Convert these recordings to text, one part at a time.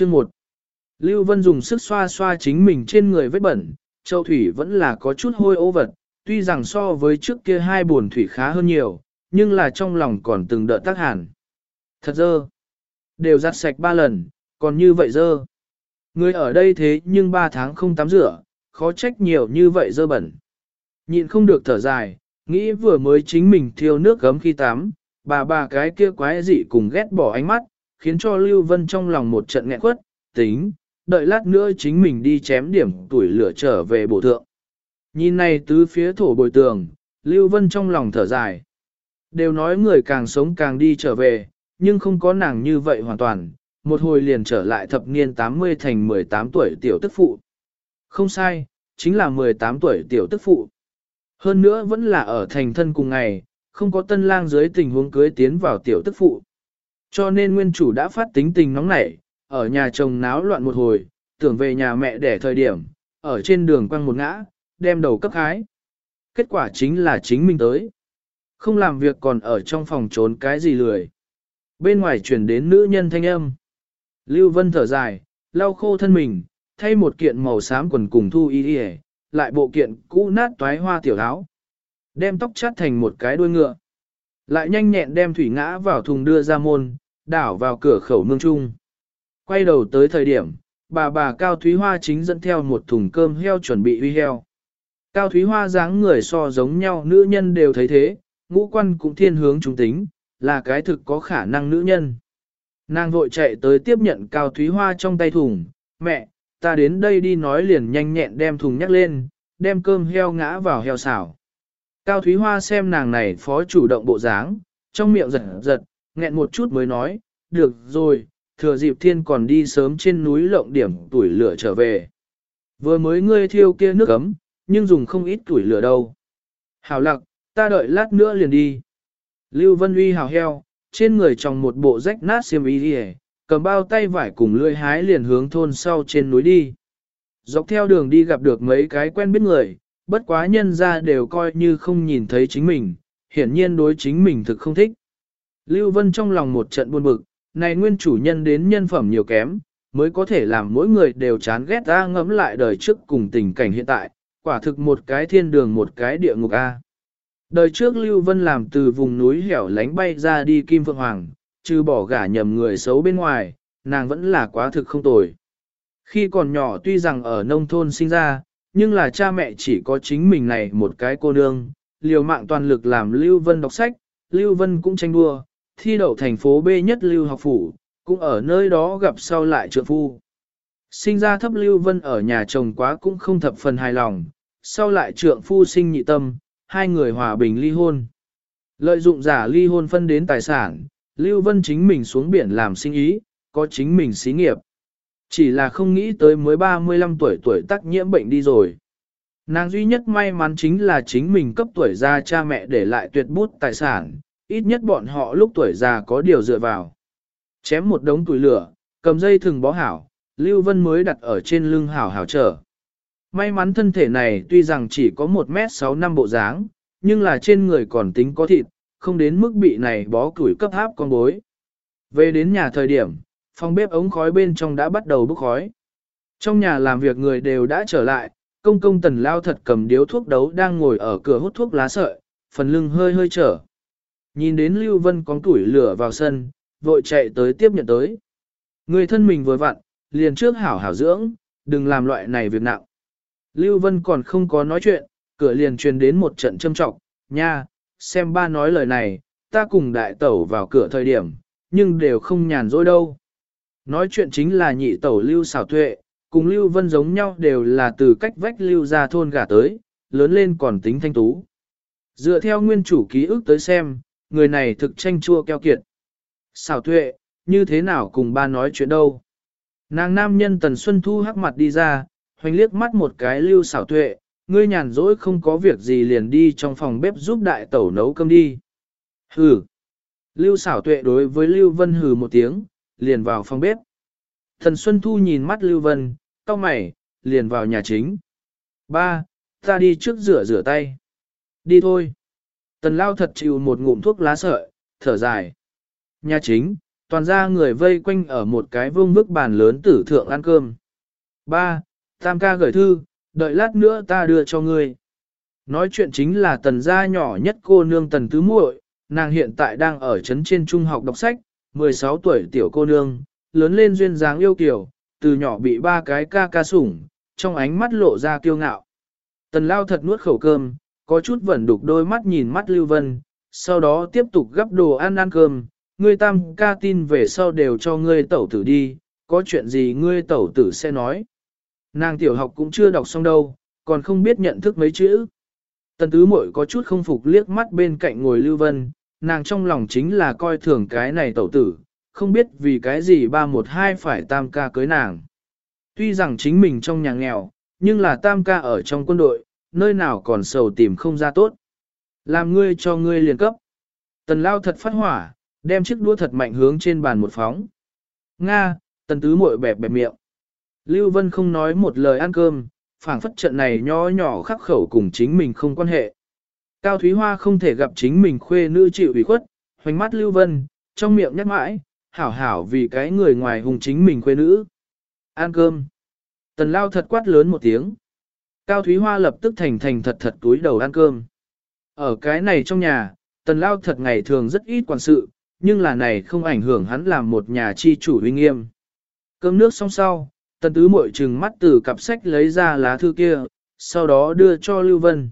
Chương 1 Lưu Vân dùng sức xoa xoa chính mình trên người vết bẩn, châu thủy vẫn là có chút hôi ô vật, tuy rằng so với trước kia hai buồn thủy khá hơn nhiều, nhưng là trong lòng còn từng đợt tác hàn. Thật dơ. Đều giặt sạch ba lần, còn như vậy dơ. Người ở đây thế nhưng ba tháng không tắm rửa, khó trách nhiều như vậy dơ bẩn. Nhịn không được thở dài, nghĩ vừa mới chính mình thiêu nước gấm khi tắm, bà bà cái kia quái dị cùng ghét bỏ ánh mắt, khiến cho Lưu Vân trong lòng một trận nghẹn quất, tính, đợi lát nữa chính mình đi chém điểm tuổi lửa trở về bổ thượng. Nhìn này tứ phía thổ bồi tường, Lưu Vân trong lòng thở dài. Đều nói người càng sống càng đi trở về, nhưng không có nàng như vậy hoàn toàn, một hồi liền trở lại thập niên 80 thành 18 tuổi tiểu tức phụ. Không sai, chính là 18 tuổi tiểu tức phụ. Hơn nữa vẫn là ở thành thân cùng ngày, không có tân lang dưới tình huống cưới tiến vào tiểu tức phụ. Cho nên nguyên chủ đã phát tính tình nóng nảy, ở nhà chồng náo loạn một hồi, tưởng về nhà mẹ để thời điểm, ở trên đường quăng một ngã, đem đầu cấp hái. Kết quả chính là chính mình tới. Không làm việc còn ở trong phòng trốn cái gì lười. Bên ngoài chuyển đến nữ nhân thanh âm. Lưu Vân thở dài, lau khô thân mình, thay một kiện màu xám quần cùng thu y đi lại bộ kiện cũ nát toái hoa tiểu áo. Đem tóc chát thành một cái đuôi ngựa. Lại nhanh nhẹn đem thủy ngã vào thùng đưa ra môn, đảo vào cửa khẩu mương trung. Quay đầu tới thời điểm, bà bà Cao Thúy Hoa chính dẫn theo một thùng cơm heo chuẩn bị uy heo. Cao Thúy Hoa dáng người so giống nhau nữ nhân đều thấy thế, ngũ quan cũng thiên hướng trung tính, là cái thực có khả năng nữ nhân. Nàng vội chạy tới tiếp nhận Cao Thúy Hoa trong tay thùng, mẹ, ta đến đây đi nói liền nhanh nhẹn đem thùng nhắc lên, đem cơm heo ngã vào heo xào. Cao Thúy Hoa xem nàng này phó chủ động bộ dáng, trong miệng giật giật, nghẹn một chút mới nói, được rồi, thừa dịp thiên còn đi sớm trên núi lộng điểm tuổi lửa trở về. Vừa mới ngươi thiêu kia nước ấm, nhưng dùng không ít tuổi lửa đâu. Hảo lặc, ta đợi lát nữa liền đi. Lưu Vân Uy hào heo, trên người trong một bộ rách nát xiêm y đi cầm bao tay vải cùng lưỡi hái liền hướng thôn sau trên núi đi. Dọc theo đường đi gặp được mấy cái quen biết người, bất quá nhân ra đều coi như không nhìn thấy chính mình, hiển nhiên đối chính mình thực không thích. Lưu Vân trong lòng một trận buồn bực, này nguyên chủ nhân đến nhân phẩm nhiều kém, mới có thể làm mỗi người đều chán ghét ra ngẫm lại đời trước cùng tình cảnh hiện tại, quả thực một cái thiên đường một cái địa ngục A. Đời trước Lưu Vân làm từ vùng núi hẻo lánh bay ra đi Kim Phượng Hoàng, trừ bỏ gả nhầm người xấu bên ngoài, nàng vẫn là quá thực không tồi. Khi còn nhỏ tuy rằng ở nông thôn sinh ra, nhưng là cha mẹ chỉ có chính mình này một cái cô nương, liều mạng toàn lực làm Lưu Vân đọc sách, Lưu Vân cũng tranh đua, thi đậu thành phố B nhất Lưu học phủ, cũng ở nơi đó gặp sau lại trượng phu. Sinh ra thấp Lưu Vân ở nhà chồng quá cũng không thập phần hài lòng, sau lại trượng phu sinh nhị tâm, hai người hòa bình ly hôn. Lợi dụng giả ly hôn phân đến tài sản, Lưu Vân chính mình xuống biển làm sinh ý, có chính mình xí nghiệp. Chỉ là không nghĩ tới mới 35 tuổi tuổi tác nhiễm bệnh đi rồi. Nàng duy nhất may mắn chính là chính mình cấp tuổi già cha mẹ để lại tuyệt bút tài sản, ít nhất bọn họ lúc tuổi già có điều dựa vào. Chém một đống tuổi lửa, cầm dây thừng bó hảo, Lưu Vân mới đặt ở trên lưng hảo hảo trở. May mắn thân thể này tuy rằng chỉ có 1m6 năm bộ dáng, nhưng là trên người còn tính có thịt, không đến mức bị này bó củi cấp háp con bối. Về đến nhà thời điểm, phòng bếp ống khói bên trong đã bắt đầu bốc khói. Trong nhà làm việc người đều đã trở lại, công công tần lao thật cầm điếu thuốc đấu đang ngồi ở cửa hút thuốc lá sợi, phần lưng hơi hơi trở. Nhìn đến Lưu Vân có tuổi lửa vào sân, vội chạy tới tiếp nhận tới. Người thân mình vừa vặn, liền trước hảo hảo dưỡng, đừng làm loại này việc nặng. Lưu Vân còn không có nói chuyện, cửa liền truyền đến một trận châm trọng, nha, xem ba nói lời này, ta cùng đại tẩu vào cửa thời điểm, nhưng đều không nhàn rỗi đâu. Nói chuyện chính là nhị tẩu Lưu xảo tuệ, cùng Lưu Vân giống nhau đều là từ cách vách Lưu ra thôn gả tới, lớn lên còn tính thanh tú. Dựa theo nguyên chủ ký ức tới xem, người này thực tranh chua keo kiệt. Xảo tuệ, như thế nào cùng ba nói chuyện đâu? Nàng nam nhân Tần Xuân Thu hắc mặt đi ra, hoành liếc mắt một cái lưu xảo tuệ, ngươi nhàn rỗi không có việc gì liền đi trong phòng bếp giúp đại tẩu nấu cơm đi. Hừ. Lưu xảo tuệ đối với Lưu Vân hừ một tiếng, liền vào phòng bếp. Thần Xuân Thu nhìn mắt Lưu Vân, cau mày, liền vào nhà chính. Ba, ta đi trước rửa rửa tay. Đi thôi. Tần lao thật chịu một ngụm thuốc lá sợi, thở dài. Nhà chính, toàn ra người vây quanh ở một cái vương bức bàn lớn tử thượng ăn cơm. Ba, Tam ca gửi thư, đợi lát nữa ta đưa cho ngươi. Nói chuyện chính là tần gia nhỏ nhất cô nương tần tứ muội, nàng hiện tại đang ở trấn trên trung học đọc sách, 16 tuổi tiểu cô nương, lớn lên duyên dáng yêu kiều, từ nhỏ bị ba cái ca ca sủng, trong ánh mắt lộ ra kiêu ngạo. Tần lao thật nuốt khẩu cơm, có chút vẫn đục đôi mắt nhìn mắt Lưu Vân, sau đó tiếp tục gắp đồ ăn ăn cơm, ngươi tam ca tin về sau đều cho ngươi tẩu tử đi, có chuyện gì ngươi tẩu tử sẽ nói. Nàng tiểu học cũng chưa đọc xong đâu, còn không biết nhận thức mấy chữ. Tần tứ muội có chút không phục liếc mắt bên cạnh ngồi Lưu Vân, nàng trong lòng chính là coi thường cái này tẩu tử, không biết vì cái gì ba một hai phải tam ca cưới nàng. Tuy rằng chính mình trong nhà nghèo, nhưng là tam ca ở trong quân đội, nơi nào còn sầu tìm không ra tốt. Làm ngươi cho ngươi liền cấp. Tần lao thật phát hỏa, đem chiếc đũa thật mạnh hướng trên bàn một phóng. Nga, tần tứ muội bẹp bẹp miệng. Lưu Vân không nói một lời ăn cơm, phảng phất trận này nho nhỏ khắc khẩu cùng chính mình không quan hệ. Cao Thúy Hoa không thể gặp chính mình khuê nữ chịu ủy khuất, hoành mắt Lưu Vân, trong miệng nhắc mãi, hảo hảo vì cái người ngoài hùng chính mình khuê nữ. Ăn cơm. Tần lao thật quát lớn một tiếng. Cao Thúy Hoa lập tức thành thành thật thật túi đầu ăn cơm. Ở cái này trong nhà, tần lao thật ngày thường rất ít quản sự, nhưng là này không ảnh hưởng hắn làm một nhà chi chủ uy nghiêm. Cơm nước xong sau, tần tứ mội trừng mắt từ cặp sách lấy ra lá thư kia, sau đó đưa cho Lưu Vân.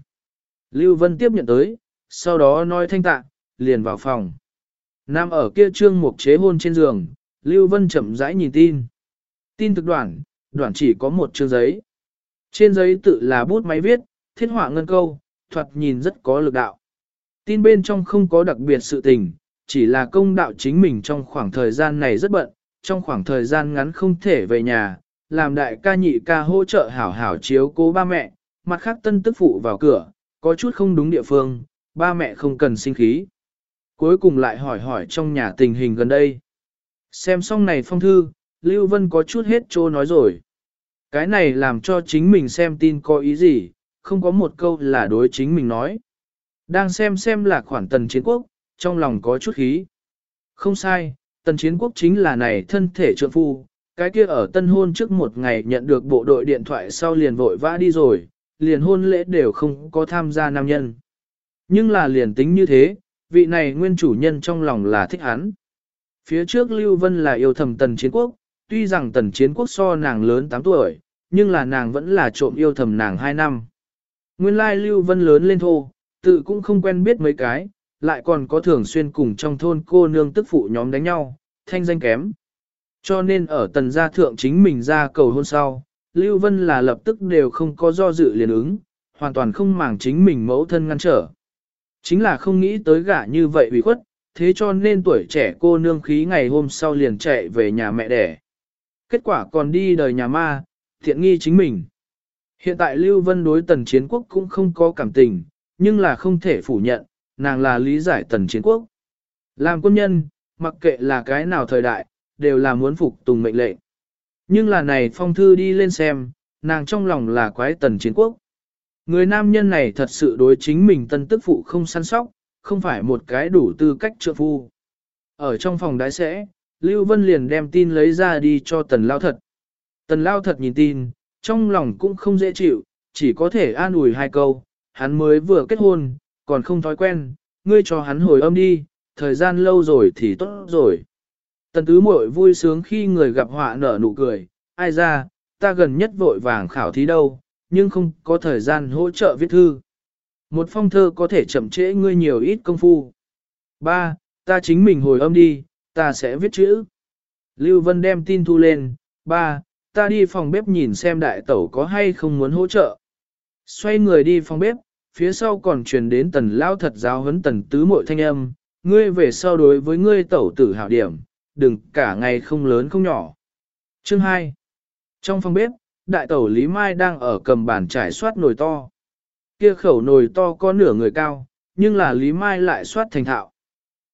Lưu Vân tiếp nhận tới, sau đó nói thanh tạ, liền vào phòng. Nam ở kia trương mục chế hôn trên giường, Lưu Vân chậm rãi nhìn tin. Tin thực đoạn, đoạn chỉ có một chương giấy. Trên giấy tự là bút máy viết, thiết họa ngân câu, thoạt nhìn rất có lực đạo. Tin bên trong không có đặc biệt sự tình, chỉ là công đạo chính mình trong khoảng thời gian này rất bận, trong khoảng thời gian ngắn không thể về nhà, làm đại ca nhị ca hỗ trợ hảo hảo chiếu cố ba mẹ, mặt khác tân tức phụ vào cửa, có chút không đúng địa phương, ba mẹ không cần sinh khí. Cuối cùng lại hỏi hỏi trong nhà tình hình gần đây. Xem xong này phong thư, Lưu Vân có chút hết trô nói rồi. Cái này làm cho chính mình xem tin có ý gì, không có một câu là đối chính mình nói. Đang xem xem là khoản tần chiến quốc, trong lòng có chút khí. Không sai, tần chiến quốc chính là này thân thể trượng phu, cái kia ở tân hôn trước một ngày nhận được bộ đội điện thoại sau liền vội vã đi rồi, liền hôn lễ đều không có tham gia nam nhân. Nhưng là liền tính như thế, vị này nguyên chủ nhân trong lòng là thích hắn. Phía trước Lưu Vân là yêu thầm tần chiến quốc, tuy rằng tần chiến quốc so nàng lớn 8 tuổi, nhưng là nàng vẫn là trộm yêu thầm nàng 2 năm. Nguyên lai Lưu Vân lớn lên thô, tự cũng không quen biết mấy cái, lại còn có thường xuyên cùng trong thôn cô nương tức phụ nhóm đánh nhau, thanh danh kém. Cho nên ở tần gia thượng chính mình ra cầu hôn sau, Lưu Vân là lập tức đều không có do dự liền ứng, hoàn toàn không màng chính mình mẫu thân ngăn trở. Chính là không nghĩ tới gả như vậy ủy khuất, thế cho nên tuổi trẻ cô nương khí ngày hôm sau liền chạy về nhà mẹ đẻ. Kết quả còn đi đời nhà ma, thiện nghi chính mình. Hiện tại Lưu Vân đối tần chiến quốc cũng không có cảm tình, nhưng là không thể phủ nhận, nàng là lý giải tần chiến quốc. Làm quân nhân, mặc kệ là cái nào thời đại, đều là muốn phục tùng mệnh lệnh. Nhưng là này phong thư đi lên xem, nàng trong lòng là quái tần chiến quốc. Người nam nhân này thật sự đối chính mình tân tức phụ không săn sóc, không phải một cái đủ tư cách trượng phu. Ở trong phòng đái sẽ, Lưu Vân liền đem tin lấy ra đi cho tần lao thật. Tần lao thật nhìn tin, trong lòng cũng không dễ chịu, chỉ có thể an ủi hai câu, hắn mới vừa kết hôn, còn không thói quen, ngươi cho hắn hồi âm đi, thời gian lâu rồi thì tốt rồi. Tần tứ muội vui sướng khi người gặp họa nở nụ cười, ai ra, ta gần nhất vội vàng khảo thí đâu, nhưng không có thời gian hỗ trợ viết thư. Một phong thơ có thể chậm trễ ngươi nhiều ít công phu. Ba, ta chính mình hồi âm đi, ta sẽ viết chữ. Lưu Vân đem tin thu lên, ba, ta đi phòng bếp nhìn xem đại tẩu có hay không muốn hỗ trợ. Xoay người đi phòng bếp, phía sau còn truyền đến tần lao thật giáo huấn tần tứ mội thanh âm, ngươi về sau đối với ngươi tẩu tử hảo điểm, đừng cả ngày không lớn không nhỏ. Chương 2 Trong phòng bếp, đại tẩu Lý Mai đang ở cầm bàn trải soát nồi to. Kia khẩu nồi to có nửa người cao, nhưng là Lý Mai lại soát thành thạo.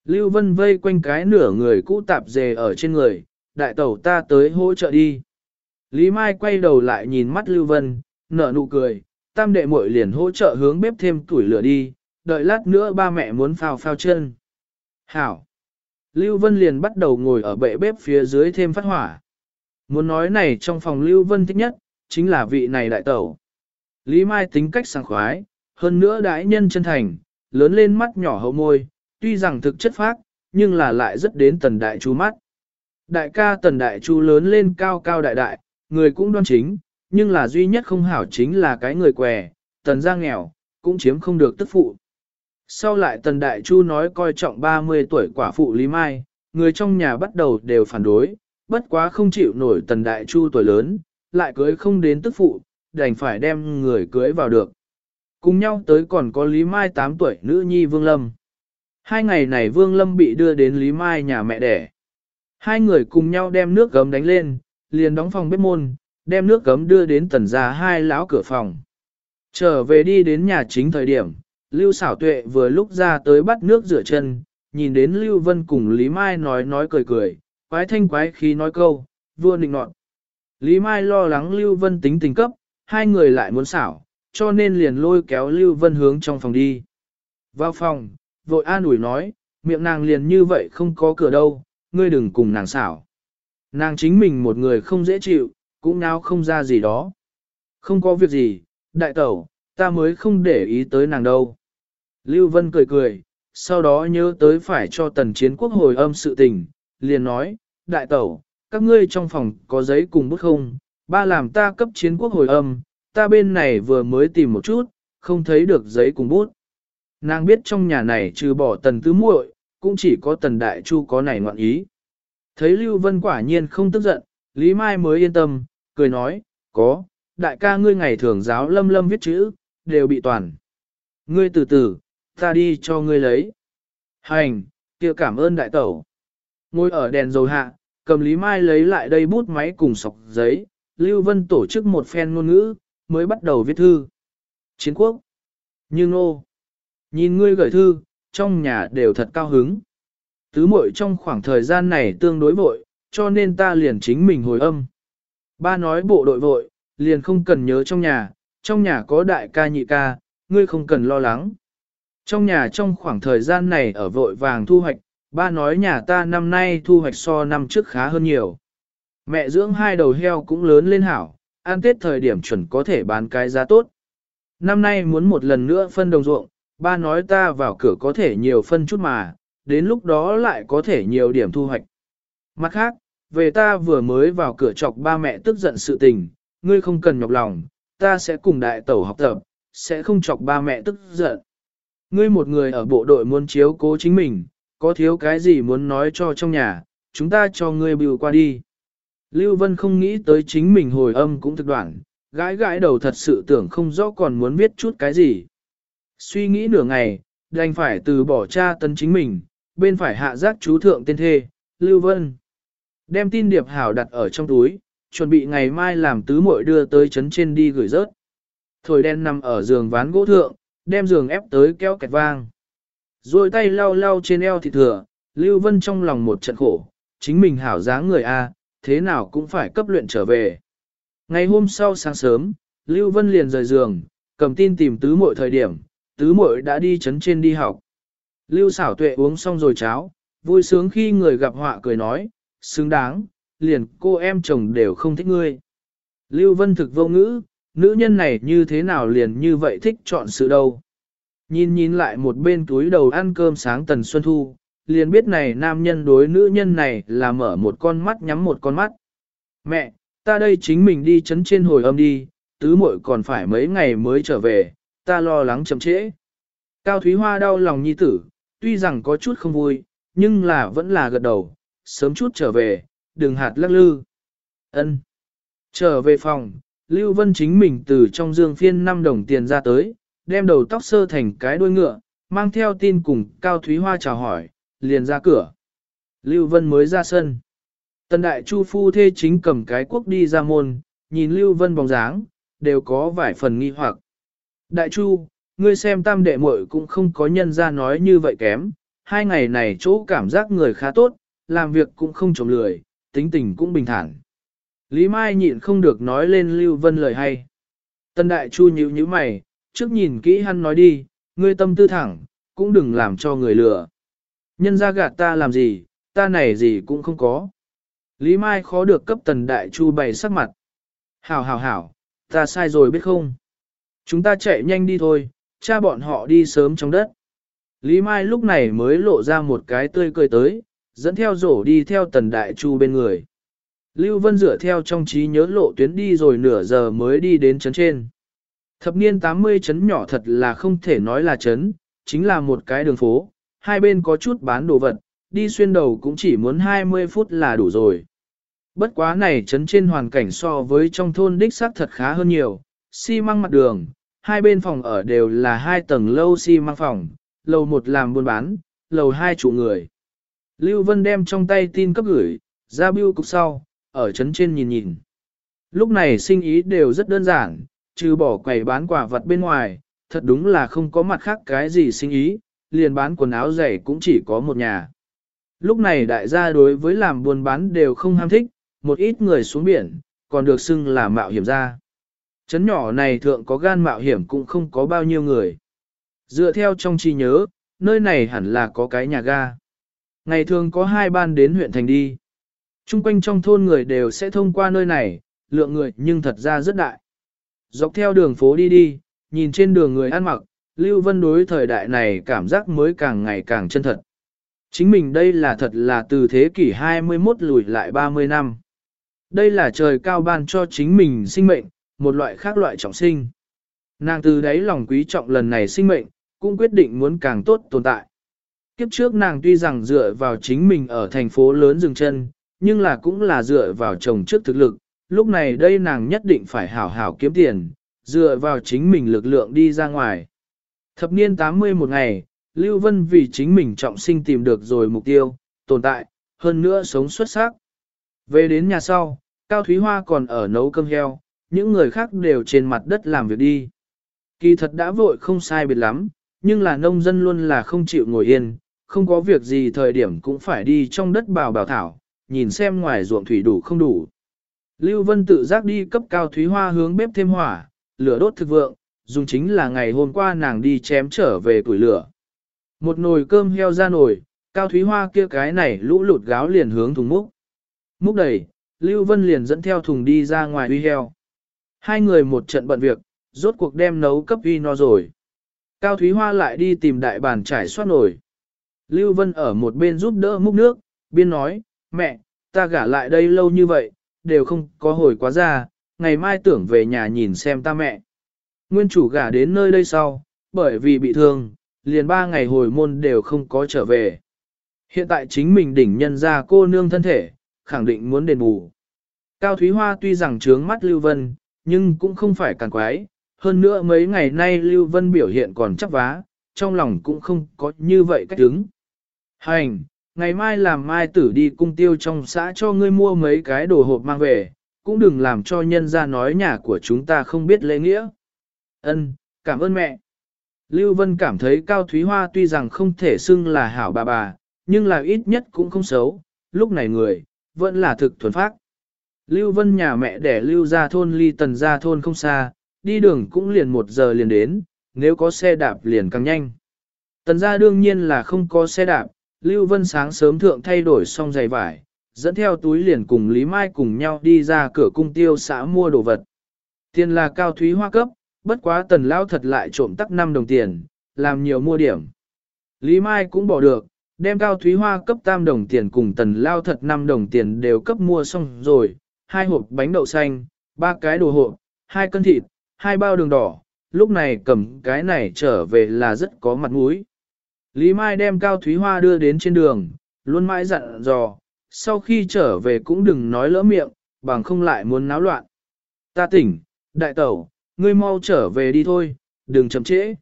Lưu Vân vây quanh cái nửa người cũ tạp dề ở trên người, đại tẩu ta tới hỗ trợ đi. Lý Mai quay đầu lại nhìn mắt Lưu Vân, nở nụ cười, tam đệ muội liền hỗ trợ hướng bếp thêm tuổi lửa đi, đợi lát nữa ba mẹ muốn phao phao chân. Hảo! Lưu Vân liền bắt đầu ngồi ở bệ bếp phía dưới thêm phát hỏa. Muốn nói này trong phòng Lưu Vân thích nhất, chính là vị này đại tẩu. Lý Mai tính cách sảng khoái, hơn nữa đại nhân chân thành, lớn lên mắt nhỏ hậu môi, tuy rằng thực chất phác, nhưng là lại rất đến tần đại chú mắt. Đại ca tần đại chú lớn lên cao cao đại đại, người cũng đoan chính, nhưng là duy nhất không hảo chính là cái người què, tần gia nghèo, cũng chiếm không được tức phụ. Sau lại tần đại chu nói coi trọng 30 tuổi quả phụ Lý Mai, người trong nhà bắt đầu đều phản đối, bất quá không chịu nổi tần đại chu tuổi lớn, lại cưới không đến tức phụ, đành phải đem người cưới vào được. Cùng nhau tới còn có Lý Mai 8 tuổi nữ nhi Vương Lâm. Hai ngày này Vương Lâm bị đưa đến Lý Mai nhà mẹ đẻ. Hai người cùng nhau đem nước gấm đánh lên, liền đóng phòng bếp môn, đem nước gấm đưa đến tần gia hai lão cửa phòng. Trở về đi đến nhà chính thời điểm, Lưu xảo tuệ vừa lúc ra tới bắt nước rửa chân, nhìn đến Lưu Vân cùng Lý Mai nói nói cười cười, quái thanh quái khí nói câu, vua định nọt. Lý Mai lo lắng Lưu Vân tính tình cấp, hai người lại muốn xảo, cho nên liền lôi kéo Lưu Vân hướng trong phòng đi. Vào phòng, vội an ủi nói, miệng nàng liền như vậy không có cửa đâu, ngươi đừng cùng nàng xảo. Nàng chính mình một người không dễ chịu, cũng nào không ra gì đó. Không có việc gì, đại tẩu, ta mới không để ý tới nàng đâu. Lưu Vân cười cười, sau đó nhớ tới phải cho tần chiến quốc hồi âm sự tình, liền nói, đại tẩu, các ngươi trong phòng có giấy cùng bút không, ba làm ta cấp chiến quốc hồi âm, ta bên này vừa mới tìm một chút, không thấy được giấy cùng bút. Nàng biết trong nhà này trừ bỏ tần tứ muội, cũng chỉ có tần đại chu có này ngoạn ý. Thấy Lưu Vân quả nhiên không tức giận, Lý Mai mới yên tâm, cười nói, có, đại ca ngươi ngày thường giáo lâm lâm viết chữ, đều bị toàn. Ngươi từ từ, ta đi cho ngươi lấy. Hành, kia cảm ơn đại tẩu. Ngồi ở đèn dầu hạ, cầm Lý Mai lấy lại đây bút máy cùng sọc giấy, Lưu Vân tổ chức một phen ngôn ngữ, mới bắt đầu viết thư. Chiến quốc. như nô, Nhìn ngươi gửi thư, trong nhà đều thật cao hứng. Tứ muội trong khoảng thời gian này tương đối vội, cho nên ta liền chính mình hồi âm. Ba nói bộ đội vội, liền không cần nhớ trong nhà, trong nhà có đại ca nhị ca, ngươi không cần lo lắng. Trong nhà trong khoảng thời gian này ở vội vàng thu hoạch, ba nói nhà ta năm nay thu hoạch so năm trước khá hơn nhiều. Mẹ dưỡng hai đầu heo cũng lớn lên hảo, ăn tết thời điểm chuẩn có thể bán cái giá tốt. Năm nay muốn một lần nữa phân đồng ruộng, ba nói ta vào cửa có thể nhiều phân chút mà, đến lúc đó lại có thể nhiều điểm thu hoạch. Mặt khác, về ta vừa mới vào cửa chọc ba mẹ tức giận sự tình, ngươi không cần nhọc lòng, ta sẽ cùng đại tẩu học tập, sẽ không chọc ba mẹ tức giận. Ngươi một người ở bộ đội muốn chiếu cố chính mình, có thiếu cái gì muốn nói cho trong nhà, chúng ta cho ngươi bưu qua đi. Lưu Vân không nghĩ tới chính mình hồi âm cũng thực đoạn, gãi gãi đầu thật sự tưởng không rõ còn muốn viết chút cái gì. Suy nghĩ nửa ngày, đành phải từ bỏ cha tấn chính mình, bên phải hạ giác chú thượng tên thê, Lưu Vân. Đem tin điệp hảo đặt ở trong túi, chuẩn bị ngày mai làm tứ muội đưa tới chấn trên đi gửi rớt. Thổi đen nằm ở giường ván gỗ thượng, đem giường ép tới kéo kẹt vang. Rồi tay lau lau trên eo thịt thừa, Lưu Vân trong lòng một trận khổ, chính mình hảo dáng người A, thế nào cũng phải cấp luyện trở về. Ngày hôm sau sáng sớm, Lưu Vân liền rời giường, cầm tin tìm tứ muội thời điểm, tứ muội đã đi chấn trên đi học. Lưu xảo tuệ uống xong rồi cháo, vui sướng khi người gặp họa cười nói, xứng đáng, liền cô em chồng đều không thích ngươi. Lưu Vân thực vô ngữ, nữ nhân này như thế nào liền như vậy thích chọn sự đâu. Nhìn nhìn lại một bên túi đầu ăn cơm sáng tần xuân thu, liền biết này nam nhân đối nữ nhân này là mở một con mắt nhắm một con mắt. Mẹ, ta đây chính mình đi chấn trên hồi âm đi, tứ muội còn phải mấy ngày mới trở về, ta lo lắng chậm trễ. Cao Thúy Hoa đau lòng nhi tử, tuy rằng có chút không vui, nhưng là vẫn là gật đầu, sớm chút trở về, đừng hạt lắc lư. Ân. Trở về phòng, Lưu Vân chính mình từ trong dương phiên 5 đồng tiền ra tới, đem đầu tóc sơ thành cái đuôi ngựa, mang theo tin cùng Cao Thúy Hoa chào hỏi, liền ra cửa. Lưu Vân mới ra sân. Tần đại chu phu thê chính cầm cái quốc đi ra môn, nhìn Lưu Vân bóng dáng, đều có vài phần nghi hoặc. Đại chu, ngươi xem tam đệ muội cũng không có nhân ra nói như vậy kém, hai ngày này chỗ cảm giác người khá tốt, làm việc cũng không trộm lười, tính tình cũng bình thản. Lý Mai nhịn không được nói lên Lưu Vân lời hay. Tân đại chu nhíu nhíu mày, trước nhìn kỹ hắn nói đi, ngươi tâm tư thẳng, cũng đừng làm cho người lừa. Nhân ra gạt ta làm gì, ta này gì cũng không có. Lý Mai khó được cấp tần đại chu bày sắc mặt. Hảo hảo hảo, ta sai rồi biết không? Chúng ta chạy nhanh đi thôi, cha bọn họ đi sớm trong đất. Lý Mai lúc này mới lộ ra một cái tươi cười tới, dẫn theo rổ đi theo tần đại chu bên người. Lưu Vân dựa theo trong trí nhớ lộ tuyến đi rồi nửa giờ mới đi đến chấn trên. Thập niên 80 chấn nhỏ thật là không thể nói là chấn, chính là một cái đường phố, hai bên có chút bán đồ vật, đi xuyên đầu cũng chỉ muốn 20 phút là đủ rồi. Bất quá này chấn trên hoàn cảnh so với trong thôn đích xác thật khá hơn nhiều, xi măng mặt đường, hai bên phòng ở đều là hai tầng lâu xi măng phòng, lầu một làm buôn bán, lầu hai chủ người. Lưu Vân đem trong tay tin cấp gửi, ra bưu cục sau, ở chấn trên nhìn nhìn. Lúc này sinh ý đều rất đơn giản, trừ bỏ quầy bán quả vật bên ngoài, thật đúng là không có mặt khác cái gì sinh ý, liền bán quần áo giày cũng chỉ có một nhà. Lúc này đại gia đối với làm buôn bán đều không ham thích, một ít người xuống biển, còn được xưng là mạo hiểm ra. Chấn nhỏ này thượng có gan mạo hiểm cũng không có bao nhiêu người. Dựa theo trong trí nhớ, nơi này hẳn là có cái nhà ga. Ngày thường có hai ban đến huyện thành đi. Trung quanh trong thôn người đều sẽ thông qua nơi này, lượng người nhưng thật ra rất đại. Dọc theo đường phố đi đi, nhìn trên đường người ăn mặc, Lưu Vân đối thời đại này cảm giác mới càng ngày càng chân thật. Chính mình đây là thật là từ thế kỷ 21 lùi lại 30 năm. Đây là trời cao ban cho chính mình sinh mệnh, một loại khác loại trọng sinh. Nàng từ đấy lòng quý trọng lần này sinh mệnh, cũng quyết định muốn càng tốt tồn tại. Kiếp trước nàng tuy rằng dựa vào chính mình ở thành phố lớn dừng chân, nhưng là cũng là dựa vào chồng trước thực lực, lúc này đây nàng nhất định phải hảo hảo kiếm tiền, dựa vào chính mình lực lượng đi ra ngoài. Thập niên 80 một ngày, Lưu Vân vì chính mình trọng sinh tìm được rồi mục tiêu, tồn tại, hơn nữa sống xuất sắc. Về đến nhà sau, Cao Thúy Hoa còn ở nấu cơm heo, những người khác đều trên mặt đất làm việc đi. Kỳ thật đã vội không sai biệt lắm, nhưng là nông dân luôn là không chịu ngồi yên, không có việc gì thời điểm cũng phải đi trong đất bào bào thảo, nhìn xem ngoài ruộng thủy đủ không đủ. Lưu Vân tự giác đi cấp cao Thúy Hoa hướng bếp thêm hỏa, lửa đốt thực vượng, dùng chính là ngày hôm qua nàng đi chém trở về tuổi lửa. Một nồi cơm heo ra nồi, cao Thúy Hoa kia cái này lũ lụt gáo liền hướng thùng múc. Múc đầy, Lưu Vân liền dẫn theo thùng đi ra ngoài uy heo. Hai người một trận bận việc, rốt cuộc đem nấu cấp uy no rồi. Cao Thúy Hoa lại đi tìm đại bàn trải xoát nồi. Lưu Vân ở một bên giúp đỡ múc nước, biên nói, mẹ, ta gả lại đây lâu như vậy, đều không có hồi quá ra, ngày mai tưởng về nhà nhìn xem ta mẹ. Nguyên chủ gả đến nơi đây sau, bởi vì bị thương, liền ba ngày hồi môn đều không có trở về. Hiện tại chính mình đỉnh nhân ra cô nương thân thể, khẳng định muốn đền bù. Cao Thúy Hoa tuy rằng trướng mắt Lưu Vân, nhưng cũng không phải càng quái, hơn nữa mấy ngày nay Lưu Vân biểu hiện còn chắc vá, trong lòng cũng không có như vậy cách đứng. Hành, ngày mai làm mai tử đi cung tiêu trong xã cho ngươi mua mấy cái đồ hộp mang về, cũng đừng làm cho nhân ra nói nhà của chúng ta không biết lễ nghĩa. Ân, cảm ơn mẹ. Lưu Vân cảm thấy Cao Thúy Hoa tuy rằng không thể xưng là hảo bà bà, nhưng là ít nhất cũng không xấu, lúc này người, vẫn là thực thuần phác. Lưu Vân nhà mẹ đẻ Lưu ra thôn ly tần ra thôn không xa, đi đường cũng liền một giờ liền đến, nếu có xe đạp liền càng nhanh. Tần ra đương nhiên là không có xe đạp, Lưu Vân sáng sớm thượng thay đổi xong giày vải, dẫn theo túi liền cùng Lý Mai cùng nhau đi ra cửa cung tiêu xã mua đồ vật. Tiền là cao thúy hoa cấp, bất quá tần lao thật lại trộm tắc 5 đồng tiền, làm nhiều mua điểm. Lý Mai cũng bỏ được, đem cao thúy hoa cấp tam đồng tiền cùng tần lao thật 5 đồng tiền đều cấp mua xong rồi, hai hộp bánh đậu xanh, ba cái đồ hộp, hai cân thịt, hai bao đường đỏ, lúc này cầm cái này trở về là rất có mặt mũi. Lý Mai đem Cao Thúy Hoa đưa đến trên đường, luôn mãi dặn dò, sau khi trở về cũng đừng nói lỡ miệng, bằng không lại muốn náo loạn. Ta tỉnh, đại tẩu, ngươi mau trở về đi thôi, đừng chậm trễ.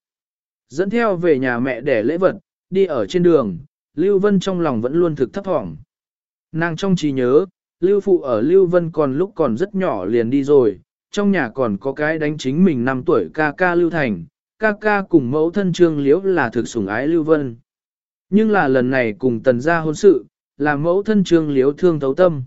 Dẫn theo về nhà mẹ để lễ vật, đi ở trên đường, Lưu Vân trong lòng vẫn luôn thực thấp thỏm. Nàng trong trí nhớ, Lưu Phụ ở Lưu Vân còn lúc còn rất nhỏ liền đi rồi, trong nhà còn có cái đánh chính mình 5 tuổi ca ca Lưu Thành, ca ca cùng mẫu thân trương liễu là thực sủng ái Lưu Vân. Nhưng là lần này cùng tần gia hôn sự, là mẫu thân trương liễu thương thấu tâm.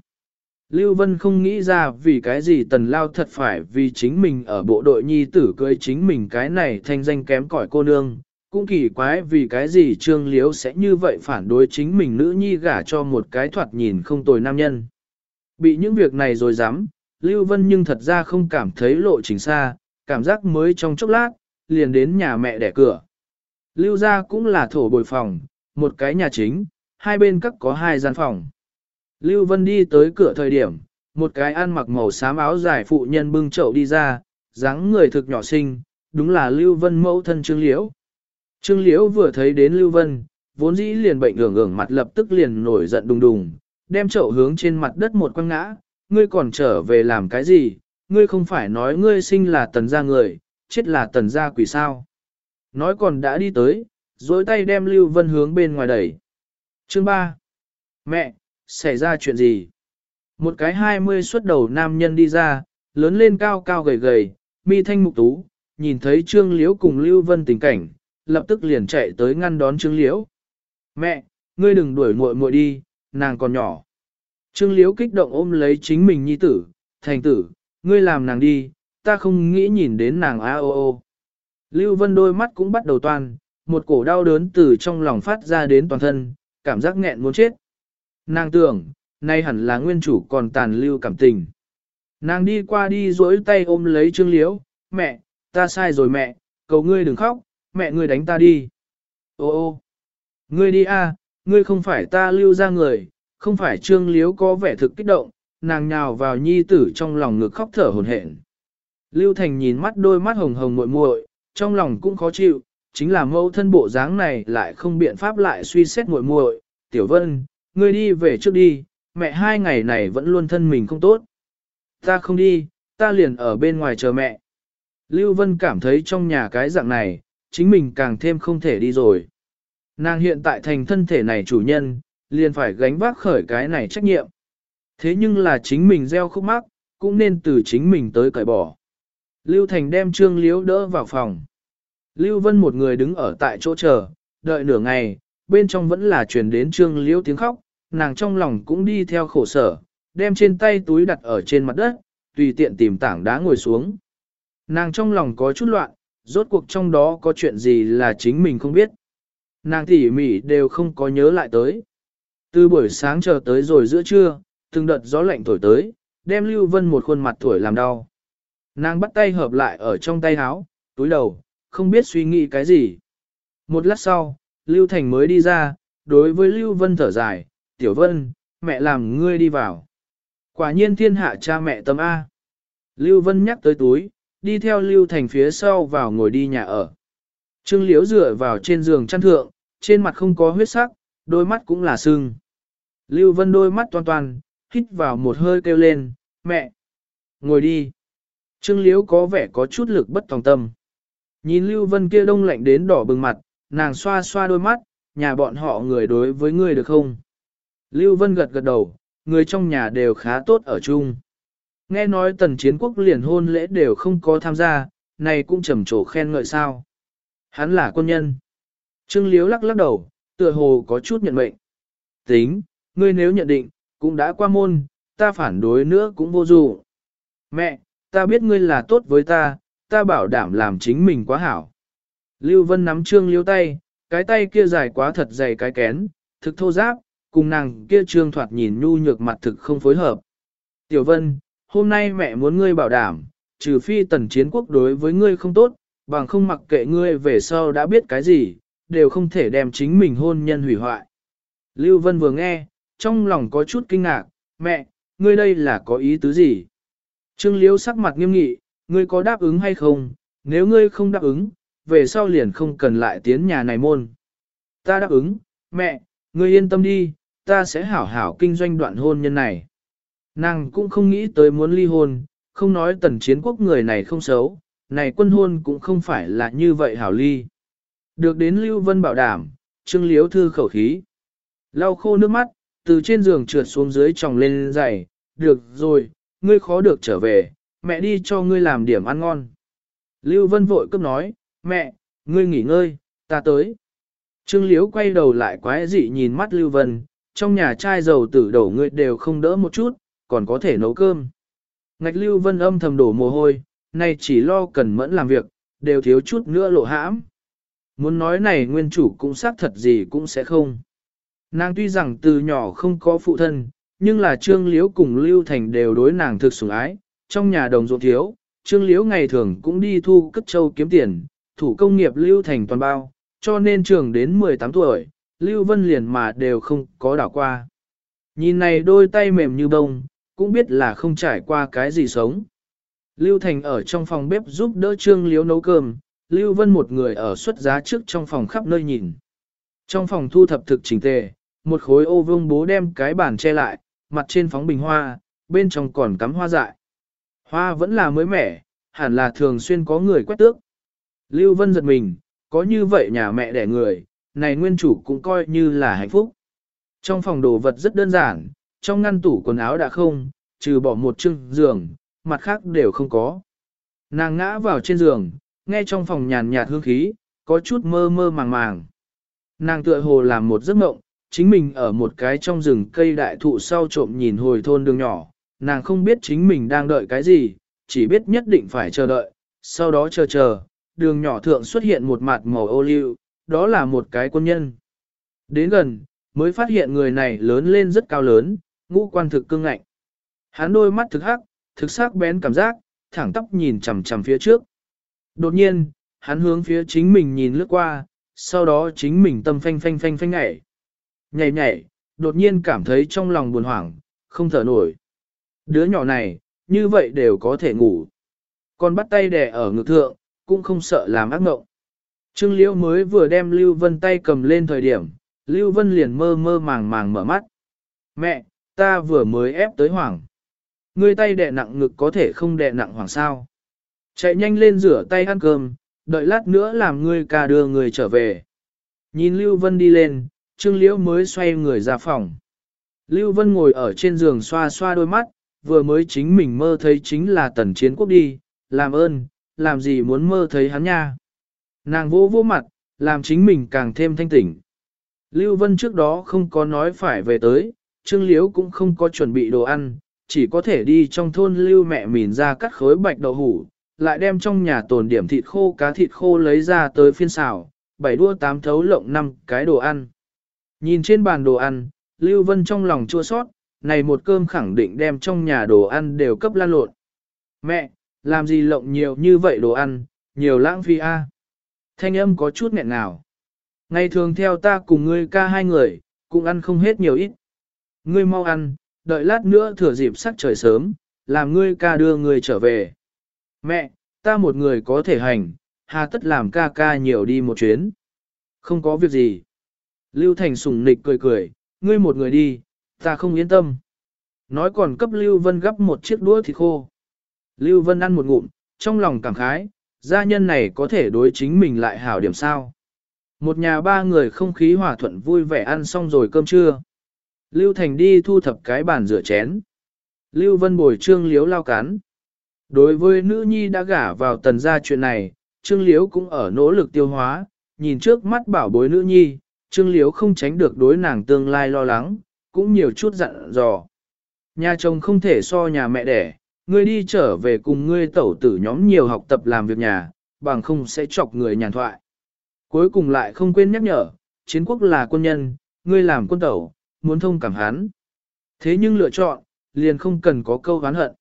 Lưu Vân không nghĩ ra vì cái gì tần lao thật phải vì chính mình ở bộ đội nhi tử cưới chính mình cái này thanh danh kém cỏi cô nương, cũng kỳ quái vì cái gì Trương Liếu sẽ như vậy phản đối chính mình nữ nhi gả cho một cái thoạt nhìn không tồi nam nhân. Bị những việc này rồi dám, Lưu Vân nhưng thật ra không cảm thấy lộ trình xa, cảm giác mới trong chốc lát, liền đến nhà mẹ đẻ cửa. Lưu gia cũng là thổ bồi phòng, một cái nhà chính, hai bên các có hai gian phòng. Lưu Vân đi tới cửa thời điểm, một cái ăn mặc màu xám áo dài phụ nhân bưng chậu đi ra, dáng người thực nhỏ xinh, đúng là Lưu Vân mẫu thân Trương Liễu. Trương Liễu vừa thấy đến Lưu Vân, vốn dĩ liền bệnh ưởng ưởng mặt lập tức liền nổi giận đùng đùng, đem chậu hướng trên mặt đất một quăng ngã, ngươi còn trở về làm cái gì, ngươi không phải nói ngươi sinh là tần gia người, chết là tần gia quỷ sao. Nói còn đã đi tới, dối tay đem Lưu Vân hướng bên ngoài đẩy. Chương 3. Mẹ, xảy ra chuyện gì? Một cái hai mươi xuất đầu nam nhân đi ra, lớn lên cao cao gầy gầy, mi thanh mục tú, nhìn thấy Trương Liễu cùng Lưu Vân tình cảnh, lập tức liền chạy tới ngăn đón Trương Liễu. Mẹ, ngươi đừng đuổi muội muội đi, nàng còn nhỏ. Trương Liễu kích động ôm lấy chính mình nhi tử, thành tử, ngươi làm nàng đi, ta không nghĩ nhìn đến nàng a o o. Lưu Vân đôi mắt cũng bắt đầu toan, một cổ đau đớn từ trong lòng phát ra đến toàn thân, cảm giác nghẹn muốn chết. Nàng tưởng, nay hẳn là nguyên chủ còn tàn lưu cảm tình. Nàng đi qua đi duỗi tay ôm lấy Trương Liễu, mẹ, ta sai rồi mẹ, cầu ngươi đừng khóc, mẹ ngươi đánh ta đi. Ô ô, ngươi đi a, ngươi không phải ta lưu ra người, không phải Trương Liễu có vẻ thực kích động, nàng nhào vào nhi tử trong lòng ngực khóc thở hổn hển. Lưu Thành nhìn mắt đôi mắt hồng hồng muội muội, trong lòng cũng khó chịu, chính là mẫu thân bộ dáng này lại không biện pháp lại suy xét muội muội. Tiểu Vân, ngươi đi về trước đi, mẹ hai ngày này vẫn luôn thân mình không tốt. Ta không đi, ta liền ở bên ngoài chờ mẹ. Lưu Vân cảm thấy trong nhà cái dạng này, chính mình càng thêm không thể đi rồi. Nàng hiện tại thành thân thể này chủ nhân, liền phải gánh vác khởi cái này trách nhiệm. Thế nhưng là chính mình gieo khúc mắc, cũng nên từ chính mình tới cởi bỏ. Lưu Thành đem Trương Liễu đỡ vào phòng. Lưu Vân một người đứng ở tại chỗ chờ, đợi nửa ngày, bên trong vẫn là truyền đến Trương Liễu tiếng khóc, nàng trong lòng cũng đi theo khổ sở, đem trên tay túi đặt ở trên mặt đất, tùy tiện tìm tảng đá ngồi xuống. Nàng trong lòng có chút loạn, rốt cuộc trong đó có chuyện gì là chính mình không biết. Nàng tỉ mỉ đều không có nhớ lại tới. Từ buổi sáng chờ tới rồi giữa trưa, từng đợt gió lạnh thổi tới, đem Lưu Vân một khuôn mặt thổi làm đau. Nàng bắt tay hợp lại ở trong tay áo, túi đầu, không biết suy nghĩ cái gì. Một lát sau, Lưu Thành mới đi ra, đối với Lưu Vân thở dài, Tiểu Vân, mẹ làm ngươi đi vào. Quả nhiên thiên hạ cha mẹ tâm A. Lưu Vân nhắc tới túi, đi theo Lưu Thành phía sau vào ngồi đi nhà ở. Trương Liễu dựa vào trên giường chăn thượng, trên mặt không có huyết sắc, đôi mắt cũng là sưng. Lưu Vân đôi mắt toan toàn, hít vào một hơi kêu lên, mẹ, ngồi đi. Trương Liễu có vẻ có chút lực bất tòng tâm. Nhìn Lưu Vân kia đông lạnh đến đỏ bừng mặt, nàng xoa xoa đôi mắt, nhà bọn họ người đối với ngươi được không? Lưu Vân gật gật đầu, người trong nhà đều khá tốt ở chung. Nghe nói tần chiến quốc liền hôn lễ đều không có tham gia, này cũng trầm trồ khen ngợi sao. Hắn là quân nhân. Trương Liếu lắc lắc đầu, tựa hồ có chút nhận mệnh. Tính, ngươi nếu nhận định, cũng đã qua môn, ta phản đối nữa cũng vô dụng. Mẹ, ta biết ngươi là tốt với ta, ta bảo đảm làm chính mình quá hảo. Lưu Vân nắm Trương liêu tay, cái tay kia dài quá thật dày cái kén, thực thô giáp, cùng nàng kia trương thoạt nhìn nhu nhược mặt thực không phối hợp. Tiểu Vân, hôm nay mẹ muốn ngươi bảo đảm, trừ phi tần chiến quốc đối với ngươi không tốt, bằng không mặc kệ ngươi về sau đã biết cái gì, đều không thể đem chính mình hôn nhân hủy hoại. Lưu Vân vừa nghe, trong lòng có chút kinh ngạc, mẹ, ngươi đây là có ý tứ gì? Trương Liễu sắc mặt nghiêm nghị, ngươi có đáp ứng hay không? Nếu ngươi không đáp ứng, về sau liền không cần lại tiến nhà này môn. Ta đáp ứng, mẹ, ngươi yên tâm đi, ta sẽ hảo hảo kinh doanh đoạn hôn nhân này. Nàng cũng không nghĩ tới muốn ly hôn, không nói tần chiến quốc người này không xấu, này quân hôn cũng không phải là như vậy hảo ly. Được đến Lưu Vân bảo đảm, Trương Liếu thư khẩu khí. Lau khô nước mắt, từ trên giường trượt xuống dưới tròng lên giày, được rồi, ngươi khó được trở về, mẹ đi cho ngươi làm điểm ăn ngon. Lưu Vân vội cấp nói, mẹ, ngươi nghỉ ngơi, ta tới. Trương Liếu quay đầu lại quái dị nhìn mắt Lưu Vân, trong nhà chai dầu tử đổ ngươi đều không đỡ một chút, còn có thể nấu cơm. Ngạch Lưu Vân âm thầm đổ mồ hôi, nay chỉ lo cần mẫn làm việc, đều thiếu chút nữa lộ hãm. muốn nói này nguyên chủ cũng xác thật gì cũng sẽ không. Nàng tuy rằng từ nhỏ không có phụ thân, nhưng là Trương Liễu cùng Lưu Thành đều đối nàng thực sủng ái, trong nhà đồng ruộng thiếu, Trương Liễu ngày thường cũng đi thu cất châu kiếm tiền, thủ công nghiệp Lưu Thành toàn bao, cho nên trường đến 18 tuổi, Lưu Vân liền mà đều không có đảo qua. Nhìn này đôi tay mềm như bông, cũng biết là không trải qua cái gì sống. Lưu Thành ở trong phòng bếp giúp đỡ Trương Liễu nấu cơm, Lưu Vân một người ở xuất giá trước trong phòng khắp nơi nhìn. Trong phòng thu thập thực chỉnh tề, một khối ô vương bố đem cái bàn che lại, mặt trên phóng bình hoa, bên trong còn cắm hoa dại. Hoa vẫn là mới mẻ, hẳn là thường xuyên có người quét tước. Lưu Vân giật mình, có như vậy nhà mẹ đẻ người, này nguyên chủ cũng coi như là hạnh phúc. Trong phòng đồ vật rất đơn giản, trong ngăn tủ quần áo đã không, trừ bỏ một chưng giường, mặt khác đều không có. Nàng ngã vào trên giường, nghe trong phòng nhàn nhạt hương khí, có chút mơ mơ màng màng. Nàng tựa hồ làm một giấc mộng, chính mình ở một cái trong rừng cây đại thụ sau trộm nhìn hồi thôn đường nhỏ, nàng không biết chính mình đang đợi cái gì, chỉ biết nhất định phải chờ đợi, sau đó chờ chờ, đường nhỏ thượng xuất hiện một mặt màu ô liu, đó là một cái quân nhân. Đến gần, mới phát hiện người này lớn lên rất cao lớn, ngũ quan thực cương ngạnh. Hắn đôi mắt thực hắc, thực sắc bén cảm giác, thẳng tóc nhìn chằm chằm phía trước. Đột nhiên, hắn hướng phía chính mình nhìn lướt qua, sau đó chính mình tâm phanh phanh phanh phanh ngảy, Nhảy nhảy, đột nhiên cảm thấy trong lòng buồn hoảng, không thở nổi. Đứa nhỏ này, như vậy đều có thể ngủ. Còn bắt tay đè ở ngực thượng, cũng không sợ làm ác mộng. Trương Liễu mới vừa đem Lưu Vân tay cầm lên thời điểm, Lưu Vân liền mơ mơ màng màng mở mắt. Mẹ, ta vừa mới ép tới hoảng. Ngươi tay đè nặng ngực có thể không đè nặng hoảng sao. Chạy nhanh lên rửa tay ăn cơm, đợi lát nữa làm ngươi ca đưa người trở về. Nhìn Lưu Vân đi lên, Trương Liễu mới xoay người ra phòng. Lưu Vân ngồi ở trên giường xoa xoa đôi mắt, vừa mới chính mình mơ thấy chính là tần chiến quốc đi, làm ơn, làm gì muốn mơ thấy hắn nha. Nàng vô vô mặt, làm chính mình càng thêm thanh tỉnh. Lưu Vân trước đó không có nói phải về tới, Trương Liễu cũng không có chuẩn bị đồ ăn, chỉ có thể đi trong thôn Lưu mẹ mìn ra cắt khối bạch đậu hủ, lại đem trong nhà tồn điểm thịt khô cá thịt khô lấy ra tới phiên xào, bảy đua tám thấu lộng năm cái đồ ăn. Nhìn trên bàn đồ ăn, Lưu Vân trong lòng chua sót, này một cơm khẳng định đem trong nhà đồ ăn đều cấp lan lộn. Mẹ, làm gì lộng nhiều như vậy đồ ăn, nhiều lãng phí a. Thanh âm có chút nghẹn nào. Ngày thường theo ta cùng ngươi ca hai người, cũng ăn không hết nhiều ít. Ngươi mau ăn, đợi lát nữa thừa dịp sắc trời sớm, làm ngươi ca đưa ngươi trở về. Mẹ, ta một người có thể hành, hà tất làm ca ca nhiều đi một chuyến. Không có việc gì. Lưu Thành sùng nịch cười cười, ngươi một người đi, ta không yên tâm. Nói còn cấp Lưu Vân gấp một chiếc đũa thịt khô. Lưu Vân ăn một ngụm, trong lòng cảm khái, gia nhân này có thể đối chính mình lại hảo điểm sao. Một nhà ba người không khí hòa thuận vui vẻ ăn xong rồi cơm trưa. Lưu Thành đi thu thập cái bàn rửa chén. Lưu Vân bồi trương liếu lao cán. Đối với nữ nhi đã gả vào tần gia chuyện này, trương liếu cũng ở nỗ lực tiêu hóa, nhìn trước mắt bảo bối nữ nhi, trương liếu không tránh được đối nàng tương lai lo lắng, cũng nhiều chút dặn dò. Nhà chồng không thể so nhà mẹ đẻ, ngươi đi trở về cùng ngươi tẩu tử nhóm nhiều học tập làm việc nhà, bằng không sẽ chọc người nhàn thoại. Cuối cùng lại không quên nhắc nhở, chiến quốc là quân nhân, ngươi làm quân tẩu, muốn thông cảm hắn. Thế nhưng lựa chọn, liền không cần có câu gán hận.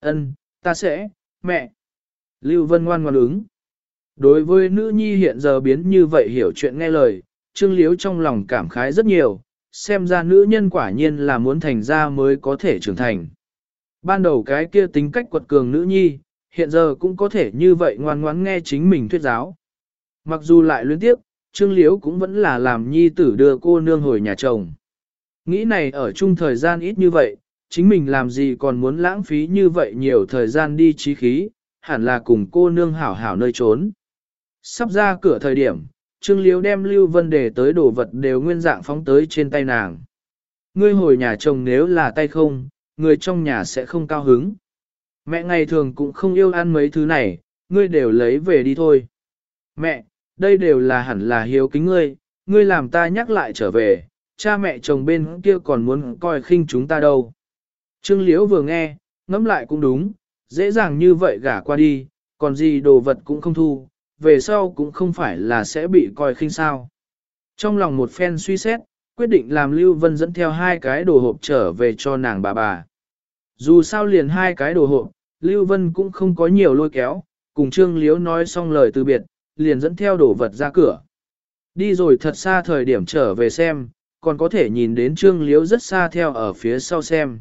Ân, ta sẽ, mẹ. Lưu Vân ngoan ngoan ứng. Đối với nữ nhi hiện giờ biến như vậy hiểu chuyện nghe lời, Trương Liếu trong lòng cảm khái rất nhiều, xem ra nữ nhân quả nhiên là muốn thành ra mới có thể trưởng thành. Ban đầu cái kia tính cách quật cường nữ nhi, hiện giờ cũng có thể như vậy ngoan ngoãn nghe chính mình thuyết giáo. Mặc dù lại luyến tiếp, Trương Liếu cũng vẫn là làm nhi tử đưa cô nương hồi nhà chồng. Nghĩ này ở chung thời gian ít như vậy, chính mình làm gì còn muốn lãng phí như vậy nhiều thời gian đi trí khí, hẳn là cùng cô nương hảo hảo nơi trốn. Sắp ra cửa thời điểm, Trương Liếu đem Lưu Vân Đề tới đồ vật đều nguyên dạng phóng tới trên tay nàng. Ngươi hồi nhà chồng nếu là tay không, người trong nhà sẽ không cao hứng. Mẹ ngày thường cũng không yêu ăn mấy thứ này, ngươi đều lấy về đi thôi. Mẹ, đây đều là hẳn là hiếu kính ngươi, ngươi làm ta nhắc lại trở về, cha mẹ chồng bên kia còn muốn coi khinh chúng ta đâu. Trương Liễu vừa nghe, ngẫm lại cũng đúng, dễ dàng như vậy gả qua đi, còn gì đồ vật cũng không thu, về sau cũng không phải là sẽ bị coi khinh sao. Trong lòng một phen suy xét, quyết định làm Lưu Vân dẫn theo hai cái đồ hộp trở về cho nàng bà bà. Dù sao liền hai cái đồ hộp, Lưu Vân cũng không có nhiều lôi kéo, cùng Trương Liếu nói xong lời từ biệt, liền dẫn theo đồ vật ra cửa. Đi rồi thật xa thời điểm trở về xem, còn có thể nhìn đến Trương Liếu rất xa theo ở phía sau xem.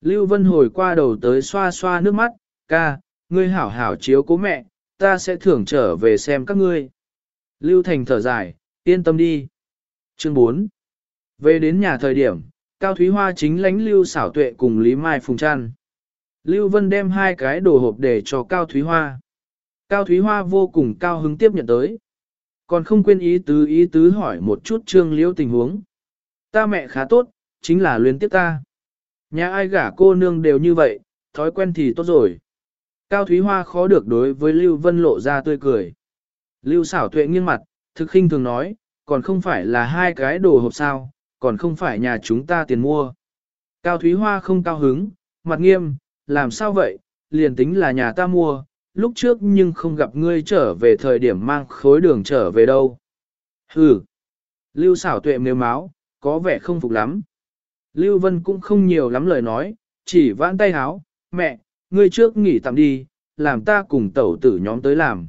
Lưu Vân hồi qua đầu tới xoa xoa nước mắt, ca, ngươi hảo hảo chiếu cố mẹ, ta sẽ thưởng trở về xem các ngươi. Lưu Thành thở dài, yên tâm đi. Chương 4 Về đến nhà thời điểm, Cao Thúy Hoa chính lánh Lưu xảo tuệ cùng Lý Mai Phùng Trăn. Lưu Vân đem hai cái đồ hộp để cho Cao Thúy Hoa. Cao Thúy Hoa vô cùng cao hứng tiếp nhận tới. Còn không quên ý tứ ý tứ hỏi một chút trương liễu tình huống. Ta mẹ khá tốt, chính là luyến tiếp ta. Nhà ai gả cô nương đều như vậy, thói quen thì tốt rồi. Cao Thúy Hoa khó được đối với Lưu Vân lộ ra tươi cười. Lưu xảo tuệ nghiêng mặt, thực khinh thường nói, còn không phải là hai cái đồ hộp sao, còn không phải nhà chúng ta tiền mua. Cao Thúy Hoa không cao hứng, mặt nghiêm, làm sao vậy, liền tính là nhà ta mua, lúc trước nhưng không gặp ngươi trở về thời điểm mang khối đường trở về đâu. Hừ. Lưu xảo tuệ nếu máu, có vẻ không phục lắm. Lưu Vân cũng không nhiều lắm lời nói, chỉ vãn tay háo, mẹ, ngươi trước nghỉ tạm đi, làm ta cùng tẩu tử nhóm tới làm.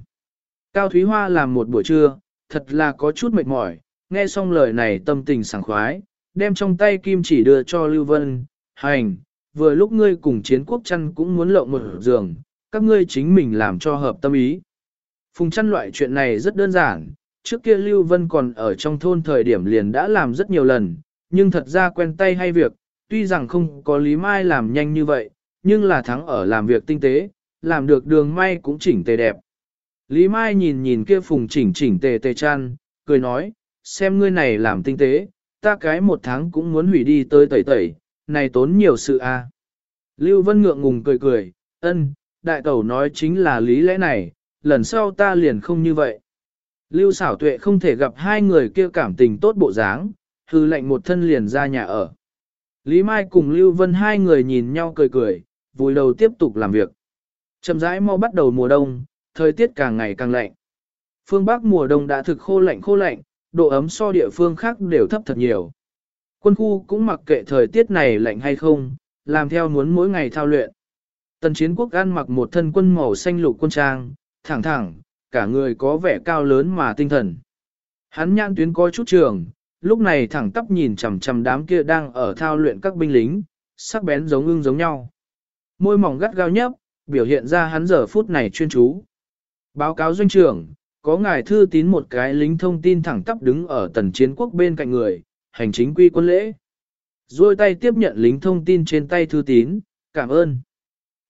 Cao Thúy Hoa làm một buổi trưa, thật là có chút mệt mỏi, nghe xong lời này tâm tình sảng khoái, đem trong tay kim chỉ đưa cho Lưu Vân, hành, vừa lúc ngươi cùng chiến quốc chăn cũng muốn lộng một giường, các ngươi chính mình làm cho hợp tâm ý. Phùng chăn loại chuyện này rất đơn giản, trước kia Lưu Vân còn ở trong thôn thời điểm liền đã làm rất nhiều lần, nhưng thật ra quen tay hay việc, tuy rằng không có Lý Mai làm nhanh như vậy, nhưng là thắng ở làm việc tinh tế, làm được đường may cũng chỉnh tề đẹp. Lý Mai nhìn nhìn kia phùng chỉnh chỉnh tề tề chăn, cười nói, xem ngươi này làm tinh tế, ta cái một tháng cũng muốn hủy đi tới tẩy tẩy, này tốn nhiều sự a. À. Lưu Vân ngượng ngùng cười cười, ân, đại tẩu nói chính là lý lẽ này, lần sau ta liền không như vậy. Lưu xảo tuệ không thể gặp hai người kia cảm tình tốt bộ dáng, hư lệnh một thân liền ra nhà ở. Lý Mai cùng Lưu Vân hai người nhìn nhau cười cười, vùi đầu tiếp tục làm việc. Chậm rãi mau bắt đầu mùa đông, thời tiết càng ngày càng lạnh. Phương Bắc mùa đông đã thực khô lạnh khô lạnh, độ ấm so địa phương khác đều thấp thật nhiều. Quân khu cũng mặc kệ thời tiết này lạnh hay không, làm theo muốn mỗi ngày thao luyện. Tần chiến quốc ăn mặc một thân quân màu xanh lục quân trang, thẳng thẳng, cả người có vẻ cao lớn mà tinh thần. Hắn nhãn tuyến có chút trường, lúc này thẳng tắp nhìn chằm chằm đám kia đang ở thao luyện các binh lính, sắc bén giống ưng giống nhau. Môi mỏng gắt gao nhấp, biểu hiện ra hắn giờ phút này chuyên chú. Báo cáo doanh trưởng, có ngài thư tín một cái lính thông tin thẳng tắp đứng ở tần chiến quốc bên cạnh người, hành chính quy quân lễ. Rồi tay tiếp nhận lính thông tin trên tay thư tín, cảm ơn.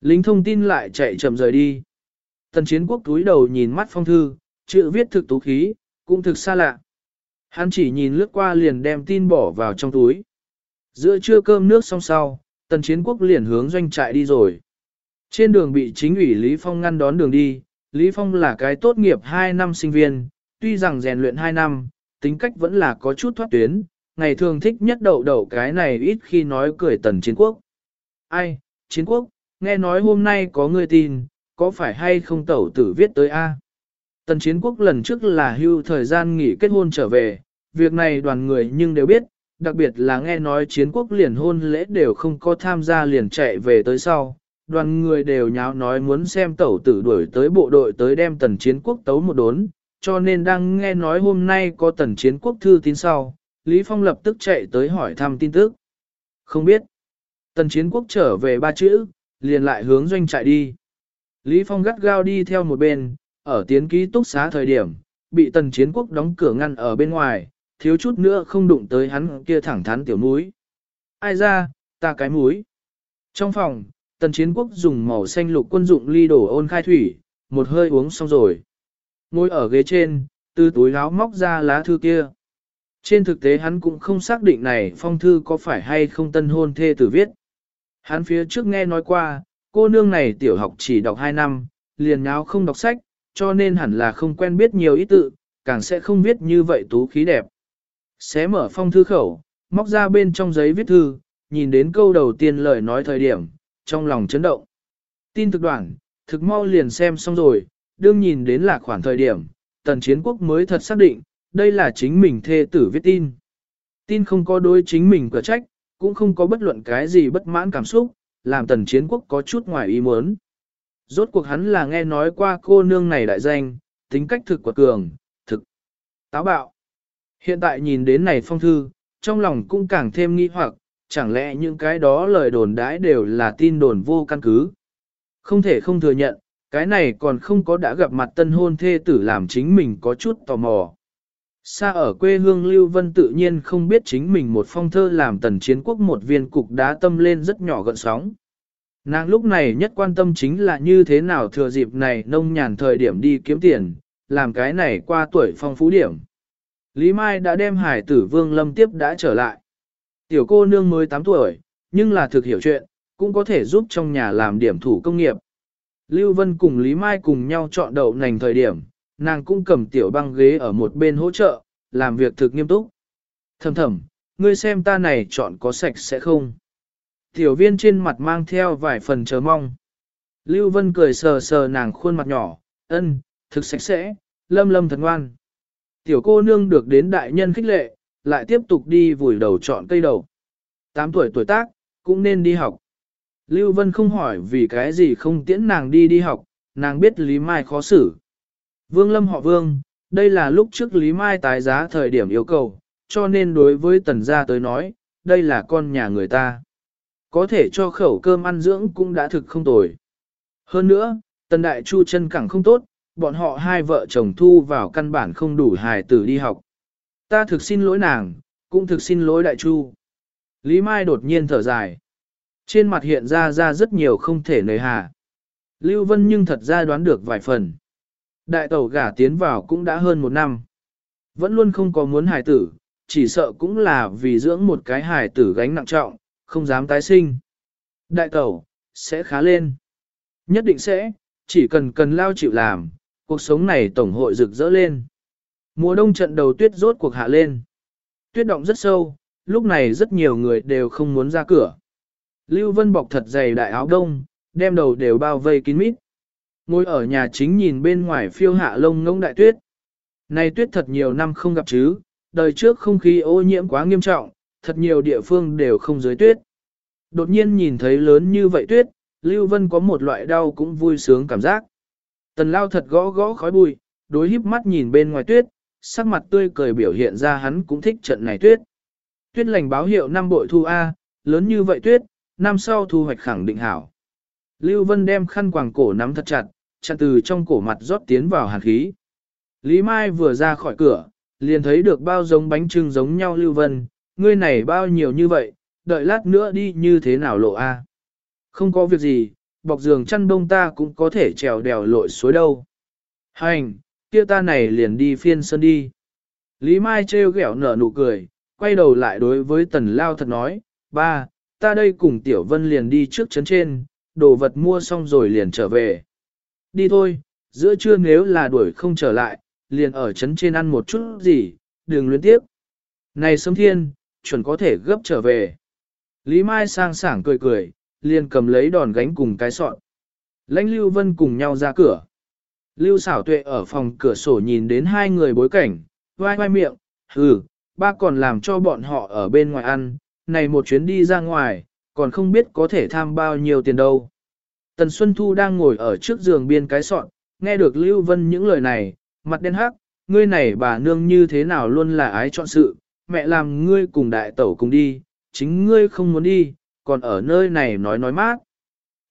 Lính thông tin lại chạy chậm rời đi. Tần chiến quốc túi đầu nhìn mắt phong thư, chữ viết thực tú khí, cũng thực xa lạ. Hắn chỉ nhìn lướt qua liền đem tin bỏ vào trong túi. Giữa trưa cơm nước xong sau, tần chiến quốc liền hướng doanh trại đi rồi. Trên đường bị chính ủy Lý Phong ngăn đón đường đi, Lý Phong là cái tốt nghiệp 2 năm sinh viên, tuy rằng rèn luyện 2 năm, tính cách vẫn là có chút thoát tuyến, ngày thường thích nhất đậu đậu cái này ít khi nói cười tần chiến quốc. Ai, chiến quốc, nghe nói hôm nay có người tin, có phải hay không tẩu tử viết tới A? Tần chiến quốc lần trước là hưu thời gian nghỉ kết hôn trở về, việc này đoàn người nhưng đều biết, đặc biệt là nghe nói chiến quốc liền hôn lễ đều không có tham gia liền chạy về tới sau. Đoàn người đều nháo nói muốn xem tẩu tử đuổi tới bộ đội tới đem tần chiến quốc tấu một đốn, cho nên đang nghe nói hôm nay có tần chiến quốc thư tín sau, Lý Phong lập tức chạy tới hỏi thăm tin tức. Không biết. Tần chiến quốc trở về ba chữ, liền lại hướng doanh trại đi. Lý Phong gắt gao đi theo một bên, ở tiến ký túc xá thời điểm, bị tần chiến quốc đóng cửa ngăn ở bên ngoài, thiếu chút nữa không đụng tới hắn kia thẳng thắn tiểu mũi. Ai ra, ta cái mũi. Trong phòng, tần chiến quốc dùng màu xanh lục quân dụng ly đổ ôn khai thủy, một hơi uống xong rồi. Ngồi ở ghế trên, từ túi áo móc ra lá thư kia. Trên thực tế hắn cũng không xác định này phong thư có phải hay không tân hôn thê tử viết. Hắn phía trước nghe nói qua, cô nương này tiểu học chỉ đọc 2 năm, liền nháo không đọc sách, cho nên hẳn là không quen biết nhiều ý tự, càng sẽ không viết như vậy tú khí đẹp. Xé mở phong thư khẩu, móc ra bên trong giấy viết thư, nhìn đến câu đầu tiên lời nói thời điểm, trong lòng chấn động. Tin thực đoạn, thực mau liền xem xong rồi, đương nhìn đến là khoản thời điểm, tần chiến quốc mới thật xác định, đây là chính mình thê tử viết tin. Tin không có đối chính mình cửa trách, cũng không có bất luận cái gì bất mãn cảm xúc, làm tần chiến quốc có chút ngoài ý muốn. Rốt cuộc hắn là nghe nói qua cô nương này đại danh, tính cách thực quật cường, thực táo bạo. Hiện tại nhìn đến này phong thư, trong lòng cũng càng thêm nghi hoặc, chẳng lẽ những cái đó lời đồn đãi đều là tin đồn vô căn cứ. Không thể không thừa nhận, cái này còn không có đã gặp mặt tân hôn thê tử làm chính mình có chút tò mò. Xa ở quê hương Lưu Vân tự nhiên không biết chính mình một phong thơ làm tần chiến quốc một viên cục đá tâm lên rất nhỏ gợn sóng. Nàng lúc này nhất quan tâm chính là như thế nào thừa dịp này nông nhàn thời điểm đi kiếm tiền, làm cái này qua tuổi phong phú điểm. Lý Mai đã đem hải tử Vương Lâm tiếp đã trở lại. Tiểu cô nương mới 8 tuổi, nhưng là thực hiểu chuyện, cũng có thể giúp trong nhà làm điểm thủ công nghiệp. Lưu Vân cùng Lý Mai cùng nhau chọn đậu nành thời điểm, nàng cũng cầm tiểu băng ghế ở một bên hỗ trợ, làm việc thực nghiêm túc. Thầm thầm, ngươi xem ta này chọn có sạch sẽ không? Tiểu viên trên mặt mang theo vài phần chờ mong. Lưu Vân cười sờ sờ nàng khuôn mặt nhỏ, ân, thực sạch sẽ, lâm lâm thật ngoan. Tiểu cô nương được đến đại nhân khích lệ, lại tiếp tục đi vùi đầu chọn cây đầu. 8 tuổi tuổi tác, cũng nên đi học. Lưu Vân không hỏi vì cái gì không tiễn nàng đi đi học, nàng biết Lý Mai khó xử. Vương Lâm họ Vương, đây là lúc trước Lý Mai tái giá thời điểm yêu cầu, cho nên đối với tần gia tới nói, đây là con nhà người ta. Có thể cho khẩu cơm ăn dưỡng cũng đã thực không tồi. Hơn nữa, tần đại chu chân cẳng không tốt, bọn họ hai vợ chồng thu vào căn bản không đủ hài tử đi học. Ta thực xin lỗi nàng, cũng thực xin lỗi đại chu. Lý Mai đột nhiên thở dài. Trên mặt hiện ra ra rất nhiều không thể nời hà. Lưu Vân nhưng thật ra đoán được vài phần. Đại tẩu gả tiến vào cũng đã hơn một năm. Vẫn luôn không có muốn hài tử, chỉ sợ cũng là vì dưỡng một cái hài tử gánh nặng trọng, không dám tái sinh. Đại tẩu, sẽ khá lên. Nhất định sẽ, chỉ cần cần lao chịu làm, cuộc sống này tổng hội rực rỡ lên. Mùa đông trận đầu tuyết rốt cuộc hạ lên. Tuyết động rất sâu, lúc này rất nhiều người đều không muốn ra cửa. Lưu Vân bọc thật dày đại áo đông, đem đầu đều bao vây kín mít. Ngồi ở nhà chính nhìn bên ngoài phiêu hạ lông ngông đại tuyết. Này tuyết thật nhiều năm không gặp chứ, đời trước không khí ô nhiễm quá nghiêm trọng, thật nhiều địa phương đều không dưới tuyết. Đột nhiên nhìn thấy lớn như vậy tuyết, Lưu Vân có một loại đau cũng vui sướng cảm giác. Tần lao thật gõ gõ khói bụi, đối híp mắt nhìn bên ngoài tuyết, sắc mặt tươi cười biểu hiện ra hắn cũng thích trận này tuyết. Tuyết lành báo hiệu năm bội thu A, lớn như vậy tuyết, năm sau thu hoạch khẳng định hảo. Lưu Vân đem khăn quàng cổ nắm thật chặt, chặt từ trong cổ mặt rót tiến vào hàn khí. Lý Mai vừa ra khỏi cửa, liền thấy được bao giống bánh trưng giống nhau Lưu Vân, ngươi này bao nhiêu như vậy, đợi lát nữa đi như thế nào lộ a? Không có việc gì, bọc giường chăn đông ta cũng có thể trèo đèo lội suối đâu. Hành, kia ta này liền đi phiên sân đi. Lý Mai trêu ghẹo nở nụ cười, quay đầu lại đối với tần lao thật nói, ba, ta đây cùng Tiểu Vân liền đi trước chấn trên, đồ vật mua xong rồi liền trở về. Đi thôi, giữa trưa nếu là đuổi không trở lại, liền ở chấn trên ăn một chút gì, đừng luyến tiếp. Này sớm thiên, chuẩn có thể gấp trở về. Lý Mai sang sảng cười cười, liền cầm lấy đòn gánh cùng cái sọn. Lãnh Lưu Vân cùng nhau ra cửa. Lưu xảo tuệ ở phòng cửa sổ nhìn đến hai người bối cảnh, vai vai miệng, hừ, ba còn làm cho bọn họ ở bên ngoài ăn, này một chuyến đi ra ngoài, còn không biết có thể tham bao nhiêu tiền đâu. Tần Xuân Thu đang ngồi ở trước giường biên cái sọn, nghe được Lưu Vân những lời này, mặt đen hắc, ngươi này bà nương như thế nào luôn là ái chọn sự, mẹ làm ngươi cùng đại tẩu cùng đi, chính ngươi không muốn đi, còn ở nơi này nói nói mát.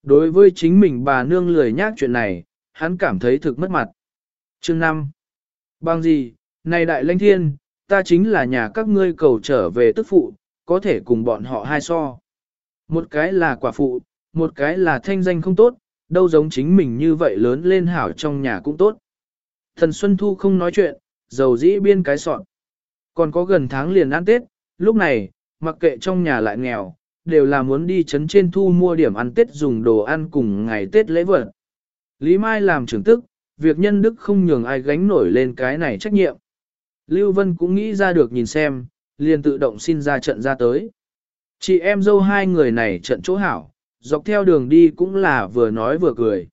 Đối với chính mình bà nương lười nhác chuyện này, hắn cảm thấy thực mất mặt. Chương 5. Bằng gì, này đại lãnh thiên, ta chính là nhà các ngươi cầu trở về tức phụ, có thể cùng bọn họ hai so. Một cái là quả phụ, một cái là thanh danh không tốt, đâu giống chính mình như vậy lớn lên hảo trong nhà cũng tốt. Thần Xuân Thu không nói chuyện, dầu dĩ biên cái soạn. Còn có gần tháng liền ăn Tết, lúc này, mặc kệ trong nhà lại nghèo, đều là muốn đi chấn trên thu mua điểm ăn Tết dùng đồ ăn cùng ngày Tết lễ vật. Lý Mai làm trưởng tức, việc nhân đức không nhường ai gánh nổi lên cái này trách nhiệm. Lưu Vân cũng nghĩ ra được nhìn xem, liền tự động xin ra trận ra tới. Chị em dâu hai người này trận chỗ hảo, dọc theo đường đi cũng là vừa nói vừa cười.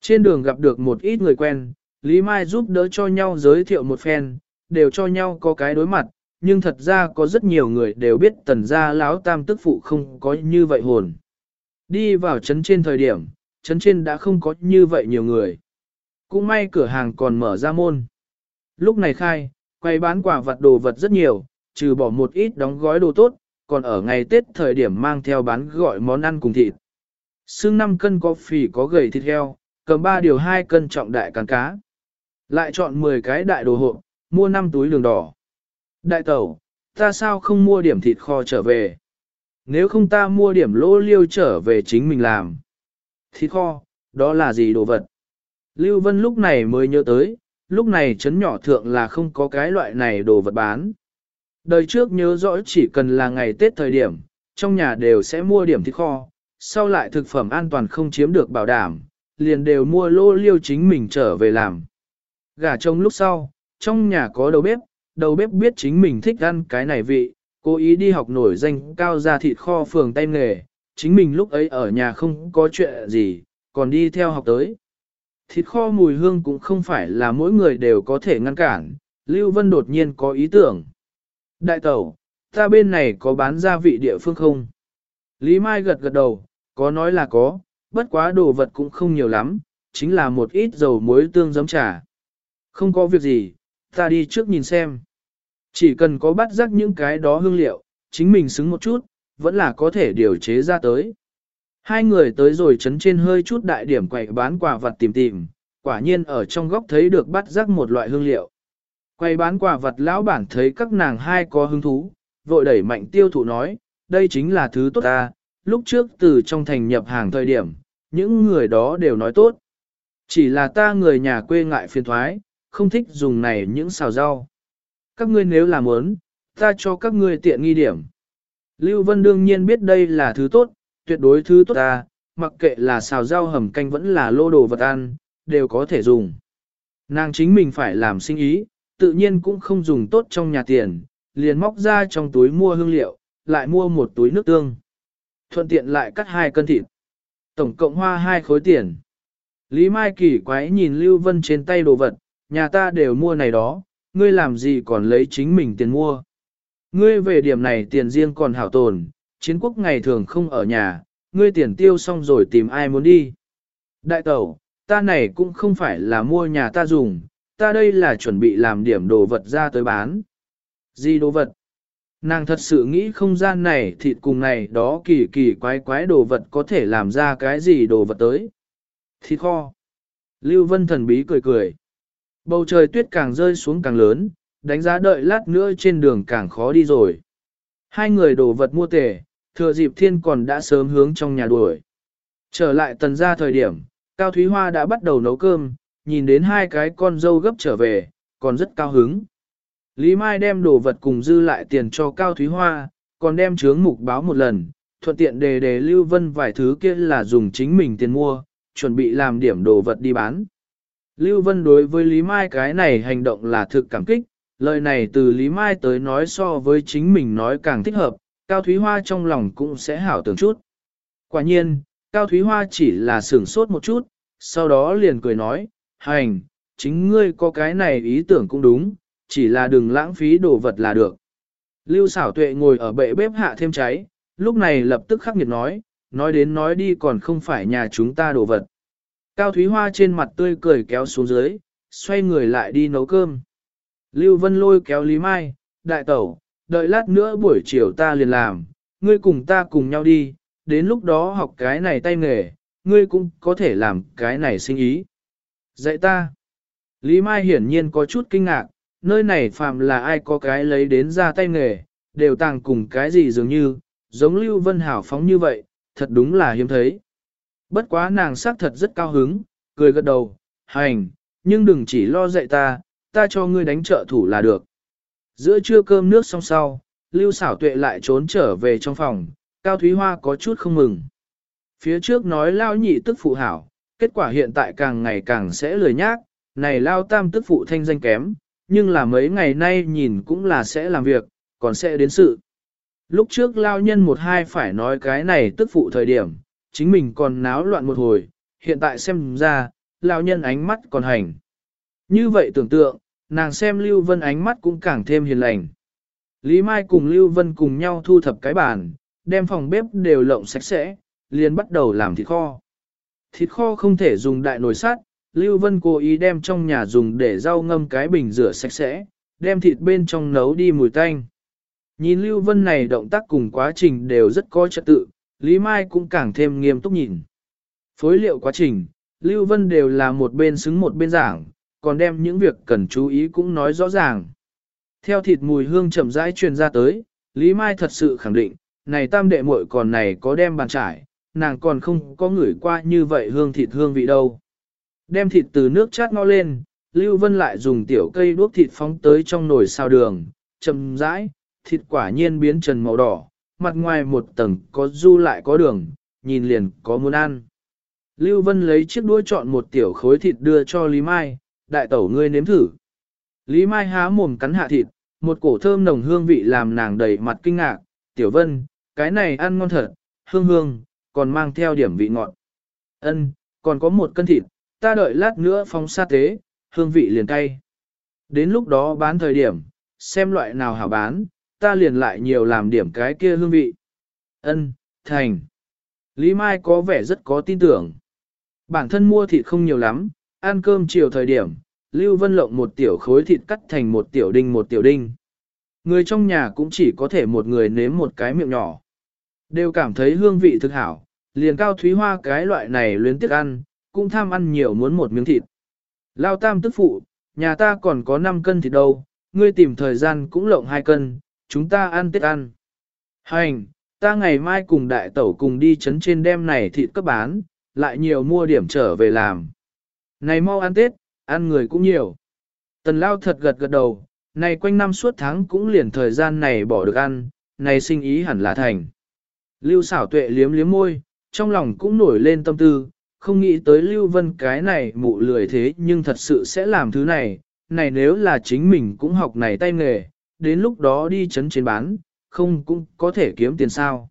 Trên đường gặp được một ít người quen, Lý Mai giúp đỡ cho nhau giới thiệu một phen, đều cho nhau có cái đối mặt, nhưng thật ra có rất nhiều người đều biết tần gia lão tam tức phụ không có như vậy hồn. Đi vào trấn trên thời điểm, trấn trên đã không có như vậy nhiều người. Cũng may cửa hàng còn mở ra môn. Lúc này khai, quay bán quả vật đồ vật rất nhiều, trừ bỏ một ít đóng gói đồ tốt, còn ở ngày Tết thời điểm mang theo bán gọi món ăn cùng thịt. Xương 5 cân có phì có gầy thịt heo, cầm 3 điều 2 cân trọng đại cán cá. Lại chọn 10 cái đại đồ hộ, mua 5 túi đường đỏ. Đại tẩu, ta sao không mua điểm thịt kho trở về? Nếu không ta mua điểm lỗ liêu trở về chính mình làm. Thịt kho, đó là gì đồ vật? Lưu Vân lúc này mới nhớ tới, lúc này chấn nhỏ thượng là không có cái loại này đồ vật bán. Đời trước nhớ rõ chỉ cần là ngày Tết thời điểm, trong nhà đều sẽ mua điểm thịt kho, sau lại thực phẩm an toàn không chiếm được bảo đảm, liền đều mua lô liêu chính mình trở về làm. Gà trông lúc sau, trong nhà có đầu bếp, đầu bếp biết chính mình thích ăn cái này vị, cố ý đi học nổi danh cao ra thịt kho phường tay nghề, chính mình lúc ấy ở nhà không có chuyện gì, còn đi theo học tới. Thịt kho mùi hương cũng không phải là mỗi người đều có thể ngăn cản, Lưu Vân đột nhiên có ý tưởng. Đại tẩu, ta bên này có bán gia vị địa phương không? Lý Mai gật gật đầu, có nói là có, bất quá đồ vật cũng không nhiều lắm, chính là một ít dầu muối tương giấm trà. Không có việc gì, ta đi trước nhìn xem. Chỉ cần có bắt rắc những cái đó hương liệu, chính mình xứng một chút, vẫn là có thể điều chế ra tới. Hai người tới rồi chấn trên hơi chút đại điểm quậy bán quà vật tìm tìm, quả nhiên ở trong góc thấy được bắt rắc một loại hương liệu. Quay bán quà vật lão bản thấy các nàng hai có hứng thú, vội đẩy mạnh tiêu thụ nói, đây chính là thứ tốt ta, lúc trước từ trong thành nhập hàng thời điểm, những người đó đều nói tốt. Chỉ là ta người nhà quê ngại phiền thoái, không thích dùng này những xào rau. Các ngươi nếu làm muốn, ta cho các ngươi tiện nghi điểm. Lưu Vân đương nhiên biết đây là thứ tốt, tuyệt đối thứ tốt ta, mặc kệ là xào rau hầm canh vẫn là lô đồ vật ăn, đều có thể dùng. Nàng chính mình phải làm sinh ý, tự nhiên cũng không dùng tốt trong nhà tiền, liền móc ra trong túi mua hương liệu, lại mua một túi nước tương. Thuận tiện lại cắt hai cân thịt. Tổng cộng hoa hai khối tiền. Lý Mai kỳ quái nhìn Lưu Vân trên tay đồ vật, nhà ta đều mua này đó, ngươi làm gì còn lấy chính mình tiền mua. Ngươi về điểm này tiền riêng còn hảo tồn, chiến quốc ngày thường không ở nhà, ngươi tiền tiêu xong rồi tìm ai muốn đi. Đại tẩu, ta này cũng không phải là mua nhà ta dùng, ta đây là chuẩn bị làm điểm đồ vật ra tới bán. Gì đồ vật? Nàng thật sự nghĩ không gian này thịt cùng này đó kỳ kỳ quái quái đồ vật có thể làm ra cái gì đồ vật tới. Thịt kho. Lưu Vân thần bí cười cười. Bầu trời tuyết càng rơi xuống càng lớn, đánh giá đợi lát nữa trên đường càng khó đi rồi. Hai người đổ vật mua tề, thừa dịp thiên còn đã sớm hướng trong nhà đuổi. Trở lại tần ra thời điểm, Cao Thúy Hoa đã bắt đầu nấu cơm, nhìn đến hai cái con dâu gấp trở về, còn rất cao hứng. Lý Mai đem đồ vật cùng dư lại tiền cho Cao Thúy Hoa, còn đem chướng mục báo một lần, thuận tiện đề đề Lưu Vân vài thứ kia là dùng chính mình tiền mua, chuẩn bị làm điểm đồ vật đi bán. Lưu Vân đối với Lý Mai cái này hành động là thực cảm kích, lời này từ Lý Mai tới nói so với chính mình nói càng thích hợp, Cao Thúy Hoa trong lòng cũng sẽ hảo tưởng chút. Quả nhiên, Cao Thúy Hoa chỉ là sửng sốt một chút, sau đó liền cười nói, hành, chính ngươi có cái này ý tưởng cũng đúng, chỉ là đừng lãng phí đồ vật là được. Lưu xảo tuệ ngồi ở bệ bếp hạ thêm cháy, lúc này lập tức khắc nghiệt nói, nói đến nói đi còn không phải nhà chúng ta đồ vật. Cao Thúy Hoa trên mặt tươi cười kéo xuống dưới, xoay người lại đi nấu cơm. Lưu Vân lôi kéo Lý Mai, đại tẩu, đợi lát nữa buổi chiều ta liền làm, ngươi cùng ta cùng nhau đi, đến lúc đó học cái này tay nghề, ngươi cũng có thể làm cái này sinh ý. Dạy ta. Lý Mai hiển nhiên có chút kinh ngạc, nơi này phàm là ai có cái lấy đến ra tay nghề, đều tàng cùng cái gì dường như, giống Lưu Vân Hảo phóng như vậy, thật đúng là hiếm thấy. Bất quá nàng xác thật rất cao hứng, cười gật đầu, hành, nhưng đừng chỉ lo dạy ta, ta cho ngươi đánh trợ thủ là được. Giữa trưa cơm nước xong sau, Lưu xảo tuệ lại trốn trở về trong phòng, Cao Thúy Hoa có chút không mừng. Phía trước nói lao nhị tức phụ hảo, kết quả hiện tại càng ngày càng sẽ lười nhác, này lao tam tức phụ thanh danh kém, nhưng là mấy ngày nay nhìn cũng là sẽ làm việc, còn sẽ đến sự. Lúc trước lao nhân một hai phải nói cái này tức phụ thời điểm, chính mình còn náo loạn một hồi, hiện tại xem ra, lão nhân ánh mắt còn hành. Như vậy tưởng tượng, nàng xem Lưu Vân ánh mắt cũng càng thêm hiền lành. Lý Mai cùng Lưu Vân cùng nhau thu thập cái bàn, đem phòng bếp đều lộng sạch sẽ, liền bắt đầu làm thịt kho. Thịt kho không thể dùng đại nồi sắt, Lưu Vân cố ý đem trong nhà dùng để rau ngâm cái bình rửa sạch sẽ, đem thịt bên trong nấu đi mùi tanh. Nhìn Lưu Vân này động tác cùng quá trình đều rất có trật tự, Lý Mai cũng càng thêm nghiêm túc nhìn. Phối liệu quá trình, Lưu Vân đều là một bên xứng một bên giảng, còn đem những việc cần chú ý cũng nói rõ ràng. Theo thịt mùi hương chậm rãi truyền ra tới, Lý Mai thật sự khẳng định, này tam đệ muội còn này có đem bàn trải, nàng còn không có ngửi qua như vậy hương thịt hương vị đâu. Đem thịt từ nước chát ngó lên, Lưu Vân lại dùng tiểu cây đuốc thịt phóng tới trong nồi xào đường, chậm rãi, thịt quả nhiên biến trần màu đỏ, mặt ngoài một tầng có du lại có đường, nhìn liền có muốn ăn. Lưu Vân lấy chiếc đũa chọn một tiểu khối thịt đưa cho Lý Mai, đại tẩu ngươi nếm thử. Lý Mai há mồm cắn hạ thịt, một cổ thơm nồng hương vị làm nàng đầy mặt kinh ngạc, tiểu vân, cái này ăn ngon thật, hương hương, còn mang theo điểm vị ngọt. Ân, còn có một cân thịt, ta đợi lát nữa phóng sa tế, hương vị liền cay. Đến lúc đó bán thời điểm, xem loại nào hảo bán, ta liền lại nhiều làm điểm cái kia hương vị. Ân, thành. Lý Mai có vẻ rất có tin tưởng. Bản thân mua thịt không nhiều lắm, ăn cơm chiều thời điểm, Lưu Vân lộng một tiểu khối thịt cắt thành một tiểu đinh một tiểu đinh. Người trong nhà cũng chỉ có thể một người nếm một cái miệng nhỏ. Đều cảm thấy hương vị thực hảo, liền cao thúy hoa cái loại này luyến tiếc ăn, cũng tham ăn nhiều muốn một miếng thịt. Lao tam tức phụ, nhà ta còn có 5 cân thịt đâu, ngươi tìm thời gian cũng lộng 2 cân, chúng ta ăn tết ăn. Hành, ta ngày mai cùng đại tẩu cùng đi chấn trên đêm này thịt cấp bán, lại nhiều mua điểm trở về làm. Này mau ăn tết, ăn người cũng nhiều. Tần lao thật gật gật đầu, này quanh năm suốt tháng cũng liền thời gian này bỏ được ăn, này sinh ý hẳn là thành. Lưu xảo tuệ liếm liếm môi, trong lòng cũng nổi lên tâm tư, không nghĩ tới Lưu Vân cái này mụ lười thế nhưng thật sự sẽ làm thứ này, này nếu là chính mình cũng học này tay nghề, đến lúc đó đi chấn trên bán, không cũng có thể kiếm tiền sao.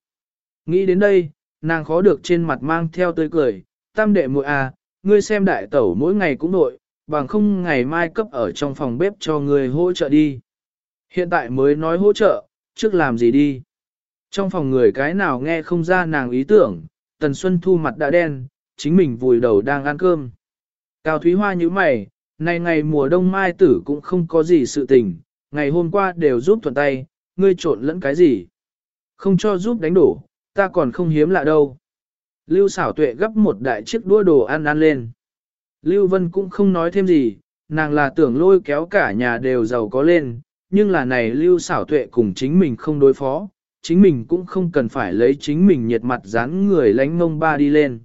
Nghĩ đến đây, nàng khó được trên mặt mang theo tươi cười, tam đệ muội à, ngươi xem đại tẩu mỗi ngày cũng nội, bằng không ngày mai cấp ở trong phòng bếp cho ngươi hỗ trợ đi. Hiện tại mới nói hỗ trợ, trước làm gì đi. Trong phòng người cái nào nghe không ra nàng ý tưởng, Tần Xuân Thu mặt đã đen, chính mình vùi đầu đang ăn cơm. Cao Thúy Hoa như mày, này ngày mùa đông mai tử cũng không có gì sự tình, ngày hôm qua đều giúp thuận tay, ngươi trộn lẫn cái gì. Không cho giúp đánh đổ, ta còn không hiếm lạ đâu. Lưu xảo tuệ gấp một đại chiếc đua đồ ăn ăn lên. Lưu Vân cũng không nói thêm gì, nàng là tưởng lôi kéo cả nhà đều giàu có lên, nhưng là này Lưu xảo tuệ cùng chính mình không đối phó, chính mình cũng không cần phải lấy chính mình nhiệt mặt dán người lánh ngông ba đi lên.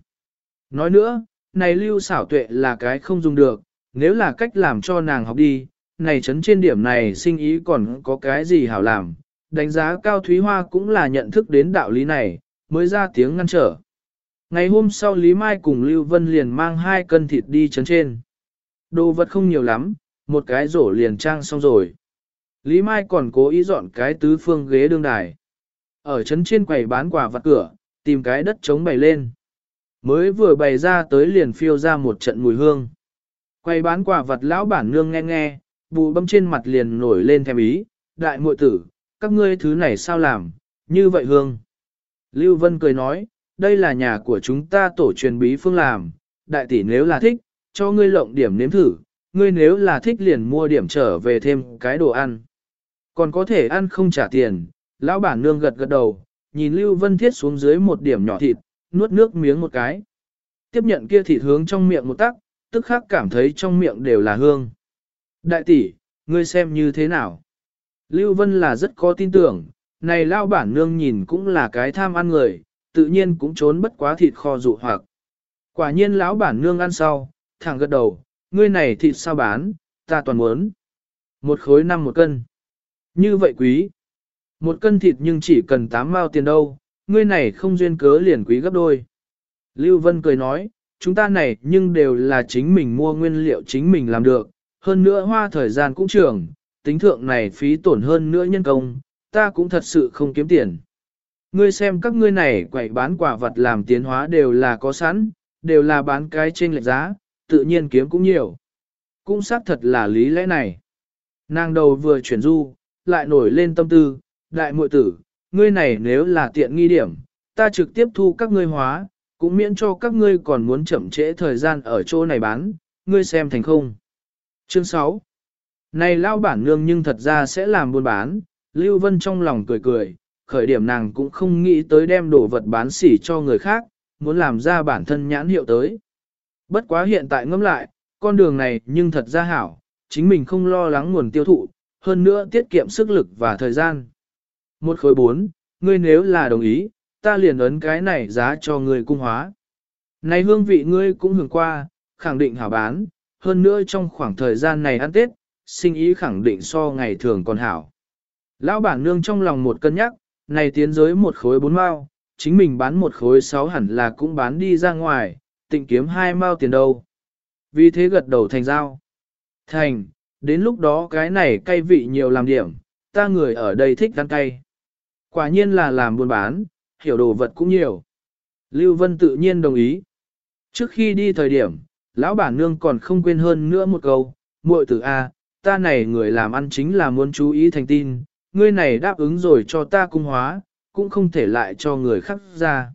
Nói nữa, này Lưu xảo tuệ là cái không dùng được, nếu là cách làm cho nàng học đi, này chấn trên điểm này sinh ý còn có cái gì hảo làm, đánh giá cao Thúy Hoa cũng là nhận thức đến đạo lý này, mới ra tiếng ngăn trở. Ngày hôm sau Lý Mai cùng Lưu Vân liền mang hai cân thịt đi chấn trên. Đồ vật không nhiều lắm, một cái rổ liền trang xong rồi. Lý Mai còn cố ý dọn cái tứ phương ghế đương đài. Ở chấn trên quầy bán quà vặt cửa, tìm cái đất trống bày lên. Mới vừa bày ra tới liền phiêu ra một trận mùi hương. Quầy bán quà vật lão bản nương nghe nghe, bù bấm trên mặt liền nổi lên thèm ý, đại muội tử, các ngươi thứ này sao làm, như vậy hương. Lưu Vân cười nói, đây là nhà của chúng ta tổ truyền bí phương làm, đại tỷ nếu là thích, cho ngươi lộng điểm nếm thử, ngươi nếu là thích liền mua điểm trở về thêm cái đồ ăn. Còn có thể ăn không trả tiền, lão bản nương gật gật đầu, nhìn Lưu Vân Thiết xuống dưới một điểm nhỏ thịt, nuốt nước miếng một cái. Tiếp nhận kia thịt hướng trong miệng một tắc, tức khắc cảm thấy trong miệng đều là hương. Đại tỷ, ngươi xem như thế nào? Lưu Vân là rất có tin tưởng, này lao bản nương nhìn cũng là cái tham ăn người, tự nhiên cũng trốn bất quá thịt kho dụ hoặc. Quả nhiên lão bản nương ăn sau, thẳng gật đầu, ngươi này thịt sao bán, ta toàn muốn. Một khối năm một cân. Như vậy quý. Một cân thịt nhưng chỉ cần tám mao tiền đâu, ngươi này không duyên cớ liền quý gấp đôi. Lưu Vân cười nói, chúng ta này nhưng đều là chính mình mua nguyên liệu chính mình làm được, hơn nữa hoa thời gian cũng trường, tính thượng này phí tổn hơn nữa nhân công, ta cũng thật sự không kiếm tiền. Ngươi xem các ngươi này quậy bán quả vật làm tiến hóa đều là có sẵn, đều là bán cái trên lệch giá, tự nhiên kiếm cũng nhiều. Cũng xác thật là lý lẽ này. Nàng đầu vừa chuyển du, lại nổi lên tâm tư, đại muội tử, ngươi này nếu là tiện nghi điểm, ta trực tiếp thu các ngươi hóa, cũng miễn cho các ngươi còn muốn chậm trễ thời gian ở chỗ này bán, ngươi xem thành không. Chương 6 Này lao bản nương nhưng thật ra sẽ làm buôn bán, Lưu Vân trong lòng cười cười, khởi điểm nàng cũng không nghĩ tới đem đồ vật bán xỉ cho người khác, muốn làm ra bản thân nhãn hiệu tới. Bất quá hiện tại ngẫm lại, con đường này nhưng thật ra hảo, chính mình không lo lắng nguồn tiêu thụ, hơn nữa tiết kiệm sức lực và thời gian. Một khối bốn, ngươi nếu là đồng ý, ta liền ấn cái này giá cho ngươi cung hóa. Này hương vị ngươi cũng hưởng qua, khẳng định hảo bán, hơn nữa trong khoảng thời gian này ăn Tết, sinh ý khẳng định so ngày thường còn hảo. Lão bản nương trong lòng một cân nhắc, này tiến giới một khối bốn mao, chính mình bán một khối sáu hẳn là cũng bán đi ra ngoài, tịnh kiếm hai mao tiền đâu. Vì thế gật đầu thành giao. Thành, đến lúc đó cái này cay vị nhiều làm điểm, ta người ở đây thích ăn cay. Quả nhiên là làm buôn bán, hiểu đồ vật cũng nhiều. Lưu Vân tự nhiên đồng ý. Trước khi đi thời điểm, lão bản nương còn không quên hơn nữa một câu, muội tử A, ta này người làm ăn chính là muốn chú ý thành tin, ngươi này đáp ứng rồi cho ta cung hóa, cũng không thể lại cho người khác ra.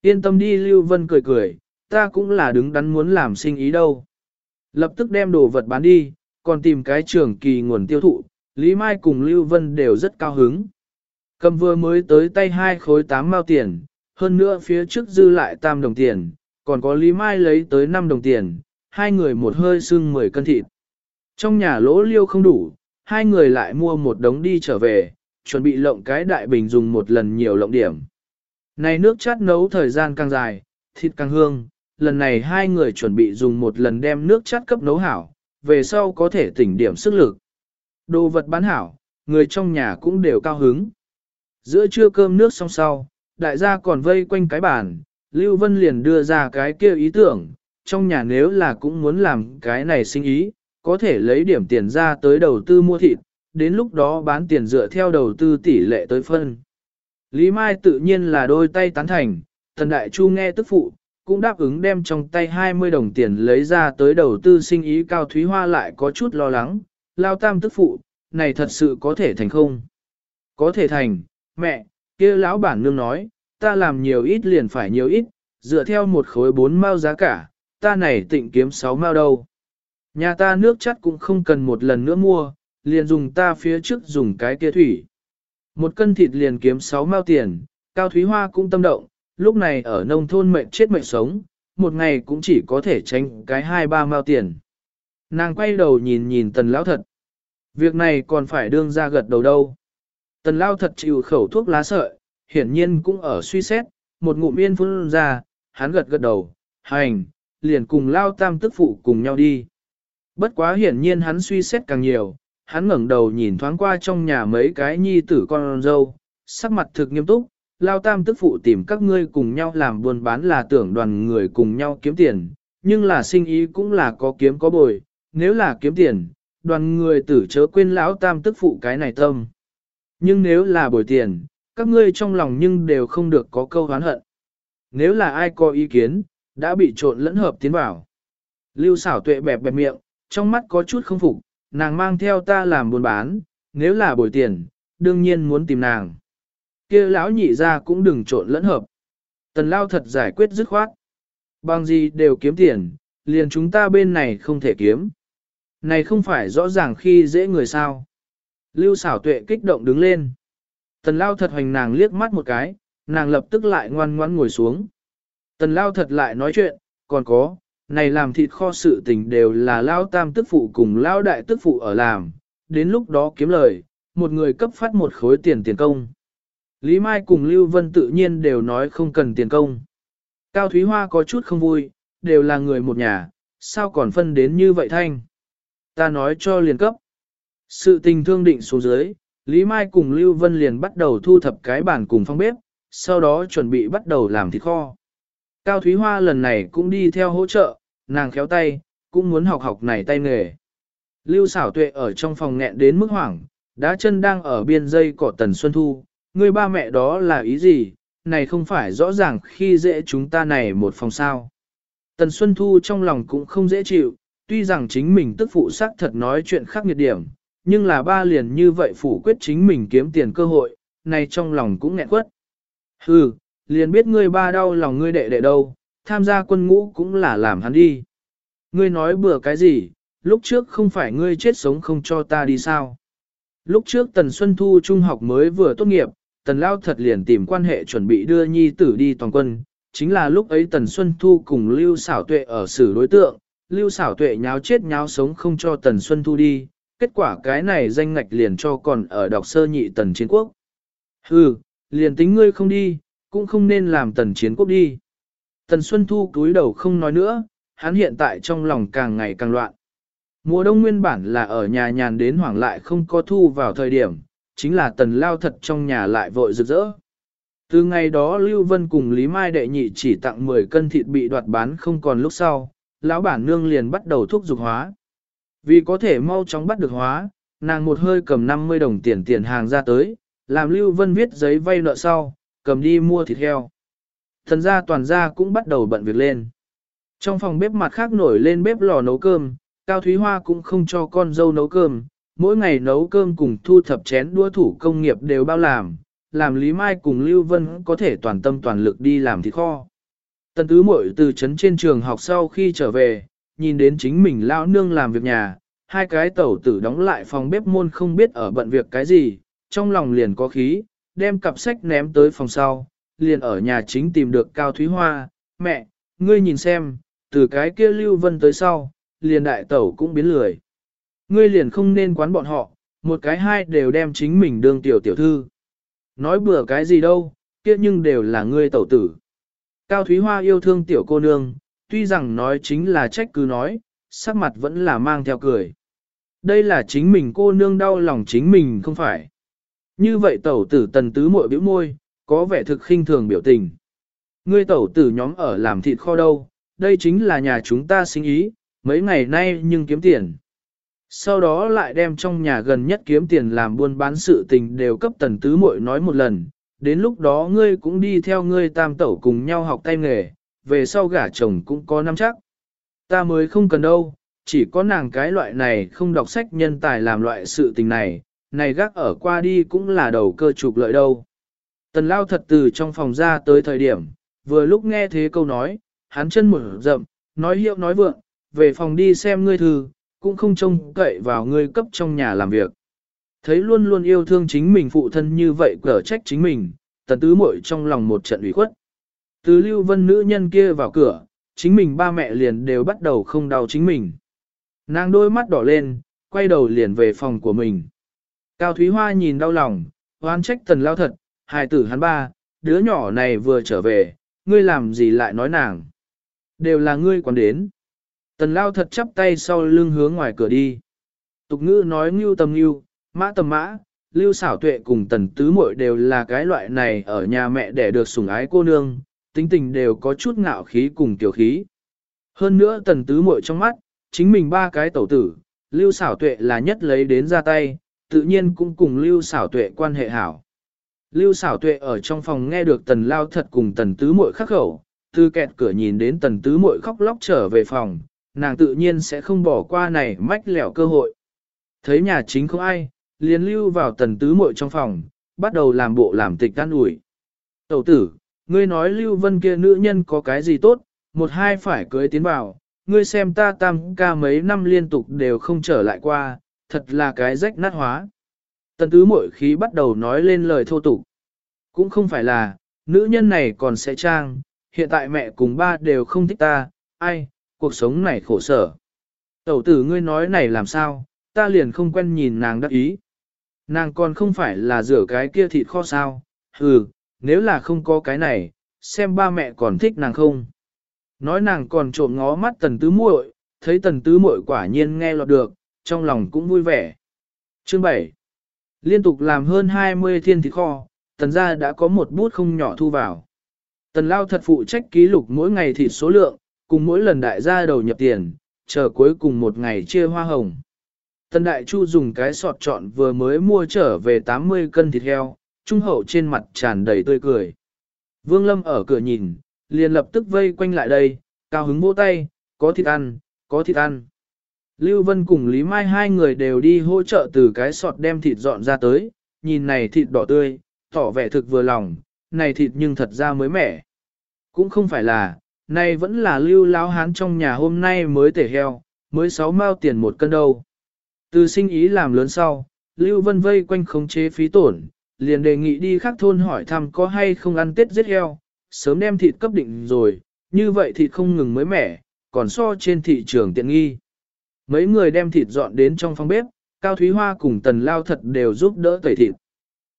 Yên tâm đi Lưu Vân cười cười, ta cũng là đứng đắn muốn làm sinh ý đâu. Lập tức đem đồ vật bán đi, còn tìm cái trường kỳ nguồn tiêu thụ, Lý Mai cùng Lưu Vân đều rất cao hứng. Cầm vừa mới tới tay hai khối tám mao tiền, hơn nữa phía trước dư lại tam đồng tiền, còn có Lý Mai lấy tới 5 đồng tiền, hai người một hơi xưng 10 cân thịt. Trong nhà lỗ liêu không đủ, hai người lại mua một đống đi trở về, chuẩn bị lộng cái đại bình dùng một lần nhiều lộng điểm. Này nước chát nấu thời gian càng dài, thịt càng hương, lần này hai người chuẩn bị dùng một lần đem nước chát cấp nấu hảo, về sau có thể tỉnh điểm sức lực. Đồ vật bán hảo, người trong nhà cũng đều cao hứng. Giữa trưa cơm nước xong sau, đại gia còn vây quanh cái bàn, Lưu Vân liền đưa ra cái kia ý tưởng, trong nhà nếu là cũng muốn làm cái này sinh ý, có thể lấy điểm tiền ra tới đầu tư mua thịt, đến lúc đó bán tiền dựa theo đầu tư tỷ lệ tới phân. Lý Mai tự nhiên là đôi tay tán thành, thần đại chu nghe tức phụ, cũng đáp ứng đem trong tay 20 đồng tiền lấy ra tới đầu tư sinh ý cao thúy hoa lại có chút lo lắng, lao tam tức phụ, này thật sự có thể thành không? Có thể thành, mẹ, kia lão bản nương nói, ta làm nhiều ít liền phải nhiều ít, dựa theo một khối bốn mao giá cả, ta này tịnh kiếm sáu mao đâu. Nhà ta nước chắt cũng không cần một lần nữa mua, liền dùng ta phía trước dùng cái kia thủy. Một cân thịt liền kiếm sáu mao tiền, Cao Thúy Hoa cũng tâm động, lúc này ở nông thôn mệnh chết mệnh sống, một ngày cũng chỉ có thể tránh cái hai ba mao tiền. Nàng quay đầu nhìn nhìn tần lão thật. Việc này còn phải đương ra gật đầu đâu. Tần lão thật chịu khẩu thuốc lá sợi, hiển nhiên cũng ở suy xét, một ngụm yên phun ra, hắn gật gật đầu, hành, liền cùng lao tam tức phụ cùng nhau đi. Bất quá hiển nhiên hắn suy xét càng nhiều, hắn ngẩng đầu nhìn thoáng qua trong nhà mấy cái nhi tử con dâu, sắc mặt thực nghiêm túc, lao tam tức phụ tìm các ngươi cùng nhau làm buôn bán là tưởng đoàn người cùng nhau kiếm tiền, nhưng là sinh ý cũng là có kiếm có bồi, nếu là kiếm tiền, đoàn người tử chớ quên lão tam tức phụ cái này tâm. Nhưng nếu là bồi tiền, các ngươi trong lòng nhưng đều không được có câu hán hận. Nếu là ai có ý kiến, đã bị trộn lẫn hợp tiến vào. Lưu xảo tuệ bẹp bẹp miệng, trong mắt có chút không phục, nàng mang theo ta làm buôn bán, nếu là bồi tiền, đương nhiên muốn tìm nàng. kia lão nhị ra cũng đừng trộn lẫn hợp. Tần lao thật giải quyết dứt khoát. Bằng gì đều kiếm tiền, liền chúng ta bên này không thể kiếm. Này không phải rõ ràng khi dễ người sao. Lưu xảo tuệ kích động đứng lên. Tần lao thật hoành nàng liếc mắt một cái, nàng lập tức lại ngoan ngoãn ngồi xuống. Tần lao thật lại nói chuyện, còn có, này làm thịt kho sự tình đều là lao tam tức phụ cùng lao đại tức phụ ở làm, đến lúc đó kiếm lời, một người cấp phát một khối tiền tiền công. Lý Mai cùng Lưu Vân tự nhiên đều nói không cần tiền công. Cao Thúy Hoa có chút không vui, đều là người một nhà, sao còn phân đến như vậy thanh. Ta nói cho liền cấp. Sự tình thương định xuống dưới, Lý Mai cùng Lưu Vân liền bắt đầu thu thập cái bàn cùng phong bếp, sau đó chuẩn bị bắt đầu làm thịt kho. Cao Thúy Hoa lần này cũng đi theo hỗ trợ, nàng khéo tay, cũng muốn học học này tay nghề. Lưu xảo tuệ ở trong phòng nghẹn đến mức hoảng, đá chân đang ở biên dây cỏ tần xuân thu, người ba mẹ đó là ý gì, này không phải rõ ràng khi dễ chúng ta này một phòng sao. Tần Xuân Thu trong lòng cũng không dễ chịu, tuy rằng chính mình tức phụ sắc thật nói chuyện khác nghiệt điểm, nhưng là ba liền như vậy phủ quyết chính mình kiếm tiền cơ hội, này trong lòng cũng nghẹn quất. Hừ, liền biết ngươi ba đau lòng ngươi đệ đệ đâu, tham gia quân ngũ cũng là làm hắn đi. Ngươi nói bừa cái gì, lúc trước không phải ngươi chết sống không cho ta đi sao. Lúc trước Tần Xuân Thu trung học mới vừa tốt nghiệp, Tần Lao thật liền tìm quan hệ chuẩn bị đưa nhi tử đi toàn quân, chính là lúc ấy Tần Xuân Thu cùng Lưu Xảo Tuệ ở xử đối tượng, Lưu Xảo Tuệ nháo chết nháo sống không cho Tần Xuân Thu đi, kết quả cái này danh ngạch liền cho còn ở đọc sơ nhị Tần Chiến Quốc. Hừ, liền tính ngươi không đi, cũng không nên làm Tần Chiến Quốc đi. Tần Xuân Thu cúi đầu không nói nữa, hắn hiện tại trong lòng càng ngày càng loạn. Mùa đông nguyên bản là ở nhà nhàn đến hoảng lại không có thu vào thời điểm, chính là tần lao thật trong nhà lại vội rực rỡ. Từ ngày đó Lưu Vân cùng Lý Mai đệ nhị chỉ tặng 10 cân thịt bị đoạt bán không còn lúc sau, lão bản nương liền bắt đầu thúc dục hóa. Vì có thể mau chóng bắt được hóa, nàng một hơi cầm 50 đồng tiền tiền hàng ra tới, làm Lưu Vân viết giấy vay nợ sau, cầm đi mua thịt heo. Thần gia toàn gia cũng bắt đầu bận việc lên. Trong phòng bếp mặt khác nổi lên bếp lò nấu cơm, Cao Thúy Hoa cũng không cho con dâu nấu cơm, mỗi ngày nấu cơm cùng thu thập chén đua thủ công nghiệp đều bao làm, làm Lý Mai cùng Lưu Vân có thể toàn tâm toàn lực đi làm thịt kho. Tần tứ muội từ trấn trên trường học sau khi trở về, nhìn đến chính mình lao nương làm việc nhà, hai cái tẩu tử đóng lại phòng bếp môn không biết ở bận việc cái gì, trong lòng liền có khí, đem cặp sách ném tới phòng sau, liền ở nhà chính tìm được Cao Thúy Hoa, mẹ, ngươi nhìn xem, từ cái kia Lưu Vân tới sau, liền đại tẩu cũng biến lười. Ngươi liền không nên quán bọn họ, một cái hai đều đem chính mình đương tiểu tiểu thư. Nói bừa cái gì đâu, kia nhưng đều là ngươi tẩu tử. Cao Thúy Hoa yêu thương tiểu cô nương, tuy rằng nói chính là trách cứ nói, sắc mặt vẫn là mang theo cười. Đây là chính mình cô nương đau lòng chính mình không phải. Như vậy tẩu tử tần tứ muội biểu môi, có vẻ thực khinh thường biểu tình. Ngươi tẩu tử nhóm ở làm thịt kho đâu, đây chính là nhà chúng ta sinh ý, mấy ngày nay nhưng kiếm tiền. Sau đó lại đem trong nhà gần nhất kiếm tiền làm buôn bán sự tình đều cấp tần tứ muội nói một lần, đến lúc đó ngươi cũng đi theo ngươi tam tẩu cùng nhau học tay nghề, về sau gả chồng cũng có năm chắc. Ta mới không cần đâu, chỉ có nàng cái loại này không đọc sách nhân tài làm loại sự tình này, này gác ở qua đi cũng là đầu cơ trục lợi đâu. Tần lao thật từ trong phòng ra tới thời điểm, vừa lúc nghe thế câu nói, hắn chân mở rậm, nói hiệu nói vượng, về phòng đi xem ngươi thư, cũng không trông cậy vào ngươi cấp trong nhà làm việc. Thấy luôn luôn yêu thương chính mình phụ thân như vậy cở trách chính mình, tần tứ muội trong lòng một trận ủy khuất. Từ lưu vân nữ nhân kia vào cửa, chính mình ba mẹ liền đều bắt đầu không đau chính mình. Nàng đôi mắt đỏ lên, quay đầu liền về phòng của mình. Cao Thúy Hoa nhìn đau lòng, oán trách tần lao thật, hài tử hắn ba, đứa nhỏ này vừa trở về, ngươi làm gì lại nói nàng. Đều là ngươi quản đến. Tần lao thật chắp tay sau lưng hướng ngoài cửa đi. Tục ngữ nói ngưu tầm ngưu, mã tầm mã, lưu xảo tuệ cùng tần tứ muội đều là cái loại này ở nhà mẹ để được sủng ái cô nương, tính tình đều có chút ngạo khí cùng tiểu khí. Hơn nữa tần tứ muội trong mắt, chính mình ba cái tẩu tử, lưu xảo tuệ là nhất lấy đến ra tay, tự nhiên cũng cùng lưu xảo tuệ quan hệ hảo. Lưu xảo tuệ ở trong phòng nghe được tần lao thật cùng tần tứ muội khắc khẩu, từ kẹt cửa nhìn đến tần tứ muội khóc lóc trở về phòng, nàng tự nhiên sẽ không bỏ qua này mách lẻo cơ hội. Thấy nhà chính không ai, liền lưu vào tần tứ muội trong phòng, bắt đầu làm bộ làm tịch tan ủi. Tẩu tử, ngươi nói lưu vân kia nữ nhân có cái gì tốt, một hai phải cưới tiến vào, ngươi xem ta tam ca mấy năm liên tục đều không trở lại qua, thật là cái rách nát hóa. Tần tứ mỗi khí bắt đầu nói lên lời thô tục. Cũng không phải là, nữ nhân này còn sẽ trang, hiện tại mẹ cùng ba đều không thích ta, ai, cuộc sống này khổ sở. Tẩu tử ngươi nói này làm sao, ta liền không quen nhìn nàng đắc ý. Nàng còn không phải là rửa cái kia thịt kho sao, hừ, nếu là không có cái này, xem ba mẹ còn thích nàng không. Nói nàng còn trộm ngó mắt tần tứ muội, thấy tần tứ muội quả nhiên nghe lọt được, trong lòng cũng vui vẻ. Chương 7 Liên tục làm hơn 20 thiên thịt kho, tần gia đã có một bút không nhỏ thu vào. Tần lao thật phụ trách ký lục mỗi ngày thịt số lượng, cùng mỗi lần đại gia đầu nhập tiền, chờ cuối cùng một ngày chia hoa hồng. Tần đại chu dùng cái sọt trọn vừa mới mua trở về 80 cân thịt heo, trung hậu trên mặt tràn đầy tươi cười. Vương Lâm ở cửa nhìn, liền lập tức vây quanh lại đây, Cao hứng vỗ tay, có thịt ăn, có thịt ăn. Lưu Vân cùng Lý Mai hai người đều đi hỗ trợ từ cái sọt đem thịt dọn ra tới, nhìn này thịt đỏ tươi, tỏ vẻ thực vừa lòng, này thịt nhưng thật ra mới mẻ. Cũng không phải là, này vẫn là lưu lão hán trong nhà hôm nay mới tể heo, mới sáu mao tiền một cân đâu. Từ sinh ý làm lớn sau, Lưu Vân vây quanh khống chế phí tổn, liền đề nghị đi khác thôn hỏi thăm có hay không ăn tết giết heo, sớm đem thịt cấp định rồi, như vậy thịt không ngừng mới mẻ, còn so trên thị trường tiện nghi. Mấy người đem thịt dọn đến trong phòng bếp, Cao Thúy Hoa cùng Tần Lao thật đều giúp đỡ tẩy thịt.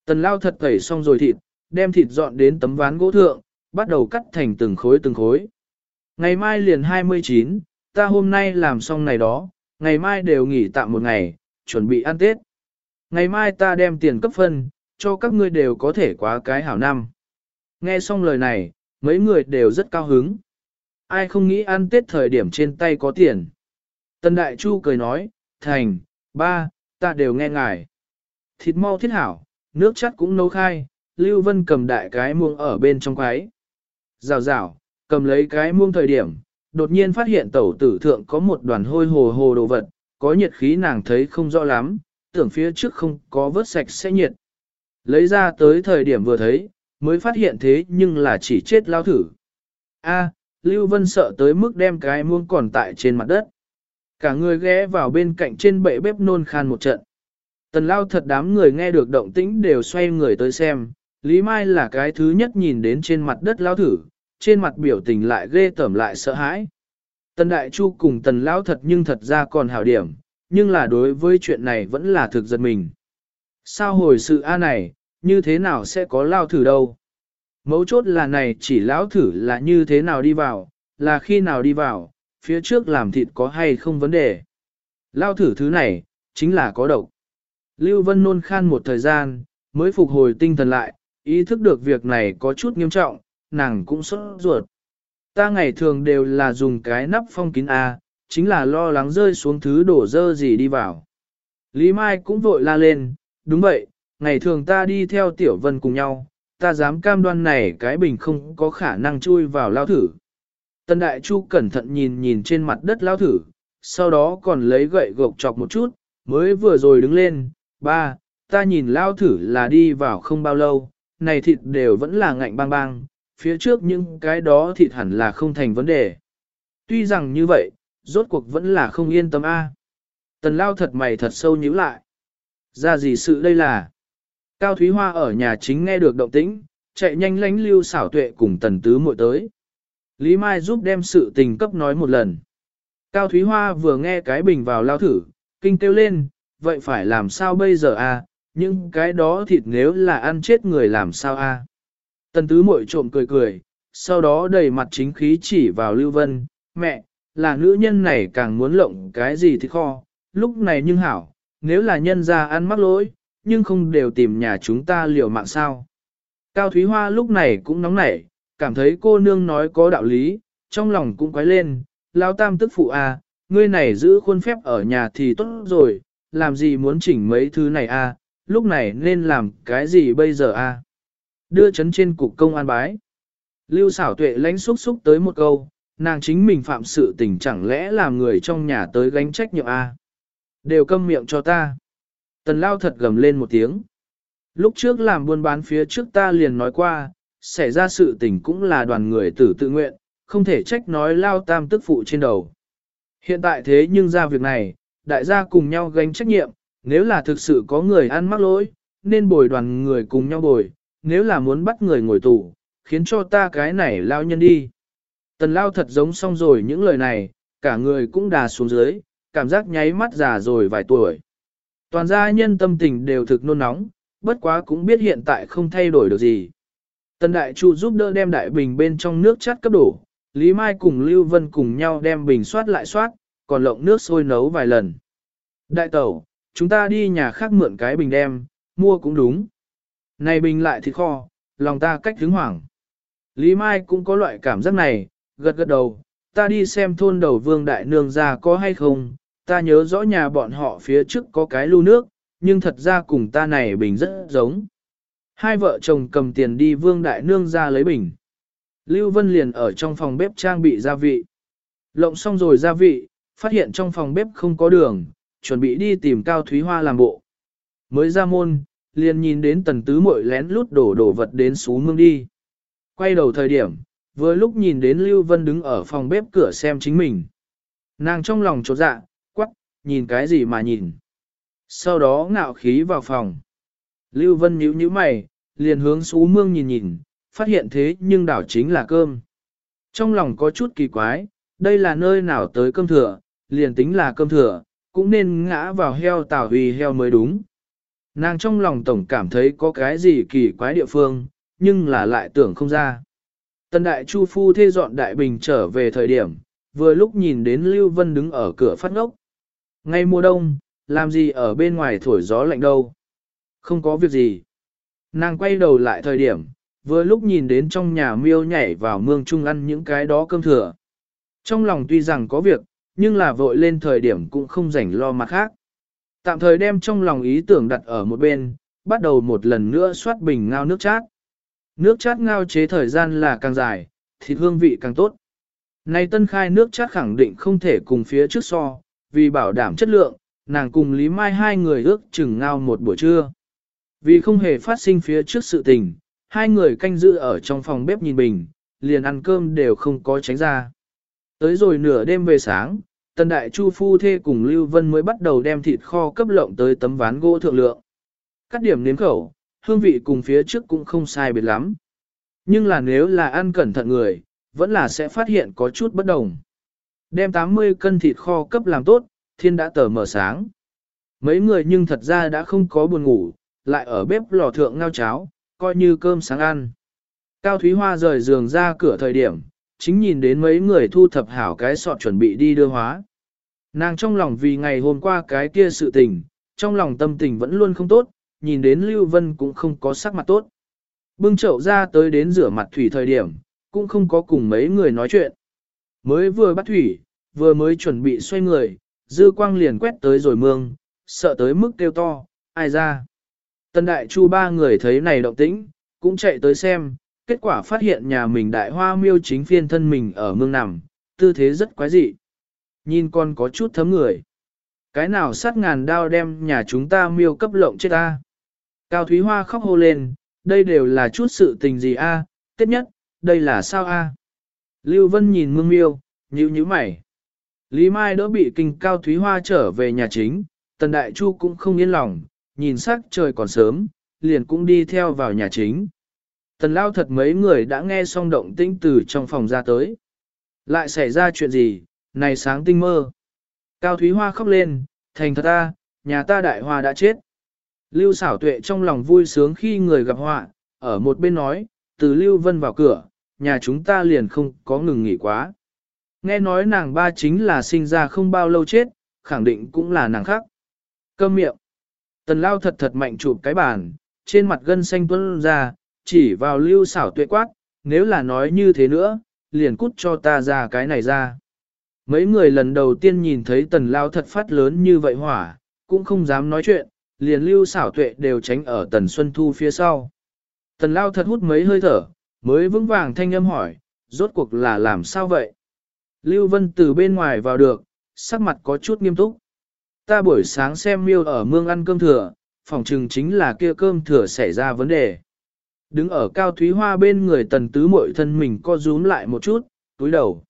Tần Lao thật tẩy xong rồi thịt, đem thịt dọn đến tấm ván gỗ thượng, bắt đầu cắt thành từng khối từng khối. Ngày mai liền 29, ta hôm nay làm xong này đó, ngày mai đều nghỉ tạm một ngày, chuẩn bị ăn Tết. Ngày mai ta đem tiền cấp phân, cho các ngươi đều có thể quá cái hảo năm. Nghe xong lời này, mấy người đều rất cao hứng. Ai không nghĩ ăn Tết thời điểm trên tay có tiền. tân Đại Chu cười nói, thành, ba, ta đều nghe ngài. Thịt mau thiết hảo, nước chắc cũng nấu khai, Lưu Vân cầm đại cái muông ở bên trong quái. Rào rào, cầm lấy cái muông thời điểm, đột nhiên phát hiện tẩu tử thượng có một đoàn hôi hồ hồ đồ vật, có nhiệt khí nàng thấy không rõ lắm, tưởng phía trước không có vớt sạch sẽ nhiệt. Lấy ra tới thời điểm vừa thấy, mới phát hiện thế nhưng là chỉ chết lao thử. A, Lưu Vân sợ tới mức đem cái muông còn tại trên mặt đất. Cả người ghé vào bên cạnh trên bệ bếp nôn khan một trận. Tần lao thật đám người nghe được động tĩnh đều xoay người tới xem, Lý Mai là cái thứ nhất nhìn đến trên mặt đất lao thử, trên mặt biểu tình lại ghê tởm lại sợ hãi. Tần Đại Chu cùng Tần Lão thật nhưng thật ra còn hảo điểm, nhưng là đối với chuyện này vẫn là thực giật mình. Sao hồi sự A này, như thế nào sẽ có lao thử đâu? Mấu chốt là này chỉ lão thử là như thế nào đi vào, là khi nào đi vào, phía trước làm thịt có hay không vấn đề. Lao thử thứ này, chính là có độc. Lưu Vân nôn khan một thời gian, mới phục hồi tinh thần lại, ý thức được việc này có chút nghiêm trọng, nàng cũng sốt ruột. Ta ngày thường đều là dùng cái nắp phong kín A, chính là lo lắng rơi xuống thứ đổ dơ gì đi vào. Lý Mai cũng vội la lên, đúng vậy, ngày thường ta đi theo Tiểu Vân cùng nhau, ta dám cam đoan này cái bình không có khả năng chui vào lao thử. Tân Đại Chu cẩn thận nhìn nhìn trên mặt đất lao thử, sau đó còn lấy gậy gộc chọc một chút, mới vừa rồi đứng lên, ba, ta nhìn lao thử là đi vào không bao lâu, này thịt đều vẫn là ngạnh bang bang, phía trước những cái đó thịt hẳn là không thành vấn đề. Tuy rằng như vậy, rốt cuộc vẫn là không yên tâm a. Tần lao thật mày thật sâu nhíu lại. Ra gì sự đây là? Cao Thúy Hoa ở nhà chính nghe được động tĩnh, chạy nhanh lánh lưu xảo tuệ cùng tần tứ muội tới. Lý Mai giúp đem sự tình cấp nói một lần. Cao Thúy Hoa vừa nghe cái bình vào lao thử, kinh kêu lên, vậy phải làm sao bây giờ a? những cái đó thịt nếu là ăn chết người làm sao a? Tần tứ muội trộm cười cười, sau đó đầy mặt chính khí chỉ vào Lưu Vân, mẹ, là nữ nhân này càng muốn lộng cái gì thì kho, lúc này nhưng hảo, nếu là nhân ra ăn mắc lỗi, nhưng không đều tìm nhà chúng ta liều mạng sao. Cao Thúy Hoa lúc này cũng nóng nảy, cảm thấy cô nương nói có đạo lý, trong lòng cũng quái lên, lao tam tức phụ à, ngươi này giữ khuôn phép ở nhà thì tốt rồi, làm gì muốn chỉnh mấy thứ này à, lúc này nên làm cái gì bây giờ? À? Đưa chấn trên cục công an bái. Lưu xảo tuệ lánh xúc xúc tới một câu, nàng chính mình phạm sự tình chẳng lẽ làm người trong nhà tới gánh trách nhiệm à? Đều câm miệng cho ta. Tần lao thật gầm lên một tiếng. Lúc trước làm buôn bán phía trước ta liền nói qua, xảy ra sự tình cũng là đoàn người tử tự nguyện, không thể trách nói lao tam tức phụ trên đầu. Hiện tại thế nhưng ra việc này, đại gia cùng nhau gánh trách nhiệm, nếu là thực sự có người ăn mắc lỗi, nên bồi đoàn người cùng nhau bồi, nếu là muốn bắt người ngồi tù, khiến cho ta cái này lao nhân đi. Tần lao thật giống xong rồi những lời này, cả người cũng đà xuống dưới, cảm giác nháy mắt già rồi vài tuổi. Toàn gia nhân tâm tình đều thực nôn nóng, bất quá cũng biết hiện tại không thay đổi được gì. Tần Đại Chu giúp đỡ đem đại bình bên trong nước chát cấp đổ, Lý Mai cùng Lưu Vân cùng nhau đem bình soát lại soát, còn lộng nước sôi nấu vài lần. Đại tẩu, chúng ta đi nhà khác mượn cái bình đem, mua cũng đúng. Này bình lại thịt kho, lòng ta cách hứng hoảng. Lý Mai cũng có loại cảm giác này, gật gật đầu, ta đi xem thôn đầu vương đại nương ra có hay không, ta nhớ rõ nhà bọn họ phía trước có cái lưu nước, nhưng thật ra cùng ta này bình rất giống. Hai vợ chồng cầm tiền đi vương đại nương ra lấy bình. Lưu Vân liền ở trong phòng bếp trang bị gia vị. Lộng xong rồi gia vị, phát hiện trong phòng bếp không có đường, chuẩn bị đi tìm Cao Thúy Hoa làm bộ. Mới ra môn, liền nhìn đến tần tứ muội lén lút đổ đổ vật đến xú mương đi. Quay đầu thời điểm, vừa lúc nhìn đến Lưu Vân đứng ở phòng bếp cửa xem chính mình. Nàng trong lòng chột dạ, nhìn cái gì mà nhìn. Sau đó ngạo khí vào phòng. Lưu Vân nhíu nhíu mày, liền hướng xú mương nhìn nhìn, phát hiện thế nhưng đảo chính là cơm. Trong lòng có chút kỳ quái, đây là nơi nào tới cơm thừa, liền tính là cơm thừa, cũng nên ngã vào heo tảo huy heo mới đúng. Nàng trong lòng tổng cảm thấy có cái gì kỳ quái địa phương, nhưng là lại tưởng không ra. Tân đại chu phu thê dọn đại bình trở về thời điểm, vừa lúc nhìn đến Lưu Vân đứng ở cửa phát ngốc. Ngay mùa đông, làm gì ở bên ngoài thổi gió lạnh đâu. Không có việc gì. Nàng quay đầu lại thời điểm, vừa lúc nhìn đến trong nhà miêu nhảy vào mương trung ăn những cái đó cơm thừa. Trong lòng tuy rằng có việc, nhưng là vội lên thời điểm cũng không rảnh lo mặt khác. Tạm thời đem trong lòng ý tưởng đặt ở một bên, bắt đầu một lần nữa xoát bình ngao nước chát. Nước chát ngao chế thời gian là càng dài, thịt hương vị càng tốt. Nay tân khai nước chát khẳng định không thể cùng phía trước so, vì bảo đảm chất lượng, nàng cùng Lý Mai hai người ước chừng ngao một buổi trưa. Vì không hề phát sinh phía trước sự tình, hai người canh giữ ở trong phòng bếp nhìn bình, liền ăn cơm đều không có tránh ra. Tới rồi nửa đêm về sáng, Tần Đại Chu Phu Thê cùng Lưu Vân mới bắt đầu đem thịt kho cấp lộng tới tấm ván gỗ thượng lượng. Cắt điểm nếm khẩu, hương vị cùng phía trước cũng không sai biệt lắm. Nhưng là nếu là ăn cẩn thận người, vẫn là sẽ phát hiện có chút bất đồng. Đem 80 cân thịt kho cấp làm tốt, thiên đã tờ mở sáng. Mấy người nhưng thật ra đã không có buồn ngủ, lại ở bếp lò thượng ngao cháo, coi như cơm sáng ăn. Cao Thúy Hoa rời giường ra cửa thời điểm, chính nhìn đến mấy người thu thập hảo cái sọt chuẩn bị đi đưa hóa. Nàng trong lòng vì ngày hôm qua cái kia sự tình, trong lòng tâm tình vẫn luôn không tốt, nhìn đến Lưu Vân cũng không có sắc mặt tốt. Bưng chậu ra tới đến rửa mặt thủy thời điểm, cũng không có cùng mấy người nói chuyện. Mới vừa bắt thủy, vừa mới chuẩn bị xoay người, dư quang liền quét tới rồi mương, sợ tới mức kêu to, ai ra. Tân đại chu ba người thấy này động tĩnh, cũng chạy tới xem, kết quả phát hiện nhà mình đại hoa miêu chính phiên thân mình ở mương nằm, tư thế rất quái dị. Nhìn con có chút thấm người. Cái nào sát ngàn đao đem nhà chúng ta miêu cấp lộng chết ta. Cao Thúy Hoa khóc hô lên, đây đều là chút sự tình gì a? À? Nhất, đây là sao a? Lưu Vân nhìn mương miêu, nhíu nhíu mày. Lý Mai đỡ bị kinh Cao Thúy Hoa trở về nhà chính, Tần Đại Chu cũng không yên lòng, nhìn sắc trời còn sớm, liền cũng đi theo vào nhà chính. Tần lao thật mấy người đã nghe xong động tĩnh từ trong phòng ra tới. Lại xảy ra chuyện gì, này sáng tinh mơ. Cao Thúy Hoa khóc lên, thành thật ta, nhà ta đại hoa đã chết. Lưu xảo tuệ trong lòng vui sướng khi người gặp họa, ở một bên nói, từ Lưu Vân vào cửa, nhà chúng ta liền không có ngừng nghỉ quá. Nghe nói nàng ba chính là sinh ra không bao lâu chết, khẳng định cũng là nàng khác. Cơm miệng. Tần lao thật thật mạnh chụp cái bàn, trên mặt gân xanh tuân ra, chỉ vào lưu xảo tuệ quát, nếu là nói như thế nữa, liền cút cho ta ra cái này ra. Mấy người lần đầu tiên nhìn thấy tần lao thật phát lớn như vậy hỏa, cũng không dám nói chuyện, liền lưu xảo tuệ đều tránh ở tần xuân thu phía sau. Tần lao thật hút mấy hơi thở, mới vững vàng thanh âm hỏi, rốt cuộc là làm sao vậy? Lưu Vân từ bên ngoài vào được, sắc mặt có chút nghiêm túc. Ta buổi sáng xem miêu ở mương ăn cơm thừa, phòng trừng chính là kia cơm thừa xảy ra vấn đề. Đứng ở Cao Thúy Hoa bên người tần tứ mội thân mình co rúm lại một chút, túi đầu.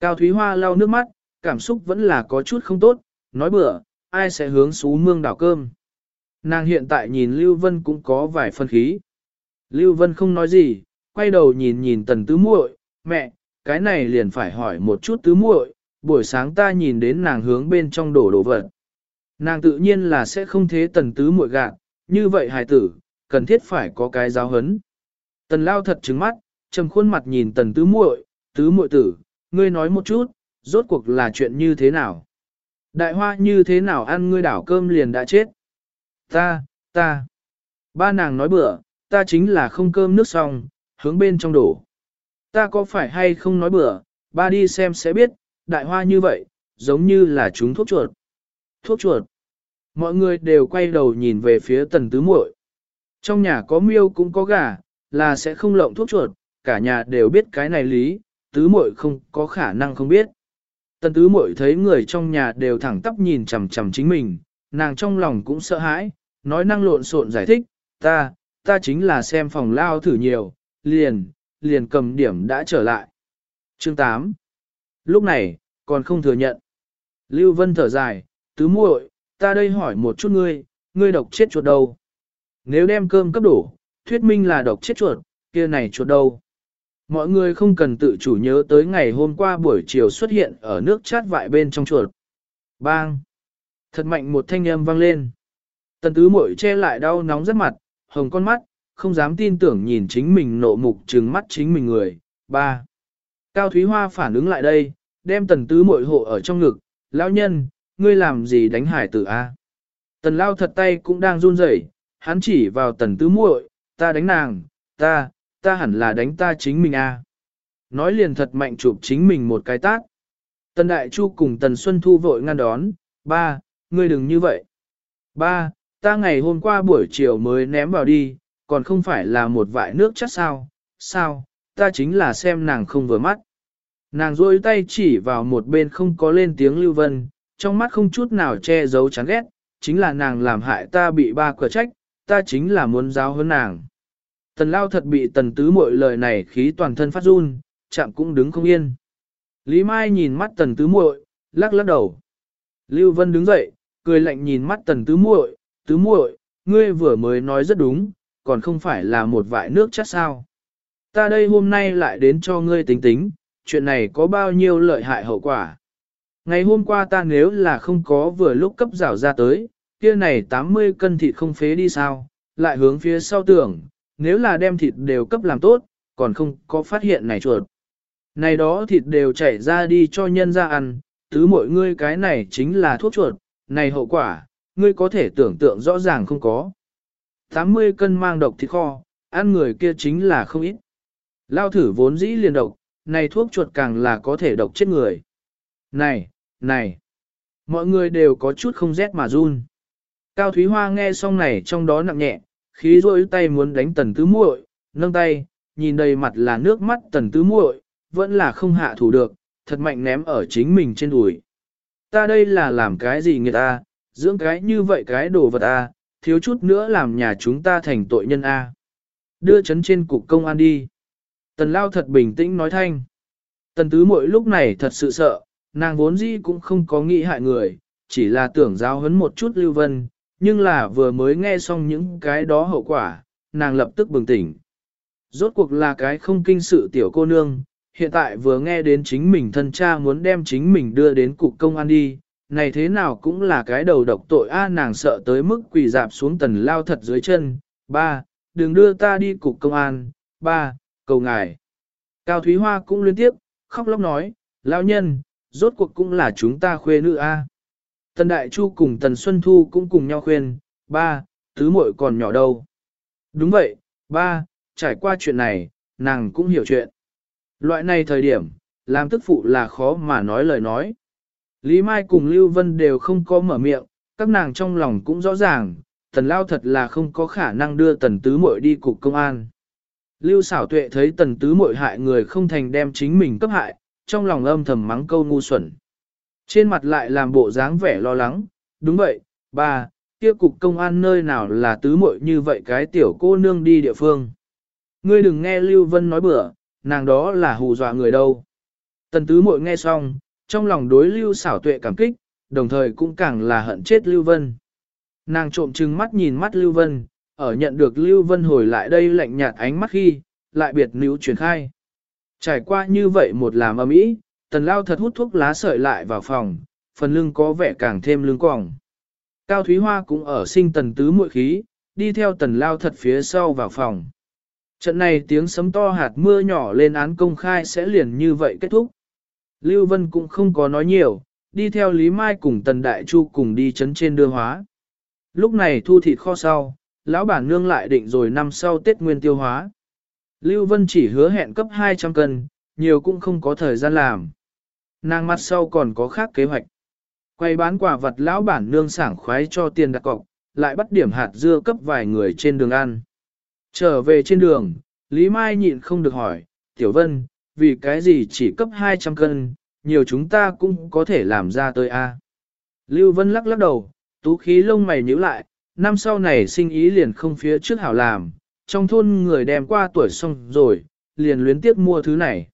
Cao Thúy Hoa lau nước mắt, cảm xúc vẫn là có chút không tốt, nói bữa, ai sẽ hướng xú mương đảo cơm. Nàng hiện tại nhìn Lưu Vân cũng có vài phân khí. Lưu Vân không nói gì, quay đầu nhìn nhìn tần tứ muội, mẹ, cái này liền phải hỏi một chút tứ muội, buổi sáng ta nhìn đến nàng hướng bên trong đổ đồ vật. Nàng tự nhiên là sẽ không thế tần tứ muội gạt, như vậy hài tử, cần thiết phải có cái giáo hấn. Tần lao thật trứng mắt, trầm khuôn mặt nhìn tần tứ muội, tứ muội tử, ngươi nói một chút, rốt cuộc là chuyện như thế nào? Đại hoa như thế nào ăn ngươi đảo cơm liền đã chết? Ta, ta. Ba nàng nói bữa, ta chính là không cơm nước xong, hướng bên trong đổ. Ta có phải hay không nói bừa, ba đi xem sẽ biết, đại hoa như vậy, giống như là chúng thuốc chuột. Thuốc chuột. Mọi người đều quay đầu nhìn về phía tần tứ muội. Trong nhà có miêu cũng có gà, là sẽ không lộng thuốc chuột, cả nhà đều biết cái này lý, tứ muội không có khả năng không biết. Tần tứ muội thấy người trong nhà đều thẳng tắp nhìn chằm chằm chính mình, nàng trong lòng cũng sợ hãi, nói năng lộn xộn giải thích, ta, ta chính là xem phòng lao thử nhiều, liền, liền cầm điểm đã trở lại. Chương 8 Lúc này, còn không thừa nhận. Lưu Vân thở dài, tứ muội, ta đây hỏi một chút ngươi, ngươi độc chết chuột đâu? Nếu đem cơm cấp đủ thuyết minh là độc chết chuột, kia này chuột đâu? Mọi người không cần tự chủ nhớ tới ngày hôm qua buổi chiều xuất hiện ở nước chát vại bên trong chuột. Bang! Thật mạnh một thanh âm vang lên. Tần tứ muội che lại đau nóng rất mặt, hồng con mắt, không dám tin tưởng nhìn chính mình nộ mục trừng mắt chính mình người. Ba. Cao Thúy Hoa phản ứng lại đây, đem tần tứ muội hộ ở trong ngực. Lão nhân, ngươi làm gì đánh hải tử a? Tần lao thật tay cũng đang run rẩy, hắn chỉ vào tần tứ muội, ta đánh nàng, ta, ta hẳn là đánh ta chính mình a. Nói liền thật mạnh chụp chính mình một cái tát. Tần Đại Chu cùng Tần Xuân Thu vội ngăn đón, ba, ngươi đừng như vậy. Ba, ta ngày hôm qua buổi chiều mới ném vào đi, còn không phải là một vại nước chắc sao, sao, ta chính là xem nàng không vừa mắt. Nàng rôi tay chỉ vào một bên không có lên tiếng lưu vân, trong mắt không chút nào che giấu chán ghét, chính là nàng làm hại ta bị ba cửa trách, ta chính là muốn giáo hơn nàng. Tần lao thật bị tần tứ mội lời này khí toàn thân phát run, chạm cũng đứng không yên. Lý Mai nhìn mắt tần tứ muội, lắc lắc đầu. Lưu Vân đứng dậy, cười lạnh nhìn mắt tần tứ muội, tứ muội, ngươi vừa mới nói rất đúng, còn không phải là một vại nước chắc sao. Ta đây hôm nay lại đến cho ngươi tính tính, chuyện này có bao nhiêu lợi hại hậu quả. Ngày hôm qua ta nếu là không có vừa lúc cấp rào ra tới, kia này 80 cân thịt không phế đi sao, lại hướng phía sau tưởng, nếu là đem thịt đều cấp làm tốt, còn không có phát hiện này chuột. Này đó thịt đều chảy ra đi cho nhân ra ăn, tứ mọi ngươi cái này chính là thuốc chuột, này hậu quả, ngươi có thể tưởng tượng rõ ràng không có. 80 cân mang độc thịt kho, ăn người kia chính là không ít. Lao thử vốn dĩ liền độc, này thuốc chuột càng là có thể độc chết người. Này, này, mọi người đều có chút không rét mà run. Cao Thúy Hoa nghe xong này trong đó nặng nhẹ, khí rôi tay muốn đánh tần tứ muội, nâng tay, nhìn đầy mặt là nước mắt tần tứ muội, vẫn là không hạ thủ được, thật mạnh ném ở chính mình trên đùi. Ta đây là làm cái gì người ta, dưỡng cái như vậy cái đồ vật ta thiếu chút nữa làm nhà chúng ta thành tội nhân a. Đưa chấn trên cục công an đi. Tần lao thật bình tĩnh nói thanh. Tần tứ mỗi lúc này thật sự sợ, nàng vốn dĩ cũng không có nghĩ hại người, chỉ là tưởng giáo huấn một chút lưu vân, nhưng là vừa mới nghe xong những cái đó hậu quả, nàng lập tức bừng tỉnh. Rốt cuộc là cái không kinh sự tiểu cô nương, hiện tại vừa nghe đến chính mình thân cha muốn đem chính mình đưa đến cục công an đi, này thế nào cũng là cái đầu độc tội a nàng sợ tới mức quỳ dạp xuống tần lao thật dưới chân, ba, đừng đưa ta đi cục công an, ba, cầu ngài. Cao Thúy Hoa cũng liên tiếp, khóc lóc nói, lao nhân, rốt cuộc cũng là chúng ta khuê nữ a. Tần Đại Chu cùng Tần Xuân Thu cũng cùng nhau khuyên, ba, tứ muội còn nhỏ đâu. Đúng vậy, ba, trải qua chuyện này, nàng cũng hiểu chuyện. Loại này thời điểm, làm tức phụ là khó mà nói lời nói. Lý Mai cùng Lưu Vân đều không có mở miệng, các nàng trong lòng cũng rõ ràng, tần lao thật là không có khả năng đưa tần tứ muội đi cục công an. Lưu xảo tuệ thấy tần tứ muội hại người không thành đem chính mình cấp hại, trong lòng âm thầm mắng câu ngu xuẩn. Trên mặt lại làm bộ dáng vẻ lo lắng, đúng vậy, bà, kia cục công an nơi nào là tứ muội như vậy cái tiểu cô nương đi địa phương. Ngươi đừng nghe Lưu Vân nói bừa, nàng đó là hù dọa người đâu. Tần tứ muội nghe xong, trong lòng đối lưu xảo tuệ cảm kích, đồng thời cũng càng là hận chết Lưu Vân. Nàng trộm trừng mắt nhìn mắt Lưu Vân, ở nhận được Lưu Vân hồi lại đây lạnh nhạt ánh mắt khi, lại biệt níu truyền khai. Trải qua như vậy một làm âm ý, tần lao thật hút thuốc lá sợi lại vào phòng, phần lưng có vẻ càng thêm lưng quòng. Cao Thúy Hoa cũng ở sinh tần tứ muội khí, đi theo tần lao thật phía sau vào phòng. Trận này tiếng sấm to hạt mưa nhỏ lên án công khai sẽ liền như vậy kết thúc. Lưu Vân cũng không có nói nhiều, đi theo Lý Mai cùng Tần Đại Chu cùng đi chấn trên đưa hóa. Lúc này thu thịt kho sau, lão bản nương lại định rồi năm sau Tết Nguyên tiêu hóa. Lưu Vân chỉ hứa hẹn cấp 200 cân, nhiều cũng không có thời gian làm. Nàng mặt sau còn có khác kế hoạch. Quay bán quả vật lão bản nương sảng khoái cho tiền đặt cọc, lại bắt điểm hạt dưa cấp vài người trên đường ăn. Trở về trên đường, Lý Mai nhịn không được hỏi, Tiểu Vân, vì cái gì chỉ cấp 200 cân, nhiều chúng ta cũng có thể làm ra tới a. Lưu Vân lắc lắc đầu, tú khí lông mày nhíu lại, năm sau này sinh ý liền không phía trước hảo làm, trong thôn người đem qua tuổi xong rồi, liền luyến tiếc mua thứ này.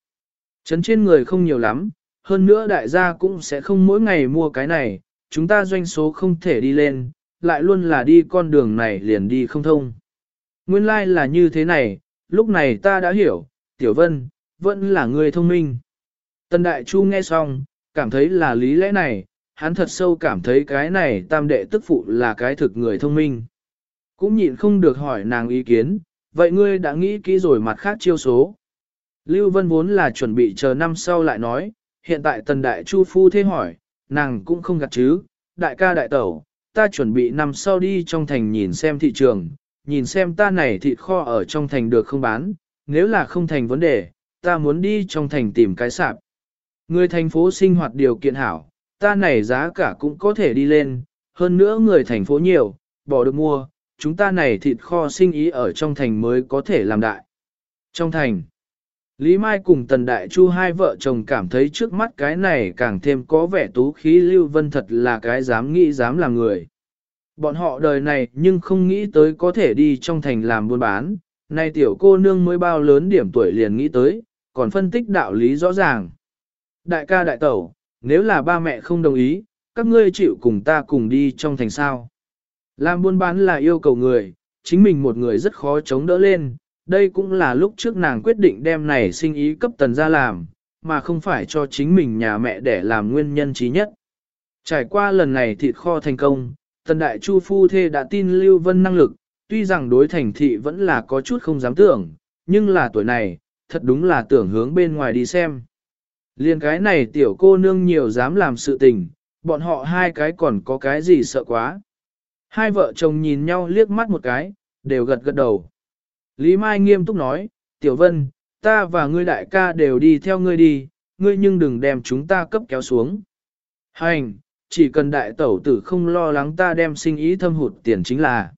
Trấn trên người không nhiều lắm, hơn nữa đại gia cũng sẽ không mỗi ngày mua cái này, chúng ta doanh số không thể đi lên, lại luôn là đi con đường này liền đi không thông. Nguyên lai like là như thế này, lúc này ta đã hiểu, Tiểu Vân, vẫn là người thông minh. Tần Đại Chu nghe xong, cảm thấy là lý lẽ này, hắn thật sâu cảm thấy cái này tam đệ tức phụ là cái thực người thông minh. Cũng nhịn không được hỏi nàng ý kiến, vậy ngươi đã nghĩ kỹ rồi mặt khác chiêu số. Lưu Vân vốn là chuẩn bị chờ năm sau lại nói, hiện tại tần đại chu phu thế hỏi, nàng cũng không gặt chứ, đại ca đại tẩu, ta chuẩn bị năm sau đi trong thành nhìn xem thị trường, nhìn xem ta này thịt kho ở trong thành được không bán, nếu là không thành vấn đề, ta muốn đi trong thành tìm cái sạp. Người thành phố sinh hoạt điều kiện hảo, ta này giá cả cũng có thể đi lên, hơn nữa người thành phố nhiều, bỏ được mua, chúng ta này thịt kho sinh ý ở trong thành mới có thể làm đại. Trong thành, Lý Mai cùng Tần Đại Chu hai vợ chồng cảm thấy trước mắt cái này càng thêm có vẻ tú khí Lưu Vân thật là cái dám nghĩ dám làm người. Bọn họ đời này nhưng không nghĩ tới có thể đi trong thành làm buôn bán, nay tiểu cô nương mới bao lớn điểm tuổi liền nghĩ tới, còn phân tích đạo lý rõ ràng. Đại ca đại tẩu, nếu là ba mẹ không đồng ý, các ngươi chịu cùng ta cùng đi trong thành sao. Làm buôn bán là yêu cầu người, chính mình một người rất khó chống đỡ lên, đây cũng là lúc trước nàng quyết định đem này sinh ý cấp tần ra làm, mà không phải cho chính mình nhà mẹ để làm nguyên nhân trí nhất. Trải qua lần này thịt kho thành công, tần đại chu phu thê đã tin Lưu Vân năng lực, tuy rằng đối thành thị vẫn là có chút không dám tưởng, nhưng là tuổi này, thật đúng là tưởng hướng bên ngoài đi xem. Liên cái này tiểu cô nương nhiều dám làm sự tình, bọn họ hai cái còn có cái gì sợ quá. Hai vợ chồng nhìn nhau liếc mắt một cái, đều gật gật đầu. Lý Mai nghiêm túc nói, Tiểu Vân, ta và ngươi đại ca đều đi theo ngươi đi, ngươi nhưng đừng đem chúng ta cấp kéo xuống. Hành, chỉ cần đại tẩu tử không lo lắng ta đem sinh ý thâm hụt tiền chính là.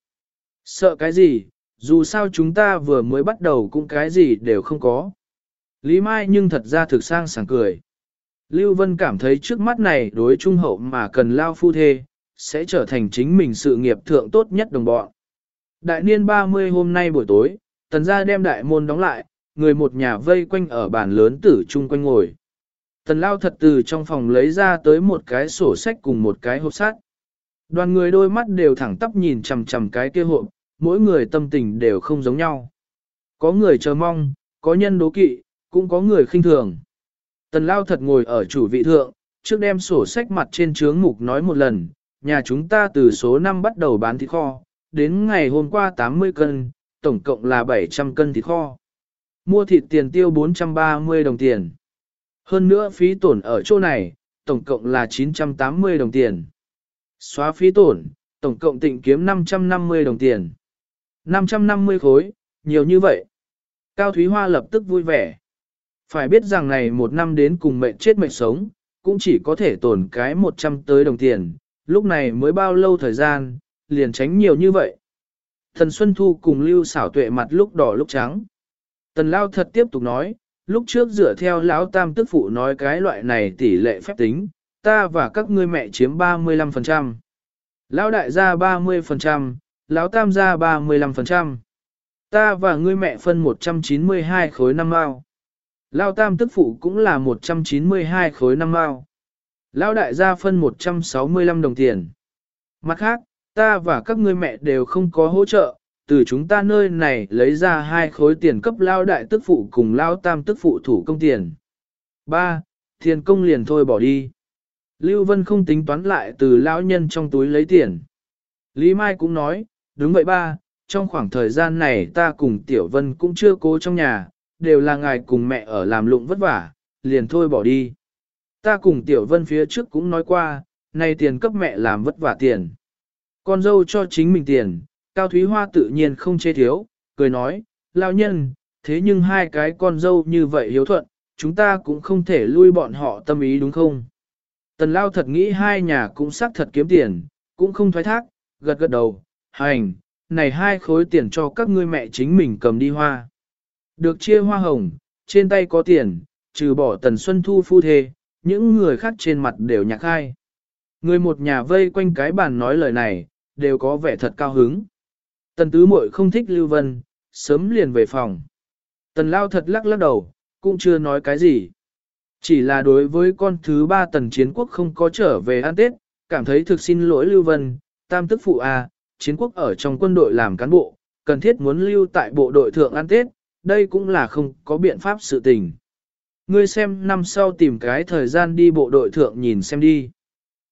Sợ cái gì, dù sao chúng ta vừa mới bắt đầu cũng cái gì đều không có. Lý Mai nhưng thật ra thực sang sảng cười. Lưu Vân cảm thấy trước mắt này đối trung hậu mà cần lao phu thê, sẽ trở thành chính mình sự nghiệp thượng tốt nhất đồng bọn. Đại niên 30 hôm nay buổi tối, tần gia đem đại môn đóng lại, người một nhà vây quanh ở bàn lớn tử chung quanh ngồi. Tần lao thật từ trong phòng lấy ra tới một cái sổ sách cùng một cái hộp sắt. Đoàn người đôi mắt đều thẳng tắp nhìn chằm chằm cái kia hộp, mỗi người tâm tình đều không giống nhau. Có người chờ mong, có nhân đố kỵ, cũng có người khinh thường. Tần lao thật ngồi ở chủ vị thượng, trước đem sổ sách mặt trên chướng mục nói một lần, nhà chúng ta từ số 5 bắt đầu bán thịt kho, đến ngày hôm qua 80 cân, tổng cộng là 700 cân thịt kho. Mua thịt tiền tiêu 430 đồng tiền. Hơn nữa phí tổn ở chỗ này, tổng cộng là 980 đồng tiền. Xóa phí tổn, tổng cộng tịnh kiếm 550 đồng tiền. 550 khối, nhiều như vậy. Cao Thúy Hoa lập tức vui vẻ. Phải biết rằng này một năm đến cùng mệnh chết mệnh sống, cũng chỉ có thể tổn cái 100 tới đồng tiền, lúc này mới bao lâu thời gian, liền tránh nhiều như vậy. Thần Xuân Thu cùng Lưu xảo tuệ mặt lúc đỏ lúc trắng. Tần Lao thật tiếp tục nói, lúc trước dựa theo lão tam tức phụ nói cái loại này tỷ lệ phép tính, ta và các ngươi mẹ chiếm 35%. Lão đại gia 30%, lão tam gia 35%. Ta và ngươi mẹ phân 192 khối năm mao. Lão tam tức phụ cũng là 192 khối năm mao. Lão đại gia phân 165 đồng tiền. Mặt khác, ta và các ngươi mẹ đều không có hỗ trợ, từ chúng ta nơi này lấy ra hai khối tiền cấp lao đại tức phụ cùng lao tam tức phụ thủ công tiền. 3. Tiền công liền thôi bỏ đi. Lưu Vân không tính toán lại từ lão nhân trong túi lấy tiền. Lý Mai cũng nói, đúng vậy ba, trong khoảng thời gian này ta cùng Tiểu Vân cũng chưa cố trong nhà, đều là ngài cùng mẹ ở làm lụng vất vả, liền thôi bỏ đi. Ta cùng Tiểu Vân phía trước cũng nói qua, nay tiền cấp mẹ làm vất vả tiền. Con dâu cho chính mình tiền, Cao Thúy Hoa tự nhiên không chê thiếu, cười nói, lao nhân, thế nhưng hai cái con dâu như vậy hiếu thuận, chúng ta cũng không thể lui bọn họ tâm ý đúng không? Tần Lao thật nghĩ hai nhà cũng xác thật kiếm tiền, cũng không thoái thác, gật gật đầu, hành, này hai khối tiền cho các ngươi mẹ chính mình cầm đi hoa. Được chia hoa hồng, trên tay có tiền, trừ bỏ Tần Xuân Thu phu thê, những người khác trên mặt đều nhạc hai. Người một nhà vây quanh cái bàn nói lời này, đều có vẻ thật cao hứng. Tần tứ muội không thích Lưu Vân, sớm liền về phòng. Tần lao thật lắc lắc đầu, cũng chưa nói cái gì. Chỉ là đối với con thứ ba tần chiến quốc không có trở về ăn Tết, cảm thấy thực xin lỗi Lưu Vân, tam tức phụ à chiến quốc ở trong quân đội làm cán bộ, cần thiết muốn lưu tại bộ đội thượng ăn Tết, đây cũng là không có biện pháp sự tình. Ngươi xem năm sau tìm cái thời gian đi bộ đội thượng nhìn xem đi.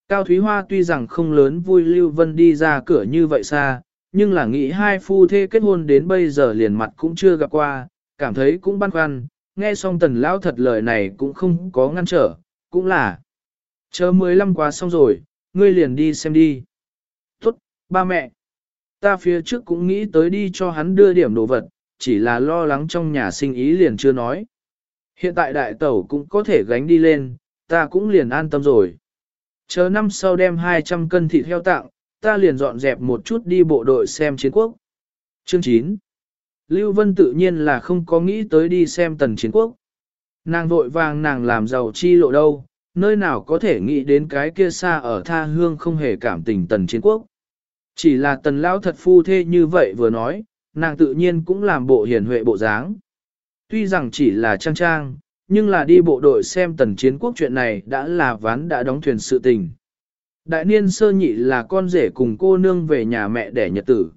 Cao Thúy Hoa tuy rằng không lớn vui Lưu Vân đi ra cửa như vậy xa, nhưng là nghĩ hai phu thê kết hôn đến bây giờ liền mặt cũng chưa gặp qua, cảm thấy cũng băn khoăn, nghe xong tần lão thật lời này cũng không có ngăn trở, cũng là. Chờ 15 quá xong rồi, ngươi liền đi xem đi. Tốt, ba mẹ. Ta phía trước cũng nghĩ tới đi cho hắn đưa điểm đồ vật, chỉ là lo lắng trong nhà sinh ý liền chưa nói. Hiện tại đại tẩu cũng có thể gánh đi lên, ta cũng liền an tâm rồi. Chờ năm sau đem 200 cân thịt heo tặng, ta liền dọn dẹp một chút đi bộ đội xem chiến quốc. Chương 9 Lưu Vân tự nhiên là không có nghĩ tới đi xem tần chiến quốc. Nàng vội vàng nàng làm giàu chi lộ đâu, nơi nào có thể nghĩ đến cái kia xa ở tha hương không hề cảm tình tần chiến quốc. Chỉ là tần lão thật phu thê như vậy vừa nói, nàng tự nhiên cũng làm bộ hiền huệ bộ dáng. Tuy rằng chỉ là trang trang, nhưng là đi bộ đội xem tần chiến quốc chuyện này đã là ván đã đóng thuyền sự tình. Đại niên sơ nhị là con rể cùng cô nương về nhà mẹ đẻ nhật tử.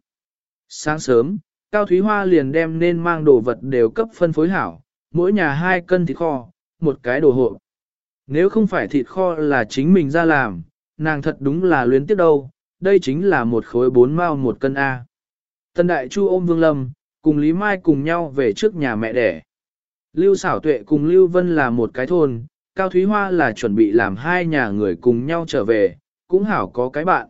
Sáng sớm, Cao Thúy Hoa liền đem nên mang đồ vật đều cấp phân phối hảo, mỗi nhà hai cân thịt kho, một cái đồ hộp. Nếu không phải thịt kho là chính mình ra làm, nàng thật đúng là luyến tiếc đâu, đây chính là một khối bốn mao một cân A. Tân Đại Chu ôm Vương Lâm, cùng Lý Mai cùng nhau về trước nhà mẹ đẻ. Lưu xảo tuệ cùng Lưu Vân là một cái thôn, Cao Thúy Hoa là chuẩn bị làm hai nhà người cùng nhau trở về, cũng hảo có cái bạn.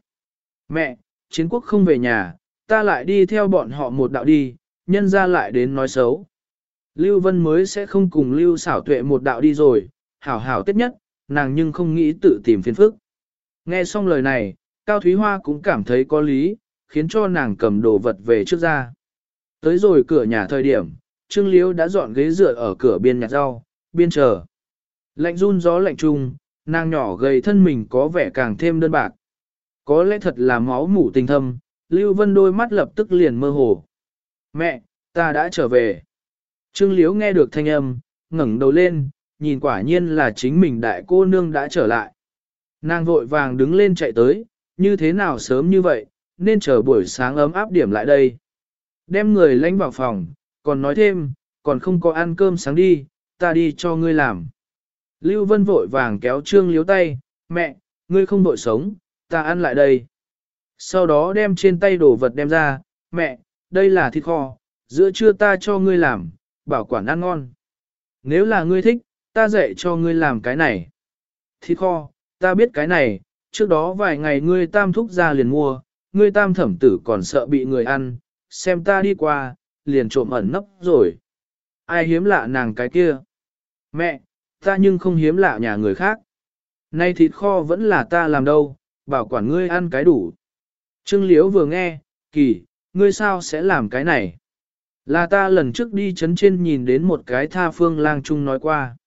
Mẹ, chiến quốc không về nhà, ta lại đi theo bọn họ một đạo đi, nhân ra lại đến nói xấu. Lưu Vân mới sẽ không cùng Lưu xảo tuệ một đạo đi rồi, hảo hảo tiết nhất, nàng nhưng không nghĩ tự tìm phiền phức. Nghe xong lời này, Cao Thúy Hoa cũng cảm thấy có lý, khiến cho nàng cầm đồ vật về trước ra. Tới rồi cửa nhà thời điểm, Trương Liễu đã dọn ghế dựa ở cửa biên nhặt rau, biên chờ. Lạnh run gió lạnh trung, nàng nhỏ gầy thân mình có vẻ càng thêm đơn bạc. Có lẽ thật là máu mủ tình thâm, Lưu Vân đôi mắt lập tức liền mơ hồ. Mẹ, ta đã trở về. Trương Liễu nghe được thanh âm, ngẩng đầu lên, nhìn quả nhiên là chính mình đại cô nương đã trở lại. Nàng vội vàng đứng lên chạy tới, như thế nào sớm như vậy, nên chờ buổi sáng ấm áp điểm lại đây. Đem người lánh vào phòng, còn nói thêm, còn không có ăn cơm sáng đi, ta đi cho ngươi làm. Lưu Vân vội vàng kéo Trương Liếu tay, mẹ, ngươi không vội sống, ta ăn lại đây. Sau đó đem trên tay đồ vật đem ra, mẹ, đây là thịt kho, giữa trưa ta cho ngươi làm, bảo quản ăn ngon. Nếu là ngươi thích, ta dạy cho ngươi làm cái này. Thịt kho, ta biết cái này, trước đó vài ngày ngươi tam thúc ra liền mua, ngươi tam thẩm tử còn sợ bị người ăn, xem ta đi qua, liền trộm ẩn nấp rồi. Ai hiếm lạ nàng cái kia? Mẹ, ta nhưng không hiếm lạ nhà người khác. Nay thịt kho vẫn là ta làm đâu, bảo quản ngươi ăn cái đủ. Trương Liễu vừa nghe, kỳ, ngươi sao sẽ làm cái này? Là ta lần trước đi chấn trên nhìn đến một cái tha phương lang trung nói qua.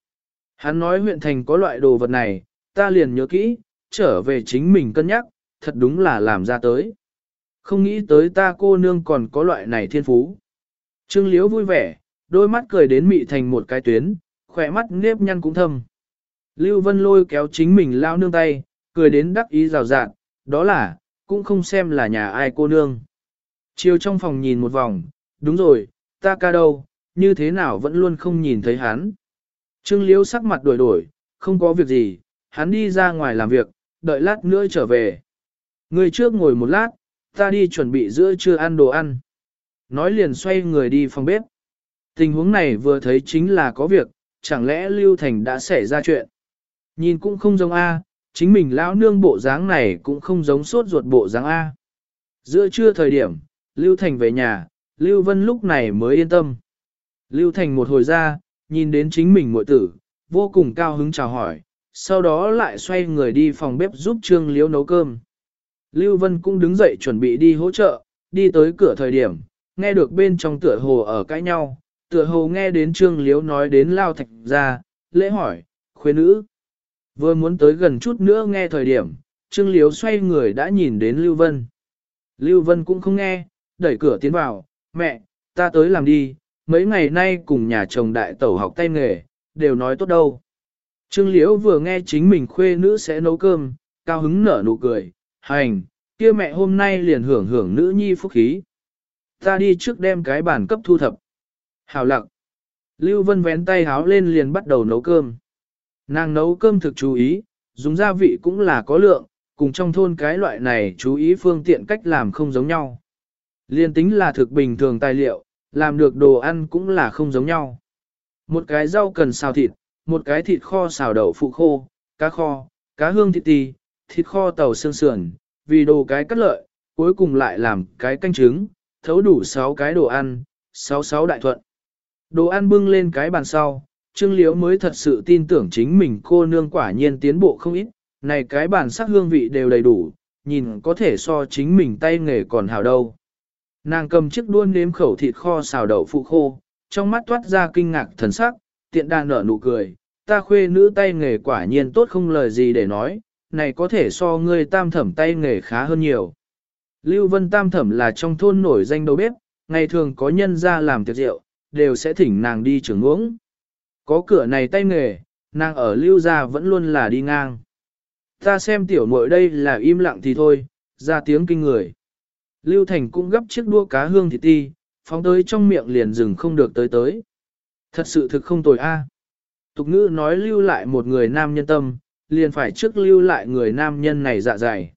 Hắn nói huyện thành có loại đồ vật này, ta liền nhớ kỹ, trở về chính mình cân nhắc, thật đúng là làm ra tới. Không nghĩ tới ta cô nương còn có loại này thiên phú. Trương Liễu vui vẻ, đôi mắt cười đến mị thành một cái tuyến, khỏe mắt nếp nhăn cũng thâm. Lưu Vân lôi kéo chính mình lao nương tay, cười đến đắc ý rào rạt, đó là, cũng không xem là nhà ai cô nương. Chiều trong phòng nhìn một vòng, đúng rồi, ta ca đâu, như thế nào vẫn luôn không nhìn thấy hắn. Trương Liễu sắc mặt đổi đổi, không có việc gì, hắn đi ra ngoài làm việc, đợi lát nữa trở về. Người trước ngồi một lát, ta đi chuẩn bị giữa trưa ăn đồ ăn. Nói liền xoay người đi phòng bếp. Tình huống này vừa thấy chính là có việc, chẳng lẽ Lưu Thành đã xảy ra chuyện. Nhìn cũng không giống A, chính mình lão nương bộ dáng này cũng không giống suốt ruột bộ dáng A. Giữa trưa thời điểm, Lưu Thành về nhà, Lưu Vân lúc này mới yên tâm. Lưu Thành một hồi ra, nhìn đến chính mình muội tử, vô cùng cao hứng chào hỏi, sau đó lại xoay người đi phòng bếp giúp Trương Liễu nấu cơm. Lưu Vân cũng đứng dậy chuẩn bị đi hỗ trợ, đi tới cửa thời điểm, nghe được bên trong tựa hồ ở cãi nhau, tựa hồ nghe đến Trương Liễu nói đến Lao Thạch ra, lễ hỏi, khuê nữ. Vừa muốn tới gần chút nữa nghe thời điểm, Trương Liếu xoay người đã nhìn đến Lưu Vân. Lưu Vân cũng không nghe, đẩy cửa tiến vào, mẹ, ta tới làm đi, mấy ngày nay cùng nhà chồng đại tẩu học tay nghề, đều nói tốt đâu. Trương Liễu vừa nghe chính mình khuê nữ sẽ nấu cơm, cao hứng nở nụ cười, hành, kia mẹ hôm nay liền hưởng hưởng nữ nhi phúc khí. Ta đi trước đem cái bản cấp thu thập. Hào lặng. Lưu Vân vén tay háo lên liền bắt đầu nấu cơm. Nàng nấu cơm thực chú ý, dùng gia vị cũng là có lượng, cùng trong thôn cái loại này chú ý phương tiện cách làm không giống nhau. Liên tính là thực bình thường tài liệu, làm được đồ ăn cũng là không giống nhau. Một cái rau cần xào thịt, một cái thịt kho xào đậu phụ khô, cá kho, cá hương thịt tì, thịt kho tàu xương sườn, vì đồ cái cắt lợi, cuối cùng lại làm cái canh trứng, thấu đủ 6 cái đồ ăn, 66 đại thuận. Đồ ăn bưng lên cái bàn sau, Trương Liễu mới thật sự tin tưởng chính mình cô nương quả nhiên tiến bộ không ít, này cái bàn sắc hương vị đều đầy đủ, nhìn có thể so chính mình tay nghề còn hào đâu. Nàng cầm chiếc đuôn nếm khẩu thịt kho xào đậu phụ khô, trong mắt toát ra kinh ngạc thần sắc, tiện đà nở nụ cười, ta khuê nữ tay nghề quả nhiên tốt không lời gì để nói, này có thể so ngươi tam thẩm tay nghề khá hơn nhiều. Lưu Vân tam thẩm là trong thôn nổi danh đầu bếp, ngày thường có nhân ra làm tiệc rượu, đều sẽ thỉnh nàng đi trưởng uống. Có cửa này tay nghề, nàng ở lưu gia vẫn luôn là đi ngang. Ta xem tiểu muội đây là im lặng thì thôi, ra tiếng kinh người. Lưu Thành cũng gấp chiếc đua cá hương thịt ti, phóng tới trong miệng liền dừng không được tới tới. Thật sự thực không tồi a. Tục ngữ nói lưu lại một người nam nhân tâm, liền phải trước lưu lại người nam nhân này dạ dày.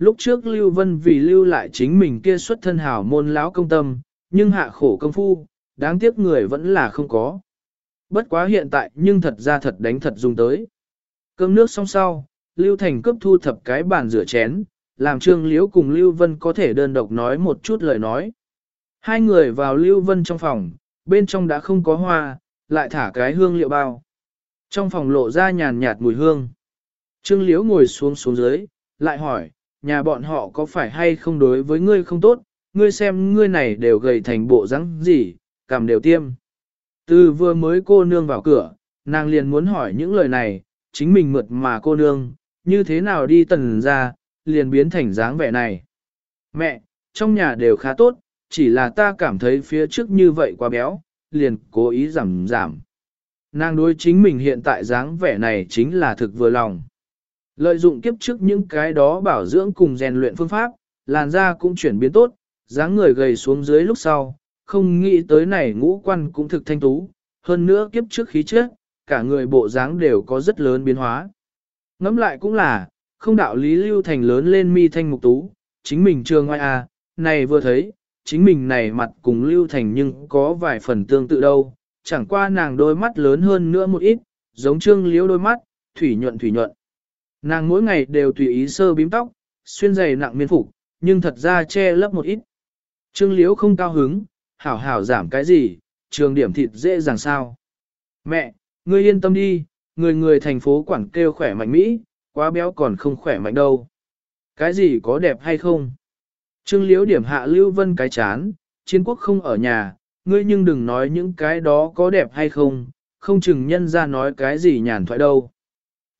Lúc trước Lưu Vân vì lưu lại chính mình kia xuất thân hào môn lão công tâm, nhưng hạ khổ công phu, đáng tiếc người vẫn là không có. Bất quá hiện tại nhưng thật ra thật đánh thật dùng tới. Cơm nước xong sau, Lưu Thành cướp thu thập cái bàn rửa chén, làm Trương Liễu cùng Lưu Vân có thể đơn độc nói một chút lời nói. Hai người vào Lưu Vân trong phòng, bên trong đã không có hoa, lại thả cái hương liệu bao. Trong phòng lộ ra nhàn nhạt mùi hương. Trương Liễu ngồi xuống xuống dưới, lại hỏi, nhà bọn họ có phải hay không đối với ngươi không tốt, ngươi xem ngươi này đều gầy thành bộ rắn gì, cảm đều tiêm. Từ vừa mới cô nương vào cửa, nàng liền muốn hỏi những lời này, chính mình mượt mà cô nương, như thế nào đi tần ra, liền biến thành dáng vẻ này. Mẹ, trong nhà đều khá tốt, chỉ là ta cảm thấy phía trước như vậy quá béo, liền cố ý giảm giảm. Nàng đối chính mình hiện tại dáng vẻ này chính là thực vừa lòng. Lợi dụng kiếp trước những cái đó bảo dưỡng cùng rèn luyện phương pháp, làn da cũng chuyển biến tốt, dáng người gầy xuống dưới lúc sau, không nghĩ tới này ngũ quan cũng thực thanh tú, hơn nữa kiếp trước khí chất, cả người bộ dáng đều có rất lớn biến hóa. Ngẫm lại cũng là, không đạo lý lưu thành lớn lên mi thanh mục tú, chính mình trường ngoại à, này vừa thấy, chính mình này mặt cùng lưu thành nhưng có vài phần tương tự đâu, chẳng qua nàng đôi mắt lớn hơn nữa một ít, giống trương liễu đôi mắt, thủy nhuận thủy nhuận. Nàng mỗi ngày đều tùy ý sơ bím tóc, xuyên giày nặng miên phục, nhưng thật ra che lấp một ít. Trương liễu không cao hứng, hảo hảo giảm cái gì, trường điểm thịt dễ dàng sao. Mẹ, ngươi yên tâm đi, người người thành phố quản kêu khỏe mạnh Mỹ, quá béo còn không khỏe mạnh đâu. Cái gì có đẹp hay không? Trương liễu điểm hạ Lưu Vân cái chán, chiến quốc không ở nhà, ngươi nhưng đừng nói những cái đó có đẹp hay không, không chừng nhân ra nói cái gì nhàn thoại đâu.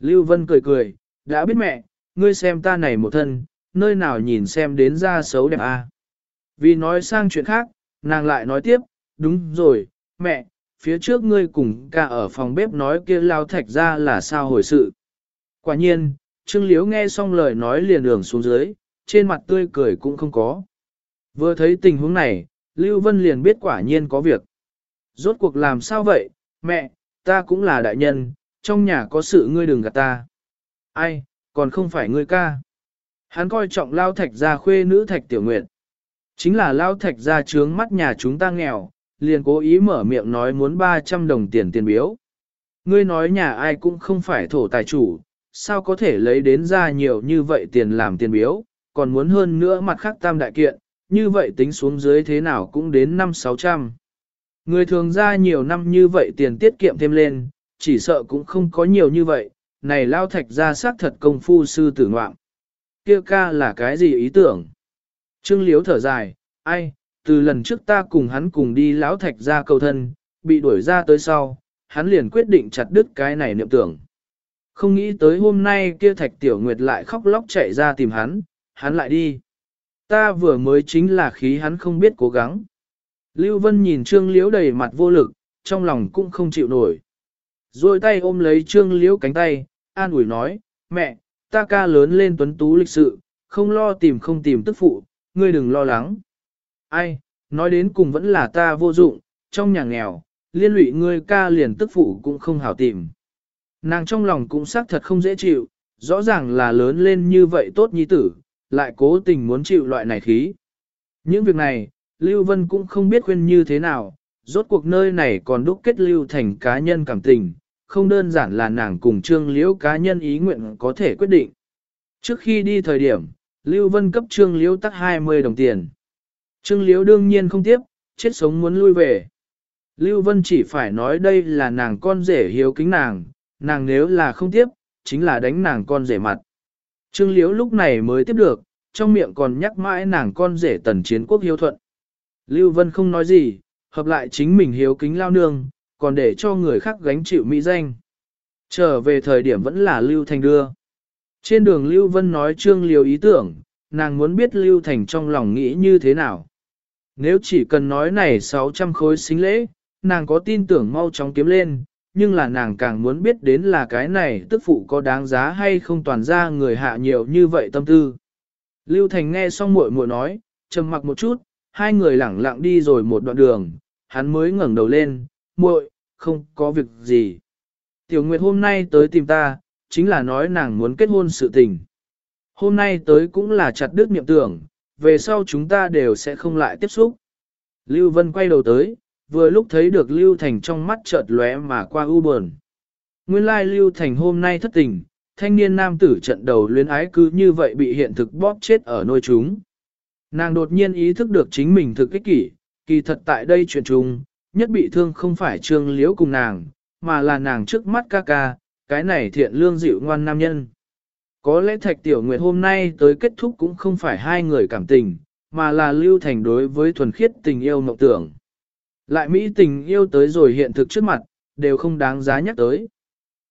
Lưu Vân cười cười, đã biết mẹ, ngươi xem ta này một thân, nơi nào nhìn xem đến ra xấu đẹp à. Vì nói sang chuyện khác, nàng lại nói tiếp, đúng rồi, mẹ, phía trước ngươi cùng ca ở phòng bếp nói kia lao thạch ra là sao hồi sự. Quả nhiên, Trương Liếu nghe xong lời nói liền đường xuống dưới, trên mặt tươi cười cũng không có. Vừa thấy tình huống này, Lưu Vân liền biết quả nhiên có việc. Rốt cuộc làm sao vậy, mẹ, ta cũng là đại nhân, trong nhà có sự ngươi đừng gạt ta. Ai, còn không phải ngươi ca. Hắn coi trọng lao thạch gia khuê nữ thạch tiểu nguyện. Chính là lao thạch gia trướng mắt nhà chúng ta nghèo, liền cố ý mở miệng nói muốn 300 đồng tiền tiền biếu. Ngươi nói nhà ai cũng không phải thổ tài chủ, sao có thể lấy đến ra nhiều như vậy tiền làm tiền biếu, còn muốn hơn nữa mặt khác tam đại kiện, như vậy tính xuống dưới thế nào cũng đến 5-600. Người thường ra nhiều năm như vậy tiền tiết kiệm thêm lên, chỉ sợ cũng không có nhiều như vậy, này lao thạch ra xác thật công phu sư tử ngoạm. Kia ca là cái gì ý tưởng? Trương Liếu thở dài, ai, từ lần trước ta cùng hắn cùng đi lão thạch ra cầu thân, bị đuổi ra tới sau, hắn liền quyết định chặt đứt cái này niệm tưởng. Không nghĩ tới hôm nay kia thạch tiểu nguyệt lại khóc lóc chạy ra tìm hắn, hắn lại đi. Ta vừa mới chính là khí hắn không biết cố gắng. Lưu Vân nhìn Trương Liễu đầy mặt vô lực, trong lòng cũng không chịu nổi. Rồi tay ôm lấy Trương Liễu cánh tay, an ủi nói, mẹ, ta ca lớn lên tuấn tú lịch sự, không lo tìm không tìm tức phụ, ngươi đừng lo lắng. Ai, nói đến cùng vẫn là ta vô dụng, trong nhà nghèo, liên lụy ngươi ca liền tức phụ cũng không hảo tìm. Nàng trong lòng cũng xác thật không dễ chịu, rõ ràng là lớn lên như vậy tốt nhi tử, lại cố tình muốn chịu loại này khí. Những việc này, Lưu Vân cũng không biết khuyên như thế nào, rốt cuộc nơi này còn đúc kết lưu thành cá nhân cảm tình, không đơn giản là nàng cùng Trương Liễu cá nhân ý nguyện có thể quyết định. Trước khi đi thời điểm, Lưu Vân cấp Trương Liễu tắt 20 đồng tiền. Trương Liễu đương nhiên không tiếp, chết sống muốn lui về. Lưu Vân chỉ phải nói đây là nàng con rể hiếu kính nàng, nàng nếu là không tiếp, chính là đánh nàng con rể mặt. Trương Liễu lúc này mới tiếp được, trong miệng còn nhắc mãi nàng con rể tần chiến quốc hiếu thuận. Lưu Vân không nói gì, hợp lại chính mình hiếu kính lao nương, còn để cho người khác gánh chịu mỹ danh. Trở về thời điểm vẫn là Lưu Thành đưa. Trên đường Lưu Vân nói Trương Liễu ý tưởng, nàng muốn biết Lưu Thành trong lòng nghĩ như thế nào. Nếu chỉ cần nói này 600 khối xính lễ, nàng có tin tưởng mau chóng kiếm lên, nhưng là nàng càng muốn biết đến là cái này tức phụ có đáng giá hay không toàn ra người hạ nhiều như vậy tâm tư. Lưu Thành nghe xong muội muội nói, trầm mặc một chút, hai người lẳng lặng đi rồi một đoạn đường, hắn mới ngẩng đầu lên, muội, không có việc gì. Tiểu Nguyệt hôm nay tới tìm ta, chính là nói nàng muốn kết hôn sự tình. Hôm nay tới cũng là chặt đứt niệm tưởng, về sau chúng ta đều sẽ không lại tiếp xúc. Lưu Vân quay đầu tới, vừa lúc thấy được Lưu Thành trong mắt chợt lóe mà qua u buồn. Nguyên lai Lưu Thành hôm nay thất tình, thanh niên nam tử trận đầu luyến ái cứ như vậy bị hiện thực bóp chết ở nôi chúng. Nàng đột nhiên ý thức được chính mình thực ích kỷ, kỳ thật tại đây chuyện chung, nhất bị thương không phải trương liễu cùng nàng, mà là nàng trước mắt ca ca, cái này thiện lương dịu ngoan nam nhân. Có lẽ Thạch Tiểu Nguyệt hôm nay tới kết thúc cũng không phải hai người cảm tình, mà là lưu thành đối với thuần khiết tình yêu mộng tưởng. Lại Mỹ tình yêu tới rồi hiện thực trước mặt, đều không đáng giá nhắc tới.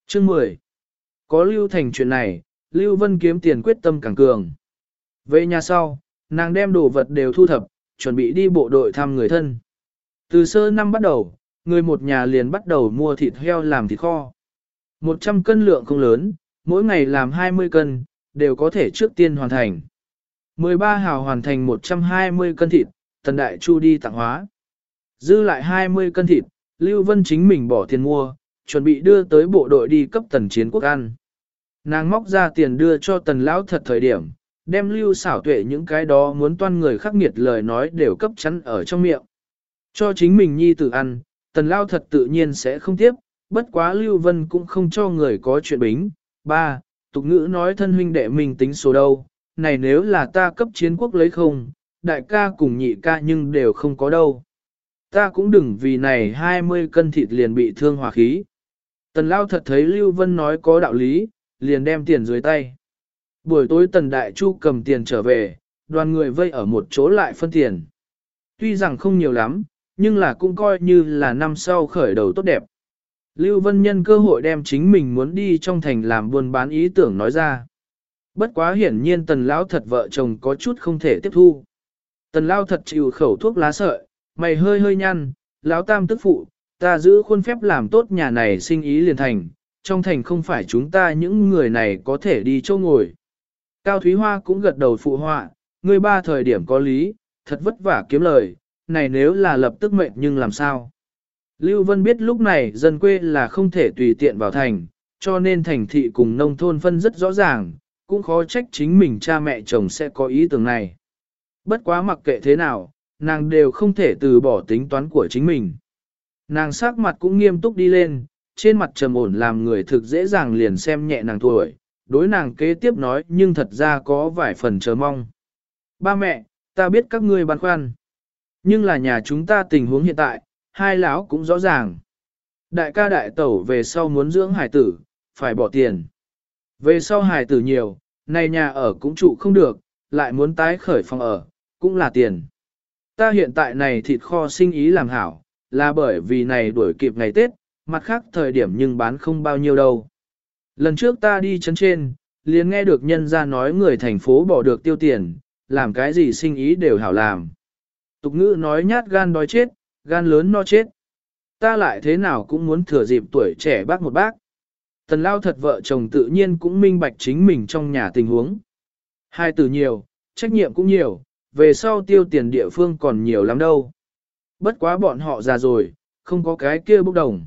Chương 10. Có lưu thành chuyện này, Lưu Vân kiếm tiền quyết tâm càng cường. Về nhà sau, nàng đem đồ vật đều thu thập, chuẩn bị đi bộ đội thăm người thân. Từ sơ năm bắt đầu, người một nhà liền bắt đầu mua thịt heo làm thịt kho. 100 cân lượng không lớn, mỗi ngày làm 20 cân, đều có thể trước tiên hoàn thành. 13 hào hoàn thành 120 cân thịt, tần đại chu đi tặng hóa. Dư lại 20 cân thịt, Lưu Vân chính mình bỏ tiền mua, chuẩn bị đưa tới bộ đội đi cấp tần chiến quốc ăn. Nàng móc ra tiền đưa cho tần lão thật thời điểm, đem lưu xảo tuệ những cái đó muốn toan người khắc nghiệt lời nói đều cấp chắn ở trong miệng. Cho chính mình nhi tử ăn, tần lao thật tự nhiên sẽ không tiếp, bất quá lưu vân cũng không cho người có chuyện bính. Ba, tục ngữ nói thân huynh đệ mình tính số đâu, này nếu là ta cấp chiến quốc lấy không, đại ca cùng nhị ca nhưng đều không có đâu. Ta cũng đừng vì này 20 cân thịt liền bị thương hòa khí. Tần lao thật thấy Lưu Vân nói có đạo lý, liền đem tiền dưới tay. Buổi tối Tần Đại Chu cầm tiền trở về, đoàn người vây ở một chỗ lại phân tiền. Tuy rằng không nhiều lắm, nhưng là cũng coi như là năm sau khởi đầu tốt đẹp. Lưu Vân nhân cơ hội đem chính mình muốn đi trong thành làm buôn bán ý tưởng nói ra. Bất quá hiển nhiên tần lão thật vợ chồng có chút không thể tiếp thu. Tần lão thật chịu khẩu thuốc lá sợi, mày hơi hơi nhăn, lão tam tức phụ, ta giữ khuôn phép làm tốt nhà này sinh ý liền thành, trong thành không phải chúng ta những người này có thể đi chỗ ngồi. Cao Thúy Hoa cũng gật đầu phụ họa, người ba thời điểm có lý, thật vất vả kiếm lời, này nếu là lập tức mệnh nhưng làm sao? Lưu Vân biết lúc này dân quê là không thể tùy tiện vào thành, cho nên thành thị cùng nông thôn phân rất rõ ràng, cũng khó trách chính mình cha mẹ chồng sẽ có ý tưởng này. Bất quá mặc kệ thế nào, nàng đều không thể từ bỏ tính toán của chính mình. Nàng sắc mặt cũng nghiêm túc đi lên, trên mặt trầm ổn làm người thực dễ dàng liền xem nhẹ nàng tuổi, đối nàng kế tiếp nói nhưng thật ra có vài phần chờ mong. Ba mẹ, ta biết các ngươi băn khoăn. Nhưng là nhà chúng ta tình huống hiện tại, hai lão cũng rõ ràng. Đại ca đại tẩu về sau muốn dưỡng hải tử, phải bỏ tiền. Về sau hải tử nhiều, này nhà ở cũng trụ không được, lại muốn tái khởi phòng ở, cũng là tiền. Ta hiện tại này thịt kho sinh ý làm hảo, là bởi vì này đuổi kịp ngày Tết, mặt khác thời điểm nhưng bán không bao nhiêu đâu. Lần trước ta đi chấn trên, liền nghe được nhân ra nói người thành phố bỏ được tiêu tiền, làm cái gì sinh ý đều hảo làm. Tục ngữ nói nhát gan đói chết, gan lớn no chết. Ta lại thế nào cũng muốn thừa dịp tuổi trẻ bác một bác. Tần lao thật vợ chồng tự nhiên cũng minh bạch chính mình trong nhà tình huống. Hai từ nhiều, trách nhiệm cũng nhiều, về sau tiêu tiền địa phương còn nhiều lắm đâu. Bất quá bọn họ già rồi, không có cái kia bốc đồng.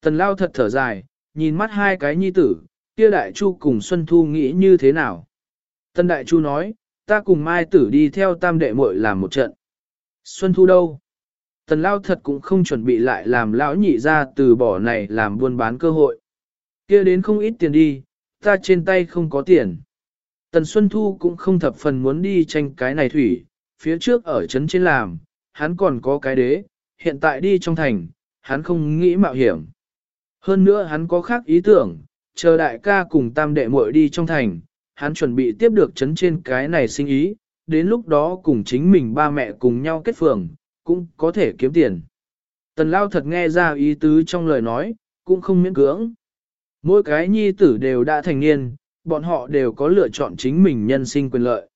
Tần lao thật thở dài, nhìn mắt hai cái nhi tử, kia đại chu cùng Xuân Thu nghĩ như thế nào. Tần đại chu nói, ta cùng mai tử đi theo tam đệ muội làm một trận. Xuân Thu đâu? Tần lao thật cũng không chuẩn bị lại làm lão nhị ra từ bỏ này làm buôn bán cơ hội. kia đến không ít tiền đi, ta trên tay không có tiền. Tần Xuân Thu cũng không thập phần muốn đi tranh cái này thủy, phía trước ở trấn trên làm, hắn còn có cái đế, hiện tại đi trong thành, hắn không nghĩ mạo hiểm. Hơn nữa hắn có khác ý tưởng, chờ đại ca cùng tam đệ muội đi trong thành, hắn chuẩn bị tiếp được trấn trên cái này sinh ý, đến lúc đó cùng chính mình ba mẹ cùng nhau kết phường, cũng có thể kiếm tiền. Tần Lao thật nghe ra ý tứ trong lời nói, cũng không miễn cưỡng. Mỗi cái nhi tử đều đã thành niên, bọn họ đều có lựa chọn chính mình nhân sinh quyền lợi.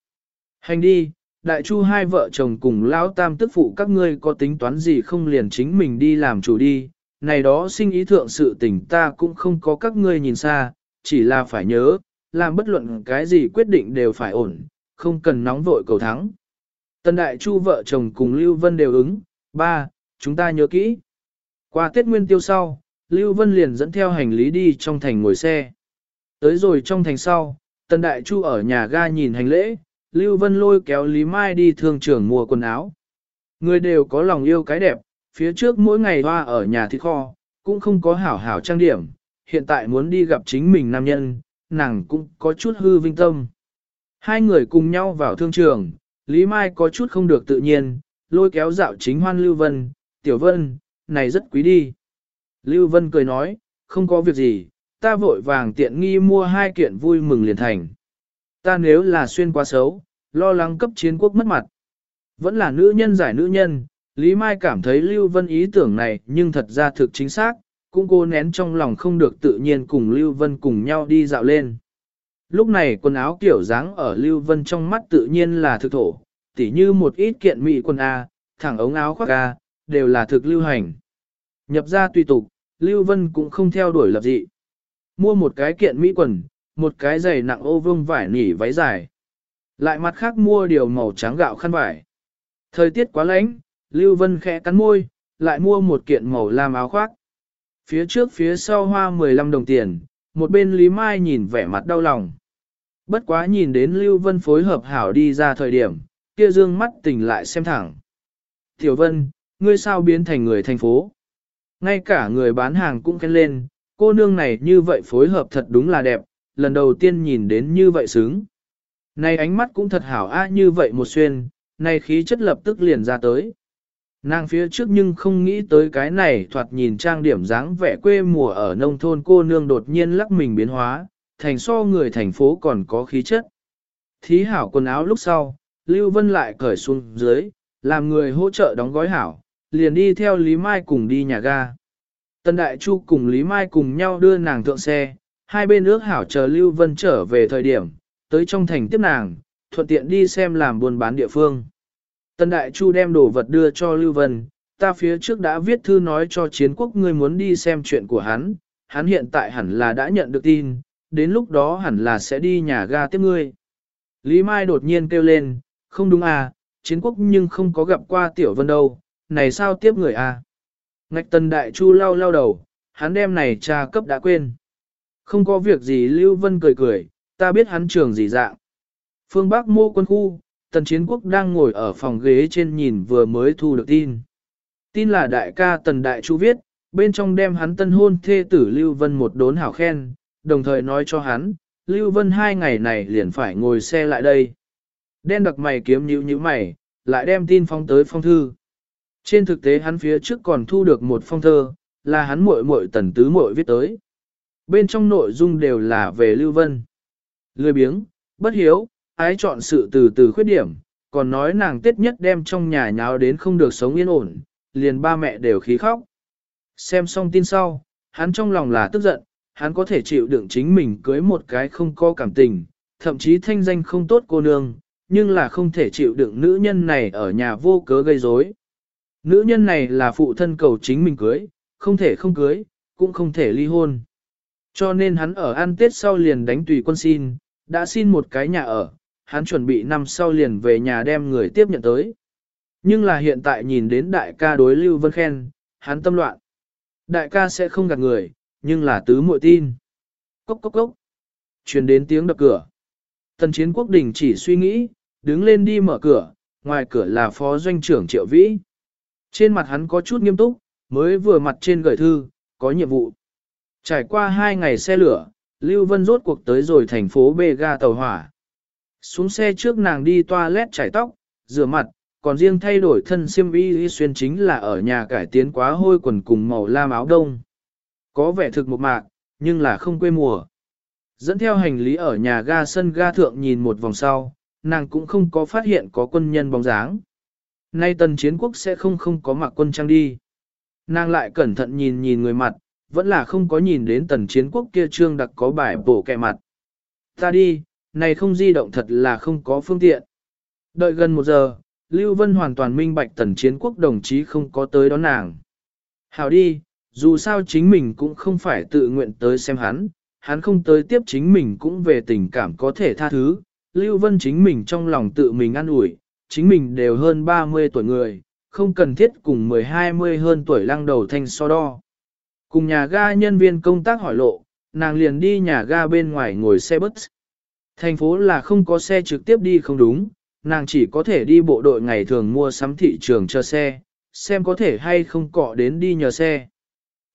Hành đi, đại chu hai vợ chồng cùng lão tam tức phụ các ngươi có tính toán gì không liền chính mình đi làm chủ đi, này đó sinh ý thượng sự tình ta cũng không có các ngươi nhìn xa, chỉ là phải nhớ, làm bất luận cái gì quyết định đều phải ổn, không cần nóng vội cầu thắng. tân đại chu vợ chồng cùng Lưu Vân đều ứng, ba, chúng ta nhớ kỹ. Qua Tết Nguyên Tiêu sau, Lưu Vân liền dẫn theo hành lý đi trong thành ngồi xe. Tới rồi trong thành sau, Tần Đại Chu ở nhà ga nhìn hành lễ, Lưu Vân lôi kéo Lý Mai đi thương trường mua quần áo. Người đều có lòng yêu cái đẹp, phía trước mỗi ngày hoa ở nhà thịt kho, cũng không có hảo hảo trang điểm, hiện tại muốn đi gặp chính mình nam nhân, nàng cũng có chút hư vinh tâm. Hai người cùng nhau vào thương trường, Lý Mai có chút không được tự nhiên, lôi kéo dạo chính hoan Lưu Vân, Tiểu Vân, này rất quý đi. Lưu Vân cười nói, không có việc gì, ta vội vàng tiện nghi mua hai kiện vui mừng liền thành. Ta nếu là xuyên quá xấu, lo lắng cấp chiến quốc mất mặt. Vẫn là nữ nhân giải nữ nhân, Lý Mai cảm thấy Lưu Vân ý tưởng này nhưng thật ra thực chính xác, cũng cô nén trong lòng không được tự nhiên cùng Lưu Vân cùng nhau đi dạo lên. Lúc này quần áo kiểu dáng ở Lưu Vân trong mắt tự nhiên là thực thổ, tỉ như một ít kiện mỹ quần A, thẳng ống áo khoác A, đều là thực lưu hành. Nhập ra tùy tục, Lưu Vân cũng không theo đuổi lập dị. Mua một cái kiện mỹ quần, một cái giày nặng ô vương vải nỉ váy dài. Lại mặt khác mua điều màu trắng gạo khăn vải. Thời tiết quá lạnh, Lưu Vân khẽ cắn môi, lại mua một kiện màu lam áo khoác. Phía trước phía sau hoa 15 đồng tiền, một bên Lý Mai nhìn vẻ mặt đau lòng. Bất quá nhìn đến Lưu Vân phối hợp hảo đi ra thời điểm, kia dương mắt tỉnh lại xem thẳng. Tiểu Vân, ngươi sao biến thành người thành phố? Ngay cả người bán hàng cũng khen lên, cô nương này như vậy phối hợp thật đúng là đẹp, lần đầu tiên nhìn đến như vậy sướng. Này ánh mắt cũng thật hảo a như vậy một xuyên, này khí chất lập tức liền ra tới. Nàng phía trước nhưng không nghĩ tới cái này thoạt nhìn trang điểm dáng vẻ quê mùa ở nông thôn cô nương đột nhiên lắc mình biến hóa, thành so người thành phố còn có khí chất. Thí hảo quần áo lúc sau, Lưu Vân lại cởi xuống dưới, làm người hỗ trợ đóng gói hảo, liền đi theo Lý Mai cùng đi nhà ga. Tân Đại Chu cùng Lý Mai cùng nhau đưa nàng thượng xe, hai bên ước hảo chờ Lưu Vân trở về thời điểm, tới trong thành tiếp nàng, thuận tiện đi xem làm buôn bán địa phương. Tân Đại Chu đem đồ vật đưa cho Lưu Vân, ta phía trước đã viết thư nói cho chiến quốc ngươi muốn đi xem chuyện của hắn, hắn hiện tại hẳn là đã nhận được tin, đến lúc đó hẳn là sẽ đi nhà ga tiếp ngươi. Lý Mai đột nhiên kêu lên, không đúng à, chiến quốc nhưng không có gặp qua Tiểu Vân đâu, này sao tiếp người à. Ngạch Tân Đại Chu lau lau đầu, hắn đem này cha cấp đã quên. Không có việc gì Lưu Vân cười cười, ta biết hắn trường gì dạng. Phương Bắc mô quân khu, Tần Chiến Quốc đang ngồi ở phòng ghế trên nhìn vừa mới thu được tin. Tin là đại ca Tần Đại Chu viết, bên trong đem hắn tân hôn thê tử Lưu Vân một đốn hảo khen, đồng thời nói cho hắn, Lưu Vân hai ngày này liền phải ngồi xe lại đây. Đen đặc mày kiếm nhữ nhíu mày, lại đem tin phong tới phong thư. Trên thực tế hắn phía trước còn thu được một phong thơ, là hắn muội muội tần tứ muội viết tới. Bên trong nội dung đều là về Lưu Vân. Lười biếng, bất hiếu, ái chọn sự từ từ khuyết điểm, còn nói nàng tết nhất đem trong nhà nháo đến không được sống yên ổn, liền ba mẹ đều khí khóc. Xem xong tin sau, hắn trong lòng là tức giận, hắn có thể chịu đựng chính mình cưới một cái không có cảm tình, thậm chí thanh danh không tốt cô nương, nhưng là không thể chịu đựng nữ nhân này ở nhà vô cớ gây rối. Nữ nhân này là phụ thân cầu chính mình cưới, không thể không cưới, cũng không thể ly hôn. Cho nên hắn ở ăn tết sau liền đánh tùy quân xin, đã xin một cái nhà ở, hắn chuẩn bị năm sau liền về nhà đem người tiếp nhận tới. Nhưng là hiện tại nhìn đến đại ca đối Lưu Vân khen, hắn tâm loạn. Đại ca sẽ không gạt người, nhưng là tứ muội tin. Cốc cốc cốc. Truyền đến tiếng đập cửa. Tần chiến quốc đình chỉ suy nghĩ, đứng lên đi mở cửa, ngoài cửa là phó doanh trưởng Triệu Vĩ. Trên mặt hắn có chút nghiêm túc, mới vừa mặt trên gửi thư, có nhiệm vụ. Trải qua hai ngày xe lửa, Lưu Vân rốt cuộc tới rồi thành phố Bê Ga tàu hỏa. Xuống xe trước nàng đi toilet chải tóc, rửa mặt, còn riêng thay đổi thân xiêm y xuyên chính là ở nhà cải tiến quá hôi quần cùng màu lam áo đông. Có vẻ thực một mạc, nhưng là không quê mùa. Dẫn theo hành lý ở nhà ga sân ga thượng nhìn một vòng sau, nàng cũng không có phát hiện có quân nhân bóng dáng. Nay tần chiến quốc sẽ không không có mặc quân trang đi. Nàng lại cẩn thận nhìn nhìn người mặt, vẫn là không có nhìn đến tần chiến quốc kia trương đặc có bài bổ kẹ mặt. Ta đi, này không di động thật là không có phương tiện. Đợi gần một giờ, Lưu Vân hoàn toàn minh bạch tần chiến quốc đồng chí không có tới đón nàng. Hảo đi, dù sao chính mình cũng không phải tự nguyện tới xem hắn, hắn không tới tiếp chính mình cũng về tình cảm có thể tha thứ. Lưu Vân chính mình trong lòng tự mình ăn ủi, chính mình đều hơn 30 tuổi người, không cần thiết cùng 10-20 hơn tuổi lăng đầu thanh so đo. Cùng nhà ga nhân viên công tác hỏi lộ, nàng liền đi nhà ga bên ngoài ngồi xe bus. Thành phố là không có xe trực tiếp đi không đúng, nàng chỉ có thể đi bộ đội ngày thường mua sắm thị trường chờ xe, xem có thể hay không cọ đến đi nhờ xe.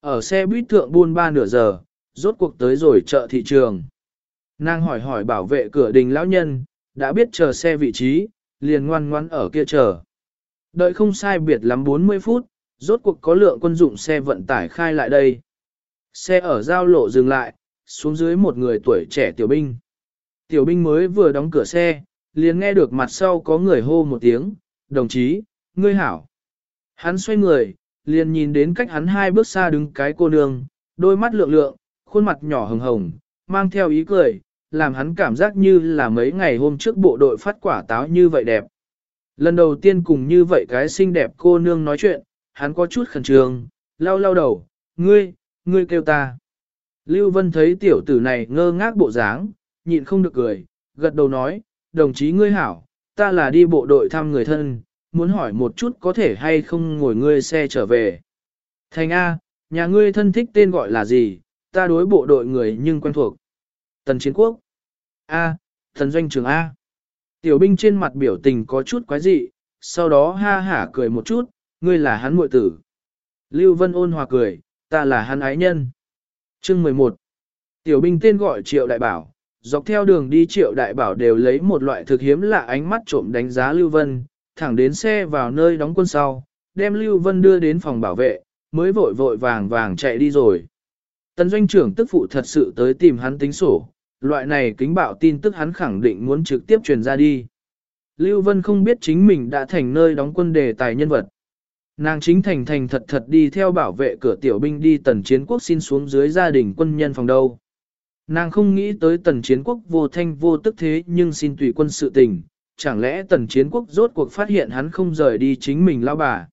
Ở xe buýt thượng buôn ba nửa giờ, rốt cuộc tới rồi chợ thị trường. Nàng hỏi hỏi bảo vệ cửa đình lão nhân, đã biết chờ xe vị trí, liền ngoan ngoan ở kia chờ. Đợi không sai biệt lắm 40 phút, rốt cuộc có lượng quân dụng xe vận tải khai lại đây. Xe ở giao lộ dừng lại, xuống dưới một người tuổi trẻ tiểu binh. Tiểu binh mới vừa đóng cửa xe, liền nghe được mặt sau có người hô một tiếng, đồng chí, ngươi hảo. Hắn xoay người, liền nhìn đến cách hắn hai bước xa đứng cái cô nương, đôi mắt lượng lượng, khuôn mặt nhỏ hồng hồng, mang theo ý cười, làm hắn cảm giác như là mấy ngày hôm trước bộ đội phát quả táo như vậy đẹp. Lần đầu tiên cùng như vậy cái xinh đẹp cô nương nói chuyện, hắn có chút khẩn trương, lau lau đầu, ngươi, ngươi kêu ta. Lưu Vân thấy tiểu tử này ngơ ngác bộ dáng, nhịn không được cười, gật đầu nói, đồng chí ngươi hảo, ta là đi bộ đội thăm người thân, muốn hỏi một chút có thể hay không ngồi ngươi xe trở về. Thành A, nhà ngươi thân thích tên gọi là gì, ta đối bộ đội người nhưng quen thuộc. Tần Chiến Quốc. A, Tần Doanh Trường A. Tiểu binh trên mặt biểu tình có chút quái dị, sau đó ha hả cười một chút, ngươi là hắn muội tử. Lưu Vân ôn hòa cười, ta là hắn ái nhân. Chương 11. Tiểu binh tên gọi Triệu Đại Bảo, dọc theo đường đi Triệu Đại Bảo đều lấy một loại thực hiếm lạ ánh mắt trộm đánh giá Lưu Vân, thẳng đến xe vào nơi đóng quân sau, đem Lưu Vân đưa đến phòng bảo vệ, mới vội vội vàng vàng chạy đi rồi. Tần doanh trưởng tức phụ thật sự tới tìm hắn tính sổ, loại này kính bạo tin tức hắn khẳng định muốn trực tiếp truyền ra đi. Lưu Vân không biết chính mình đã thành nơi đóng quân đề tài nhân vật. Nàng chính thành thành thật thật đi theo bảo vệ cửa tiểu binh đi tần chiến quốc xin xuống dưới gia đình quân nhân phòng đâu. Nàng không nghĩ tới tần chiến quốc vô thanh vô tức thế nhưng xin tùy quân sự tình, chẳng lẽ tần chiến quốc rốt cuộc phát hiện hắn không rời đi chính mình lao bà.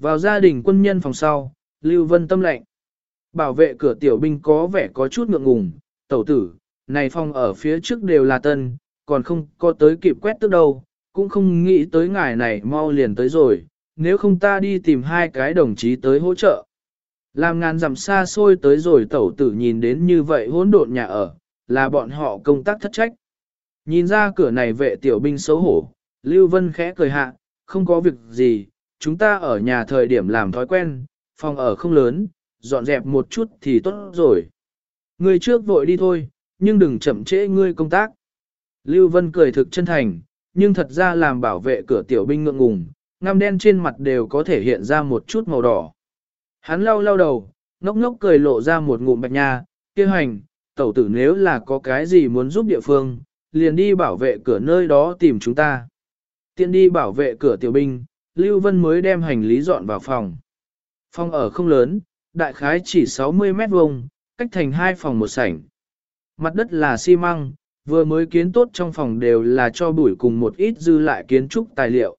Vào gia đình quân nhân phòng sau, Lưu Vân tâm lệnh. Bảo vệ cửa tiểu binh có vẻ có chút ngượng ngùng, tẩu tử, này phòng ở phía trước đều là tân, còn không có tới kịp quét tức đâu, cũng không nghĩ tới ngài này mau liền tới rồi, nếu không ta đi tìm hai cái đồng chí tới hỗ trợ. Làm ngàn dặm xa xôi tới rồi tẩu tử nhìn đến như vậy hỗn độn nhà ở, là bọn họ công tác thất trách. Nhìn ra cửa này vệ tiểu binh xấu hổ, Lưu Vân khẽ cười hạ, không có việc gì, chúng ta ở nhà thời điểm làm thói quen, phòng ở không lớn, dọn dẹp một chút thì tốt rồi. Người trước vội đi thôi, nhưng đừng chậm trễ ngươi công tác. Lưu Vân cười thực chân thành, nhưng thật ra làm bảo vệ cửa tiểu binh ngượng ngùng, ngăm đen trên mặt đều có thể hiện ra một chút màu đỏ. Hắn lau lau đầu, ngốc ngốc cười lộ ra một ngụm bạch nha, kêu hành, tẩu tử nếu là có cái gì muốn giúp địa phương, liền đi bảo vệ cửa nơi đó tìm chúng ta. Tiện đi bảo vệ cửa tiểu binh, Lưu Vân mới đem hành lý dọn vào phòng. Phòng ở không lớn, đại khái chỉ 60 mét vuông, cách thành hai phòng một sảnh. Mặt đất là xi măng, vừa mới kiến tốt trong phòng đều là cho bụi cùng một ít dư lại kiến trúc tài liệu.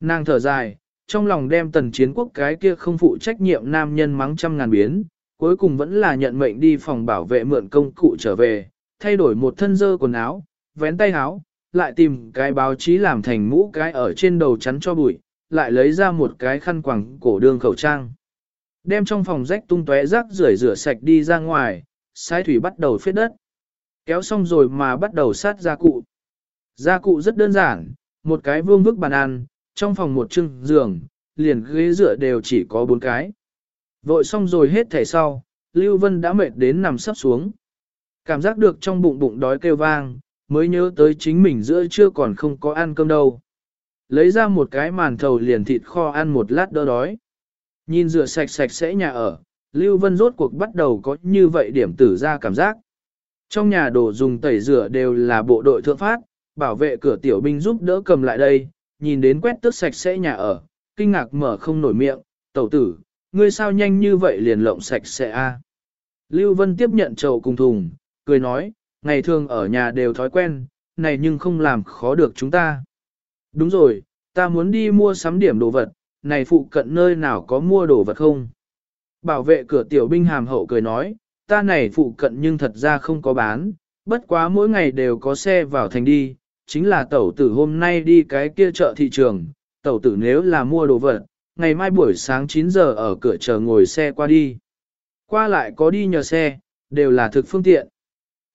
Nàng thở dài, trong lòng đem tần chiến quốc cái kia không phụ trách nhiệm nam nhân mắng trăm ngàn biến, cuối cùng vẫn là nhận mệnh đi phòng bảo vệ mượn công cụ trở về, thay đổi một thân dơ quần áo, vén tay áo, lại tìm cái báo chí làm thành mũ cái ở trên đầu chắn cho bụi, lại lấy ra một cái khăn quàng cổ đường khẩu trang. Đem trong phòng rách tung tóe rác rưởi rửa sạch đi ra ngoài, sai thủy bắt đầu phết đất. Kéo xong rồi mà bắt đầu sát gia cụ. Gia cụ rất đơn giản, một cái vuông vức bàn ăn, trong phòng một chưng giường, liền ghế dựa đều chỉ có bốn cái. Vội xong rồi hết thẻ sau, Lưu Vân đã mệt đến nằm sắp xuống. Cảm giác được trong bụng bụng đói kêu vang, mới nhớ tới chính mình giữa trưa còn không có ăn cơm đâu. Lấy ra một cái màn thầu liền thịt kho ăn một lát đỡ đói. Nhìn rửa sạch sạch sẽ nhà ở, Lưu Vân rốt cuộc bắt đầu có như vậy điểm tử ra cảm giác. Trong nhà đồ dùng tẩy rửa đều là bộ đội thượng phát, bảo vệ cửa tiểu binh giúp đỡ cầm lại đây, nhìn đến quét tước sạch sẽ nhà ở, kinh ngạc mở không nổi miệng, tẩu tử, ngươi sao nhanh như vậy liền lộng sạch sẽ a? Lưu Vân tiếp nhận chậu cùng thùng, cười nói, ngày thường ở nhà đều thói quen, này nhưng không làm khó được chúng ta. Đúng rồi, ta muốn đi mua sắm điểm đồ vật, này phụ cận nơi nào có mua đồ vật không? Bảo vệ cửa tiểu binh hàm hậu cười nói, ta này phụ cận nhưng thật ra không có bán, bất quá mỗi ngày đều có xe vào thành đi, chính là tẩu tử hôm nay đi cái kia chợ thị trường, tẩu tử nếu là mua đồ vật, ngày mai buổi sáng 9 giờ ở cửa chờ ngồi xe qua đi. Qua lại có đi nhờ xe, đều là thực phương tiện.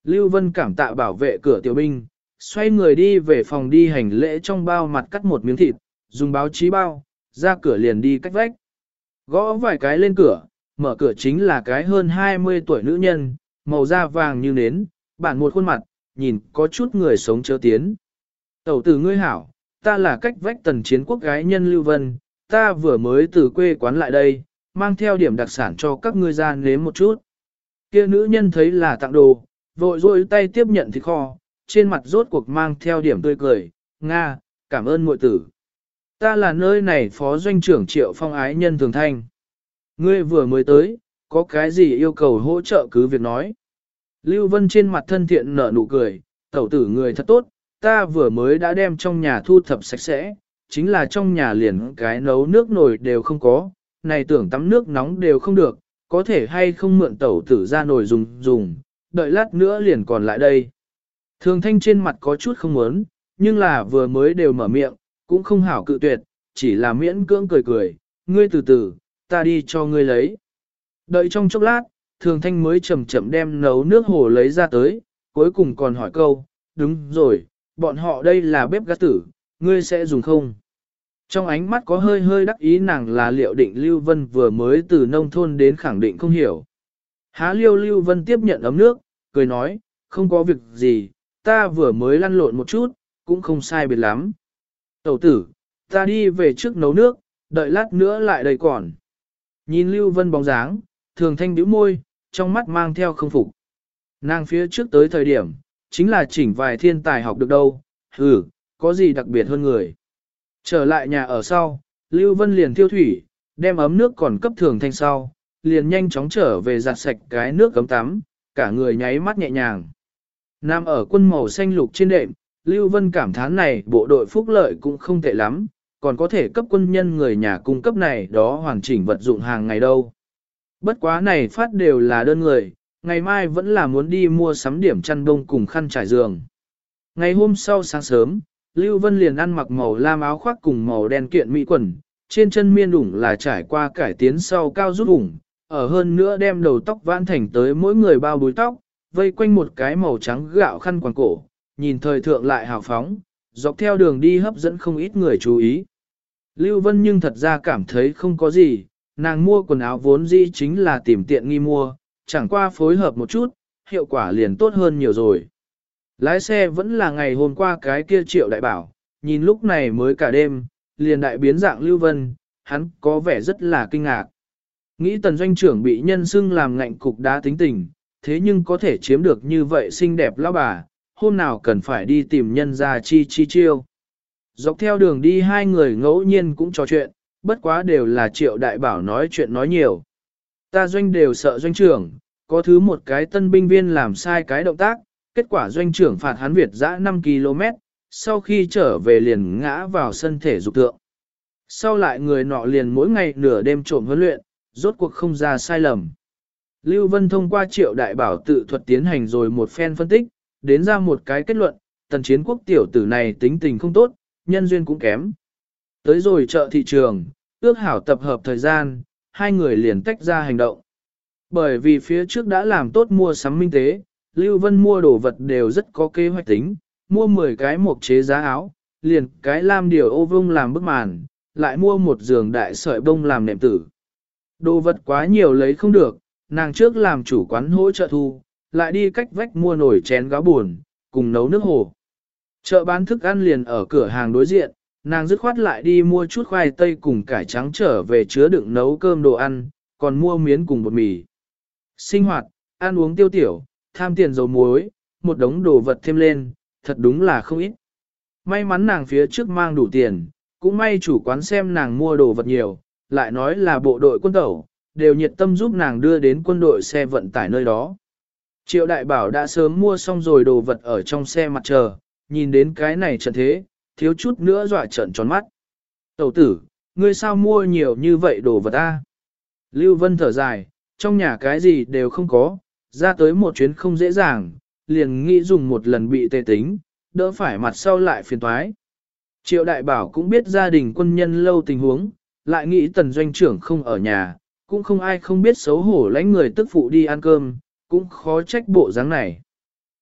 Lưu Vân cảm tạ bảo vệ cửa tiểu binh, xoay người đi về phòng đi hành lễ trong bao mặt cắt một miếng thịt, dùng báo chí bao, ra cửa liền đi cách vách. Gõ vài cái lên cửa, mở cửa chính là cái hơn 20 tuổi nữ nhân, màu da vàng như nến, bản một khuôn mặt, nhìn có chút người sống chớ tiến. Tẩu tử ngươi hảo, ta là cách vách tần chiến quốc gái nhân Lưu Vân, ta vừa mới từ quê quán lại đây, mang theo điểm đặc sản cho các ngươi ra nếm một chút. Kia nữ nhân thấy là tặng đồ, vội rôi tay tiếp nhận thịt kho, trên mặt rốt cuộc mang theo điểm tươi cười, Nga, cảm ơn muội tử. Ta là nơi này phó doanh trưởng triệu phong ái nhân thường thanh. Ngươi vừa mới tới, có cái gì yêu cầu hỗ trợ cứ việc nói. Lưu Vân trên mặt thân thiện nở nụ cười, tẩu tử người thật tốt, ta vừa mới đã đem trong nhà thu thập sạch sẽ, chính là trong nhà liền cái nấu nước nồi đều không có, này tưởng tắm nước nóng đều không được, có thể hay không mượn tẩu tử ra nồi dùng dùng, đợi lát nữa liền còn lại đây. Thường thanh trên mặt có chút không muốn, nhưng là vừa mới đều mở miệng, cũng không hảo cự tuyệt, chỉ là miễn cưỡng cười cười, ngươi từ từ, ta đi cho ngươi lấy. Đợi trong chốc lát, thường thanh mới chậm chậm đem nấu nước hồ lấy ra tới, cuối cùng còn hỏi câu, đúng rồi, bọn họ đây là bếp gác tử, ngươi sẽ dùng không? Trong ánh mắt có hơi hơi đắc ý nàng là liệu định Lưu Vân vừa mới từ nông thôn đến khẳng định không hiểu. Há liêu Lưu Vân tiếp nhận ấm nước, cười nói, không có việc gì, ta vừa mới lăn lộn một chút, cũng không sai biệt lắm. Tẩu tử, ta đi về trước nấu nước, đợi lát nữa lại đầy còn. Nhìn Lưu Vân bóng dáng, thường thanh bĩu môi, trong mắt mang theo không phục. Nàng phía trước tới thời điểm, chính là chỉnh vài thiên tài học được đâu, ừ, có gì đặc biệt hơn người. Trở lại nhà ở sau, Lưu Vân liền tiêu thủy, đem ấm nước còn cấp thường thanh sau, liền nhanh chóng trở về giặt sạch cái nước cấm tắm, cả người nháy mắt nhẹ nhàng. Nam ở quân màu xanh lục trên đệm, Lưu Vân cảm thán này bộ đội phúc lợi cũng không tệ lắm, còn có thể cấp quân nhân người nhà cung cấp này đó hoàn chỉnh vật dụng hàng ngày đâu. Bất quá này phát đều là đơn người, ngày mai vẫn là muốn đi mua sắm điểm chăn đông cùng khăn trải giường. Ngày hôm sau sáng sớm, Lưu Vân liền ăn mặc màu lam áo khoác cùng màu đen kiện mỹ quần, trên chân miên đủng là trải qua cải tiến sau cao rút ủng, ở hơn nữa đem đầu tóc vãn thành tới mỗi người bao búi tóc, vây quanh một cái màu trắng gạo khăn quàng cổ, nhìn thời thượng lại hào phóng, dọc theo đường đi hấp dẫn không ít người chú ý. Lưu Vân nhưng thật ra cảm thấy không có gì, nàng mua quần áo vốn dĩ chính là tìm tiện nghi mua, chẳng qua phối hợp một chút, hiệu quả liền tốt hơn nhiều rồi. Lái xe vẫn là ngày hôm qua cái kia triệu đại bảo, nhìn lúc này mới cả đêm, liền đại biến dạng Lưu Vân, hắn có vẻ rất là kinh ngạc. Nghĩ tần doanh trưởng bị nhân xưng làm ngạnh cục đá tính tình, thế nhưng có thể chiếm được như vậy xinh đẹp lão bà, hôm nào cần phải đi tìm nhân ra chi chi chiêu. Dọc theo đường đi hai người ngẫu nhiên cũng trò chuyện, bất quá đều là triệu đại bảo nói chuyện nói nhiều. Ta doanh đều sợ doanh trưởng, có thứ một cái tân binh viên làm sai cái động tác, kết quả doanh trưởng phạt hắn Việt dã 5 km, sau khi trở về liền ngã vào sân thể dục tượng. Sau lại người nọ liền mỗi ngày nửa đêm trộm huấn luyện, rốt cuộc không ra sai lầm. Lưu Vân thông qua triệu đại bảo tự thuật tiến hành rồi một phen phân tích, đến ra một cái kết luận, tần chiến quốc tiểu tử này tính tình không tốt, nhân duyên cũng kém. Tới rồi chợ thị trường, ước hảo tập hợp thời gian, hai người liền tách ra hành động. Bởi vì phía trước đã làm tốt mua sắm minh tế, Lưu Vân mua đồ vật đều rất có kế hoạch tính, mua 10 cái mộc chế giá áo, liền cái lam điều ô vông làm bức màn, lại mua một giường đại sợi bông làm nệm tử. Đồ vật quá nhiều lấy không được, nàng trước làm chủ quán hỗ trợ thu, lại đi cách vách mua nồi chén gáo buồn, cùng nấu nước hồ. Chợ bán thức ăn liền ở cửa hàng đối diện, nàng dứt khoát lại đi mua chút khoai tây cùng cải trắng trở về chứa đựng nấu cơm đồ ăn, còn mua miến cùng bột mì. Sinh hoạt, ăn uống tiêu tiểu, tham tiền dầu muối, một đống đồ vật thêm lên, thật đúng là không ít. May mắn nàng phía trước mang đủ tiền, cũng may chủ quán xem nàng mua đồ vật nhiều, lại nói là bộ đội quân tẩu, đều nhiệt tâm giúp nàng đưa đến quân đội xe vận tải nơi đó. Triệu đại bảo đã sớm mua xong rồi đồ vật ở trong xe mặt chờ, nhìn đến cái này trận thế, thiếu chút nữa dọa trận tròn mắt. Tẩu tử, ngươi sao mua nhiều như vậy đồ vật ta? Lưu Vân thở dài, trong nhà cái gì đều không có, ra tới một chuyến không dễ dàng, liền nghĩ dùng một lần bị tê tính, đỡ phải mặt sau lại phiền toái. Triệu đại bảo cũng biết gia đình quân nhân lâu tình huống, lại nghĩ tần doanh trưởng không ở nhà, cũng không ai không biết xấu hổ lãnh người tức phụ đi ăn cơm, cũng khó trách bộ dáng này.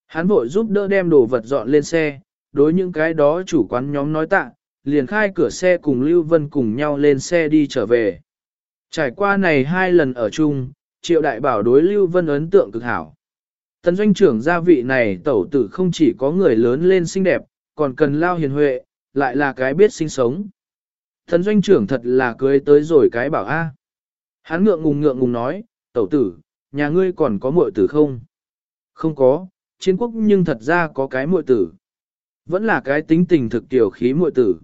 Hắn vội giúp đỡ đem đồ vật dọn lên xe, đối những cái đó chủ quán nhóm nói tạ, liền khai cửa xe cùng Lưu Vân cùng nhau lên xe đi trở về. Trải qua này hai lần ở chung, triệu đại bảo đối Lưu Vân ấn tượng cực hảo. Tần doanh trưởng gia vị này tẩu tử không chỉ có người lớn lên xinh đẹp, còn cần lao hiền huệ, lại là cái biết sinh sống. Tần doanh trưởng thật là cưới tới rồi cái bảo A. Hắn ngượng ngùng ngượng ngùng nói, tẩu tử, nhà ngươi còn có muội tử không? Không có, chiến quốc nhưng thật ra có cái muội tử. Vẫn là cái tính tình thực tiểu khí muội tử.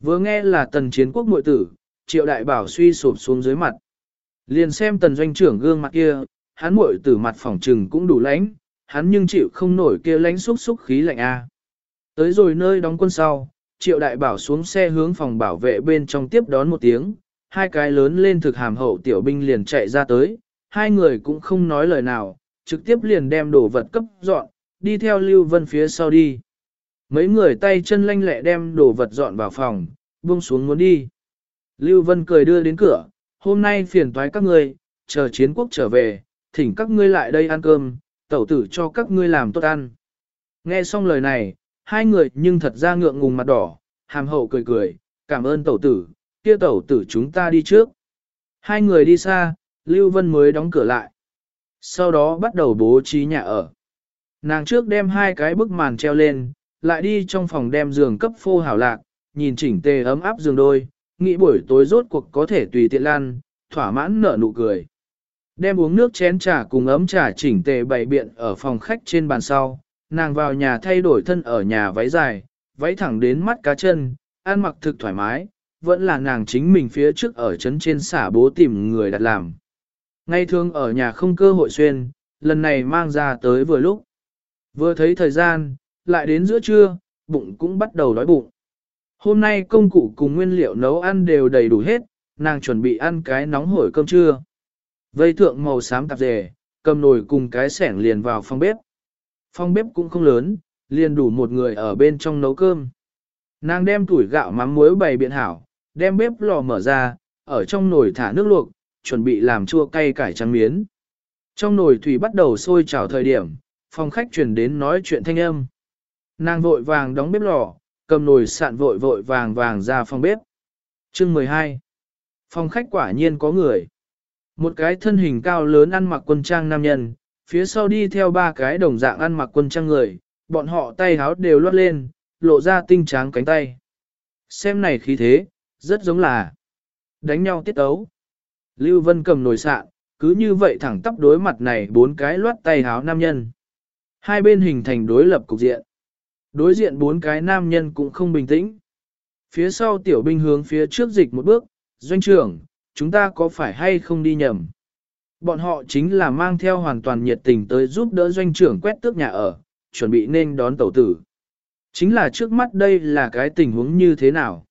Vừa nghe là tần chiến quốc muội tử, triệu đại bảo suy sụp xuống dưới mặt. Liền xem tần doanh trưởng gương mặt kia, hắn muội tử mặt phỏng trừng cũng đủ lãnh, hắn nhưng chịu không nổi kia lãnh xúc xúc khí lạnh a. Tới rồi nơi đóng quân sau, triệu đại bảo xuống xe hướng phòng bảo vệ bên trong tiếp đón một tiếng, hai cái lớn lên thực hàm hậu tiểu binh liền chạy ra tới, hai người cũng không nói lời nào, trực tiếp liền đem đồ vật cấp dọn, đi theo Lưu Vân phía sau đi. Mấy người tay chân lanh lẹ đem đồ vật dọn vào phòng, buông xuống muốn đi. Lưu Vân cười đưa đến cửa, hôm nay phiền toái các ngươi, chờ chiến quốc trở về, thỉnh các ngươi lại đây ăn cơm, tẩu tử cho các ngươi làm tốt ăn. Nghe xong lời này, hai người nhưng thật ra ngượng ngùng mặt đỏ, hàm hậu cười cười, cảm ơn tẩu tử, kia tẩu tử chúng ta đi trước. Hai người đi xa, Lưu Vân mới đóng cửa lại. Sau đó bắt đầu bố trí nhà ở. Nàng trước đem hai cái bức màn treo lên, lại đi trong phòng đem giường cấp phô hảo lạc, nhìn chỉnh tề ấm áp giường đôi, nghĩ buổi tối rốt cuộc có thể tùy tiện lan, thỏa mãn nở nụ cười. Đem uống nước chén trà cùng ấm trà chỉnh tề bày biện ở phòng khách trên bàn sau, nàng vào nhà thay đổi thân ở nhà váy dài, váy thẳng đến mắt cá chân, ăn mặc thực thoải mái, vẫn là nàng chính mình phía trước ở trấn trên xả bố tìm người đặt làm. Ngay thường ở nhà không cơ hội xuyên, lần này mang ra tới vừa lúc. Vừa thấy thời gian, lại đến giữa trưa, bụng cũng bắt đầu đói bụng. Hôm nay công cụ cùng nguyên liệu nấu ăn đều đầy đủ hết, nàng chuẩn bị ăn cái nóng hổi cơm trưa. Vây thượng màu xám tạp dề, cầm nồi cùng cái sẻng liền vào phòng bếp. Phòng bếp cũng không lớn, liền đủ một người ở bên trong nấu cơm. Nàng đem tuổi gạo mắm muối bày biện hảo, đem bếp lò mở ra, ở trong nồi thả nước luộc, chuẩn bị làm chua cay cải trắng miến. Trong nồi thủy bắt đầu sôi trào thời điểm, phòng khách chuyển đến nói chuyện thanh âm. Nàng vội vàng đóng bếp lò, cầm nồi sạn vội vội vàng vàng ra phòng bếp. Chương 12 Phòng khách quả nhiên có người. Một cái thân hình cao lớn ăn mặc quân trang nam nhân, phía sau đi theo ba cái đồng dạng ăn mặc quân trang người, bọn họ tay háo đều loát lên, lộ ra tinh tráng cánh tay. Xem này khí thế, rất giống là đánh nhau tiết ấu. Lưu Vân cầm nồi sạn, cứ như vậy thẳng tắp đối mặt này bốn cái loát tay háo nam nhân. Hai bên hình thành đối lập cục diện. Đối diện bốn cái nam nhân cũng không bình tĩnh. Phía sau tiểu binh hướng phía trước dịch một bước, doanh trưởng, chúng ta có phải hay không đi nhầm? Bọn họ chính là mang theo hoàn toàn nhiệt tình tới giúp đỡ doanh trưởng quét tước nhà ở, chuẩn bị nên đón tẩu tử. Chính là trước mắt đây là cái tình huống như thế nào.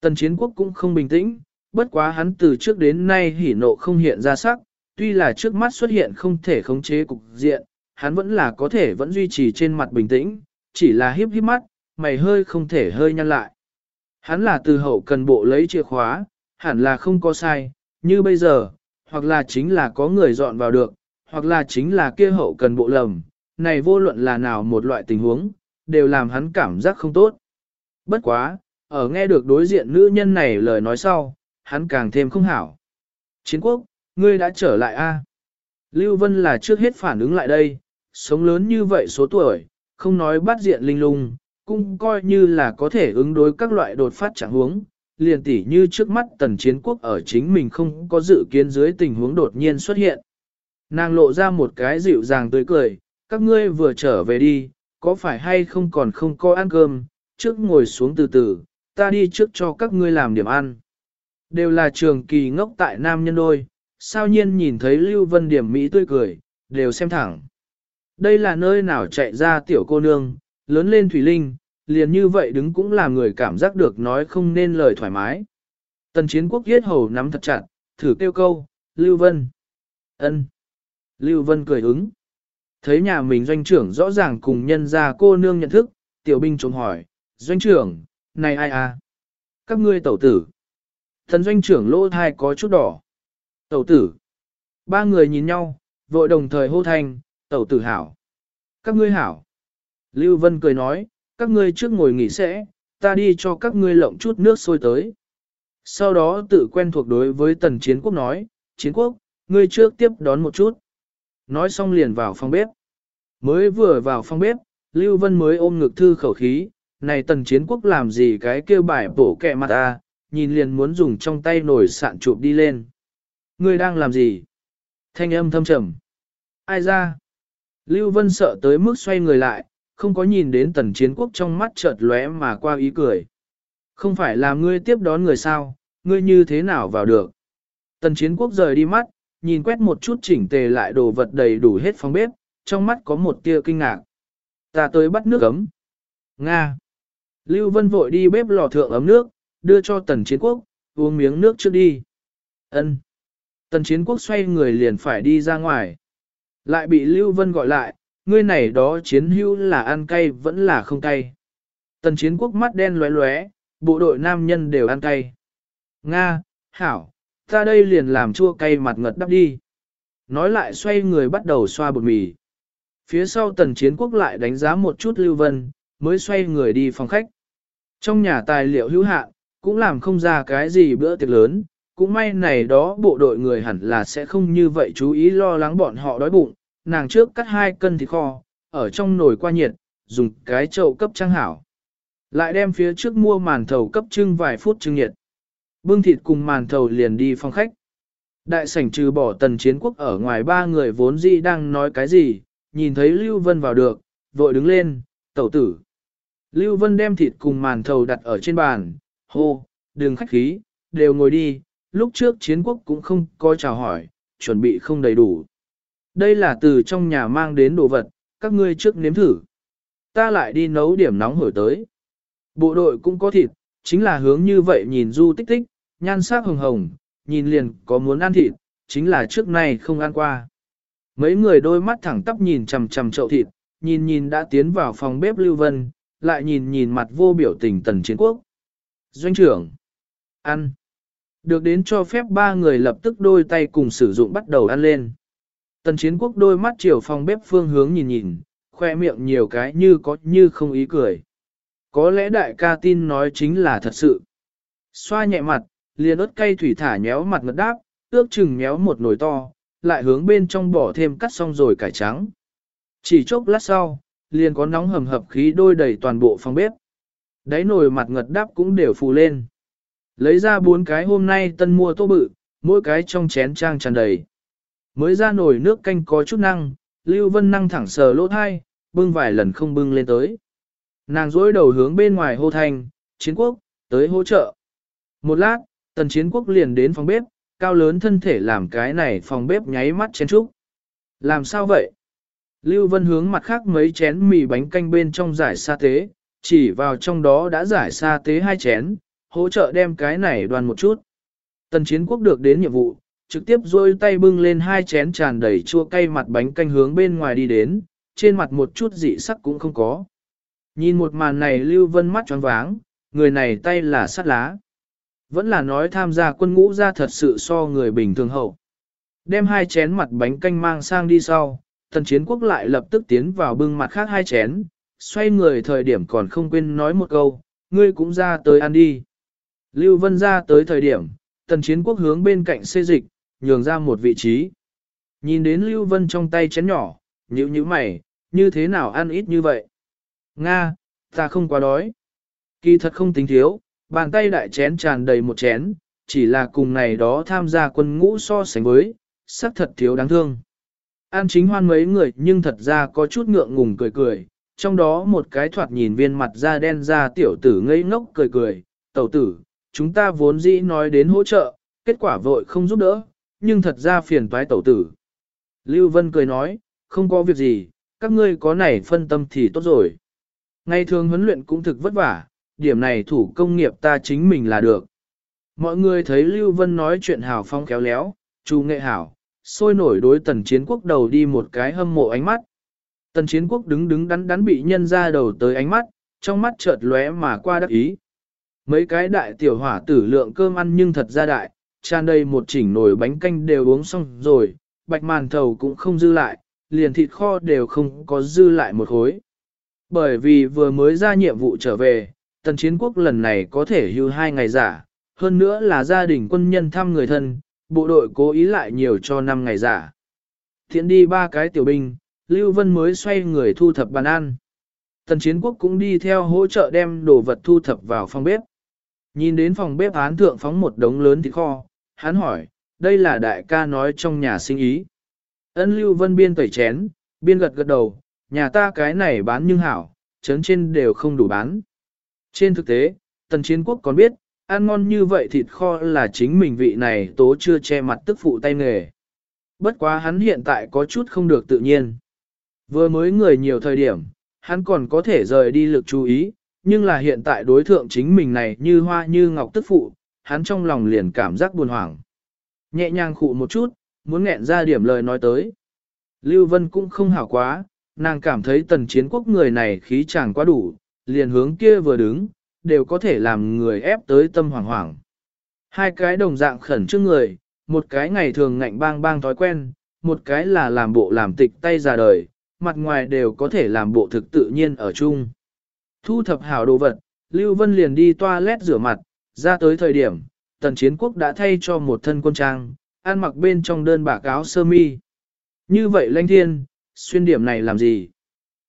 Tần chiến quốc cũng không bình tĩnh, bất quá hắn từ trước đến nay hỉ nộ không hiện ra sắc, tuy là trước mắt xuất hiện không thể khống chế cục diện, hắn vẫn là có thể vẫn duy trì trên mặt bình tĩnh, chỉ là hiếp hiếp mắt, mày hơi không thể hơi nhăn lại. Hắn là từ hậu cần bộ lấy chìa khóa, hẳn là không có sai, như bây giờ, hoặc là chính là có người dọn vào được, hoặc là chính là kia hậu cần bộ lầm, này vô luận là nào một loại tình huống, đều làm hắn cảm giác không tốt. Bất quá, ở nghe được đối diện nữ nhân này lời nói sau, hắn càng thêm không hảo. Chiến quốc, ngươi đã trở lại a? Lưu Vân là trước hết phản ứng lại đây, sống lớn như vậy số tuổi, không nói bắt diện linh lung, cũng coi như là có thể ứng đối các loại đột phát trạng huống, liền tỉ như trước mắt tần chiến quốc ở chính mình không có dự kiến dưới tình huống đột nhiên xuất hiện. Nàng lộ ra một cái dịu dàng tươi cười, các ngươi vừa trở về đi, có phải hay không còn không có ăn cơm, trước ngồi xuống từ từ, ta đi trước cho các ngươi làm điểm ăn. Đều là trường kỳ ngốc tại nam nhân đôi, sao nhiên nhìn thấy Lưu Vân điểm Mỹ tươi cười, đều xem thẳng. Đây là nơi nào chạy ra tiểu cô nương, lớn lên Thủy Linh, liền như vậy đứng cũng làm người cảm giác được nói không nên lời thoải mái. Tần chiến quốc yết hầu nắm thật chặt, thử kêu câu, Lưu Vân. ân. Lưu Vân cười ứng. Thấy nhà mình doanh trưởng rõ ràng cùng nhân ra cô nương nhận thức, tiểu binh trông hỏi, doanh trưởng, này ai à? Các ngươi tẩu tử. Thần doanh trưởng lỗ thai có chút đỏ. Tẩu tử. Ba người nhìn nhau, vội đồng thời hô thanh, tẩu tử hảo. Các ngươi hảo. Lưu Vân cười nói, các ngươi trước ngồi nghỉ sẽ, ta đi cho các ngươi lộng chút nước sôi tới. Sau đó tự quen thuộc đối với tần chiến quốc nói, chiến quốc, ngươi trước tiếp đón một chút. Nói xong liền vào phòng bếp. Mới vừa vào phòng bếp, Lưu Vân mới ôm ngực thư khẩu khí, này tần chiến quốc làm gì cái kêu bài bổ kẹ mặt ta, nhìn liền muốn dùng trong tay nổi sạn chụp đi lên. Ngươi đang làm gì? Thanh âm thâm trầm. Ai ra? Lưu Vân sợ tới mức xoay người lại, không có nhìn đến tần chiến quốc trong mắt chợt lóe mà qua ý cười. Không phải là ngươi tiếp đón người sao, ngươi như thế nào vào được. Tần chiến quốc rời đi mắt, nhìn quét một chút chỉnh tề lại đồ vật đầy đủ hết phòng bếp, trong mắt có một tia kinh ngạc. Ta tới bắt nước ấm. Nga. Lưu Vân vội đi bếp lò thượng ấm nước, đưa cho tần chiến quốc, uống miếng nước trước đi. Ân. Tần chiến quốc xoay người liền phải đi ra ngoài. Lại bị Lưu Vân gọi lại, ngươi này đó chiến hữu là ăn cay vẫn là không cay. Tần chiến quốc mắt đen lóe lóe, bộ đội nam nhân đều ăn cay. Nga, Hảo, ta đây liền làm chua cay mặt ngật đắp đi. Nói lại xoay người bắt đầu xoa bột mì. Phía sau tần chiến quốc lại đánh giá một chút Lưu Vân, mới xoay người đi phòng khách. Trong nhà tài liệu hữu hạn, cũng làm không ra cái gì bữa tiệc lớn, cũng may này đó bộ đội người hẳn là sẽ không như vậy chú ý lo lắng bọn họ đói bụng, nàng trước cắt hai cân thịt kho, ở trong nồi qua nhiệt, dùng cái chậu cấp trang hảo. Lại đem phía trước mua màn thầu cấp trưng vài phút trưng nhiệt. Bưng thịt cùng màn thầu liền đi phòng khách. Đại sảnh trừ bỏ tần chiến quốc ở ngoài ba người vốn dĩ đang nói cái gì, nhìn thấy Lưu Vân vào được, vội đứng lên, tẩu tử. Lưu Vân đem thịt cùng màn thầu đặt ở trên bàn, hô, đừng khách khí, đều ngồi đi, lúc trước chiến quốc cũng không có chào hỏi, chuẩn bị không đầy đủ. Đây là từ trong nhà mang đến đồ vật, các ngươi trước nếm thử. Ta lại đi nấu điểm nóng hổi tới. Bộ đội cũng có thịt, chính là hướng như vậy nhìn du tích tích, nhan sắc hồng hồng, nhìn liền có muốn ăn thịt, chính là trước nay không ăn qua. Mấy người đôi mắt thẳng tắp nhìn chằm chằm chậu thịt, nhìn nhìn đã tiến vào phòng bếp Lưu Vân, lại nhìn nhìn mặt vô biểu tình tần chiến quốc. Doanh trưởng, ăn. Được đến cho phép ba người lập tức đôi tay cùng sử dụng bắt đầu ăn lên. Tần chiến quốc đôi mắt chiều phòng bếp phương hướng nhìn nhìn, khoe miệng nhiều cái như có như không ý cười. Có lẽ đại ca tin nói chính là thật sự. Xoa nhẹ mặt, liền ớt cay thủy thả nhéo mặt ngật đáp, ước chừng nhéo một nồi to, lại hướng bên trong bỏ thêm cắt xong rồi cải trắng. Chỉ chốc lát sau, liền có nóng hầm hập khí đôi đầy toàn bộ phòng bếp. Đáy nồi mặt ngật đáp cũng đều phù lên. Lấy ra bốn cái hôm nay tân mua tô bự, mỗi cái trong chén trang tràn đầy. Mới ra nồi nước canh có chút năng, Lưu Vân năng thẳng sờ lỗ thai, bưng vài lần không bưng lên tới. Nàng dối đầu hướng bên ngoài hô thanh, chiến quốc, tới hỗ trợ. Một lát, tần chiến quốc liền đến phòng bếp, cao lớn thân thể làm cái này phòng bếp nháy mắt chén trúc. Làm sao vậy? Lưu Vân hướng mặt khác mấy chén mì bánh canh bên trong giải sa tế, chỉ vào trong đó đã giải xa tế hai chén, hỗ trợ đem cái này đoàn một chút. Tần chiến quốc được đến nhiệm vụ, trực tiếp rôi tay bưng lên hai chén tràn đầy chua cay mặt bánh canh hướng bên ngoài đi đến, trên mặt một chút dị sắc cũng không có. Nhìn một màn này Lưu Vân mắt tròn váng, người này tay là sắt lá. Vẫn là nói tham gia quân ngũ ra thật sự so người bình thường hậu. Đem hai chén mặt bánh canh mang sang đi sau, tần chiến quốc lại lập tức tiến vào bưng mặt khác hai chén, xoay người thời điểm còn không quên nói một câu, ngươi cũng ra tới ăn đi. Lưu Vân ra tới thời điểm, tần chiến quốc hướng bên cạnh xê dịch, nhường ra một vị trí. Nhìn đến Lưu Vân trong tay chén nhỏ, nhữ nhữ mày, như thế nào ăn ít như vậy? Nga, ta không quá đói. Kỳ thật không tính thiếu, bàn tay đại chén tràn đầy một chén, chỉ là cùng này đó tham gia quân ngũ so sánh với, sắc thật thiếu đáng thương. An chính hoan mấy người nhưng thật ra có chút ngượng ngùng cười cười, trong đó một cái thoạt nhìn viên mặt da đen da tiểu tử ngây ngốc cười cười, tẩu tử, chúng ta vốn dĩ nói đến hỗ trợ, kết quả vội không giúp đỡ, nhưng thật ra phiền toái tẩu tử. Lưu Vân cười nói, không có việc gì, các ngươi có này phân tâm thì tốt rồi. Ngày thường huấn luyện cũng thực vất vả, điểm này thủ công nghiệp ta chính mình là được. Mọi người thấy Lưu Vân nói chuyện hào phong kéo léo, chu nghệ hảo, sôi nổi đối tần chiến quốc đầu đi một cái hâm mộ ánh mắt. Tần chiến quốc đứng đứng đắn đắn bị nhân ra đầu tới ánh mắt, trong mắt chợt lóe mà qua đắc ý. Mấy cái đại tiểu hỏa tử lượng cơm ăn nhưng thật ra đại, tràn đầy một chỉnh nồi bánh canh đều uống xong rồi, bạch màn thầu cũng không dư lại, liền thịt kho đều không có dư lại một khối. Bởi vì vừa mới ra nhiệm vụ trở về, tần chiến quốc lần này có thể hưu hai ngày giả, hơn nữa là gia đình quân nhân thăm người thân, bộ đội cố ý lại nhiều cho năm ngày giả. Thiện đi ba cái tiểu binh, Lưu Vân mới xoay người thu thập bàn ăn. Tần chiến quốc cũng đi theo hỗ trợ đem đồ vật thu thập vào phòng bếp. Nhìn đến phòng bếp án thượng phóng một đống lớn thịt kho, hắn hỏi, đây là đại ca nói trong nhà sinh ý. Ân Lưu Vân biên tẩy chén, biên gật gật đầu, nhà ta cái này bán nhưng hảo, chấn trên đều không đủ bán. Trên thực tế, tần chiến quốc còn biết, ăn ngon như vậy thịt kho là chính mình vị này tố chưa che mặt tức phụ tay nghề. Bất quá hắn hiện tại có chút không được tự nhiên. Vừa mới người nhiều thời điểm, hắn còn có thể rời đi lực chú ý, nhưng là hiện tại đối thượng chính mình này như hoa như ngọc tức phụ, hắn trong lòng liền cảm giác buồn hoảng. Nhẹ nhàng khụ một chút, muốn nghẹn ra điểm lời nói tới. Lưu Vân cũng không hảo quá, nàng cảm thấy tần chiến quốc người này khí chàng quá đủ, liền hướng kia vừa đứng, đều có thể làm người ép tới tâm hoảng hoảng. Hai cái đồng dạng khẩn trương người, một cái ngày thường ngạnh bang bang thói quen, một cái là làm bộ làm tịch tay ra đời, mặt ngoài đều có thể làm bộ thực tự nhiên ở chung. Thu thập hảo đồ vật, Lưu Vân liền đi toilet rửa mặt, ra tới thời điểm, tần chiến quốc đã thay cho một thân quân trang, ăn mặc bên trong đơn bạc áo sơ mi. Như vậy lanh thiên, xuyên điểm này làm gì?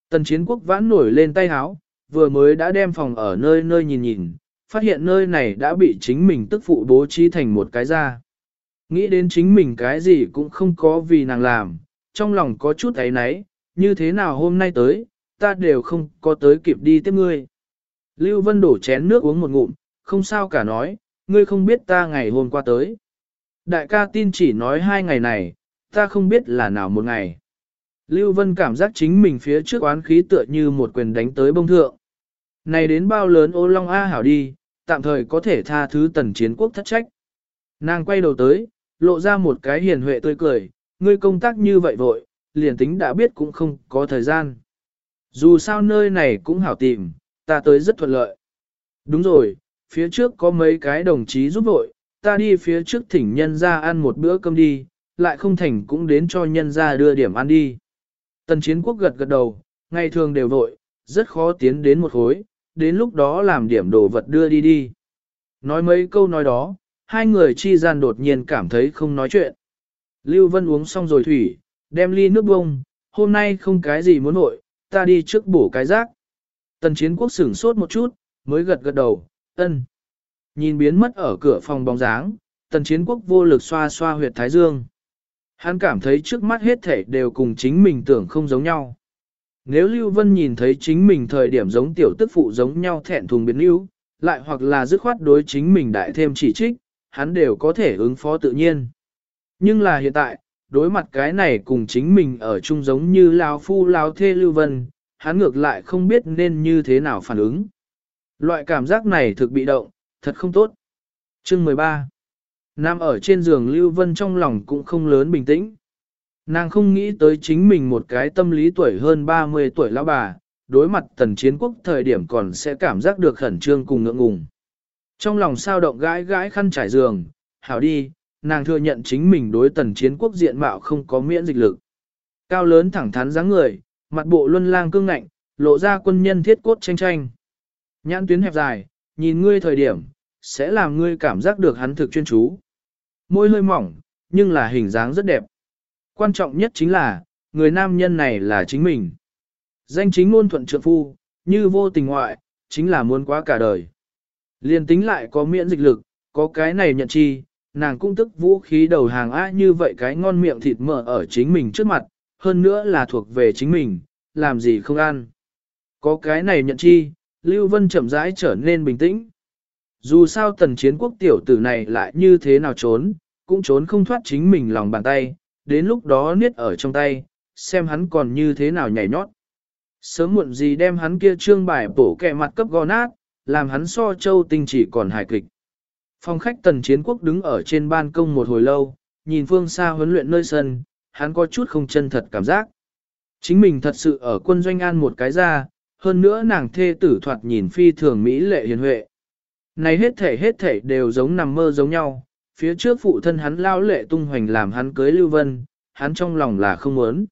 Tần chiến quốc vãn nổi lên tay áo, vừa mới đã đem phòng ở nơi nơi nhìn nhìn, phát hiện nơi này đã bị chính mình tức phụ bố trí thành một cái ra. Nghĩ đến chính mình cái gì cũng không có vì nàng làm, trong lòng có chút ấy náy, như thế nào hôm nay tới, ta đều không có tới kịp đi tiếp ngươi. Lưu Vân đổ chén nước uống một ngụm, không sao cả nói, ngươi không biết ta ngày hôm qua tới. Đại ca tin chỉ nói hai ngày này, ta không biết là nào một ngày. Lưu Vân cảm giác chính mình phía trước oán khí tựa như một quyền đánh tới bông thượng. Này đến bao lớn ô long A hảo đi, tạm thời có thể tha thứ tần chiến quốc thất trách. Nàng quay đầu tới, lộ ra một cái hiền huệ tươi cười, ngươi công tác như vậy vội, liền tính đã biết cũng không có thời gian. Dù sao nơi này cũng hảo tìm, ta tới rất thuận lợi. Đúng rồi, phía trước có mấy cái đồng chí giúp vội, ta đi phía trước thỉnh nhân ra ăn một bữa cơm đi, lại không thành cũng đến cho nhân ra đưa điểm ăn đi. Tần chiến quốc gật gật đầu, ngày thường đều vội, rất khó tiến đến một khối, đến lúc đó làm điểm đồ vật đưa đi đi. Nói mấy câu nói đó, hai người chi gian đột nhiên cảm thấy không nói chuyện. Lưu Vân uống xong rồi thủy, đem ly nước bông, hôm nay không cái gì muốn nội, ta đi trước bổ cái rác. Tần chiến quốc sửng sốt một chút, mới gật gật đầu, ân. Nhìn biến mất ở cửa phòng bóng dáng, tần chiến quốc vô lực xoa xoa huyệt thái dương. Hắn cảm thấy trước mắt hết thể đều cùng chính mình tưởng không giống nhau. Nếu Lưu Vân nhìn thấy chính mình thời điểm giống tiểu tức phụ giống nhau thẹn thùng biến yếu, lại hoặc là dứt khoát đối chính mình đại thêm chỉ trích, hắn đều có thể ứng phó tự nhiên. Nhưng là hiện tại, đối mặt cái này cùng chính mình ở chung giống như lao phu lao thê lưu vân, hắn ngược lại không biết nên như thế nào phản ứng. Loại cảm giác này thực bị động, thật không tốt. Chương 13 Nam ở trên giường Lưu Vân trong lòng cũng không lớn bình tĩnh. Nàng không nghĩ tới chính mình một cái tâm lý tuổi hơn 30 tuổi lão bà, đối mặt tần chiến quốc thời điểm còn sẽ cảm giác được khẩn trương cùng ngượng ngùng. Trong lòng sao động gãi gãi khăn trải giường, hảo đi, nàng thừa nhận chính mình đối tần chiến quốc diện mạo không có miễn dịch lực. Cao lớn thẳng thắn dáng người, mặt bộ luân lang cương ngạnh, lộ ra quân nhân thiết cốt tranh tranh. Nhãn tuyến hẹp dài, nhìn ngươi thời điểm, sẽ làm ngươi cảm giác được hắn thực chuyên chú. Môi hơi mỏng, nhưng là hình dáng rất đẹp. Quan trọng nhất chính là, người nam nhân này là chính mình. Danh chính ngôn thuận trượng phu, như vô tình ngoại, chính là muốn quá cả đời. Liên tính lại có miễn dịch lực, có cái này nhận chi, nàng cũng tức vũ khí đầu hàng á như vậy cái ngon miệng thịt mỡ ở chính mình trước mặt, hơn nữa là thuộc về chính mình, làm gì không ăn. Có cái này nhận chi, Lưu Vân chậm rãi trở nên bình tĩnh. Dù sao tần chiến quốc tiểu tử này lại như thế nào trốn, cũng trốn không thoát chính mình lòng bàn tay, đến lúc đó niết ở trong tay, xem hắn còn như thế nào nhảy nhót. Sớm muộn gì đem hắn kia trương bài bổ kẹ mặt cấp gò nát, làm hắn so châu tinh chỉ còn hài kịch. Phòng khách tần chiến quốc đứng ở trên ban công một hồi lâu, nhìn phương xa huấn luyện nơi sân, hắn có chút không chân thật cảm giác. Chính mình thật sự ở quân doanh an một cái ra, hơn nữa nàng thê tử thoạt nhìn phi thường Mỹ lệ hiền huệ. Này hết thể hết thể đều giống nằm mơ giống nhau, phía trước phụ thân hắn lao lệ tung hoành làm hắn cưới Lưu Vân, hắn trong lòng là không muốn.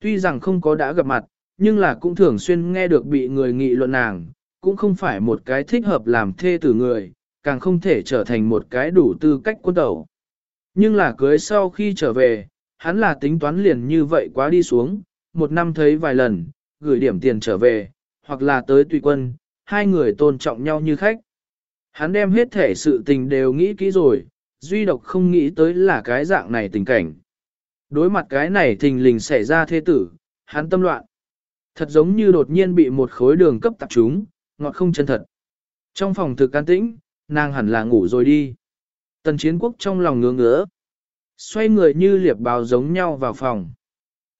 Tuy rằng không có đã gặp mặt, nhưng là cũng thường xuyên nghe được bị người nghị luận nàng, cũng không phải một cái thích hợp làm thê tử người, càng không thể trở thành một cái đủ tư cách quân tẩu. Nhưng là cưới sau khi trở về, hắn là tính toán liền như vậy quá đi xuống, một năm thấy vài lần, gửi điểm tiền trở về, hoặc là tới tùy quân, hai người tôn trọng nhau như khách. Hắn đem hết thể sự tình đều nghĩ kỹ rồi, duy độc không nghĩ tới là cái dạng này tình cảnh. Đối mặt cái này thình lình xảy ra thế tử, hắn tâm loạn. Thật giống như đột nhiên bị một khối đường cấp tập trúng, ngọt không chân thật. Trong phòng thực can tĩnh, nàng hẳn là ngủ rồi đi. Tần chiến quốc trong lòng ngứa ngứa. Xoay người như liệp bào giống nhau vào phòng.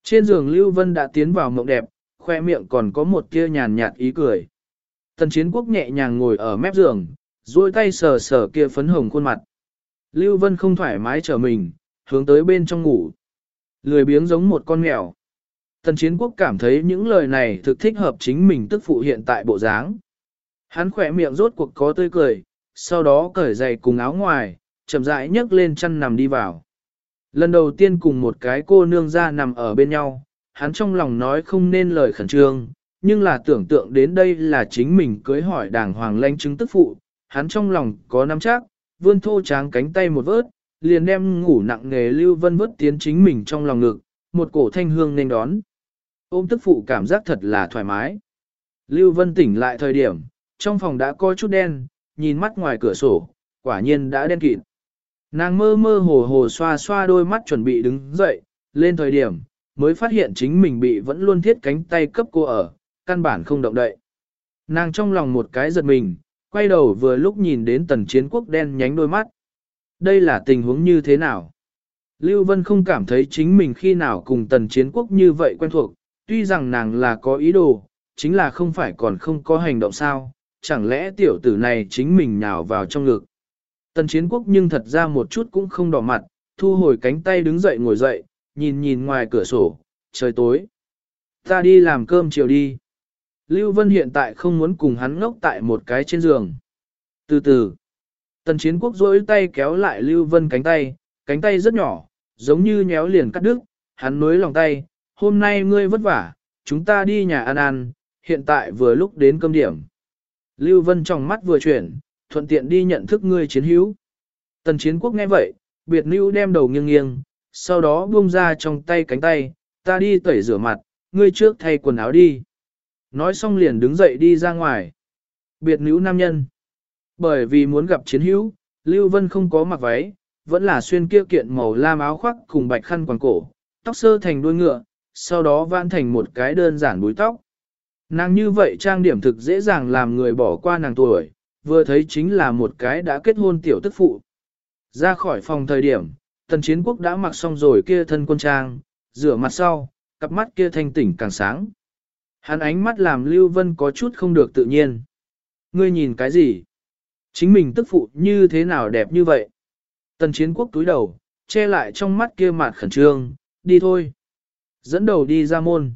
Trên giường Lưu Vân đã tiến vào mộng đẹp, khoe miệng còn có một tia nhàn nhạt ý cười. Tần chiến quốc nhẹ nhàng ngồi ở mép giường, duỗi tay sờ sờ kia phấn hồng khuôn mặt. Lưu Vân không thoải mái trở mình, hướng tới bên trong ngủ. Lười biếng giống một con mèo. Tần chiến quốc cảm thấy những lời này thực thích hợp chính mình tức phụ hiện tại bộ dáng. Hắn khỏe miệng rốt cuộc có tươi cười, sau đó cởi giày cùng áo ngoài, chậm rãi nhấc lên chăn nằm đi vào. Lần đầu tiên cùng một cái cô nương ra nằm ở bên nhau, hắn trong lòng nói không nên lời khẩn trương, nhưng là tưởng tượng đến đây là chính mình cưới hỏi đàng hoàng lanh chứng tức phụ, hắn trong lòng có nắm chắc, vươn thô tráng cánh tay một vớt, liền đem ngủ nặng nghề Lưu Vân vớt tiến chính mình trong lòng ngực, một cổ thanh hương nên đón. Ôm tức phụ cảm giác thật là thoải mái. Lưu Vân tỉnh lại thời điểm, trong phòng đã có chút đen, nhìn mắt ngoài cửa sổ, quả nhiên đã đen kịt. Nàng mơ mơ hồ hồ xoa xoa đôi mắt chuẩn bị đứng dậy, lên thời điểm, mới phát hiện chính mình bị vẫn luôn thiết cánh tay cấp cô ở, căn bản không động đậy. Nàng trong lòng một cái giật mình, quay đầu vừa lúc nhìn đến tần chiến quốc đen nhánh đôi mắt. Đây là tình huống như thế nào? Lưu Vân không cảm thấy chính mình khi nào cùng tần chiến quốc như vậy quen thuộc, tuy rằng nàng là có ý đồ, chính là không phải còn không có hành động sao, chẳng lẽ tiểu tử này chính mình nhào vào trong ngực. Tần chiến quốc nhưng thật ra một chút cũng không đỏ mặt, thu hồi cánh tay đứng dậy ngồi dậy, nhìn nhìn ngoài cửa sổ, trời tối. Ta đi làm cơm chiều đi. Lưu Vân hiện tại không muốn cùng hắn ngốc tại một cái trên giường. Từ từ, tần chiến quốc rỗi tay kéo lại Lưu Vân cánh tay, cánh tay rất nhỏ, giống như nhéo liền cắt đứt, hắn nối lòng tay, hôm nay ngươi vất vả, chúng ta đi nhà ăn ăn, hiện tại vừa lúc đến cơm điểm. Lưu Vân trong mắt vừa chuyển, thuận tiện đi nhận thức ngươi chiến hữu. Tần chiến quốc nghe vậy, biệt lưu đem đầu nghiêng nghiêng, sau đó buông ra trong tay cánh tay, ta đi tẩy rửa mặt, ngươi trước thay quần áo đi. Nói xong liền đứng dậy đi ra ngoài. Biệt nữ nam nhân. Bởi vì muốn gặp chiến hữu, Lưu Vân không có mặc váy, vẫn là xuyên kia kiện màu lam áo khoác cùng bạch khăn quàng cổ, tóc sơ thành đuôi ngựa, sau đó vãn thành một cái đơn giản búi tóc. Nàng như vậy trang điểm thực dễ dàng làm người bỏ qua nàng tuổi, vừa thấy chính là một cái đã kết hôn tiểu tức phụ. Ra khỏi phòng thời điểm, tần chiến quốc đã mặc xong rồi kia thân quân trang, rửa mặt sau, cặp mắt kia thanh tỉnh càng sáng. Hắn ánh mắt làm Lưu Vân có chút không được tự nhiên. Ngươi nhìn cái gì? Chính mình tức phụ như thế nào đẹp như vậy? Tần chiến quốc túi đầu, che lại trong mắt kia mặt khẩn trương, đi thôi. Dẫn đầu đi ra môn.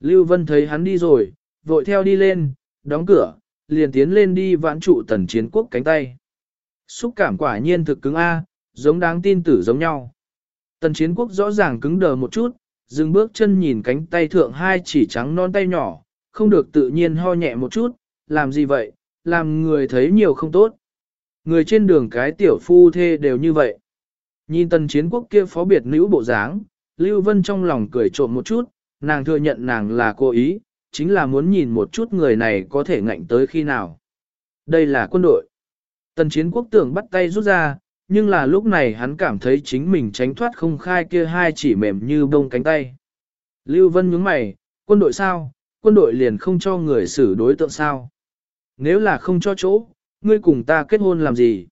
Lưu Vân thấy hắn đi rồi, vội theo đi lên, đóng cửa, liền tiến lên đi vãn trụ tần chiến quốc cánh tay. Xúc cảm quả nhiên thực cứng A, giống đáng tin tử giống nhau. Tần chiến quốc rõ ràng cứng đờ một chút, dừng bước chân nhìn cánh tay thượng hai chỉ trắng non tay nhỏ, không được tự nhiên ho nhẹ một chút, làm gì vậy, làm người thấy nhiều không tốt. Người trên đường cái tiểu phu thê đều như vậy. Nhìn tần chiến quốc kia phó biệt nữ bộ dáng, Lưu Vân trong lòng cười trộm một chút, nàng thừa nhận nàng là cố ý, chính là muốn nhìn một chút người này có thể ngạnh tới khi nào. Đây là quân đội. Tần chiến quốc tưởng bắt tay rút ra, nhưng là lúc này hắn cảm thấy chính mình tránh thoát không khai kia hai chỉ mềm như bông cánh tay. Lưu Vân nhướng mày, quân đội sao, quân đội liền không cho người xử đối tượng sao. Nếu là không cho chỗ, ngươi cùng ta kết hôn làm gì?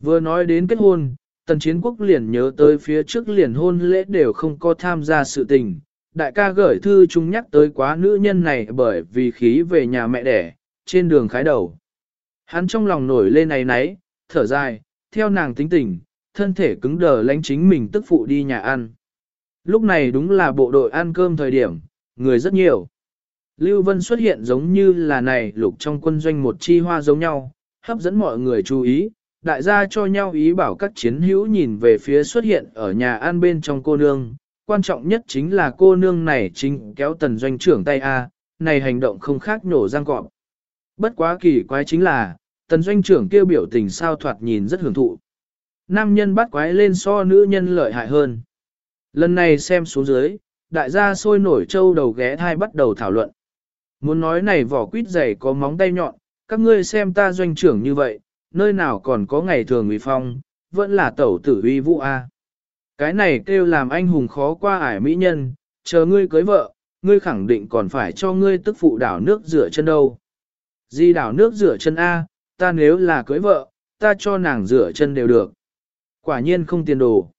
Vừa nói đến kết hôn, tần chiến quốc liền nhớ tới phía trước liền hôn lễ đều không có tham gia sự tình. Đại ca gửi thư chung nhắc tới quá nữ nhân này bởi vì khí về nhà mẹ đẻ, trên đường khái đầu. Hắn trong lòng nổi lên này nấy, thở dài, theo nàng tính tình, thân thể cứng đờ lánh chính mình tức phụ đi nhà ăn. Lúc này đúng là bộ đội ăn cơm thời điểm, người rất nhiều. Lưu Vân xuất hiện giống như là này lục trong quân doanh một chi hoa giống nhau, hấp dẫn mọi người chú ý, đại gia cho nhau ý bảo các chiến hữu nhìn về phía xuất hiện ở nhà ăn bên trong cô nương. Quan trọng nhất chính là cô nương này chính kéo tần doanh trưởng tay A, này hành động không khác nổ răng cọp. Bất quá kỳ quái chính là, tần doanh trưởng kêu biểu tình sao thoạt nhìn rất hưởng thụ. Nam nhân bắt quái lên so nữ nhân lợi hại hơn. Lần này xem xuống dưới, đại gia sôi nổi châu đầu ghé thai bắt đầu thảo luận. Muốn nói này vỏ quýt dày có móng tay nhọn, các ngươi xem ta doanh trưởng như vậy, nơi nào còn có ngày thường uy phong, vẫn là tẩu tử uy vũ a. Cái này kêu làm anh hùng khó qua ải mỹ nhân, chờ ngươi cưới vợ, ngươi khẳng định còn phải cho ngươi tức phụ đảo nước rửa chân đâu. Di đảo nước rửa chân A, ta nếu là cưới vợ, ta cho nàng rửa chân đều được. Quả nhiên không tiền đồ.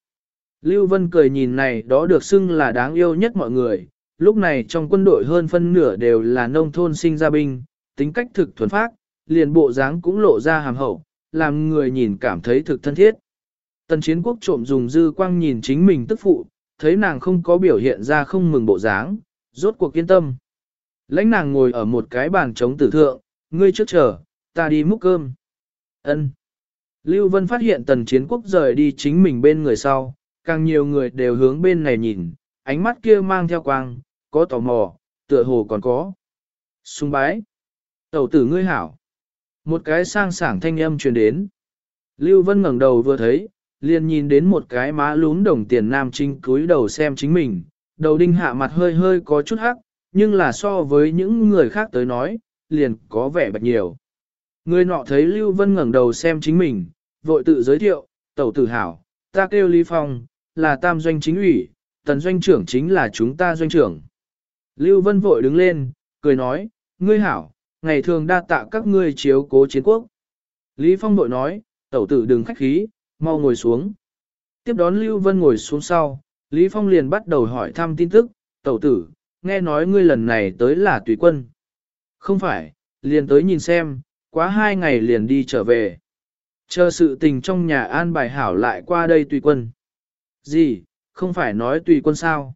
Lưu Vân cười nhìn này đó được xưng là đáng yêu nhất mọi người, lúc này trong quân đội hơn phân nửa đều là nông thôn sinh ra binh, tính cách thực thuần phác, liền bộ dáng cũng lộ ra hàm hậu, làm người nhìn cảm thấy thực thân thiết. Tần chiến quốc trộm dùng dư quang nhìn chính mình tức phụ, thấy nàng không có biểu hiện ra không mừng bộ dáng, rốt cuộc kiên tâm. Lãnh nàng ngồi ở một cái bàn trống tử thượng, ngươi trước chờ, ta đi múc cơm. Ân. Lưu Vân phát hiện tần chiến quốc rời đi chính mình bên người sau, càng nhiều người đều hướng bên này nhìn, ánh mắt kia mang theo quang, có tò mò, tựa hồ còn có. Xung bái. Tẩu tử ngươi hảo. Một cái sang sảng thanh âm truyền đến. Lưu Vân ngẩng đầu vừa thấy, liền nhìn đến một cái má lún đồng tiền nam chính cúi đầu xem chính mình, đầu đinh hạ mặt hơi hơi có chút hắc, nhưng là so với những người khác tới nói, liền có vẻ bạch nhiều. Người nọ thấy Lưu Vân ngẩng đầu xem chính mình, vội tự giới thiệu, tẩu tử hảo, ta kêu Lý Phong, là tam doanh chính ủy, tần doanh trưởng chính là chúng ta doanh trưởng. Lưu Vân vội đứng lên, cười nói, ngươi hảo, ngày thường đa tạ các ngươi chiếu cố chiến quốc. Lý Phong vội nói, tẩu tử đừng khách khí, mau ngồi xuống. Tiếp đón Lưu Vân ngồi xuống sau, Lý Phong liền bắt đầu hỏi thăm tin tức, tẩu tử, nghe nói ngươi lần này tới là tùy quân. Không phải, liền tới nhìn xem, quá hai ngày liền đi trở về. Chờ sự tình trong nhà an bài hảo lại qua đây tùy quân. Gì, không phải nói tùy quân sao?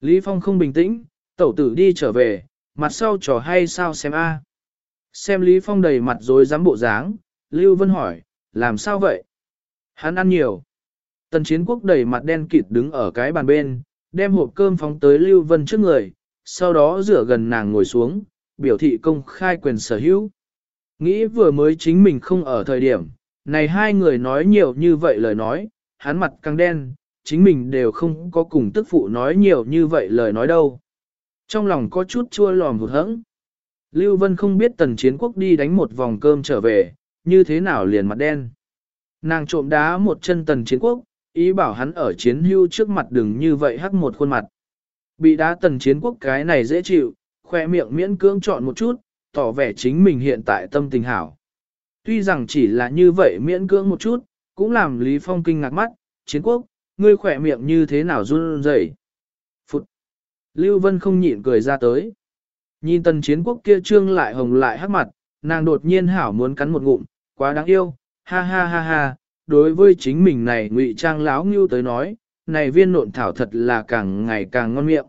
Lý Phong không bình tĩnh, tẩu tử đi trở về, mặt sau trò hay sao xem a? Xem Lý Phong đầy mặt rồi dám bộ dáng, Lưu Vân hỏi, làm sao vậy? Hắn ăn nhiều. Tần chiến quốc đẩy mặt đen kịt đứng ở cái bàn bên, đem hộp cơm phóng tới Lưu Vân trước người, sau đó rửa gần nàng ngồi xuống, biểu thị công khai quyền sở hữu. Nghĩ vừa mới chính mình không ở thời điểm, này hai người nói nhiều như vậy lời nói, hắn mặt căng đen, chính mình đều không có cùng tức phụ nói nhiều như vậy lời nói đâu. Trong lòng có chút chua lòm hụt hẫng. Lưu Vân không biết tần chiến quốc đi đánh một vòng cơm trở về, như thế nào liền mặt đen. Nàng trộm đá một chân tần chiến quốc, ý bảo hắn ở chiến hưu trước mặt đừng như vậy hắc một khuôn mặt. Bị đá tần chiến quốc cái này dễ chịu, khoe miệng miễn cưỡng chọn một chút, tỏ vẻ chính mình hiện tại tâm tình hảo. Tuy rằng chỉ là như vậy miễn cưỡng một chút, cũng làm Lý Phong kinh ngạc mắt, chiến quốc, ngươi khỏe miệng như thế nào run rẩy. Phụt! Lưu Vân không nhịn cười ra tới. Nhìn tần chiến quốc kia trương lại hồng lại hắc mặt, nàng đột nhiên hảo muốn cắn một ngụm, quá đáng yêu, ha ha ha ha, đối với chính mình này ngụy trang láo ngưu tới nói, này viên nộn thảo thật là càng ngày càng ngon miệng.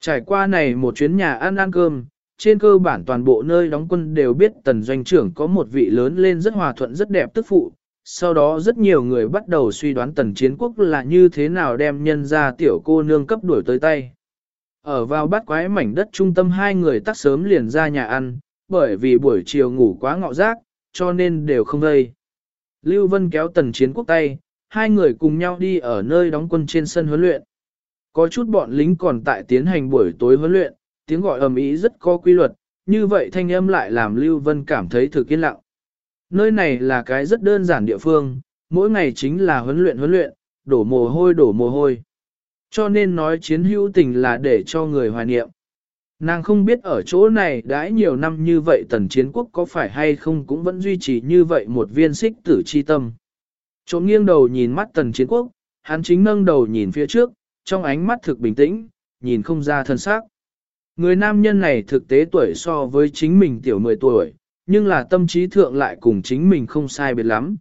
Trải qua này một chuyến nhà ăn ăn cơm, trên cơ bản toàn bộ nơi đóng quân đều biết tần doanh trưởng có một vị lớn lên rất hòa thuận rất đẹp tức phụ. Sau đó rất nhiều người bắt đầu suy đoán tần chiến quốc là như thế nào đem nhân ra tiểu cô nương cấp đuổi tới tay. Ở vào bát quái mảnh đất trung tâm hai người tắt sớm liền ra nhà ăn, bởi vì buổi chiều ngủ quá ngọ rác, cho nên đều không gây. Lưu Vân kéo tần chiến quốc tay, hai người cùng nhau đi ở nơi đóng quân trên sân huấn luyện. Có chút bọn lính còn tại tiến hành buổi tối huấn luyện, tiếng gọi ầm ĩ rất có quy luật, như vậy thanh âm lại làm Lưu Vân cảm thấy thực yên lặng. Nơi này là cái rất đơn giản địa phương, mỗi ngày chính là huấn luyện huấn luyện, đổ mồ hôi đổ mồ hôi. Cho nên nói chiến hữu tình là để cho người hoài niệm. Nàng không biết ở chỗ này đãi nhiều năm như vậy tần chiến quốc có phải hay không cũng vẫn duy trì như vậy một viên xích tử chi tâm. Trộm nghiêng đầu nhìn mắt tần chiến quốc, hắn chính nâng đầu nhìn phía trước, trong ánh mắt thực bình tĩnh, nhìn không ra thân xác. Người nam nhân này thực tế tuổi so với chính mình tiểu 10 tuổi, nhưng là tâm trí thượng lại cùng chính mình không sai biệt lắm.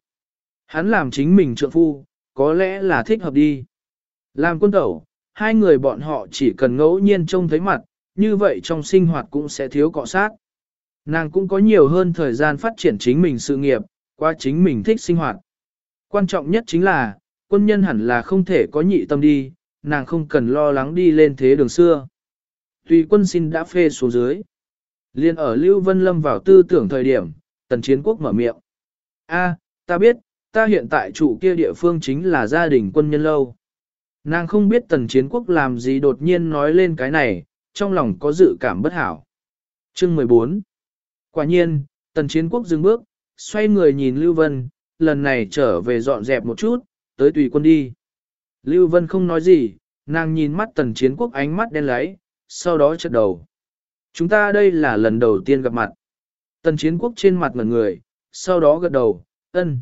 Hắn làm chính mình trượng phu, có lẽ là thích hợp đi. Làm quân tẩu, hai người bọn họ chỉ cần ngẫu nhiên trông thấy mặt, như vậy trong sinh hoạt cũng sẽ thiếu cọ sát. Nàng cũng có nhiều hơn thời gian phát triển chính mình sự nghiệp, qua chính mình thích sinh hoạt. Quan trọng nhất chính là, quân nhân hẳn là không thể có nhị tâm đi, nàng không cần lo lắng đi lên thế đường xưa. Tùy quân xin đã phê xuống dưới. Liên ở Lưu Vân Lâm vào tư tưởng thời điểm, tần chiến quốc mở miệng. A, ta biết, ta hiện tại chủ kia địa phương chính là gia đình quân nhân lâu. Nàng không biết tần chiến quốc làm gì đột nhiên nói lên cái này, trong lòng có dự cảm bất hảo. Chương 14 Quả nhiên, tần chiến quốc dừng bước, xoay người nhìn Lưu Vân, lần này trở về dọn dẹp một chút, tới tùy quân đi. Lưu Vân không nói gì, nàng nhìn mắt tần chiến quốc ánh mắt đen lấy sau đó chợt đầu. Chúng ta đây là lần đầu tiên gặp mặt. Tần chiến quốc trên mặt ngần người, sau đó gật đầu, ân.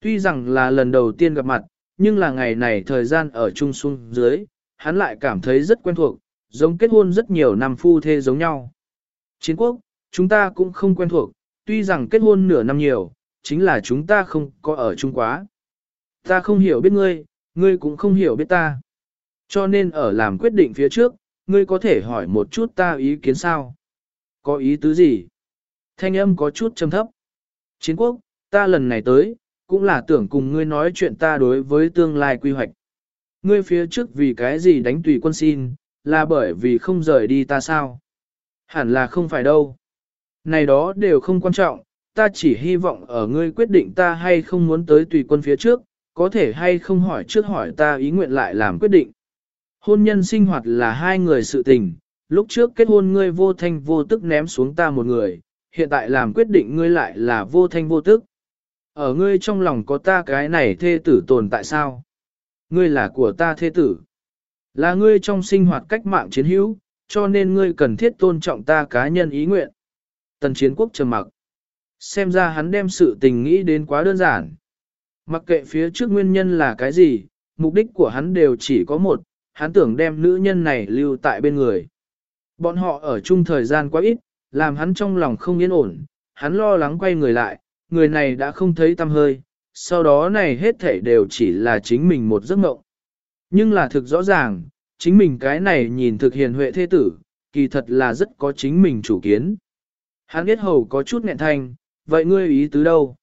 Tuy rằng là lần đầu tiên gặp mặt, nhưng là ngày này thời gian ở chung xuân dưới, hắn lại cảm thấy rất quen thuộc, giống kết hôn rất nhiều năm phu thê giống nhau. Chiến quốc, chúng ta cũng không quen thuộc, tuy rằng kết hôn nửa năm nhiều, chính là chúng ta không có ở chung quá. Ta không hiểu biết ngươi, ngươi cũng không hiểu biết ta. Cho nên ở làm quyết định phía trước, ngươi có thể hỏi một chút ta ý kiến sao? Có ý tứ gì? Thanh âm có chút trầm thấp. Chiến quốc, ta lần này tới, cũng là tưởng cùng ngươi nói chuyện ta đối với tương lai quy hoạch. Ngươi phía trước vì cái gì đánh tùy quân xin, là bởi vì không rời đi ta sao? Hẳn là không phải đâu. Này đó đều không quan trọng, ta chỉ hy vọng ở ngươi quyết định ta hay không muốn tới tùy quân phía trước, có thể hay không hỏi trước hỏi ta ý nguyện lại làm quyết định. Hôn nhân sinh hoạt là hai người sự tình, lúc trước kết hôn ngươi vô thanh vô tức ném xuống ta một người, hiện tại làm quyết định ngươi lại là vô thanh vô tức. Ở ngươi trong lòng có ta cái này thê tử tồn tại sao? Ngươi là của ta thê tử. Là ngươi trong sinh hoạt cách mạng chiến hữu, cho nên ngươi cần thiết tôn trọng ta cá nhân ý nguyện. Tần chiến quốc trầm mặc. Xem ra hắn đem sự tình nghĩ đến quá đơn giản. Mặc kệ phía trước nguyên nhân là cái gì, mục đích của hắn đều chỉ có một, hắn tưởng đem nữ nhân này lưu tại bên người. Bọn họ ở chung thời gian quá ít, làm hắn trong lòng không yên ổn, hắn lo lắng quay người lại, người này đã không thấy tâm hơi, sau đó này hết thể đều chỉ là chính mình một giấc mộng. Nhưng là thực rõ ràng, chính mình cái này nhìn thực hiền huệ thế tử, kỳ thật là rất có chính mình chủ kiến. Hắn biết hầu có chút nghẹn thanh, vậy ngươi ý tứ đâu?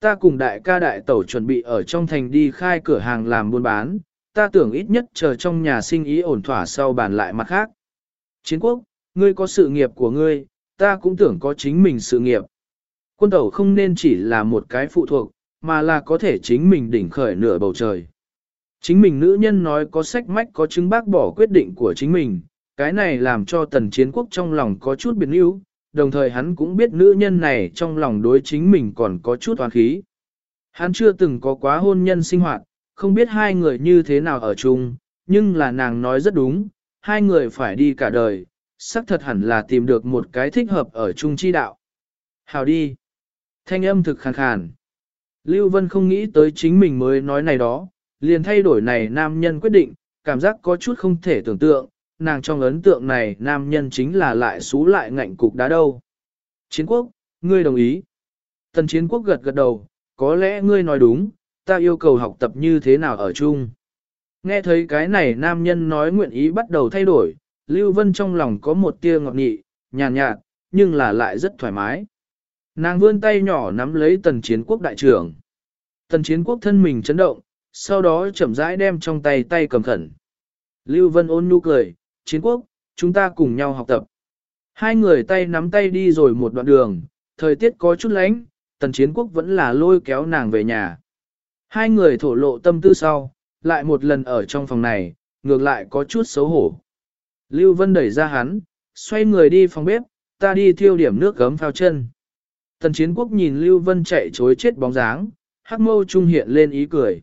Ta cùng đại ca đại tẩu chuẩn bị ở trong thành đi khai cửa hàng làm buôn bán, ta tưởng ít nhất chờ trong nhà sinh ý ổn thỏa sau bàn lại mặt khác. Chiến quốc, ngươi có sự nghiệp của ngươi, ta cũng tưởng có chính mình sự nghiệp. Quân tẩu không nên chỉ là một cái phụ thuộc, mà là có thể chính mình đỉnh khởi nửa bầu trời. Chính mình nữ nhân nói có sách mách có chứng bác bỏ quyết định của chính mình, cái này làm cho tần chiến quốc trong lòng có chút biến yếu, đồng thời hắn cũng biết nữ nhân này trong lòng đối chính mình còn có chút oán khí. Hắn chưa từng có quá hôn nhân sinh hoạt, không biết hai người như thế nào ở chung, nhưng là nàng nói rất đúng, hai người phải đi cả đời, xác thật hẳn là tìm được một cái thích hợp ở chung chi đạo. Hào đi. Thanh âm thực khàn khàn. Lưu Vân không nghĩ tới chính mình mới nói này đó, liền thay đổi này nam nhân quyết định, cảm giác có chút không thể tưởng tượng, nàng trong ấn tượng này nam nhân chính là lại xú lại ngạnh cục đá đâu. Chiến quốc, ngươi đồng ý. Tần chiến quốc gật gật đầu, có lẽ ngươi nói đúng, ta yêu cầu học tập như thế nào ở chung. Nghe thấy cái này nam nhân nói nguyện ý bắt đầu thay đổi, Lưu Vân trong lòng có một tia ngọt nghị, nhàn nhạt, nhạt, nhưng là lại rất thoải mái. Nàng vươn tay nhỏ nắm lấy tần chiến quốc đại trưởng. Tần chiến quốc thân mình chấn động, sau đó chậm rãi đem trong tay tay cầm khẩn. Lưu Vân ôn nhu cười, chiến quốc, chúng ta cùng nhau học tập. Hai người tay nắm tay đi rồi một đoạn đường, thời tiết có chút lánh, tần chiến quốc vẫn là lôi kéo nàng về nhà. Hai người thổ lộ tâm tư sau, lại một lần ở trong phòng này, ngược lại có chút xấu hổ. Lưu Vân đẩy ra hắn, xoay người đi phòng bếp, ta đi thiêu điểm nước gấm phao chân. Tần chiến quốc nhìn Lưu Vân chạy chối chết bóng dáng, hắc mâu trung hiện lên ý cười.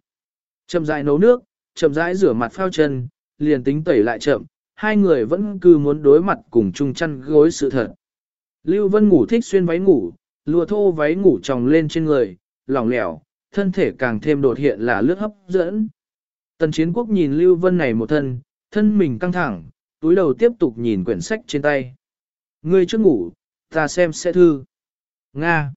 Chậm rãi nấu nước, chậm rãi rửa mặt phao chân, liền tính tẩy lại chậm, hai người vẫn cứ muốn đối mặt cùng chung chăn gối sự thật. Lưu Vân ngủ thích xuyên váy ngủ, lùa thô váy ngủ tròng lên trên người, lỏng lẻo, thân thể càng thêm đột hiện là lướt hấp dẫn. Tần chiến quốc nhìn Lưu Vân này một thân, thân mình căng thẳng, túi đầu tiếp tục nhìn quyển sách trên tay. Ngươi trước ngủ, ta xem sẽ thư. Nga.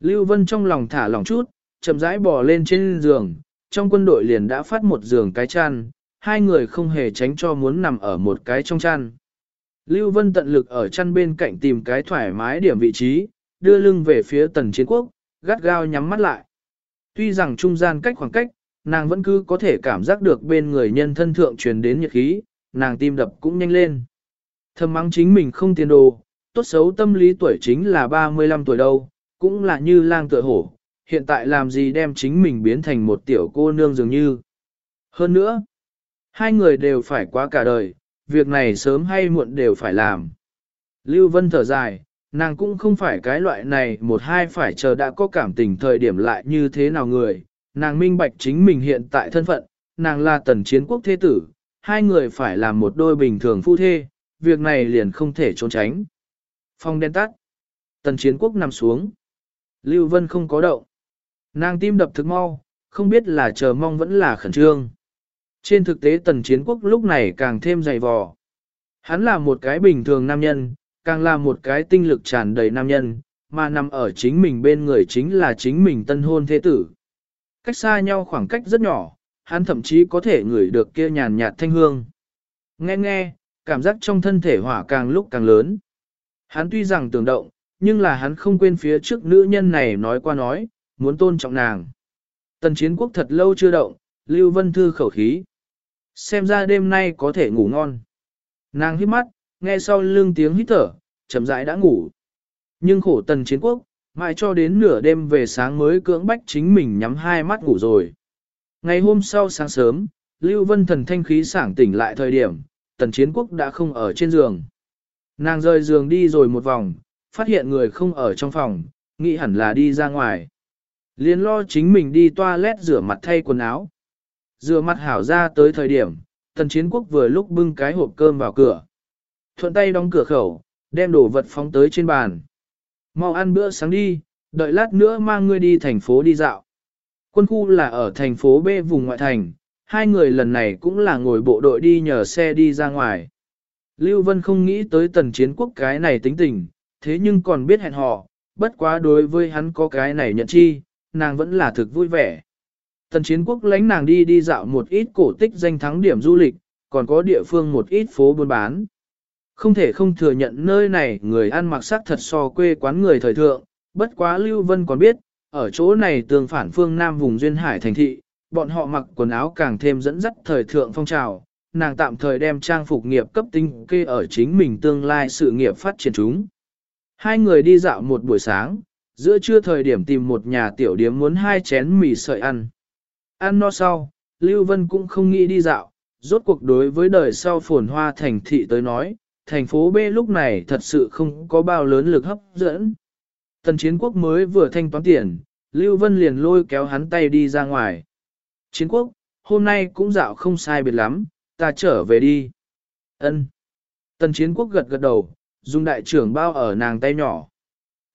Lưu Vân trong lòng thả lỏng chút, chậm rãi bò lên trên giường, trong quân đội liền đã phát một giường cái chăn, hai người không hề tránh cho muốn nằm ở một cái trong chăn. Lưu Vân tận lực ở chăn bên cạnh tìm cái thoải mái điểm vị trí, đưa lưng về phía tần chiến quốc, gắt gao nhắm mắt lại. Tuy rằng trung gian cách khoảng cách, nàng vẫn cứ có thể cảm giác được bên người nhân thân thượng truyền đến nhiệt khí, nàng tim đập cũng nhanh lên. Thầm mắng chính mình không tiền đồ, tốt xấu tâm lý tuổi chính là 35 tuổi đâu, cũng là như lang tựa hổ, hiện tại làm gì đem chính mình biến thành một tiểu cô nương dường như. Hơn nữa, hai người đều phải quá cả đời, việc này sớm hay muộn đều phải làm. Lưu Vân thở dài, nàng cũng không phải cái loại này một hai phải chờ đã có cảm tình thời điểm lại như thế nào người, nàng minh bạch chính mình hiện tại thân phận, nàng là tần chiến quốc thế tử, hai người phải làm một đôi bình thường phu thê, việc này liền không thể trốn tránh. Phong đen tắt, tần chiến quốc nằm xuống. Lưu Vân không có động. Nàng tim đập thực mau, không biết là chờ mong vẫn là khẩn trương. Trên thực tế tần chiến quốc lúc này càng thêm dày vò. Hắn là một cái bình thường nam nhân, càng là một cái tinh lực tràn đầy nam nhân, mà nằm ở chính mình bên người chính là chính mình tân hôn thế tử. Cách xa nhau khoảng cách rất nhỏ, hắn thậm chí có thể ngửi được kia nhàn nhạt thanh hương. Nghe nghe, cảm giác trong thân thể hỏa càng lúc càng lớn. Hắn tuy rằng tưởng động, nhưng là hắn không quên phía trước nữ nhân này nói qua nói, muốn tôn trọng nàng. Tần chiến quốc thật lâu chưa động, Lưu Vân Thư khẩu khí. Xem ra đêm nay có thể ngủ ngon. Nàng hít mắt, nghe sau lưng tiếng hít thở, chậm rãi đã ngủ. Nhưng khổ tần chiến quốc, mãi cho đến nửa đêm về sáng mới cưỡng bách chính mình nhắm hai mắt ngủ rồi. Ngày hôm sau sáng sớm, Lưu Vân thần thanh khí sảng tỉnh lại thời điểm, tần chiến quốc đã không ở trên giường. Nàng rời giường đi rồi một vòng, phát hiện người không ở trong phòng, nghĩ hẳn là đi ra ngoài. Liên lo chính mình đi toilet rửa mặt thay quần áo. Rửa mặt hảo ra tới thời điểm, tần chiến quốc vừa lúc bưng cái hộp cơm vào cửa. Thuận tay đóng cửa khẩu, đem đồ vật phóng tới trên bàn. Mau ăn bữa sáng đi, đợi lát nữa mang ngươi đi thành phố đi dạo. Quân khu là ở thành phố B vùng ngoại thành, hai người lần này cũng là ngồi bộ đội đi nhờ xe đi ra ngoài. Lưu Vân không nghĩ tới tần chiến quốc cái này tính tình, thế nhưng còn biết hẹn hò, bất quá đối với hắn có cái này nhận chi, nàng vẫn là thực vui vẻ. Tần chiến quốc lãnh nàng đi đi dạo một ít cổ tích danh thắng điểm du lịch, còn có địa phương một ít phố buôn bán. Không thể không thừa nhận nơi này người ăn mặc sắc thật so quê quán người thời thượng, bất quá Lưu Vân còn biết, ở chỗ này tường phản phương Nam vùng Duyên Hải thành thị, bọn họ mặc quần áo càng thêm dẫn dắt thời thượng phong trào, nàng tạm thời đem trang phục nghiệp cấp tinh kê ở chính mình tương lai sự nghiệp phát triển chúng. Hai người đi dạo một buổi sáng, giữa trưa thời điểm tìm một nhà tiểu điếm muốn hai chén mì sợi ăn. Ăn no sau, Lưu Vân cũng không nghĩ đi dạo, rốt cuộc đối với đời sau phồn hoa thành thị tới nói, thành phố B lúc này thật sự không có bao lớn lực hấp dẫn. Tần chiến quốc mới vừa thanh toán tiền, Lưu Vân liền lôi kéo hắn tay đi ra ngoài. Chiến quốc, hôm nay cũng dạo không sai biệt lắm, ta trở về đi. Ân. Tần chiến quốc gật gật đầu, dùng đại trưởng bao ở nàng tay nhỏ.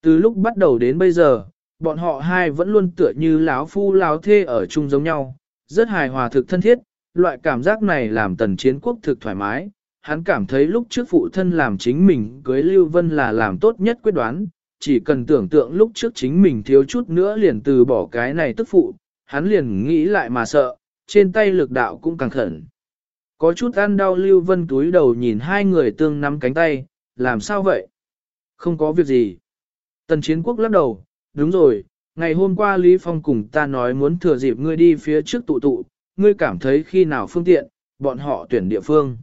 Từ lúc bắt đầu đến bây giờ, bọn họ hai vẫn luôn tựa như láo phu láo thê ở chung giống nhau, rất hài hòa thực thân thiết, loại cảm giác này làm tần chiến quốc thực thoải mái. Hắn cảm thấy lúc trước phụ thân làm chính mình cưới Lưu Vân là làm tốt nhất quyết đoán, chỉ cần tưởng tượng lúc trước chính mình thiếu chút nữa liền từ bỏ cái này tức phụ, hắn liền nghĩ lại mà sợ, trên tay lực đạo cũng càng khẩn. Có chút ăn đau Lưu Vân túi đầu nhìn hai người tương nắm cánh tay, làm sao vậy? Không có việc gì. Tần chiến quốc lắc đầu, đúng rồi, ngày hôm qua Lý Phong cùng ta nói muốn thừa dịp ngươi đi phía trước tụ tụ, ngươi cảm thấy khi nào phương tiện, bọn họ tuyển địa phương.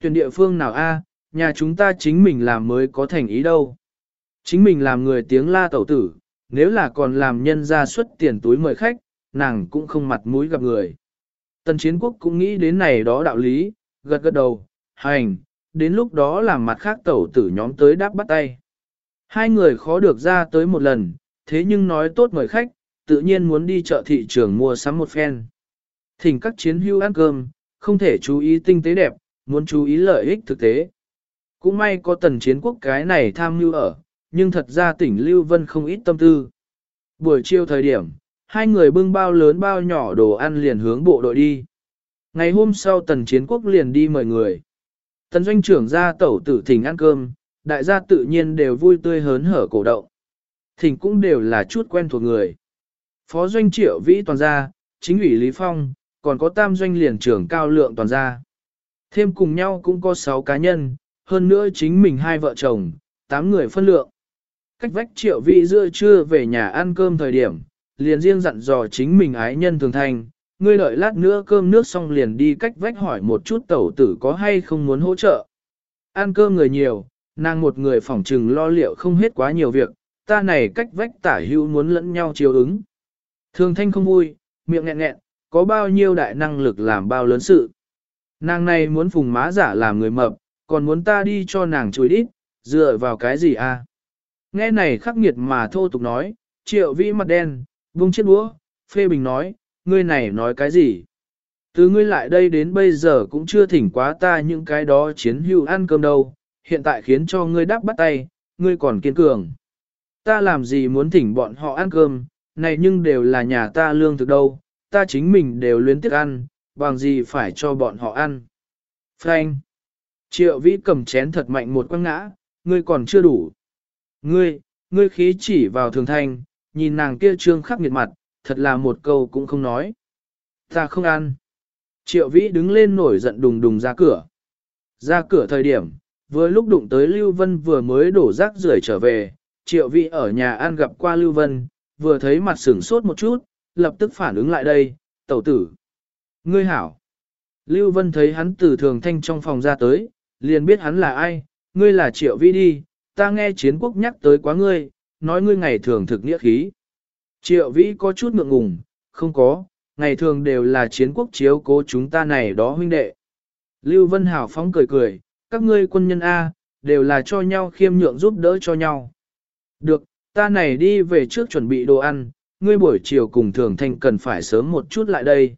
Tuyển địa phương nào a? nhà chúng ta chính mình làm mới có thành ý đâu. Chính mình làm người tiếng la tẩu tử, nếu là còn làm nhân ra xuất tiền túi mời khách, nàng cũng không mặt mũi gặp người. Tần chiến quốc cũng nghĩ đến này đó đạo lý, gật gật đầu, hành, đến lúc đó làm mặt khác tẩu tử nhóm tới đáp bắt tay. Hai người khó được ra tới một lần, thế nhưng nói tốt mời khách, tự nhiên muốn đi chợ thị trường mua sắm một phen. Thỉnh các chiến hưu ăn cơm, không thể chú ý tinh tế đẹp, muốn chú ý lợi ích thực tế. Cũng may có tần chiến quốc cái này tham mưu ở, nhưng thật ra tỉnh Lưu Vân không ít tâm tư. Buổi chiều thời điểm, hai người bưng bao lớn bao nhỏ đồ ăn liền hướng bộ đội đi. Ngày hôm sau tần chiến quốc liền đi mời người. Tần doanh trưởng ra tẩu tử thỉnh ăn cơm, đại gia tự nhiên đều vui tươi hớn hở cổ động. Thỉnh cũng đều là chút quen thuộc người. Phó doanh triệu vĩ toàn gia, chính ủy Lý Phong, còn có tam doanh liền trưởng cao lượng toàn gia. Thêm cùng nhau cũng có 6 cá nhân, hơn nữa chính mình hai vợ chồng, 8 người phân lượng. Cách vách triệu Vĩ giữa trưa về nhà ăn cơm thời điểm, liền riêng dặn dò chính mình ái nhân thường thành, ngươi đợi lát nữa cơm nước xong liền đi cách vách hỏi một chút tẩu tử có hay không muốn hỗ trợ. Ăn cơm người nhiều, nàng một người phỏng trừng lo liệu không hết quá nhiều việc, ta này cách vách tả hữu muốn lẫn nhau chiều ứng. Thường thanh không vui, miệng nghẹn nghẹn, có bao nhiêu đại năng lực làm bao lớn sự. Nàng này muốn phùng má giả làm người mập, còn muốn ta đi cho nàng chùi đít, dựa vào cái gì a? À? Nghe này khắc nghiệt mà thô tục nói, triệu vĩ mặt đen, vung chiếc đũa, phê bình nói, ngươi này nói cái gì? Từ ngươi lại đây đến bây giờ cũng chưa thỉnh quá ta những cái đó chiến hữu ăn cơm đâu, hiện tại khiến cho ngươi đáp bắt tay, ngươi còn kiên cường. Ta làm gì muốn thỉnh bọn họ ăn cơm, này nhưng đều là nhà ta lương thực đâu, ta chính mình đều luyến tiếc ăn, bằng gì phải cho bọn họ ăn. Frank! Triệu vĩ cầm chén thật mạnh một quăng ngã, ngươi còn chưa đủ. Ngươi, ngươi khí chỉ vào thường thanh, nhìn nàng kia trương khắc nghiệt mặt, thật là một câu cũng không nói. Ta không ăn. Triệu vĩ đứng lên nổi giận đùng đùng ra cửa. Ra cửa thời điểm, vừa lúc đụng tới Lưu Vân vừa mới đổ rác rưởi trở về, triệu vị ở nhà ăn gặp qua Lưu Vân, vừa thấy mặt sửng sốt một chút, lập tức phản ứng lại đây, tẩu tử. Ngươi hảo. Lưu Vân thấy hắn từ thường thanh trong phòng ra tới, liền biết hắn là ai, ngươi là triệu Vi đi, ta nghe chiến quốc nhắc tới quá ngươi, nói ngươi ngày thường thực nghĩa khí. Triệu vĩ có chút ngượng ngùng, không có, ngày thường đều là chiến quốc chiếu cố chúng ta này đó huynh đệ. Lưu Vân Hảo phóng cười cười, các ngươi quân nhân A, đều là cho nhau khiêm nhượng giúp đỡ cho nhau. Được, ta này đi về trước chuẩn bị đồ ăn, ngươi buổi chiều cùng thường thanh cần phải sớm một chút lại đây.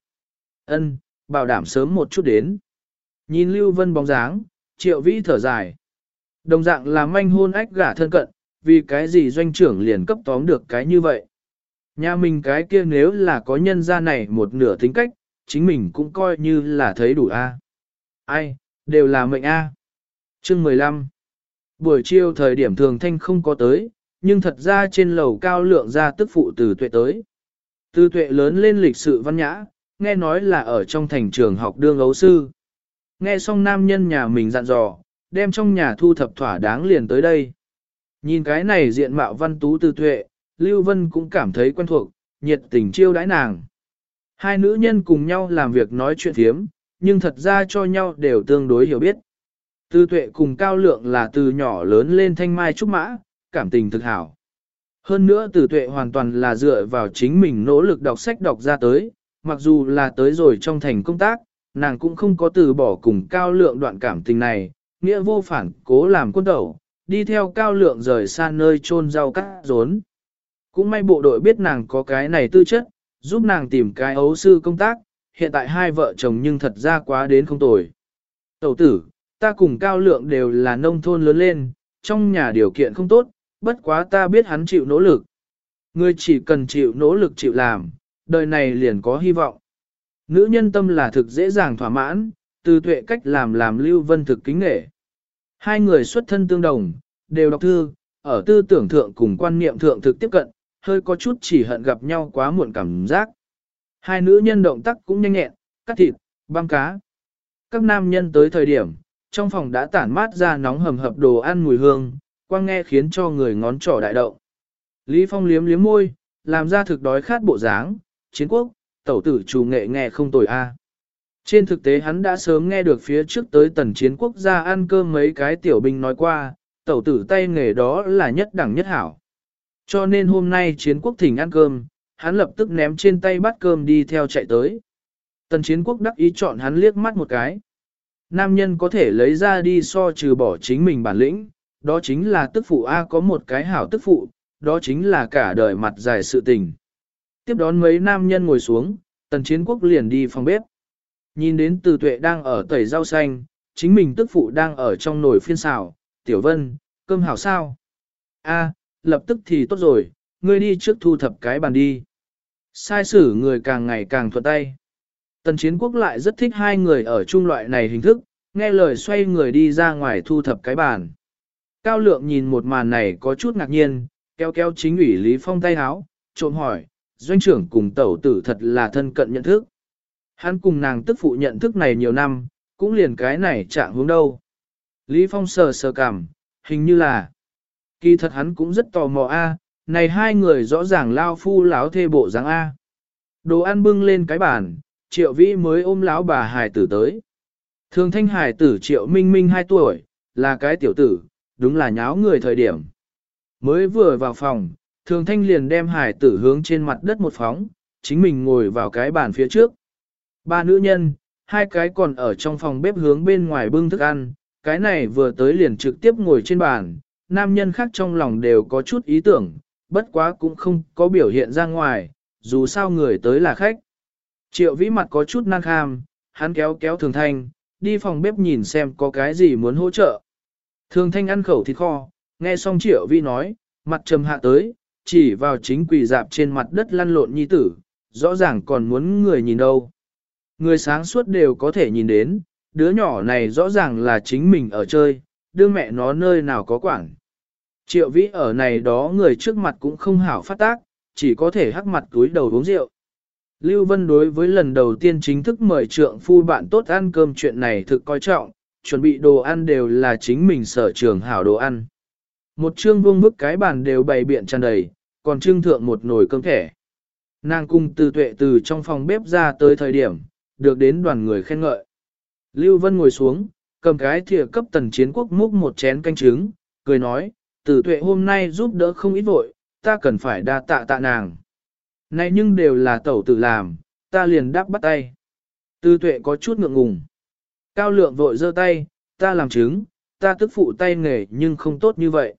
Ân, bảo đảm sớm một chút đến. Nhìn Lưu Vân bóng dáng, triệu vĩ thở dài. Đồng dạng là manh hôn ách gả thân cận, vì cái gì doanh trưởng liền cấp tóm được cái như vậy. Nhà mình cái kia nếu là có nhân ra này một nửa tính cách, chính mình cũng coi như là thấy đủ a. Ai, đều là mệnh a. Chương 15 Buổi chiều thời điểm thường thanh không có tới, nhưng thật ra trên lầu cao lượng ra tức phụ từ tuệ tới. Từ tuệ lớn lên lịch sự văn nhã, nghe nói là ở trong thành trường học đương ấu sư. Nghe xong nam nhân nhà mình dặn dò, đem trong nhà thu thập thỏa đáng liền tới đây. Nhìn cái này diện mạo văn tú từ tuệ, Lưu Vân cũng cảm thấy quen thuộc, nhiệt tình chiêu đãi nàng. Hai nữ nhân cùng nhau làm việc nói chuyện thiếm, nhưng thật ra cho nhau đều tương đối hiểu biết. Tư tuệ cùng cao lượng là từ nhỏ lớn lên thanh mai trúc mã, cảm tình thực hảo. Hơn nữa từ tuệ hoàn toàn là dựa vào chính mình nỗ lực đọc sách đọc ra tới, mặc dù là tới rồi trong thành công tác, nàng cũng không có từ bỏ cùng cao lượng đoạn cảm tình này, nghĩa vô phản cố làm quân đầu, đi theo cao lượng rời xa nơi chôn rau cắt rốn. Cũng may bộ đội biết nàng có cái này tư chất, giúp nàng tìm cái ấu sư công tác, hiện tại hai vợ chồng nhưng thật ra quá đến không tồi. Tẩu tử, ta cùng cao lượng đều là nông thôn lớn lên, trong nhà điều kiện không tốt, bất quá ta biết hắn chịu nỗ lực. Ngươi chỉ cần chịu nỗ lực chịu làm, đời này liền có hy vọng. Nữ nhân tâm là thực dễ dàng thỏa mãn, từ tuệ cách làm làm Lưu Vân thực kính nghệ. Hai người xuất thân tương đồng, đều đọc thư, ở tư tưởng thượng cùng quan niệm thượng thực tiếp cận, hơi có chút chỉ hận gặp nhau quá muộn cảm giác. Hai nữ nhân động tác cũng nhanh nhẹn, cắt thịt, băm cá. Các nam nhân tới thời điểm, trong phòng đã tản mát ra nóng hầm hập đồ ăn mùi hương, quang nghe khiến cho người ngón trỏ đại động. Lý Phong liếm liếm môi, làm ra thực đói khát bộ dáng, chiến quốc, tẩu tử chủ nghệ nghe không tồi a. À. Trên thực tế hắn đã sớm nghe được phía trước tới tần chiến quốc gia ăn cơm mấy cái tiểu binh nói qua, tẩu tử tay nghề đó là nhất đẳng nhất hảo. Cho nên hôm nay chiến quốc thỉnh ăn cơm, hắn lập tức ném trên tay bát cơm đi theo chạy tới. Tần chiến quốc đắc ý chọn hắn liếc mắt một cái. Nam nhân có thể lấy ra đi so trừ bỏ chính mình bản lĩnh, đó chính là tức phụ A có một cái hảo tức phụ, đó chính là cả đời mặt dài sự tình. Tiếp đón mấy nam nhân ngồi xuống, tần chiến quốc liền đi phòng bếp. Nhìn đến từ tuệ đang ở tẩy rau xanh, chính mình tức phụ đang ở trong nồi phiên xào, tiểu vân, cơm hảo sao? A, lập tức thì tốt rồi, ngươi đi trước thu thập cái bàn đi. Sai sử người càng ngày càng thuận tay. Tần chiến quốc lại rất thích hai người ở chung loại này hình thức, nghe lời xoay người đi ra ngoài thu thập cái bàn. Cao lượng nhìn một màn này có chút ngạc nhiên, kéo kéo chính ủy Lý Phong tay háo, trộm hỏi, doanh trưởng cùng tẩu tử thật là thân cận nhận thức. Hắn cùng nàng tức phụ nhận thức này nhiều năm, cũng liền cái này trạng hướng đâu. Lý Phong sờ sờ cảm, hình như là, kỳ thật hắn cũng rất tò mò a, này hai người rõ ràng lao phu láo thê bộ dáng a. Đồ ăn bưng lên cái bàn, triệu vĩ mới ôm lão bà hài tử tới. Thường thanh hài tử triệu minh minh 2 tuổi, là cái tiểu tử, đúng là nháo người thời điểm. Mới vừa vào phòng, thường thanh liền đem hài tử hướng trên mặt đất một phóng, chính mình ngồi vào cái bàn phía trước. Ba nữ nhân, hai cái còn ở trong phòng bếp hướng bên ngoài bưng thức ăn, cái này vừa tới liền trực tiếp ngồi trên bàn, nam nhân khác trong lòng đều có chút ý tưởng, bất quá cũng không có biểu hiện ra ngoài, dù sao người tới là khách. Triệu vĩ mặt có chút năng kham, hắn kéo kéo thường thanh, đi phòng bếp nhìn xem có cái gì muốn hỗ trợ. Thường thanh ăn khẩu thịt kho, nghe xong triệu vĩ nói, mặt trầm hạ tới, chỉ vào chính quỳ dạp trên mặt đất lăn lộn nhi tử, rõ ràng còn muốn người nhìn đâu. Người sáng suốt đều có thể nhìn đến, đứa nhỏ này rõ ràng là chính mình ở chơi, đưa mẹ nó nơi nào có quản. Triệu vĩ ở này đó người trước mặt cũng không hảo phát tác, chỉ có thể hắc mặt túi đầu uống rượu. Lưu Vân đối với lần đầu tiên chính thức mời trượng phu bạn tốt ăn cơm chuyện này thực coi trọng, chuẩn bị đồ ăn đều là chính mình sở trường hảo đồ ăn. Một chương vuông bức cái bàn đều bày biện tràn đầy, còn trưng thượng một nồi cơm thẻ. Nàng cung từ tuệ từ trong phòng bếp ra tới thời điểm, được đến đoàn người khen ngợi. Lưu Vân ngồi xuống, cầm cái thìa cấp tần chiến quốc múc một chén canh trứng, cười nói, từ tuệ hôm nay giúp đỡ không ít vội, ta cần phải đa tạ tạ nàng. Này nhưng đều là tẩu tử làm, ta liền đáp bắt tay. Tư tuệ có chút ngượng ngùng. Cao lượng vội giơ tay, ta làm chứng, ta tức phụ tay nghề nhưng không tốt như vậy.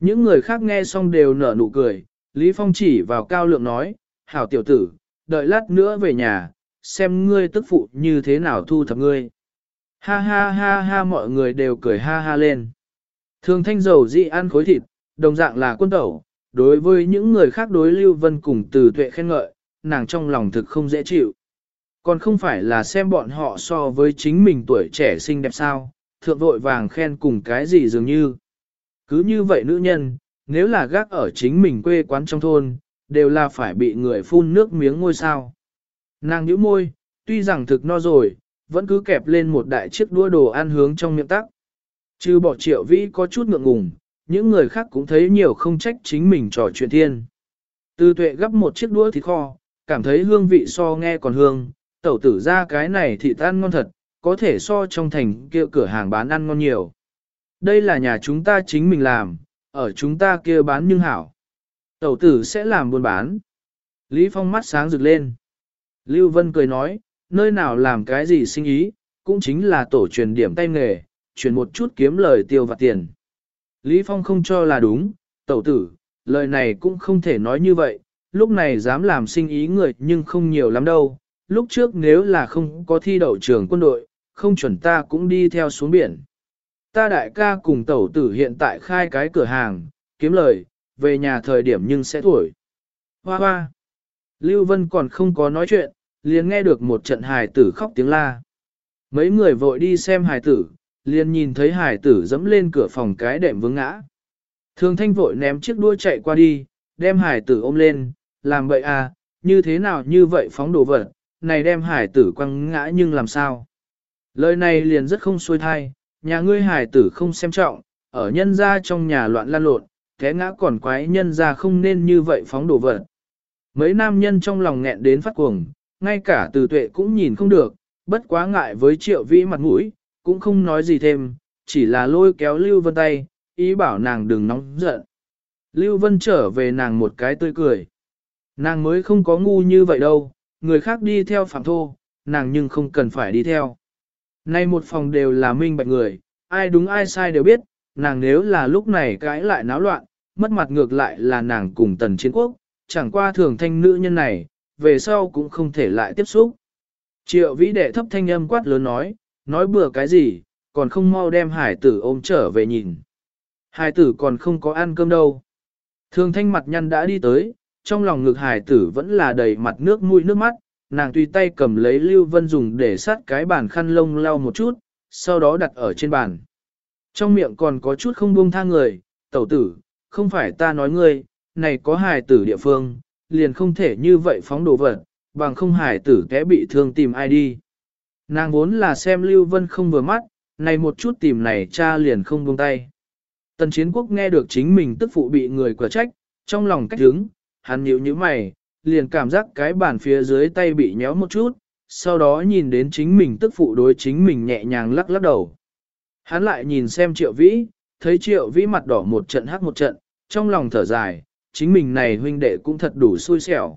Những người khác nghe xong đều nở nụ cười, Lý Phong chỉ vào cao lượng nói, hảo tiểu tử, đợi lát nữa về nhà, xem ngươi tức phụ như thế nào thu thập ngươi. Ha ha ha ha mọi người đều cười ha ha lên. Thường thanh dầu dị ăn khối thịt, đồng dạng là quân tẩu, đối với những người khác đối Lưu Vân cùng từ tuệ khen ngợi, nàng trong lòng thực không dễ chịu. Còn không phải là xem bọn họ so với chính mình tuổi trẻ xinh đẹp sao, thượng vội vàng khen cùng cái gì dường như. Cứ như vậy nữ nhân, nếu là gác ở chính mình quê quán trong thôn, đều là phải bị người phun nước miếng ngôi sao. Nàng nhíu môi, tuy rằng thực no rồi, vẫn cứ kẹp lên một đại chiếc đua đồ ăn hướng trong miệng tắc. Chứ bỏ triệu vĩ có chút ngượng ngùng, những người khác cũng thấy nhiều không trách chính mình trò chuyện thiên. Tư tuệ gấp một chiếc đũa thịt kho, cảm thấy hương vị so nghe còn hương, tẩu tử ra cái này thì tan ngon thật, có thể so trong thành kia cửa hàng bán ăn ngon nhiều. Đây là nhà chúng ta chính mình làm, ở chúng ta kia bán nhưng hảo. Tẩu tử sẽ làm buôn bán. Lý Phong mắt sáng rực lên. Lưu Vân cười nói, nơi nào làm cái gì sinh ý, cũng chính là tổ truyền điểm tay nghề, truyền một chút kiếm lời tiêu vặt tiền. Lý Phong không cho là đúng, tẩu tử, lời này cũng không thể nói như vậy, lúc này dám làm sinh ý người nhưng không nhiều lắm đâu, lúc trước nếu là không có thi đậu trường quân đội, không chuẩn ta cũng đi theo xuống biển. Ta đại ca cùng tẩu tử hiện tại khai cái cửa hàng, kiếm lời, về nhà thời điểm nhưng sẽ thổi. Hoa hoa. Lưu Vân còn không có nói chuyện, liền nghe được một trận hài tử khóc tiếng la. Mấy người vội đi xem hài tử, liền nhìn thấy hải tử dẫm lên cửa phòng cái đệm vướng ngã. Thường thanh vội ném chiếc đua chạy qua đi, đem hải tử ôm lên, làm vậy à, như thế nào như vậy phóng đồ vật, này đem hải tử quăng ngã nhưng làm sao. Lời này liền rất không xuôi thai, nhà ngươi hải tử không xem trọng, ở nhân gia trong nhà loạn lan lộn, thế ngã còn quái nhân gia không nên như vậy phóng đồ vật. Mấy nam nhân trong lòng nghẹn đến phát cuồng, ngay cả từ tuệ cũng nhìn không được, bất quá ngại với triệu vĩ mặt mũi, cũng không nói gì thêm, chỉ là lôi kéo Lưu Vân tay, ý bảo nàng đừng nóng giận. Lưu Vân trở về nàng một cái tươi cười. Nàng mới không có ngu như vậy đâu, người khác đi theo phạm thô, nàng nhưng không cần phải đi theo. Nay một phòng đều là minh bạch người, ai đúng ai sai đều biết, nàng nếu là lúc này cãi lại náo loạn, mất mặt ngược lại là nàng cùng tần chiến quốc, chẳng qua thường thanh nữ nhân này, về sau cũng không thể lại tiếp xúc. Triệu vĩ đệ thấp thanh âm quát lớn nói, nói bừa cái gì, còn không mau đem hải tử ôm trở về nhìn. Hải tử còn không có ăn cơm đâu. Thường thanh mặt nhăn đã đi tới, trong lòng ngực hải tử vẫn là đầy mặt nước mũi nước mắt, nàng tùy tay cầm lấy Lưu Vân dùng để sát cái bàn khăn lông lau một chút, sau đó đặt ở trên bàn. Trong miệng còn có chút không buông tha người, tẩu tử, không phải ta nói ngươi, này có hải tử địa phương, liền không thể như vậy phóng đồ vật, bằng không hải tử té bị thương tìm ai đi. Nàng vốn là xem Lưu Vân không vừa mắt, này một chút tìm này cha liền không buông tay. Tần chiến quốc nghe được chính mình tức phụ bị người quả trách, trong lòng cách hứng, hắn nhíu như mày, liền cảm giác cái bàn phía dưới tay bị nhéo một chút, sau đó nhìn đến chính mình tức phụ đối chính mình nhẹ nhàng lắc lắc đầu. Hắn lại nhìn xem triệu vĩ, thấy triệu vĩ mặt đỏ một trận hắc một trận, trong lòng thở dài, chính mình này huynh đệ cũng thật đủ xui xẻo.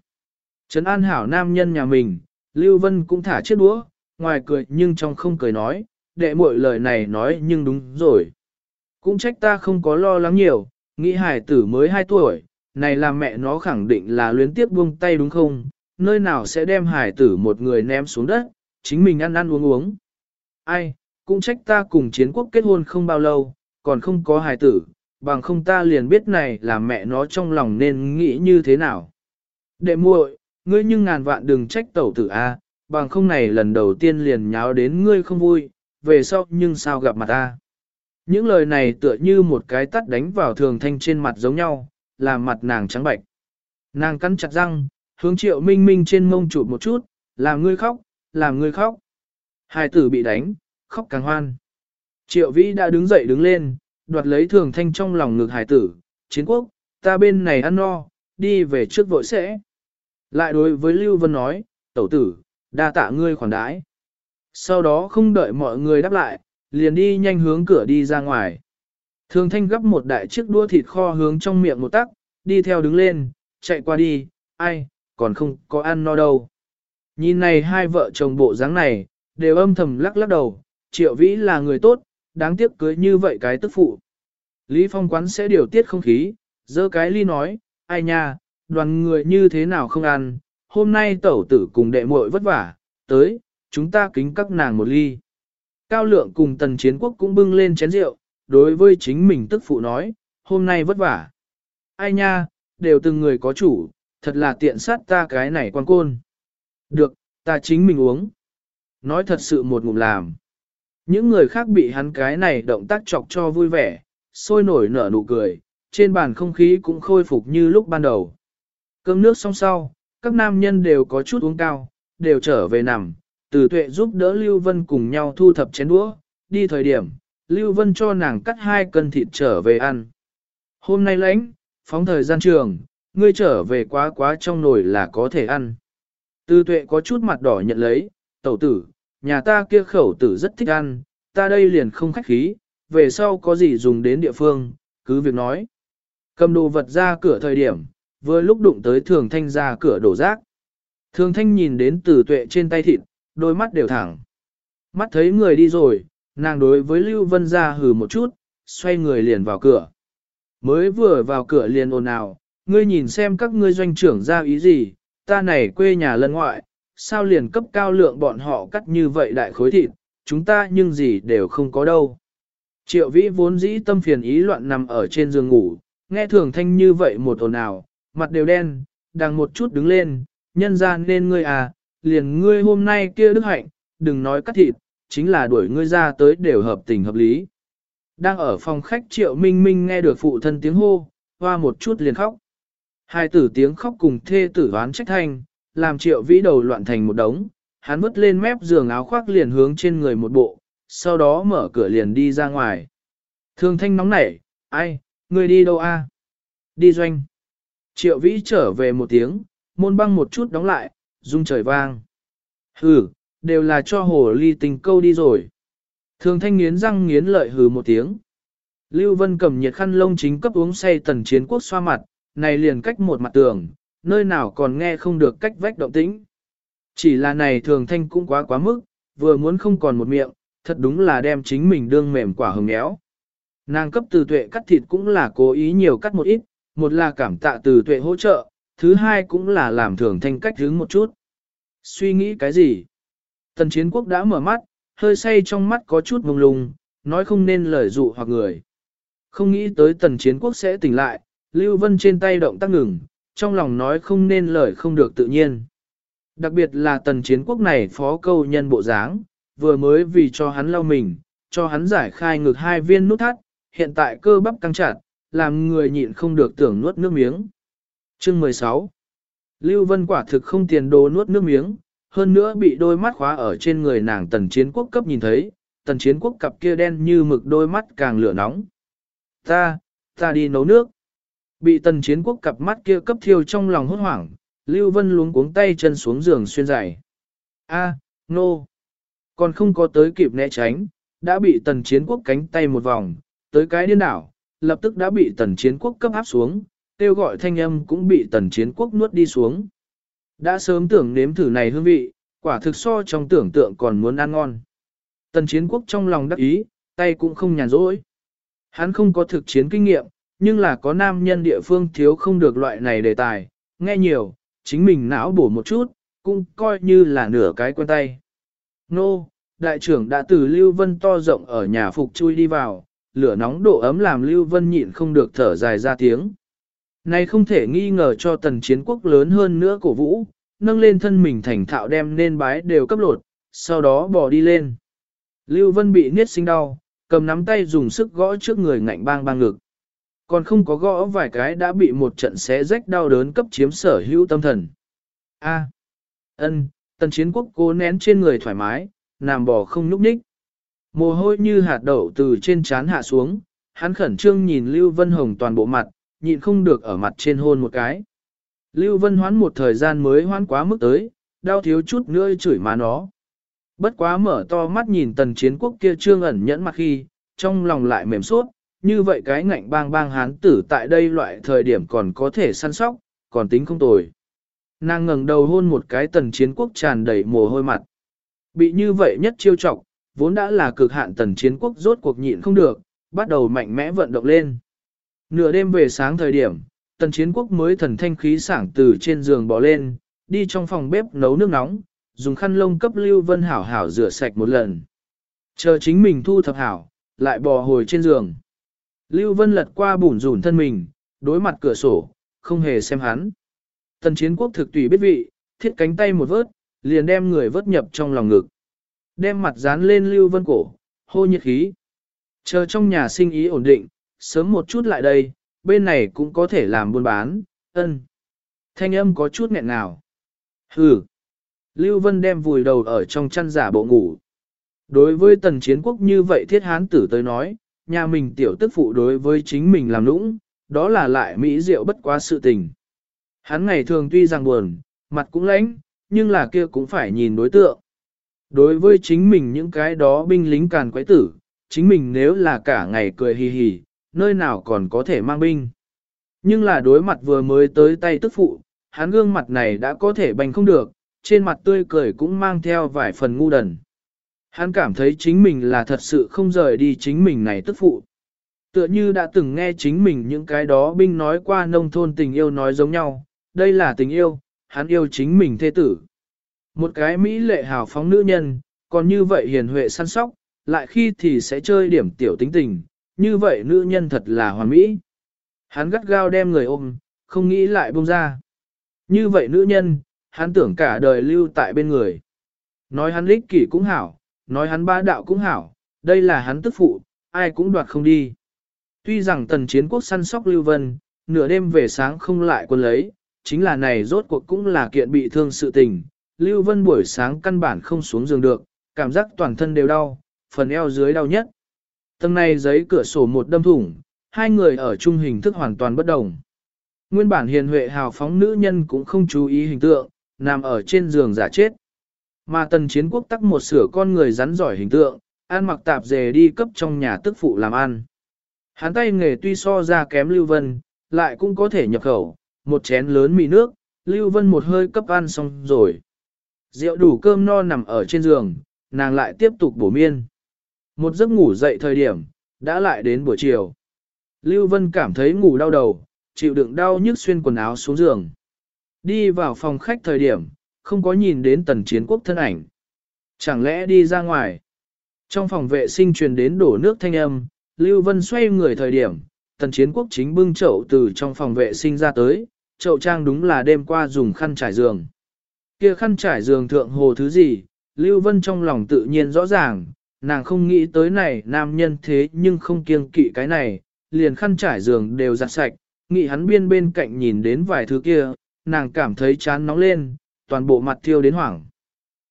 Trấn an hảo nam nhân nhà mình, Lưu Vân cũng thả chiếc đũa, ngoài cười nhưng trong không cười nói, đệ muội lời này nói nhưng đúng rồi. Cũng trách ta không có lo lắng nhiều, nghĩ hải tử mới 2 tuổi, này là mẹ nó khẳng định là luyến tiếp buông tay đúng không, nơi nào sẽ đem hải tử một người ném xuống đất, chính mình ăn ăn uống uống. Ai, cũng trách ta cùng chiến quốc kết hôn không bao lâu, còn không có hải tử, bằng không ta liền biết này là mẹ nó trong lòng nên nghĩ như thế nào. Đệ muội, ngươi nhưng ngàn vạn đừng trách tẩu tử A, bằng không này lần đầu tiên liền nháo đến ngươi không vui, về sau nhưng sao gặp mặt ta. Những lời này tựa như một cái tắt đánh vào thường thanh trên mặt giống nhau, làm mặt nàng trắng bạch. Nàng cắn chặt răng, hướng triệu minh minh trên mông chụp một chút, làm ngươi khóc, làm ngươi khóc. Hai tử bị đánh, khóc càng hoan. Triệu vĩ đã đứng dậy đứng lên, đoạt lấy thường thanh trong lòng ngực hải tử, chiến quốc, ta bên này ăn no, đi về trước vội sẽ. Lại đối với Lưu Vân nói, tẩu tử, đa tạ ngươi khoản đãi. Sau đó không đợi mọi người đáp lại, liền đi nhanh hướng cửa đi ra ngoài. Thường thanh gấp một đại chiếc đua thịt kho hướng trong miệng một tắc, đi theo đứng lên, chạy qua đi, ai, còn không có ăn no đâu. Nhìn này hai vợ chồng bộ dáng này, đều âm thầm lắc lắc đầu, triệu vĩ là người tốt, đáng tiếc cưới như vậy cái tức phụ. Lý Phong quán sẽ điều tiết không khí, dơ cái ly nói, ai nha, đoàn người như thế nào không ăn, hôm nay tẩu tử cùng đệ muội vất vả, tới, chúng ta kính các nàng một ly. Cao lượng cùng tần chiến quốc cũng bưng lên chén rượu, đối với chính mình tức phụ nói, hôm nay vất vả. Ai nha, đều từng người có chủ, thật là tiện sát ta cái này quan côn. Được, ta chính mình uống. Nói thật sự một ngụm làm. Những người khác bị hắn cái này động tác chọc cho vui vẻ, sôi nổi nở nụ cười, trên bàn không khí cũng khôi phục như lúc ban đầu. Cơm nước xong sau, các nam nhân đều có chút uống cao, đều trở về nằm, từ tuệ giúp đỡ Lưu Vân cùng nhau thu thập chén đũa, đi thời điểm, Lưu Vân cho nàng cắt hai cân thịt trở về ăn. Hôm nay lãnh, phóng thời gian trường, ngươi trở về quá quá trong nồi là có thể ăn. Tư tuệ có chút mặt đỏ nhận lấy, tẩu tử, nhà ta kia khẩu tử rất thích ăn, ta đây liền không khách khí, về sau có gì dùng đến địa phương, cứ việc nói. Cầm đồ vật ra cửa thời điểm, vừa lúc đụng tới thường thanh ra cửa đổ rác. Thường thanh nhìn đến tử tuệ trên tay thịt, đôi mắt đều thẳng. Mắt thấy người đi rồi, nàng đối với Lưu Vân ra hừ một chút, xoay người liền vào cửa. Mới vừa vào cửa liền ồn ào, ngươi nhìn xem các ngươi doanh trưởng ra ý gì, ta này quê nhà lân ngoại, sao liền cấp cao lượng bọn họ cắt như vậy đại khối thịt, chúng ta nhưng gì đều không có đâu. Triệu vĩ vốn dĩ tâm phiền ý loạn nằm ở trên giường ngủ, nghe thường thanh như vậy một ồn ào, mặt đều đen, đằng một chút đứng lên, nhân ra nên ngươi à, liền ngươi hôm nay kia đức hạnh, đừng nói cắt thịt, chính là đuổi ngươi ra tới đều hợp tình hợp lý. Đang ở phòng khách triệu minh minh nghe được phụ thân tiếng hô, hoa một chút liền khóc. Hai tử tiếng khóc cùng thê tử đoán trách thanh, làm triệu vĩ đầu loạn thành một đống, hắn vứt lên mép giường áo khoác liền hướng trên người một bộ, sau đó mở cửa liền đi ra ngoài. Thường thanh nóng nảy, ai, người đi đâu a? Đi doanh. Triệu vĩ trở về một tiếng, môn băng một chút đóng lại, rung trời vang. Hừ, đều là cho hồ ly tình câu đi rồi. Thường thanh nghiến răng nghiến lợi hừ một tiếng. Lưu Vân cầm nhiệt khăn lông chính cấp uống say tần chiến quốc xoa mặt, này liền cách một mặt tường, nơi nào còn nghe không được cách vách động tĩnh. Chỉ là này thường thanh cũng quá quá mức, vừa muốn không còn một miệng, thật đúng là đem chính mình đương mềm quả hồng éo. Nàng cấp từ tuệ cắt thịt cũng là cố ý nhiều cắt một ít, một là cảm tạ từ tuệ hỗ trợ, thứ hai cũng là làm thường thanh cách hướng một chút. Suy nghĩ cái gì? Tần chiến quốc đã mở mắt, hơi say trong mắt có chút mông lung, nói không nên lời dụ hoặc người. Không nghĩ tới tần chiến quốc sẽ tỉnh lại, Lưu Vân trên tay động tác ngừng, trong lòng nói không nên lời không được tự nhiên. Đặc biệt là tần chiến quốc này phó câu nhân bộ dáng, vừa mới vì cho hắn lau mình, cho hắn giải khai ngược hai viên nút thắt, hiện tại cơ bắp căng chặt, làm người nhịn không được tưởng nuốt nước miếng. Chương 16 Lưu Vân quả thực không tiền đồ nuốt nước miếng, hơn nữa bị đôi mắt khóa ở trên người nàng tần chiến quốc cấp nhìn thấy, tần chiến quốc cặp kia đen như mực đôi mắt càng lửa nóng. Ta, ta đi nấu nước. Bị tần chiến quốc cặp mắt kia cấp thiêu trong lòng hốt hoảng, Lưu Vân luống cuống tay chân xuống giường xuyên giày. A, nô. No. Còn không có tới kịp né tránh, đã bị tần chiến quốc cánh tay một vòng, tới cái điên đảo, lập tức đã bị tần chiến quốc cấp áp xuống, kêu gọi thanh âm cũng bị tần chiến quốc nuốt đi xuống. Đã sớm tưởng nếm thử này hương vị, quả thực so trong tưởng tượng còn muốn ăn ngon. Tần chiến quốc trong lòng đắc ý, tay cũng không nhàn rỗi. Hắn không có thực chiến kinh nghiệm, nhưng là có nam nhân địa phương thiếu không được loại này đề tài, nghe nhiều, chính mình não bổ một chút, cũng coi như là nửa cái quen tay. Nô, đại trưởng đã từ Lưu Vân to rộng ở nhà phục chui đi vào, lửa nóng độ ấm làm Lưu Vân nhịn không được thở dài ra tiếng. Này không thể nghi ngờ cho tần chiến quốc lớn hơn nữa cổ vũ, nâng lên thân mình thành thạo đem nên bái đều cấp lột, sau đó bỏ đi lên. Lưu Vân bị niết sinh đau, cầm nắm tay dùng sức gõ trước người ngạnh bang bang ngực. Còn không có gõ vài cái đã bị một trận xé rách đau đớn cấp chiếm sở hữu tâm thần. A. Ân, tần chiến quốc cố nén trên người thoải mái, nằm bò không nhúc nhích. Mồ hôi như hạt đậu từ trên trán hạ xuống, hắn khẩn trương nhìn Lưu Vân Hồng toàn bộ mặt, nhịn không được ở mặt trên hôn một cái. Lưu Vân hoán một thời gian mới hoán quá mức tới, đau thiếu chút nữa chửi má nó. Bất quá mở to mắt nhìn tần chiến quốc kia trương ẩn nhẫn mặt khi, trong lòng lại mềm suốt, như vậy cái ngạnh bang bang hán tử tại đây loại thời điểm còn có thể săn sóc, còn tính không tồi. Nàng ngẩng đầu hôn một cái tần chiến quốc tràn đầy mồ hôi mặt. Bị như vậy nhất chiêu trọng, vốn đã là cực hạn tần chiến quốc rốt cuộc nhịn không được, bắt đầu mạnh mẽ vận động lên. Nửa đêm về sáng thời điểm, tần chiến quốc mới thần thanh khí sảng từ trên giường bỏ lên, đi trong phòng bếp nấu nước nóng, dùng khăn lông cấp Lưu Vân Hảo Hảo rửa sạch một lần. Chờ chính mình thu thập hảo, lại bò hồi trên giường. Lưu Vân lật qua bủn rủn thân mình, đối mặt cửa sổ, không hề xem hắn. Tần chiến quốc thực tùy biết vị, thiết cánh tay một vớt, liền đem người vớt nhập trong lòng ngực. Đem mặt dán lên Lưu Vân cổ, hô nhiệt khí. Chờ trong nhà sinh ý ổn định, sớm một chút lại đây, bên này cũng có thể làm buôn bán, ân. Thanh âm có chút nghẹn nào, Hừ. Lưu Vân đem vùi đầu ở trong chăn giả bộ ngủ. Đối với tần chiến quốc như vậy thiết hán tử tới nói, nhà mình tiểu tức phụ đối với chính mình làm lũng, đó là lại mỹ diệu bất quá sự tình. Hắn ngày thường tuy rằng buồn, mặt cũng lãnh, nhưng là kia cũng phải nhìn đối tượng. Đối với chính mình những cái đó binh lính càn quái tử, chính mình nếu là cả ngày cười hì hì, nơi nào còn có thể mang binh. Nhưng là đối mặt vừa mới tới tay tức phụ, hắn gương mặt này đã có thể bành không được, trên mặt tươi cười cũng mang theo vài phần ngu đần. Hắn cảm thấy chính mình là thật sự không rời đi chính mình này tức phụ. Tựa như đã từng nghe chính mình những cái đó binh nói qua nông thôn tình yêu nói giống nhau, đây là tình yêu, hắn yêu chính mình thê tử. Một cái Mỹ lệ hào phóng nữ nhân, còn như vậy hiền huệ săn sóc, lại khi thì sẽ chơi điểm tiểu tính tình, như vậy nữ nhân thật là hoàn mỹ. Hắn gắt gao đem người ôm, không nghĩ lại buông ra. Như vậy nữ nhân, hắn tưởng cả đời lưu tại bên người. Nói hắn lích kỷ cũng hảo, nói hắn ba đạo cũng hảo, đây là hắn tức phụ, ai cũng đoạt không đi. Tuy rằng tần chiến quốc săn sóc Lưu Vân, nửa đêm về sáng không lại quân lấy, chính là này rốt cuộc cũng là kiện bị thương sự tình. Lưu Vân buổi sáng căn bản không xuống giường được, cảm giác toàn thân đều đau, phần eo dưới đau nhất. Tầng này giấy cửa sổ một đâm thủng, hai người ở chung hình thức hoàn toàn bất đồng. Nguyên bản hiền huệ hào phóng nữ nhân cũng không chú ý hình tượng, nằm ở trên giường giả chết. Mà tần chiến quốc tắc một sửa con người rắn giỏi hình tượng, ăn mặc tạp dề đi cấp trong nhà tức phụ làm ăn. Hắn tay nghề tuy so ra kém Lưu Vân, lại cũng có thể nhập khẩu, một chén lớn mì nước, Lưu Vân một hơi cấp ăn xong rồi. Rượu đủ cơm no nằm ở trên giường, nàng lại tiếp tục bổ miên. Một giấc ngủ dậy thời điểm, đã lại đến buổi chiều. Lưu Vân cảm thấy ngủ đau đầu, chịu đựng đau nhức xuyên quần áo xuống giường. Đi vào phòng khách thời điểm, không có nhìn đến tần chiến quốc thân ảnh. Chẳng lẽ đi ra ngoài? Trong phòng vệ sinh truyền đến đổ nước thanh âm, Lưu Vân xoay người thời điểm, tần chiến quốc chính bưng chậu từ trong phòng vệ sinh ra tới, chậu trang đúng là đêm qua dùng khăn trải giường. Kia khăn trải giường thượng hồ thứ gì, Lưu Vân trong lòng tự nhiên rõ ràng, nàng không nghĩ tới này nam nhân thế nhưng không kiêng kỵ cái này, liền khăn trải giường đều giặt sạch, nghĩ hắn biên bên cạnh nhìn đến vài thứ kia, nàng cảm thấy chán nóng lên, toàn bộ mặt thiêu đến hoảng.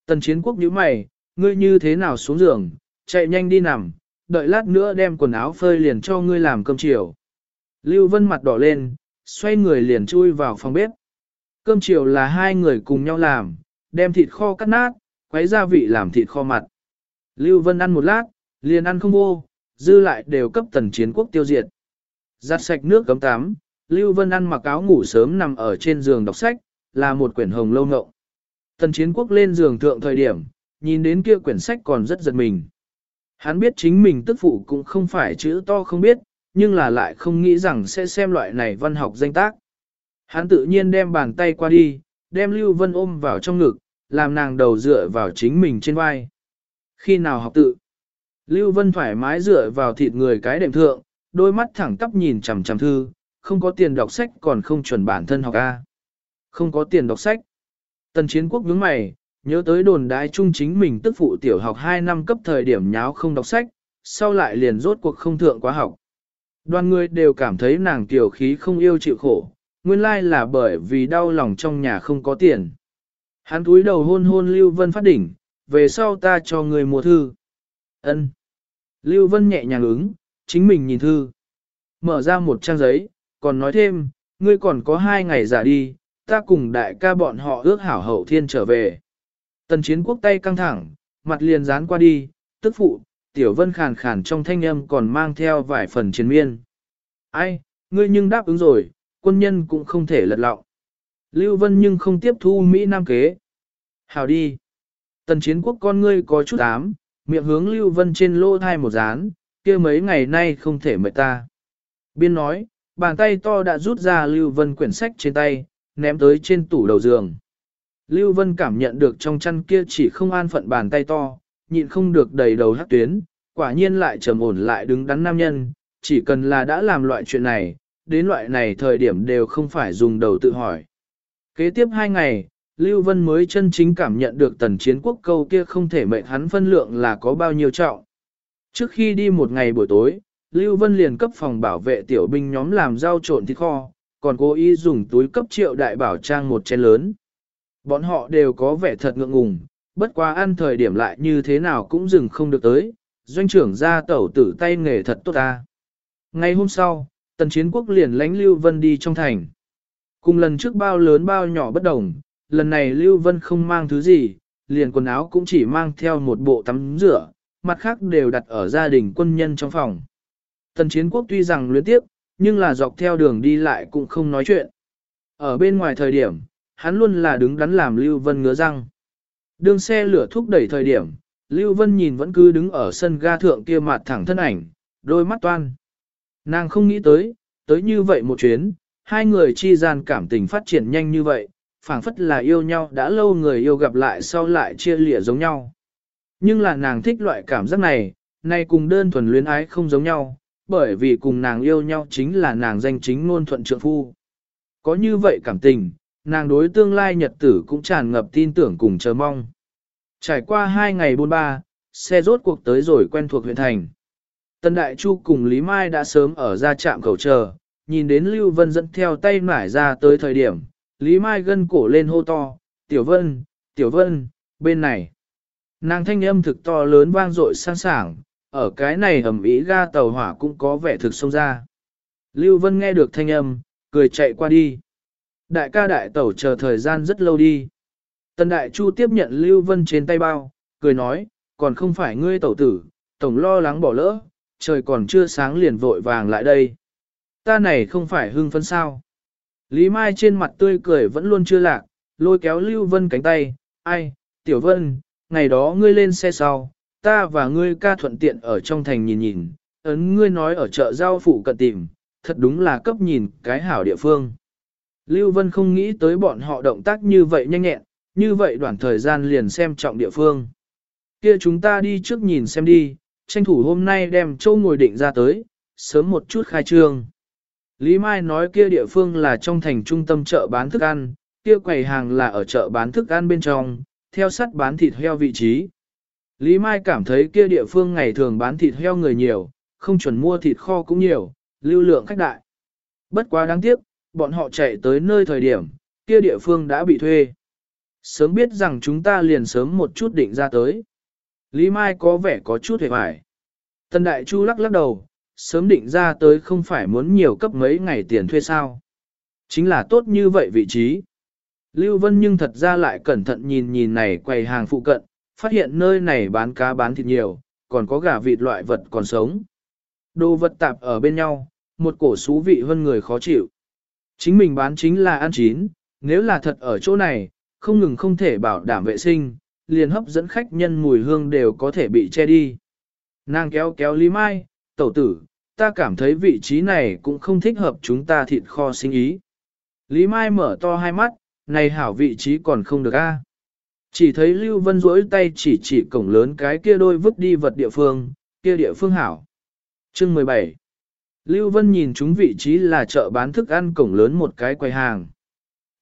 Tần chiến quốc nhíu mày, ngươi như thế nào xuống giường, chạy nhanh đi nằm, đợi lát nữa đem quần áo phơi liền cho ngươi làm cơm chiều. Lưu Vân mặt đỏ lên, xoay người liền chui vào phòng bếp. Cơm chiều là hai người cùng nhau làm, đem thịt kho cắt nát, quấy gia vị làm thịt kho mặt. Lưu Vân ăn một lát, liền ăn không vô, dư lại đều cấp tần chiến quốc tiêu diệt. Giặt sạch nước cấm tắm, Lưu Vân ăn mặc áo ngủ sớm nằm ở trên giường đọc sách, là một quyển hồng lâu ngộng. Tần chiến quốc lên giường thượng thời điểm, nhìn đến kia quyển sách còn rất giật mình. Hắn biết chính mình tức phụ cũng không phải chữ to không biết, nhưng là lại không nghĩ rằng sẽ xem loại này văn học danh tác. Hắn tự nhiên đem bàn tay qua đi, đem Lưu Vân ôm vào trong ngực, làm nàng đầu dựa vào chính mình trên vai. Khi nào học tự? Lưu Vân thoải mái dựa vào thịt người cái đệm thượng, đôi mắt thẳng tắp nhìn chằm chằm thư, không có tiền đọc sách còn không chuẩn bản thân học A. Không có tiền đọc sách. Tần chiến quốc nhướng mày, nhớ tới đồn đại trung chính mình tức phụ tiểu học 2 năm cấp thời điểm nháo không đọc sách, sau lại liền rốt cuộc không thượng quá học. Đoàn người đều cảm thấy nàng tiểu khí không yêu chịu khổ, nguyên lai là bởi vì đau lòng trong nhà không có tiền. Hắn túi đầu hôn hôn Lưu Vân phát đỉnh, về sau ta cho người mua thư. Ân. Lưu Vân nhẹ nhàng ứng, chính mình nhìn thư. Mở ra một trang giấy, còn nói thêm, ngươi còn có hai ngày giả đi, ta cùng đại ca bọn họ ước hảo hậu thiên trở về. Tần chiến quốc tay căng thẳng, mặt liền dán qua đi, tức phụ, tiểu vân khàn khàn trong thanh âm còn mang theo vài phần chiến miên. Ai, ngươi nhưng đáp ứng rồi, quân nhân cũng không thể lật lọng. Lưu Vân nhưng không tiếp thu Mỹ Nam kế. Hào đi. Tần chiến quốc con ngươi có chút ám, miệng hướng Lưu Vân trên lô thai một dán, kia mấy ngày nay không thể mệt ta. Biên nói, bàn tay to đã rút ra Lưu Vân quyển sách trên tay, ném tới trên tủ đầu giường. Lưu Vân cảm nhận được trong chăn kia chỉ không an phận bàn tay to, nhịn không được đầy đầu hát tuyến, quả nhiên lại trầm ổn lại đứng đắn nam nhân, chỉ cần là đã làm loại chuyện này, đến loại này thời điểm đều không phải dùng đầu tự hỏi. Kế tiếp hai ngày, Lưu Vân mới chân chính cảm nhận được tần chiến quốc câu kia không thể mệnh hắn phân lượng là có bao nhiêu trọng. Trước khi đi một ngày buổi tối, Lưu Vân liền cấp phòng bảo vệ tiểu binh nhóm làm rau trộn thịt kho, còn cố ý dùng túi cấp triệu đại bảo trang một chén lớn. Bọn họ đều có vẻ thật ngượng ngùng, bất quá ăn thời điểm lại như thế nào cũng dừng không được tới, doanh trưởng ra tẩu tử tay nghề thật tốt ta. Ngày hôm sau, tần chiến quốc liền lánh Lưu Vân đi trong thành. Cùng lần trước bao lớn bao nhỏ bất đồng, lần này Lưu Vân không mang thứ gì, liền quần áo cũng chỉ mang theo một bộ tắm rửa, mặt khác đều đặt ở gia đình quân nhân trong phòng. Tần chiến quốc tuy rằng luyến tiếp, nhưng là dọc theo đường đi lại cũng không nói chuyện. Ở bên ngoài thời điểm, hắn luôn là đứng đắn làm Lưu Vân ngứa răng. Đường xe lửa thúc đẩy thời điểm, Lưu Vân nhìn vẫn cứ đứng ở sân ga thượng kia mặt thẳng thân ảnh, đôi mắt toan. Nàng không nghĩ tới, tới như vậy một chuyến, hai người chi gian cảm tình phát triển nhanh như vậy, phảng phất là yêu nhau đã lâu người yêu gặp lại sau lại chia lịa giống nhau. Nhưng là nàng thích loại cảm giác này, nay cùng đơn thuần luyến ái không giống nhau, bởi vì cùng nàng yêu nhau chính là nàng danh chính ngôn thuận trượng phu. Có như vậy cảm tình, nàng đối tương lai nhật tử cũng tràn ngập tin tưởng cùng chờ mong. Trải qua hai ngày buôn ba, xe rốt cuộc tới rồi quen thuộc huyện thành. Tân Đại Chu cùng Lý Mai đã sớm ở ra trạm cầu chờ, nhìn đến Lưu Vân dẫn theo tay mải ra tới thời điểm, Lý Mai gân cổ lên hô to, Tiểu Vân, Tiểu Vân, bên này. Nàng thanh âm thực to lớn vang dội sang sảng, ở cái này ẩm ý ga tàu hỏa cũng có vẻ thực sông ra. Lưu Vân nghe được thanh âm, cười chạy qua đi. Đại ca đại tẩu chờ thời gian rất lâu đi. Tần đại chu tiếp nhận Lưu Vân trên tay bao, cười nói, còn không phải ngươi tẩu tử, tổng lo lắng bỏ lỡ, trời còn chưa sáng liền vội vàng lại đây. Ta này không phải hưng phấn sao. Lý Mai trên mặt tươi cười vẫn luôn chưa lạc, lôi kéo Lưu Vân cánh tay, ai, Tiểu Vân, ngày đó ngươi lên xe sau, ta và ngươi ca thuận tiện ở trong thành nhìn nhìn, ấn ngươi nói ở chợ giao phụ cận tìm, thật đúng là cấp nhìn cái hảo địa phương. Lưu Vân không nghĩ tới bọn họ động tác như vậy nhanh nhẹn, như vậy đoạn thời gian liền xem trọng địa phương. Kia chúng ta đi trước nhìn xem đi, tranh thủ hôm nay đem châu ngồi định ra tới, sớm một chút khai trương. Lý Mai nói kia địa phương là trong thành trung tâm chợ bán thức ăn, kia quầy hàng là ở chợ bán thức ăn bên trong, theo sắt bán thịt heo vị trí. Lý Mai cảm thấy kia địa phương ngày thường bán thịt heo người nhiều, không chuẩn mua thịt kho cũng nhiều, lưu lượng khách đại. Bất quá đáng tiếc, bọn họ chạy tới nơi thời điểm, kia địa phương đã bị thuê. Sớm biết rằng chúng ta liền sớm một chút định ra tới. Lý Mai có vẻ có chút hề hoài. Tần Đại Chu lắc lắc đầu, sớm định ra tới không phải muốn nhiều cấp mấy ngày tiền thuê sao. Chính là tốt như vậy vị trí. Lưu Vân nhưng thật ra lại cẩn thận nhìn nhìn này quầy hàng phụ cận, phát hiện nơi này bán cá bán thịt nhiều, còn có gà vịt loại vật còn sống. Đồ vật tạp ở bên nhau, một cổ xú vị hơn người khó chịu. Chính mình bán chính là ăn chín, nếu là thật ở chỗ này, không ngừng không thể bảo đảm vệ sinh, liền hấp dẫn khách nhân mùi hương đều có thể bị che đi. Nàng kéo kéo Lý Mai, tẩu tử, ta cảm thấy vị trí này cũng không thích hợp chúng ta thịt kho sinh ý. Lý Mai mở to hai mắt, này hảo vị trí còn không được a. Chỉ thấy Lưu Vân rỗi tay chỉ chỉ cổng lớn cái kia đôi vứt đi vật địa phương, kia địa phương hảo. Chương 17 Lưu Vân nhìn chúng vị trí là chợ bán thức ăn cổng lớn một cái quầy hàng.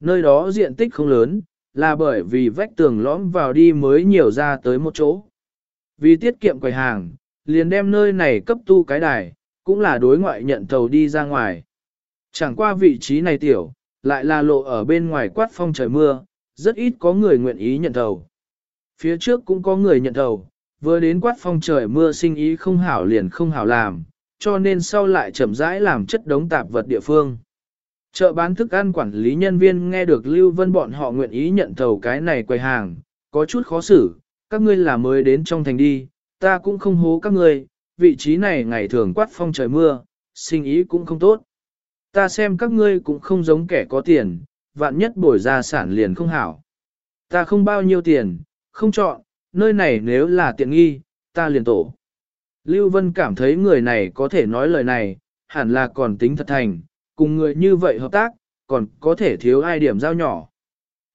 Nơi đó diện tích không lớn, là bởi vì vách tường lõm vào đi mới nhiều ra tới một chỗ. Vì tiết kiệm quầy hàng, liền đem nơi này cấp tu cái đài, cũng là đối ngoại nhận thầu đi ra ngoài. Chẳng qua vị trí này tiểu, lại là lộ ở bên ngoài quát phong trời mưa, rất ít có người nguyện ý nhận thầu. Phía trước cũng có người nhận thầu, vừa đến quát phong trời mưa sinh ý không hảo liền không hảo làm, cho nên sau lại chậm rãi làm chất đống tạp vật địa phương. Chợ bán thức ăn quản lý nhân viên nghe được Lưu Vân bọn họ nguyện ý nhận thầu cái này quầy hàng, có chút khó xử, các ngươi là mới đến trong thành đi, ta cũng không hố các ngươi, vị trí này ngày thường quát phong trời mưa, sinh ý cũng không tốt. Ta xem các ngươi cũng không giống kẻ có tiền, vạn nhất bồi ra sản liền không hảo. Ta không bao nhiêu tiền, không chọn, nơi này nếu là tiện nghi, ta liền tổ. Lưu Vân cảm thấy người này có thể nói lời này, hẳn là còn tính thật thành, cùng người như vậy hợp tác, còn có thể thiếu ai điểm giao nhỏ.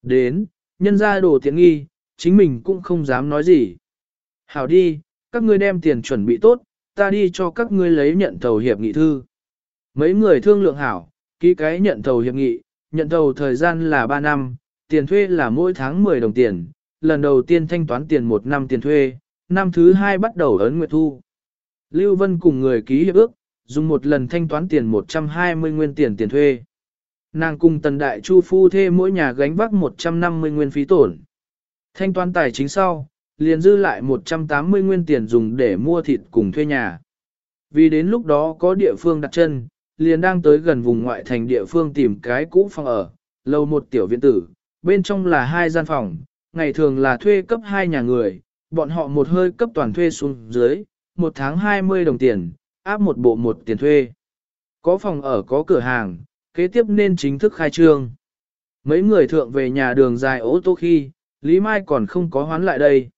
Đến, nhân ra đồ tiện nghi, chính mình cũng không dám nói gì. Hảo đi, các ngươi đem tiền chuẩn bị tốt, ta đi cho các ngươi lấy nhận thầu hiệp nghị thư. Mấy người thương lượng hảo, ký cái nhận thầu hiệp nghị, nhận thầu thời gian là 3 năm, tiền thuê là mỗi tháng 10 đồng tiền, lần đầu tiên thanh toán tiền một năm tiền thuê, năm thứ hai bắt đầu ấn nguyệt thu. Lưu Vân cùng người ký hiệp ước, dùng một lần thanh toán tiền 120 nguyên tiền tiền thuê. Nàng cùng tần đại chu phu thê mỗi nhà gánh vác 150 nguyên phí tổn. Thanh toán tài chính sau, liền dư lại 180 nguyên tiền dùng để mua thịt cùng thuê nhà. Vì đến lúc đó có địa phương đặt chân, liền đang tới gần vùng ngoại thành địa phương tìm cái cũ phòng ở, lầu một tiểu viện tử, bên trong là hai gian phòng, ngày thường là thuê cấp hai nhà người, bọn họ một hơi cấp toàn thuê xuống dưới, một tháng 20 đồng tiền, áp một bộ một tiền thuê. Có phòng ở có cửa hàng, kế tiếp nên chính thức khai trương. Mấy người thượng về nhà đường dài ô tô khi, Lý Mai còn không có hoán lại đây.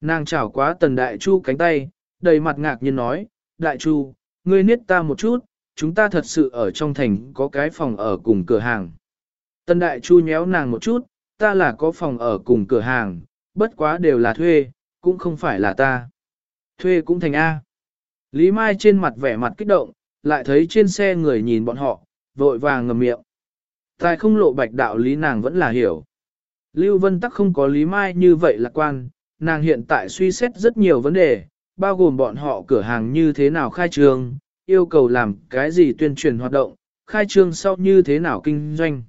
Nàng chảo quá tần đại chu cánh tay, đầy mặt ngạc nhiên nói, đại chu, ngươi niết ta một chút, chúng ta thật sự ở trong thành có cái phòng ở cùng cửa hàng. Tần đại chu nhéo nàng một chút, ta là có phòng ở cùng cửa hàng, bất quá đều là thuê, cũng không phải là ta. Thuê cũng thành A. Lý Mai trên mặt vẻ mặt kích động, lại thấy trên xe người nhìn bọn họ, vội vàng ngầm miệng. Tài không lộ bạch đạo lý nàng vẫn là hiểu. Lưu Vân tắc không có lý mai như vậy lạc quan, nàng hiện tại suy xét rất nhiều vấn đề, bao gồm bọn họ cửa hàng như thế nào khai trương, yêu cầu làm cái gì tuyên truyền hoạt động, khai trương sau như thế nào kinh doanh.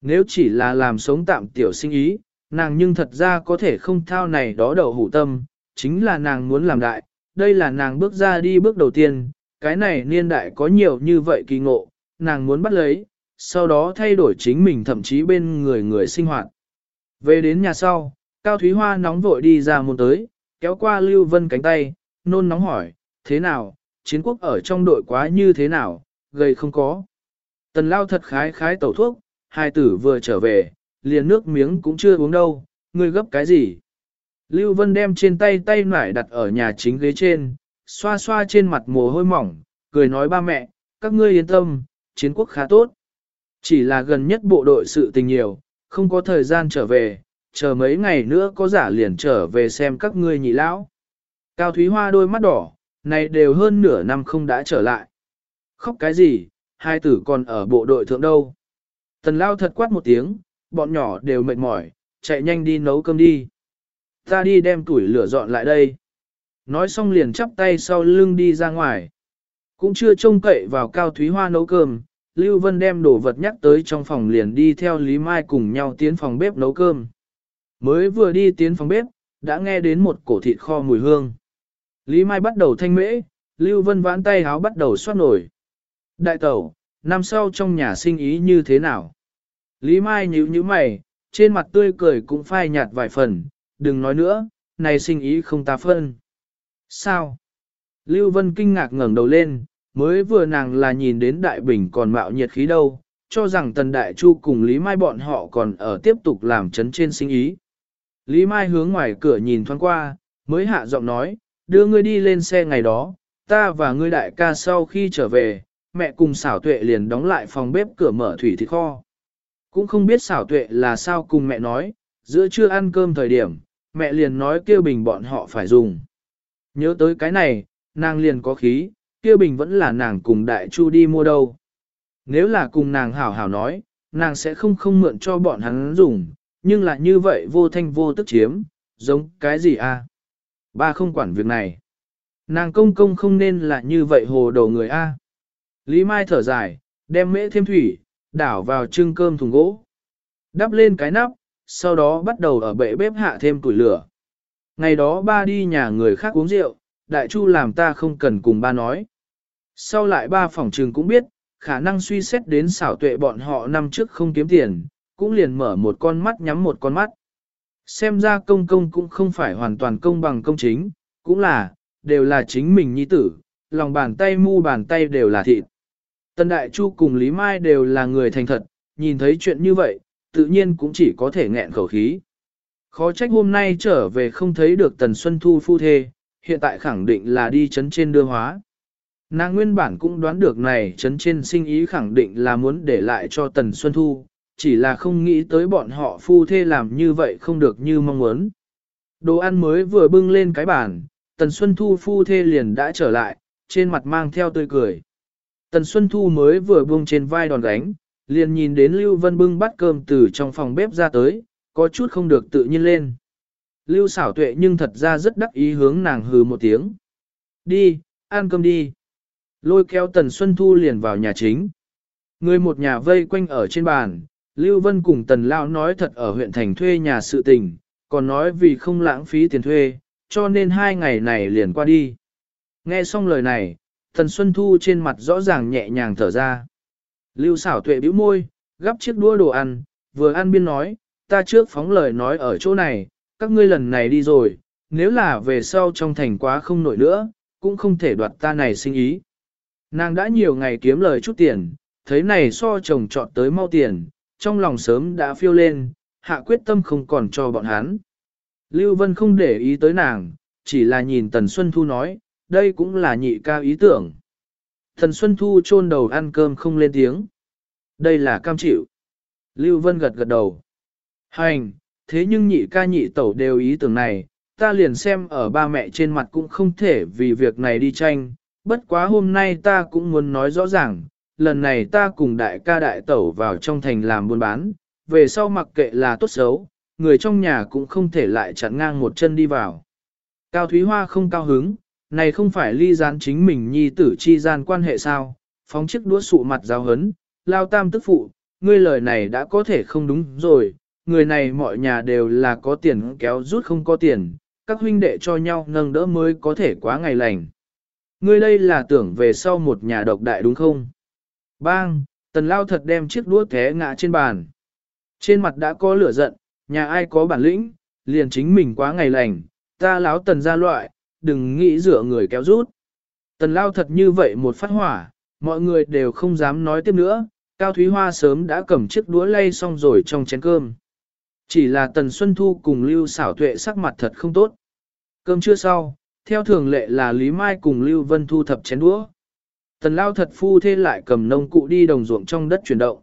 Nếu chỉ là làm sống tạm tiểu sinh ý, nàng nhưng thật ra có thể không thao này đó đầu hủ tâm, chính là nàng muốn làm đại, đây là nàng bước ra đi bước đầu tiên, cái này niên đại có nhiều như vậy kỳ ngộ, nàng muốn bắt lấy, sau đó thay đổi chính mình thậm chí bên người người sinh hoạt. Về đến nhà sau, Cao Thúy Hoa nóng vội đi ra một tới, kéo qua Lưu Vân cánh tay, nôn nóng hỏi, thế nào, chiến quốc ở trong đội quá như thế nào, gây không có. Tần lao thật khái khái tẩu thuốc, hai tử vừa trở về, liền nước miếng cũng chưa uống đâu, ngươi gấp cái gì. Lưu Vân đem trên tay tay nải đặt ở nhà chính ghế trên, xoa xoa trên mặt mồ hôi mỏng, cười nói ba mẹ, các ngươi yên tâm, chiến quốc khá tốt. Chỉ là gần nhất bộ đội sự tình nhiều, không có thời gian trở về, chờ mấy ngày nữa có giả liền trở về xem các ngươi nhị lão. Cao Thúy Hoa đôi mắt đỏ, này đều hơn nửa năm không đã trở lại. Khóc cái gì, hai tử còn ở bộ đội thượng đâu. Tần lao thật quát một tiếng, bọn nhỏ đều mệt mỏi, chạy nhanh đi nấu cơm đi. Ta đi đem tuổi lửa dọn lại đây. Nói xong liền chắp tay sau lưng đi ra ngoài. Cũng chưa trông cậy vào Cao Thúy Hoa nấu cơm, Lưu Vân đem đồ vật nhắc tới trong phòng liền đi theo Lý Mai cùng nhau tiến phòng bếp nấu cơm. Mới vừa đi tiến phòng bếp, đã nghe đến một cổ thịt kho mùi hương. Lý Mai bắt đầu thanh mễ, Lưu Vân vãn tay háo bắt đầu xoát nổi. Đại tẩu, năm sau trong nhà sinh ý như thế nào? Lý Mai nhíu nhíu mày, trên mặt tươi cười cũng phai nhạt vài phần, đừng nói nữa, này sinh ý không ta phân. Sao? Lưu Vân kinh ngạc ngẩng đầu lên, mới vừa nàng là nhìn đến đại bình còn mạo nhiệt khí đâu, cho rằng tần đại chu cùng Lý Mai bọn họ còn ở tiếp tục làm chấn trên sinh ý. Lý Mai hướng ngoài cửa nhìn thoáng qua, mới hạ giọng nói, đưa ngươi đi lên xe ngày đó, ta và ngươi đại ca sau khi trở về, mẹ cùng xảo tuệ liền đóng lại phòng bếp cửa mở thủy thịt kho. Cũng không biết xảo tuệ là sao cùng mẹ nói, giữa trưa ăn cơm thời điểm, mẹ liền nói kêu bình bọn họ phải dùng. Nhớ tới cái này, nàng liền có khí, kêu bình vẫn là nàng cùng đại chu đi mua đâu. Nếu là cùng nàng hảo hảo nói, nàng sẽ không không mượn cho bọn hắn dùng, nhưng là như vậy vô thanh vô tức chiếm, giống cái gì a? Ba không quản việc này. Nàng công công không nên là như vậy hồ đồ người a. Lý Mai thở dài, đem mễ thêm thủy, đảo vào trưng cơm thùng gỗ. Đắp lên cái nắp, sau đó bắt đầu ở bệ bếp hạ thêm củi lửa. Ngày đó ba đi nhà người khác uống rượu, đại chu làm ta không cần cùng ba nói. Sau lại ba phòng trường cũng biết, khả năng suy xét đến xảo tuệ bọn họ năm trước không kiếm tiền, cũng liền mở một con mắt nhắm một con mắt. Xem ra công công cũng không phải hoàn toàn công bằng công chính, cũng là, đều là chính mình nhi tử, lòng bàn tay mu bàn tay đều là thịt. tân Đại Chu cùng Lý Mai đều là người thành thật, nhìn thấy chuyện như vậy, tự nhiên cũng chỉ có thể nghẹn khẩu khí. Khó trách hôm nay trở về không thấy được Tần Xuân Thu phu thê, hiện tại khẳng định là đi chấn trên đưa hóa. Nàng nguyên bản cũng đoán được này chấn trên sinh ý khẳng định là muốn để lại cho Tần Xuân Thu, chỉ là không nghĩ tới bọn họ phu thê làm như vậy không được như mong muốn. Đồ ăn mới vừa bưng lên cái bàn, Tần Xuân Thu phu thê liền đã trở lại, trên mặt mang theo tươi cười. Tần Xuân Thu mới vừa buông trên vai đòn gánh, liền nhìn đến Lưu Vân bưng bát cơm từ trong phòng bếp ra tới, có chút không được tự nhiên lên. Lưu xảo tuệ nhưng thật ra rất đắc ý hướng nàng hừ một tiếng. Đi, ăn cơm đi. Lôi kéo Tần Xuân Thu liền vào nhà chính. Người một nhà vây quanh ở trên bàn, Lưu Vân cùng Tần Lao nói thật ở huyện thành thuê nhà sự tình, còn nói vì không lãng phí tiền thuê, cho nên hai ngày này liền qua đi. Nghe xong lời này, Tần Xuân Thu trên mặt rõ ràng nhẹ nhàng thở ra. Lưu xảo tuệ bĩu môi, gắp chiếc đũa đồ ăn, vừa ăn biên nói, ta trước phóng lời nói ở chỗ này, các ngươi lần này đi rồi, nếu là về sau trong thành quá không nổi nữa, cũng không thể đoạt ta này sinh ý. Nàng đã nhiều ngày kiếm lời chút tiền, thấy này so chồng chọn tới mau tiền, trong lòng sớm đã phiêu lên, hạ quyết tâm không còn cho bọn hắn. Lưu Vân không để ý tới nàng, chỉ là nhìn Tần Xuân Thu nói, đây cũng là nhị ca ý tưởng. Thần Xuân Thu chôn đầu ăn cơm không lên tiếng. Đây là cam chịu. Lưu Vân gật gật đầu. Hành, thế nhưng nhị ca nhị tẩu đều ý tưởng này, ta liền xem ở ba mẹ trên mặt cũng không thể vì việc này đi tranh, bất quá hôm nay ta cũng muốn nói rõ ràng, lần này ta cùng đại ca đại tẩu vào trong thành làm buôn bán, về sau mặc kệ là tốt xấu, người trong nhà cũng không thể lại chặn ngang một chân đi vào. Cao Thúy Hoa không cao hứng, này không phải ly gián chính mình nhi tử chi gian quan hệ sao, phóng chiếc đũa sụ mặt giáo hấn, lao tam tức phụ, ngươi lời này đã có thể không đúng rồi, người này mọi nhà đều là có tiền kéo rút không có tiền, các huynh đệ cho nhau nâng đỡ mới có thể quá ngày lành. Ngươi đây là tưởng về sau một nhà độc đại đúng không? Bang, tần lao thật đem chiếc đũa té ngã trên bàn. Trên mặt đã có lửa giận, nhà ai có bản lĩnh, liền chính mình quá ngày lành, ta láo tần ra loại, đừng nghĩ dựa người kéo rút. Tần lao thật như vậy một phát hỏa, mọi người đều không dám nói tiếp nữa, Cao Thúy Hoa sớm đã cầm chiếc đũa lay xong rồi trong chén cơm. Chỉ là Tần Xuân Thu cùng Lưu xảo tuệ sắc mặt thật không tốt. Cơm chưa sau, theo thường lệ là Lý Mai cùng Lưu Vân Thu thập chén đũa. Tần Lao thật phu thê lại cầm nông cụ đi đồng ruộng trong đất chuyển động.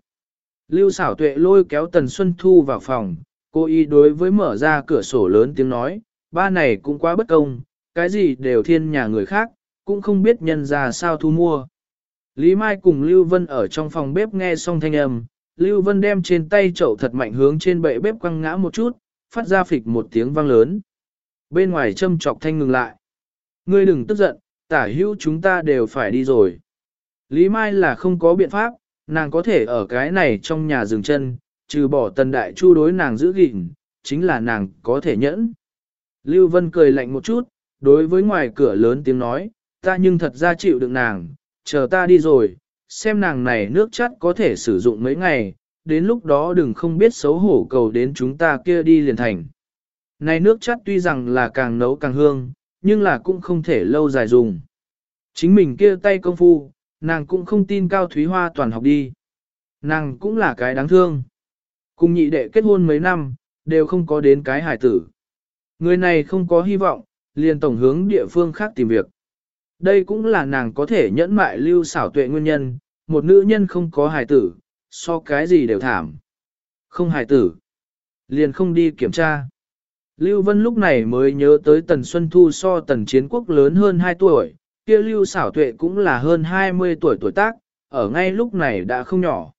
Lưu xảo tuệ lôi kéo Tần Xuân Thu vào phòng, cô y đối với mở ra cửa sổ lớn tiếng nói, ba này cũng quá bất công, cái gì đều thiên nhà người khác, cũng không biết nhân ra sao thu mua. Lý Mai cùng Lưu Vân ở trong phòng bếp nghe xong thanh âm, Lưu Vân đem trên tay chậu thật mạnh hướng trên bệ bếp quăng ngã một chút, phát ra phịch một tiếng vang lớn. Bên ngoài châm chọc thanh ngừng lại. Ngươi đừng tức giận, tả hữu chúng ta đều phải đi rồi. Lý Mai là không có biện pháp, nàng có thể ở cái này trong nhà dừng chân, trừ bỏ tần đại chu đối nàng giữ gìn, chính là nàng có thể nhẫn. Lưu Vân cười lạnh một chút, đối với ngoài cửa lớn tiếng nói, ta nhưng thật ra chịu đựng nàng, chờ ta đi rồi, xem nàng này nước chắt có thể sử dụng mấy ngày, đến lúc đó đừng không biết xấu hổ cầu đến chúng ta kia đi liền thành. Này nước chắt tuy rằng là càng nấu càng hương, nhưng là cũng không thể lâu dài dùng. Chính mình kia tay công phu, nàng cũng không tin Cao Thúy Hoa toàn học đi. Nàng cũng là cái đáng thương. Cùng nhị đệ kết hôn mấy năm, đều không có đến cái hải tử. Người này không có hy vọng, liền tổng hướng địa phương khác tìm việc. Đây cũng là nàng có thể nhẫn mại lưu xảo tuệ nguyên nhân, một nữ nhân không có hài tử, so cái gì đều thảm. Không hài tử, liền không đi kiểm tra. Lưu Vân lúc này mới nhớ tới Tần Xuân Thu so Tần Chiến Quốc lớn hơn 2 tuổi, kia Lưu xảo tuệ cũng là hơn 20 tuổi tuổi tác, ở ngay lúc này đã không nhỏ.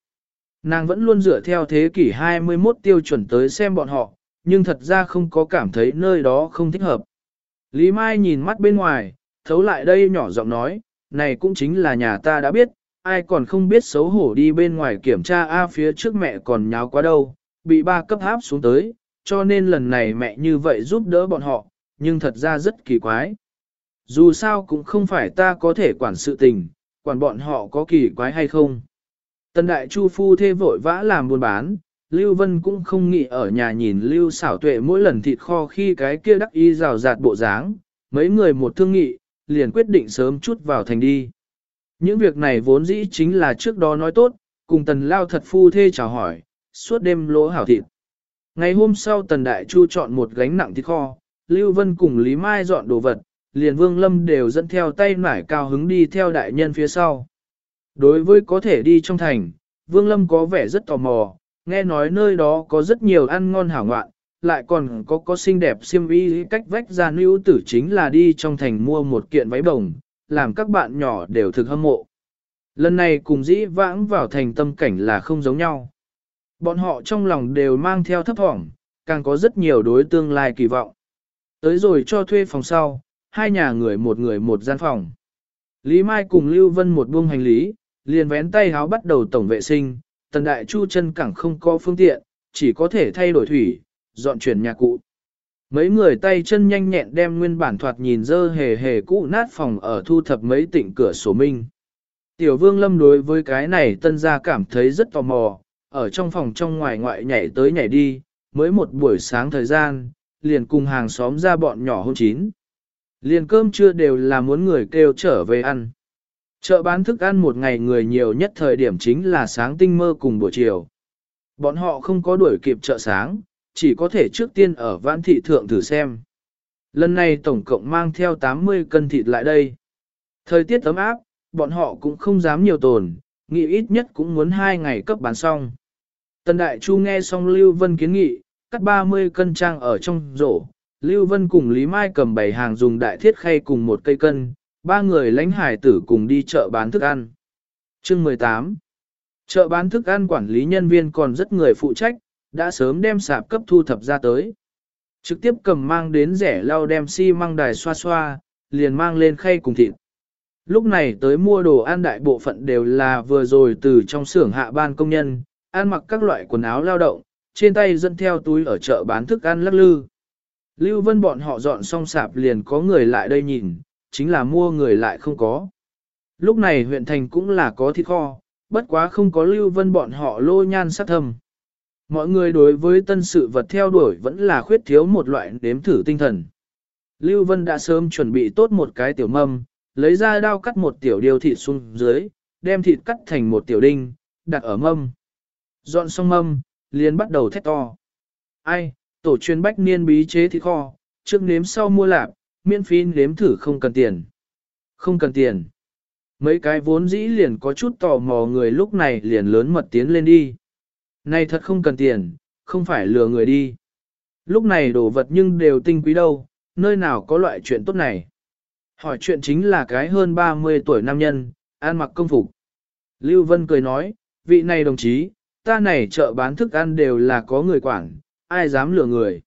Nàng vẫn luôn dựa theo thế kỷ 21 tiêu chuẩn tới xem bọn họ, nhưng thật ra không có cảm thấy nơi đó không thích hợp. Lý Mai nhìn mắt bên ngoài, thấu lại đây nhỏ giọng nói, này cũng chính là nhà ta đã biết, ai còn không biết xấu hổ đi bên ngoài kiểm tra A phía trước mẹ còn nháo quá đâu, bị ba cấp háp xuống tới, cho nên lần này mẹ như vậy giúp đỡ bọn họ, nhưng thật ra rất kỳ quái. Dù sao cũng không phải ta có thể quản sự tình, quản bọn họ có kỳ quái hay không. Tần đại chu phu thê vội vã làm buôn bán, Lưu Vân cũng không nghĩ ở nhà nhìn Lưu xảo tuệ mỗi lần thịt kho khi cái kia đắc y rào rạt bộ dáng, mấy người một thương nghị, liền quyết định sớm chút vào thành đi. Những việc này vốn dĩ chính là trước đó nói tốt, cùng tần lao thật phu thê chào hỏi, suốt đêm lỗ hảo thịt. Ngày hôm sau tần đại chu chọn một gánh nặng thịt kho, Lưu Vân cùng Lý Mai dọn đồ vật, liền Vương Lâm đều dẫn theo tay nải cao hứng đi theo đại nhân phía sau. Đối với có thể đi trong thành, Vương Lâm có vẻ rất tò mò, nghe nói nơi đó có rất nhiều ăn ngon hảo ngoạn, lại còn có có xinh đẹp xiêm y cách vách ra nữ tử chính là đi trong thành mua một kiện váy bồng, làm các bạn nhỏ đều thực hâm mộ. Lần này cùng dĩ vãng vào thành tâm cảnh là không giống nhau. Bọn họ trong lòng đều mang theo thấp thỏm, càng có rất nhiều đối tương lai kỳ vọng. Tới rồi cho thuê phòng sau, hai nhà người một người một gian phòng. Lý Mai cùng Lưu Vân một buông hành lý, liền vén tay háo bắt đầu tổng vệ sinh, tần đại chu chân cẳng không có phương tiện, chỉ có thể thay đổi thủy, dọn chuyển nhà cụ. Mấy người tay chân nhanh nhẹn đem nguyên bản thoạt nhìn dơ hề hề cũ nát phòng ở thu thập mấy tịnh cửa sổ minh. Tiểu vương lâm đối với cái này tân gia cảm thấy rất tò mò, ở trong phòng trong ngoài ngoại nhảy tới nhảy đi, mới một buổi sáng thời gian, liền cùng hàng xóm ra bọn nhỏ hôn chín. Liền cơm trưa đều là muốn người kêu trở về ăn. Chợ bán thức ăn một ngày người nhiều nhất thời điểm chính là sáng tinh mơ cùng buổi chiều. Bọn họ không có đuổi kịp chợ sáng, chỉ có thể trước tiên ở vãn thị thượng thử xem. Lần này tổng cộng mang theo 80 cân thịt lại đây. Thời tiết ấm áp, bọn họ cũng không dám nhiều tồn, nghĩ ít nhất cũng muốn 2 ngày cấp bán xong. Tần Đại Chu nghe xong Lưu Vân kiến nghị, cắt 30 cân trang ở trong rổ. Lưu Vân cùng Lý Mai cầm bảy hàng dùng đại thiết khay cùng một cây cân, ba người lãnh hải tử cùng đi chợ bán thức ăn. Chương 18 Chợ bán thức ăn quản lý nhân viên còn rất người phụ trách, đã sớm đem sạp cấp thu thập ra tới. Trực tiếp cầm mang đến rẻ lau đem xi si măng đài xoa xoa, liền mang lên khay cùng thịt. Lúc này tới mua đồ ăn đại bộ phận đều là vừa rồi từ trong xưởng hạ ban công nhân, ăn mặc các loại quần áo lao động, trên tay dẫn theo túi ở chợ bán thức ăn lắc lư. Lưu Vân bọn họ dọn xong sạp liền có người lại đây nhìn, chính là mua người lại không có. Lúc này huyện thành cũng là có thịt kho, bất quá không có Lưu Vân bọn họ lô nhan sát thâm. Mọi người đối với tân sự vật theo đuổi vẫn là khuyết thiếu một loại nếm thử tinh thần. Lưu Vân đã sớm chuẩn bị tốt một cái tiểu mâm, lấy ra đao cắt một tiểu điều thịt xuống dưới, đem thịt cắt thành một tiểu đinh, đặt ở mâm. Dọn xong mâm, liền bắt đầu thét to. Ai, tổ chuyên bách niên bí chế thịt kho, trước nếm sau mua lạp, miễn phí nếm thử không cần tiền. Không cần tiền. Mấy cái vốn dĩ liền có chút tò mò người lúc này liền lớn mật tiến lên đi. Này thật không cần tiền, không phải lừa người đi. Lúc này đồ vật nhưng đều tinh quý đâu, nơi nào có loại chuyện tốt này. Hỏi chuyện chính là cái hơn 30 tuổi nam nhân, ăn mặc công phục. Lưu Vân cười nói, vị này đồng chí, ta này chợ bán thức ăn đều là có người quản, ai dám lừa người.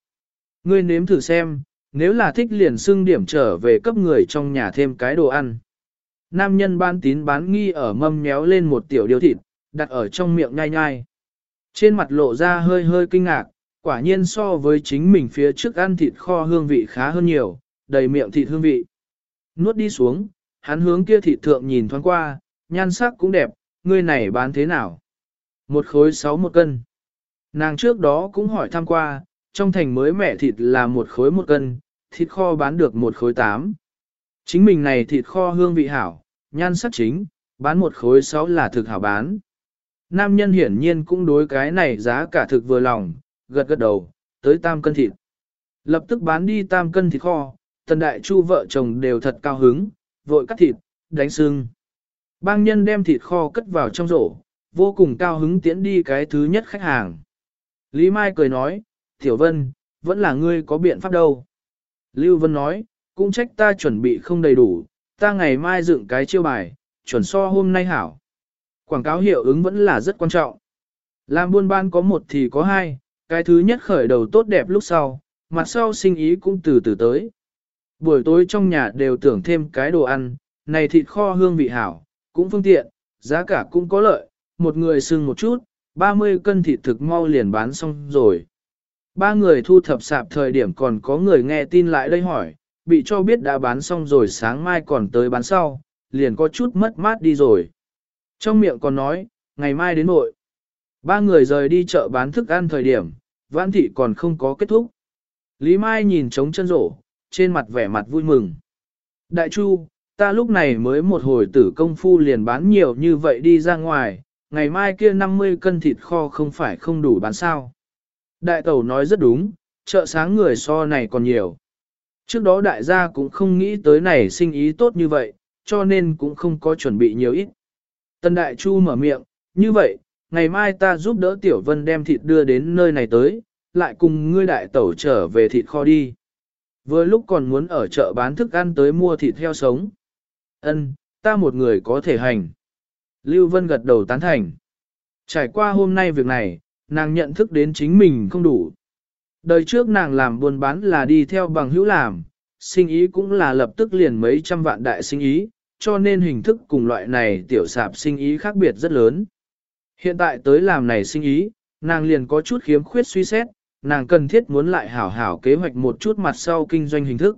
Ngươi nếm thử xem, nếu là thích liền xưng điểm trở về cấp người trong nhà thêm cái đồ ăn. Nam nhân ban tín bán nghi ở mâm méo lên một tiểu điều thịt, đặt ở trong miệng nhai nhai. Trên mặt lộ ra hơi hơi kinh ngạc, quả nhiên so với chính mình phía trước ăn thịt kho hương vị khá hơn nhiều, đầy miệng thịt hương vị. Nuốt đi xuống, hắn hướng kia thịt thượng nhìn thoáng qua, nhan sắc cũng đẹp, ngươi này bán thế nào? Một khối sáu một cân. Nàng trước đó cũng hỏi thăm qua, trong thành mới mẻ thịt là một khối một cân, thịt kho bán được một khối tám. Chính mình này thịt kho hương vị hảo, nhan sắc chính, bán một khối sáu là thực hảo bán. Nam nhân hiển nhiên cũng đối cái này giá cả thực vừa lòng, gật gật đầu, tới tam cân thịt. Lập tức bán đi tam cân thịt kho, tần đại chu vợ chồng đều thật cao hứng, vội cắt thịt, đánh xương. Bang nhân đem thịt kho cất vào trong rổ, vô cùng cao hứng tiễn đi cái thứ nhất khách hàng. Lý Mai cười nói, Tiểu Vân, vẫn là ngươi có biện pháp đâu. Lưu Vân nói, cũng trách ta chuẩn bị không đầy đủ, ta ngày mai dựng cái chiêu bài, chuẩn so hôm nay hảo. Quảng cáo hiệu ứng vẫn là rất quan trọng. Làm buôn ban có một thì có hai, cái thứ nhất khởi đầu tốt đẹp lúc sau, mặt sau sinh ý cũng từ từ tới. Buổi tối trong nhà đều tưởng thêm cái đồ ăn, này thịt kho hương vị hảo, cũng phương tiện, giá cả cũng có lợi, một người sưng một chút, 30 cân thịt thực mau liền bán xong rồi. Ba người thu thập sạp thời điểm còn có người nghe tin lại đây hỏi, bị cho biết đã bán xong rồi sáng mai còn tới bán sau, liền có chút mất mát đi rồi. Trong miệng còn nói, ngày mai đến nội. Ba người rời đi chợ bán thức ăn thời điểm, vãn thị còn không có kết thúc. Lý Mai nhìn trống chân rổ, trên mặt vẻ mặt vui mừng. Đại Chu, ta lúc này mới một hồi tử công phu liền bán nhiều như vậy đi ra ngoài, ngày mai kia 50 cân thịt kho không phải không đủ bán sao. Đại tẩu nói rất đúng, chợ sáng người so này còn nhiều. Trước đó đại gia cũng không nghĩ tới này sinh ý tốt như vậy, cho nên cũng không có chuẩn bị nhiều ít. Tân đại chu mở miệng, như vậy, ngày mai ta giúp đỡ tiểu vân đem thịt đưa đến nơi này tới, lại cùng ngươi đại tẩu trở về thịt kho đi. Vừa lúc còn muốn ở chợ bán thức ăn tới mua thịt heo sống. Ân, ta một người có thể hành. Lưu Vân gật đầu tán thành. Trải qua hôm nay việc này, nàng nhận thức đến chính mình không đủ. Đời trước nàng làm buôn bán là đi theo bằng hữu làm, sinh ý cũng là lập tức liền mấy trăm vạn đại sinh ý, cho nên hình thức cùng loại này tiểu sạp sinh ý khác biệt rất lớn. Hiện tại tới làm này sinh ý, nàng liền có chút khiếm khuyết suy xét, nàng cần thiết muốn lại hảo hảo kế hoạch một chút mặt sau kinh doanh hình thức.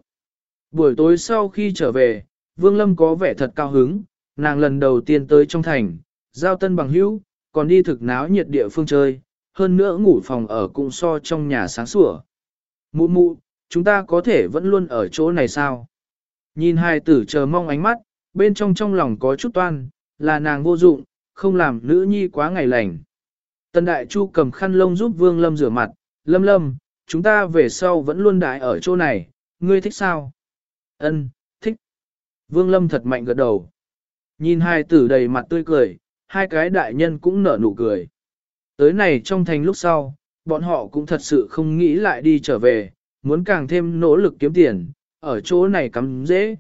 Buổi tối sau khi trở về, Vương Lâm có vẻ thật cao hứng, nàng lần đầu tiên tới trong thành, giao tân bằng hữu, còn đi thực náo nhiệt địa phương chơi, hơn nữa ngủ phòng ở cũng so trong nhà sáng sủa. Mụ mụ, chúng ta có thể vẫn luôn ở chỗ này sao? Nhìn hai tử chờ mong ánh mắt, bên trong trong lòng có chút toan, là nàng vô dụng, không làm nữ nhi quá ngày lành. Tần Đại Chu cầm khăn lông giúp Vương Lâm rửa mặt, Lâm Lâm, chúng ta về sau vẫn luôn đại ở chỗ này, ngươi thích sao? Ân, thích. Vương Lâm thật mạnh gật đầu. Nhìn hai tử đầy mặt tươi cười, hai cái đại nhân cũng nở nụ cười. Tới này trong thành lúc sau, bọn họ cũng thật sự không nghĩ lại đi trở về, muốn càng thêm nỗ lực kiếm tiền, ở chỗ này cắm dễ.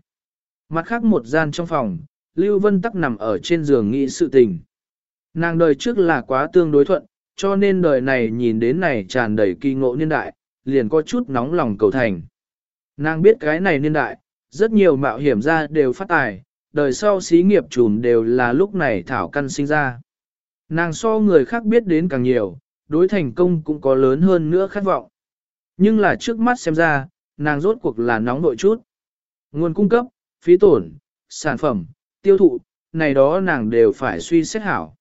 Mặt khác một gian trong phòng, Lưu Vân tắc nằm ở trên giường nghĩ sự tình. Nàng đời trước là quá tương đối thuận, cho nên đời này nhìn đến này tràn đầy kỳ ngộ niên đại, liền có chút nóng lòng cầu thành. Nàng biết cái này niên đại, rất nhiều mạo hiểm ra đều phát tài, đời sau xí nghiệp trùm đều là lúc này thảo căn sinh ra. Nàng so người khác biết đến càng nhiều, đối thành công cũng có lớn hơn nữa khát vọng. Nhưng là trước mắt xem ra, nàng rốt cuộc là nóng nội chút. Nguồn cung cấp, phí tổn, sản phẩm, tiêu thụ, này đó nàng đều phải suy xét hảo.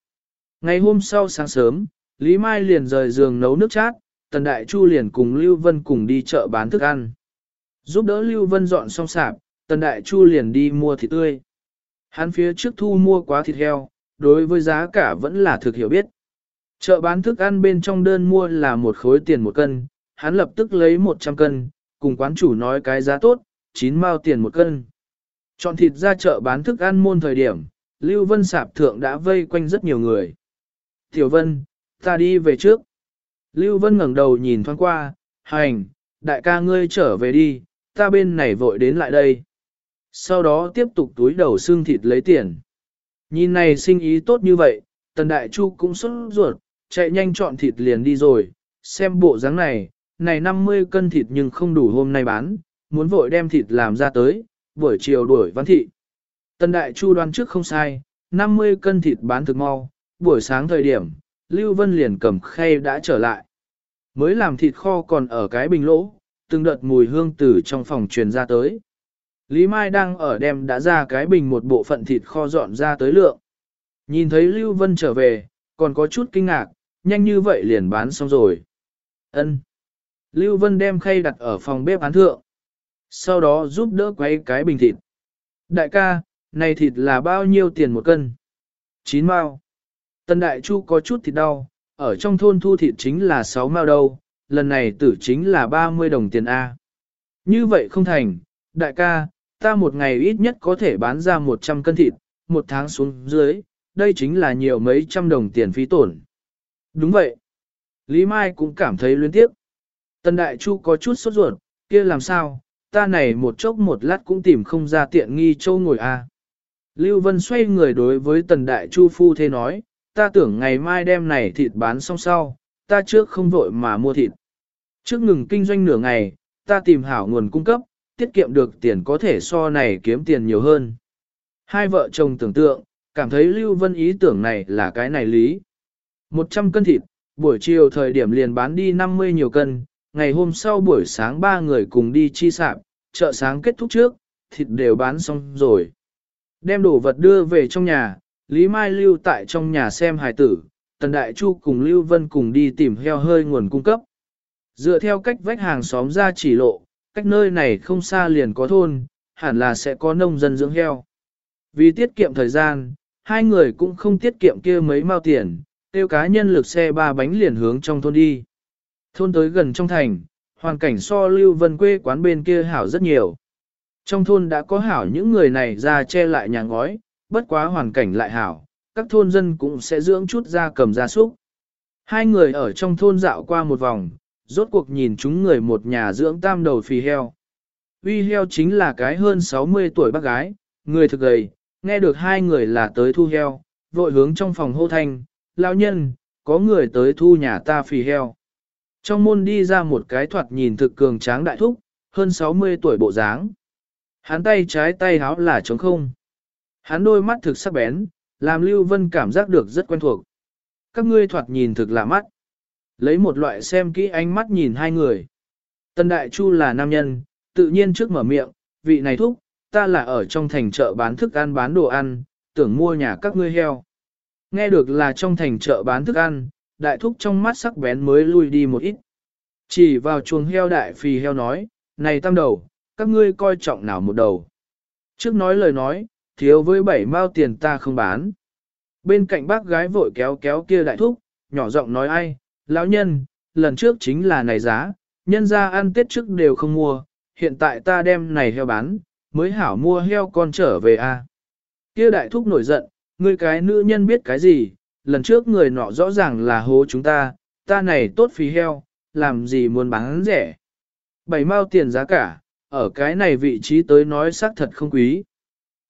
Ngày hôm sau sáng sớm, Lý Mai liền rời giường nấu nước chát, Tần Đại Chu liền cùng Lưu Vân cùng đi chợ bán thức ăn. Giúp đỡ Lưu Vân dọn xong sạp, Tần Đại Chu liền đi mua thịt tươi. Hắn phía trước thu mua quá thịt heo, đối với giá cả vẫn là thực hiểu biết. Chợ bán thức ăn bên trong đơn mua là một khối tiền một cân, hắn lập tức lấy 100 cân, cùng quán chủ nói cái giá tốt, 9 mao tiền một cân. Chọn thịt ra chợ bán thức ăn môn thời điểm, Lưu Vân Sạp Thượng đã vây quanh rất nhiều người. Tiểu Vân, ta đi về trước. Lưu Vân ngẩng đầu nhìn thoáng qua, hành, đại ca ngươi trở về đi, ta bên này vội đến lại đây. Sau đó tiếp tục túi đầu xương thịt lấy tiền. Nhìn này sinh ý tốt như vậy, tần đại chu cũng xuất ruột, chạy nhanh chọn thịt liền đi rồi, xem bộ dáng này, này 50 cân thịt nhưng không đủ hôm nay bán, muốn vội đem thịt làm ra tới, buổi chiều đuổi văn thị. Tần đại chu đoán trước không sai, 50 cân thịt bán thực mau, buổi sáng thời điểm, Lưu Vân liền cầm khay đã trở lại. Mới làm thịt kho còn ở cái bình lỗ, từng đợt mùi hương từ trong phòng truyền ra tới. Lý Mai đang ở đem đã ra cái bình một bộ phận thịt kho dọn ra tới lượng. Nhìn thấy Lưu Vân trở về, còn có chút kinh ngạc, nhanh như vậy liền bán xong rồi. Ân. Lưu Vân đem khay đặt ở phòng bếp án thượng. Sau đó giúp đỡ quay cái bình thịt. Đại ca, này thịt là bao nhiêu tiền một cân? Chín mao. Tần Đại Chu có chút thịt đau, ở trong thôn thu thịt chính là 6 mao đâu, lần này tử chính là 30 đồng tiền A. Như vậy không thành, đại ca, ta một ngày ít nhất có thể bán ra 100 cân thịt, một tháng xuống dưới, đây chính là nhiều mấy trăm đồng tiền phí tổn. Đúng vậy. Lý Mai cũng cảm thấy luyến tiếc. Tần Đại Chu có chút sốt ruột, kia làm sao, ta này một chốc một lát cũng tìm không ra tiện nghi châu ngồi a. Lưu Vân xoay người đối với Tần Đại Chu phu thế nói, ta tưởng ngày mai đem này thịt bán xong sau, ta trước không vội mà mua thịt. Trước ngừng kinh doanh nửa ngày, ta tìm hảo nguồn cung cấp, tiết kiệm được tiền có thể so này kiếm tiền nhiều hơn. Hai vợ chồng tưởng tượng, cảm thấy Lưu Vân ý tưởng này là cái này lý. 100 cân thịt, buổi chiều thời điểm liền bán đi 50 nhiều cân, ngày hôm sau buổi sáng ba người cùng đi chi sạp, chợ sáng kết thúc trước, thịt đều bán xong rồi. Đem đồ vật đưa về trong nhà, Lý Mai lưu tại trong nhà xem hài tử, Tần Đại Chu cùng Lưu Vân cùng đi tìm heo hơi nguồn cung cấp. Dựa theo cách vách hàng xóm ra chỉ lộ, cách nơi này không xa liền có thôn, hẳn là sẽ có nông dân dưỡng heo. Vì tiết kiệm thời gian, hai người cũng không tiết kiệm kia mấy mao tiền, tiêu cá nhân lực xe ba bánh liền hướng trong thôn đi. Thôn tới gần trong thành, hoàn cảnh so Lưu Vân quê quán bên kia hảo rất nhiều. Trong thôn đã có hảo những người này ra che lại nhà ngói, bất quá hoàn cảnh lại hảo, các thôn dân cũng sẽ dưỡng chút ra cầm gia súc. Hai người ở trong thôn dạo qua một vòng, rốt cuộc nhìn chúng người một nhà dưỡng tam đầu phì heo. Uy heo chính là cái hơn 60 tuổi bác gái, người thực gầy, nghe được hai người là tới thu heo, vội hướng trong phòng hô thanh, lao nhân, có người tới thu nhà ta phì heo. Trong môn đi ra một cái thoạt nhìn thực cường tráng đại thúc, hơn 60 tuổi bộ dáng. Hắn tay trái tay háo là trống không. Hắn đôi mắt thực sắc bén, làm Lưu Vân cảm giác được rất quen thuộc. Các ngươi thoạt nhìn thực lạ mắt. Lấy một loại xem kỹ ánh mắt nhìn hai người. Tân Đại Chu là nam nhân, tự nhiên trước mở miệng, vị này thúc, ta là ở trong thành chợ bán thức ăn bán đồ ăn, tưởng mua nhà các ngươi heo. Nghe được là trong thành chợ bán thức ăn, đại thúc trong mắt sắc bén mới lui đi một ít. Chỉ vào chuồng heo đại phì heo nói, này tam đầu, các ngươi coi trọng nào một đầu. Trước nói lời nói, thiếu với bảy mao tiền ta không bán. Bên cạnh bác gái vội kéo kéo kia đại thúc, nhỏ giọng nói ai, lão nhân, lần trước chính là này giá, nhân ra ăn tết trước đều không mua, hiện tại ta đem này heo bán, mới hảo mua heo con trở về a. Kia đại thúc nổi giận, ngươi cái nữ nhân biết cái gì, lần trước người nọ rõ ràng là hố chúng ta, ta này tốt phí heo, làm gì muốn bán rẻ. Bảy mao tiền giá cả, ở cái này vị trí tới nói xác thật không quý.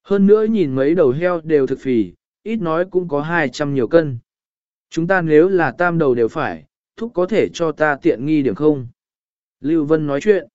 Hơn nữa nhìn mấy đầu heo đều thực phì, ít nói cũng có 200 nhiều cân. Chúng ta nếu là tam đầu đều phải, thúc có thể cho ta tiện nghi điểm không? Lưu Vân nói chuyện.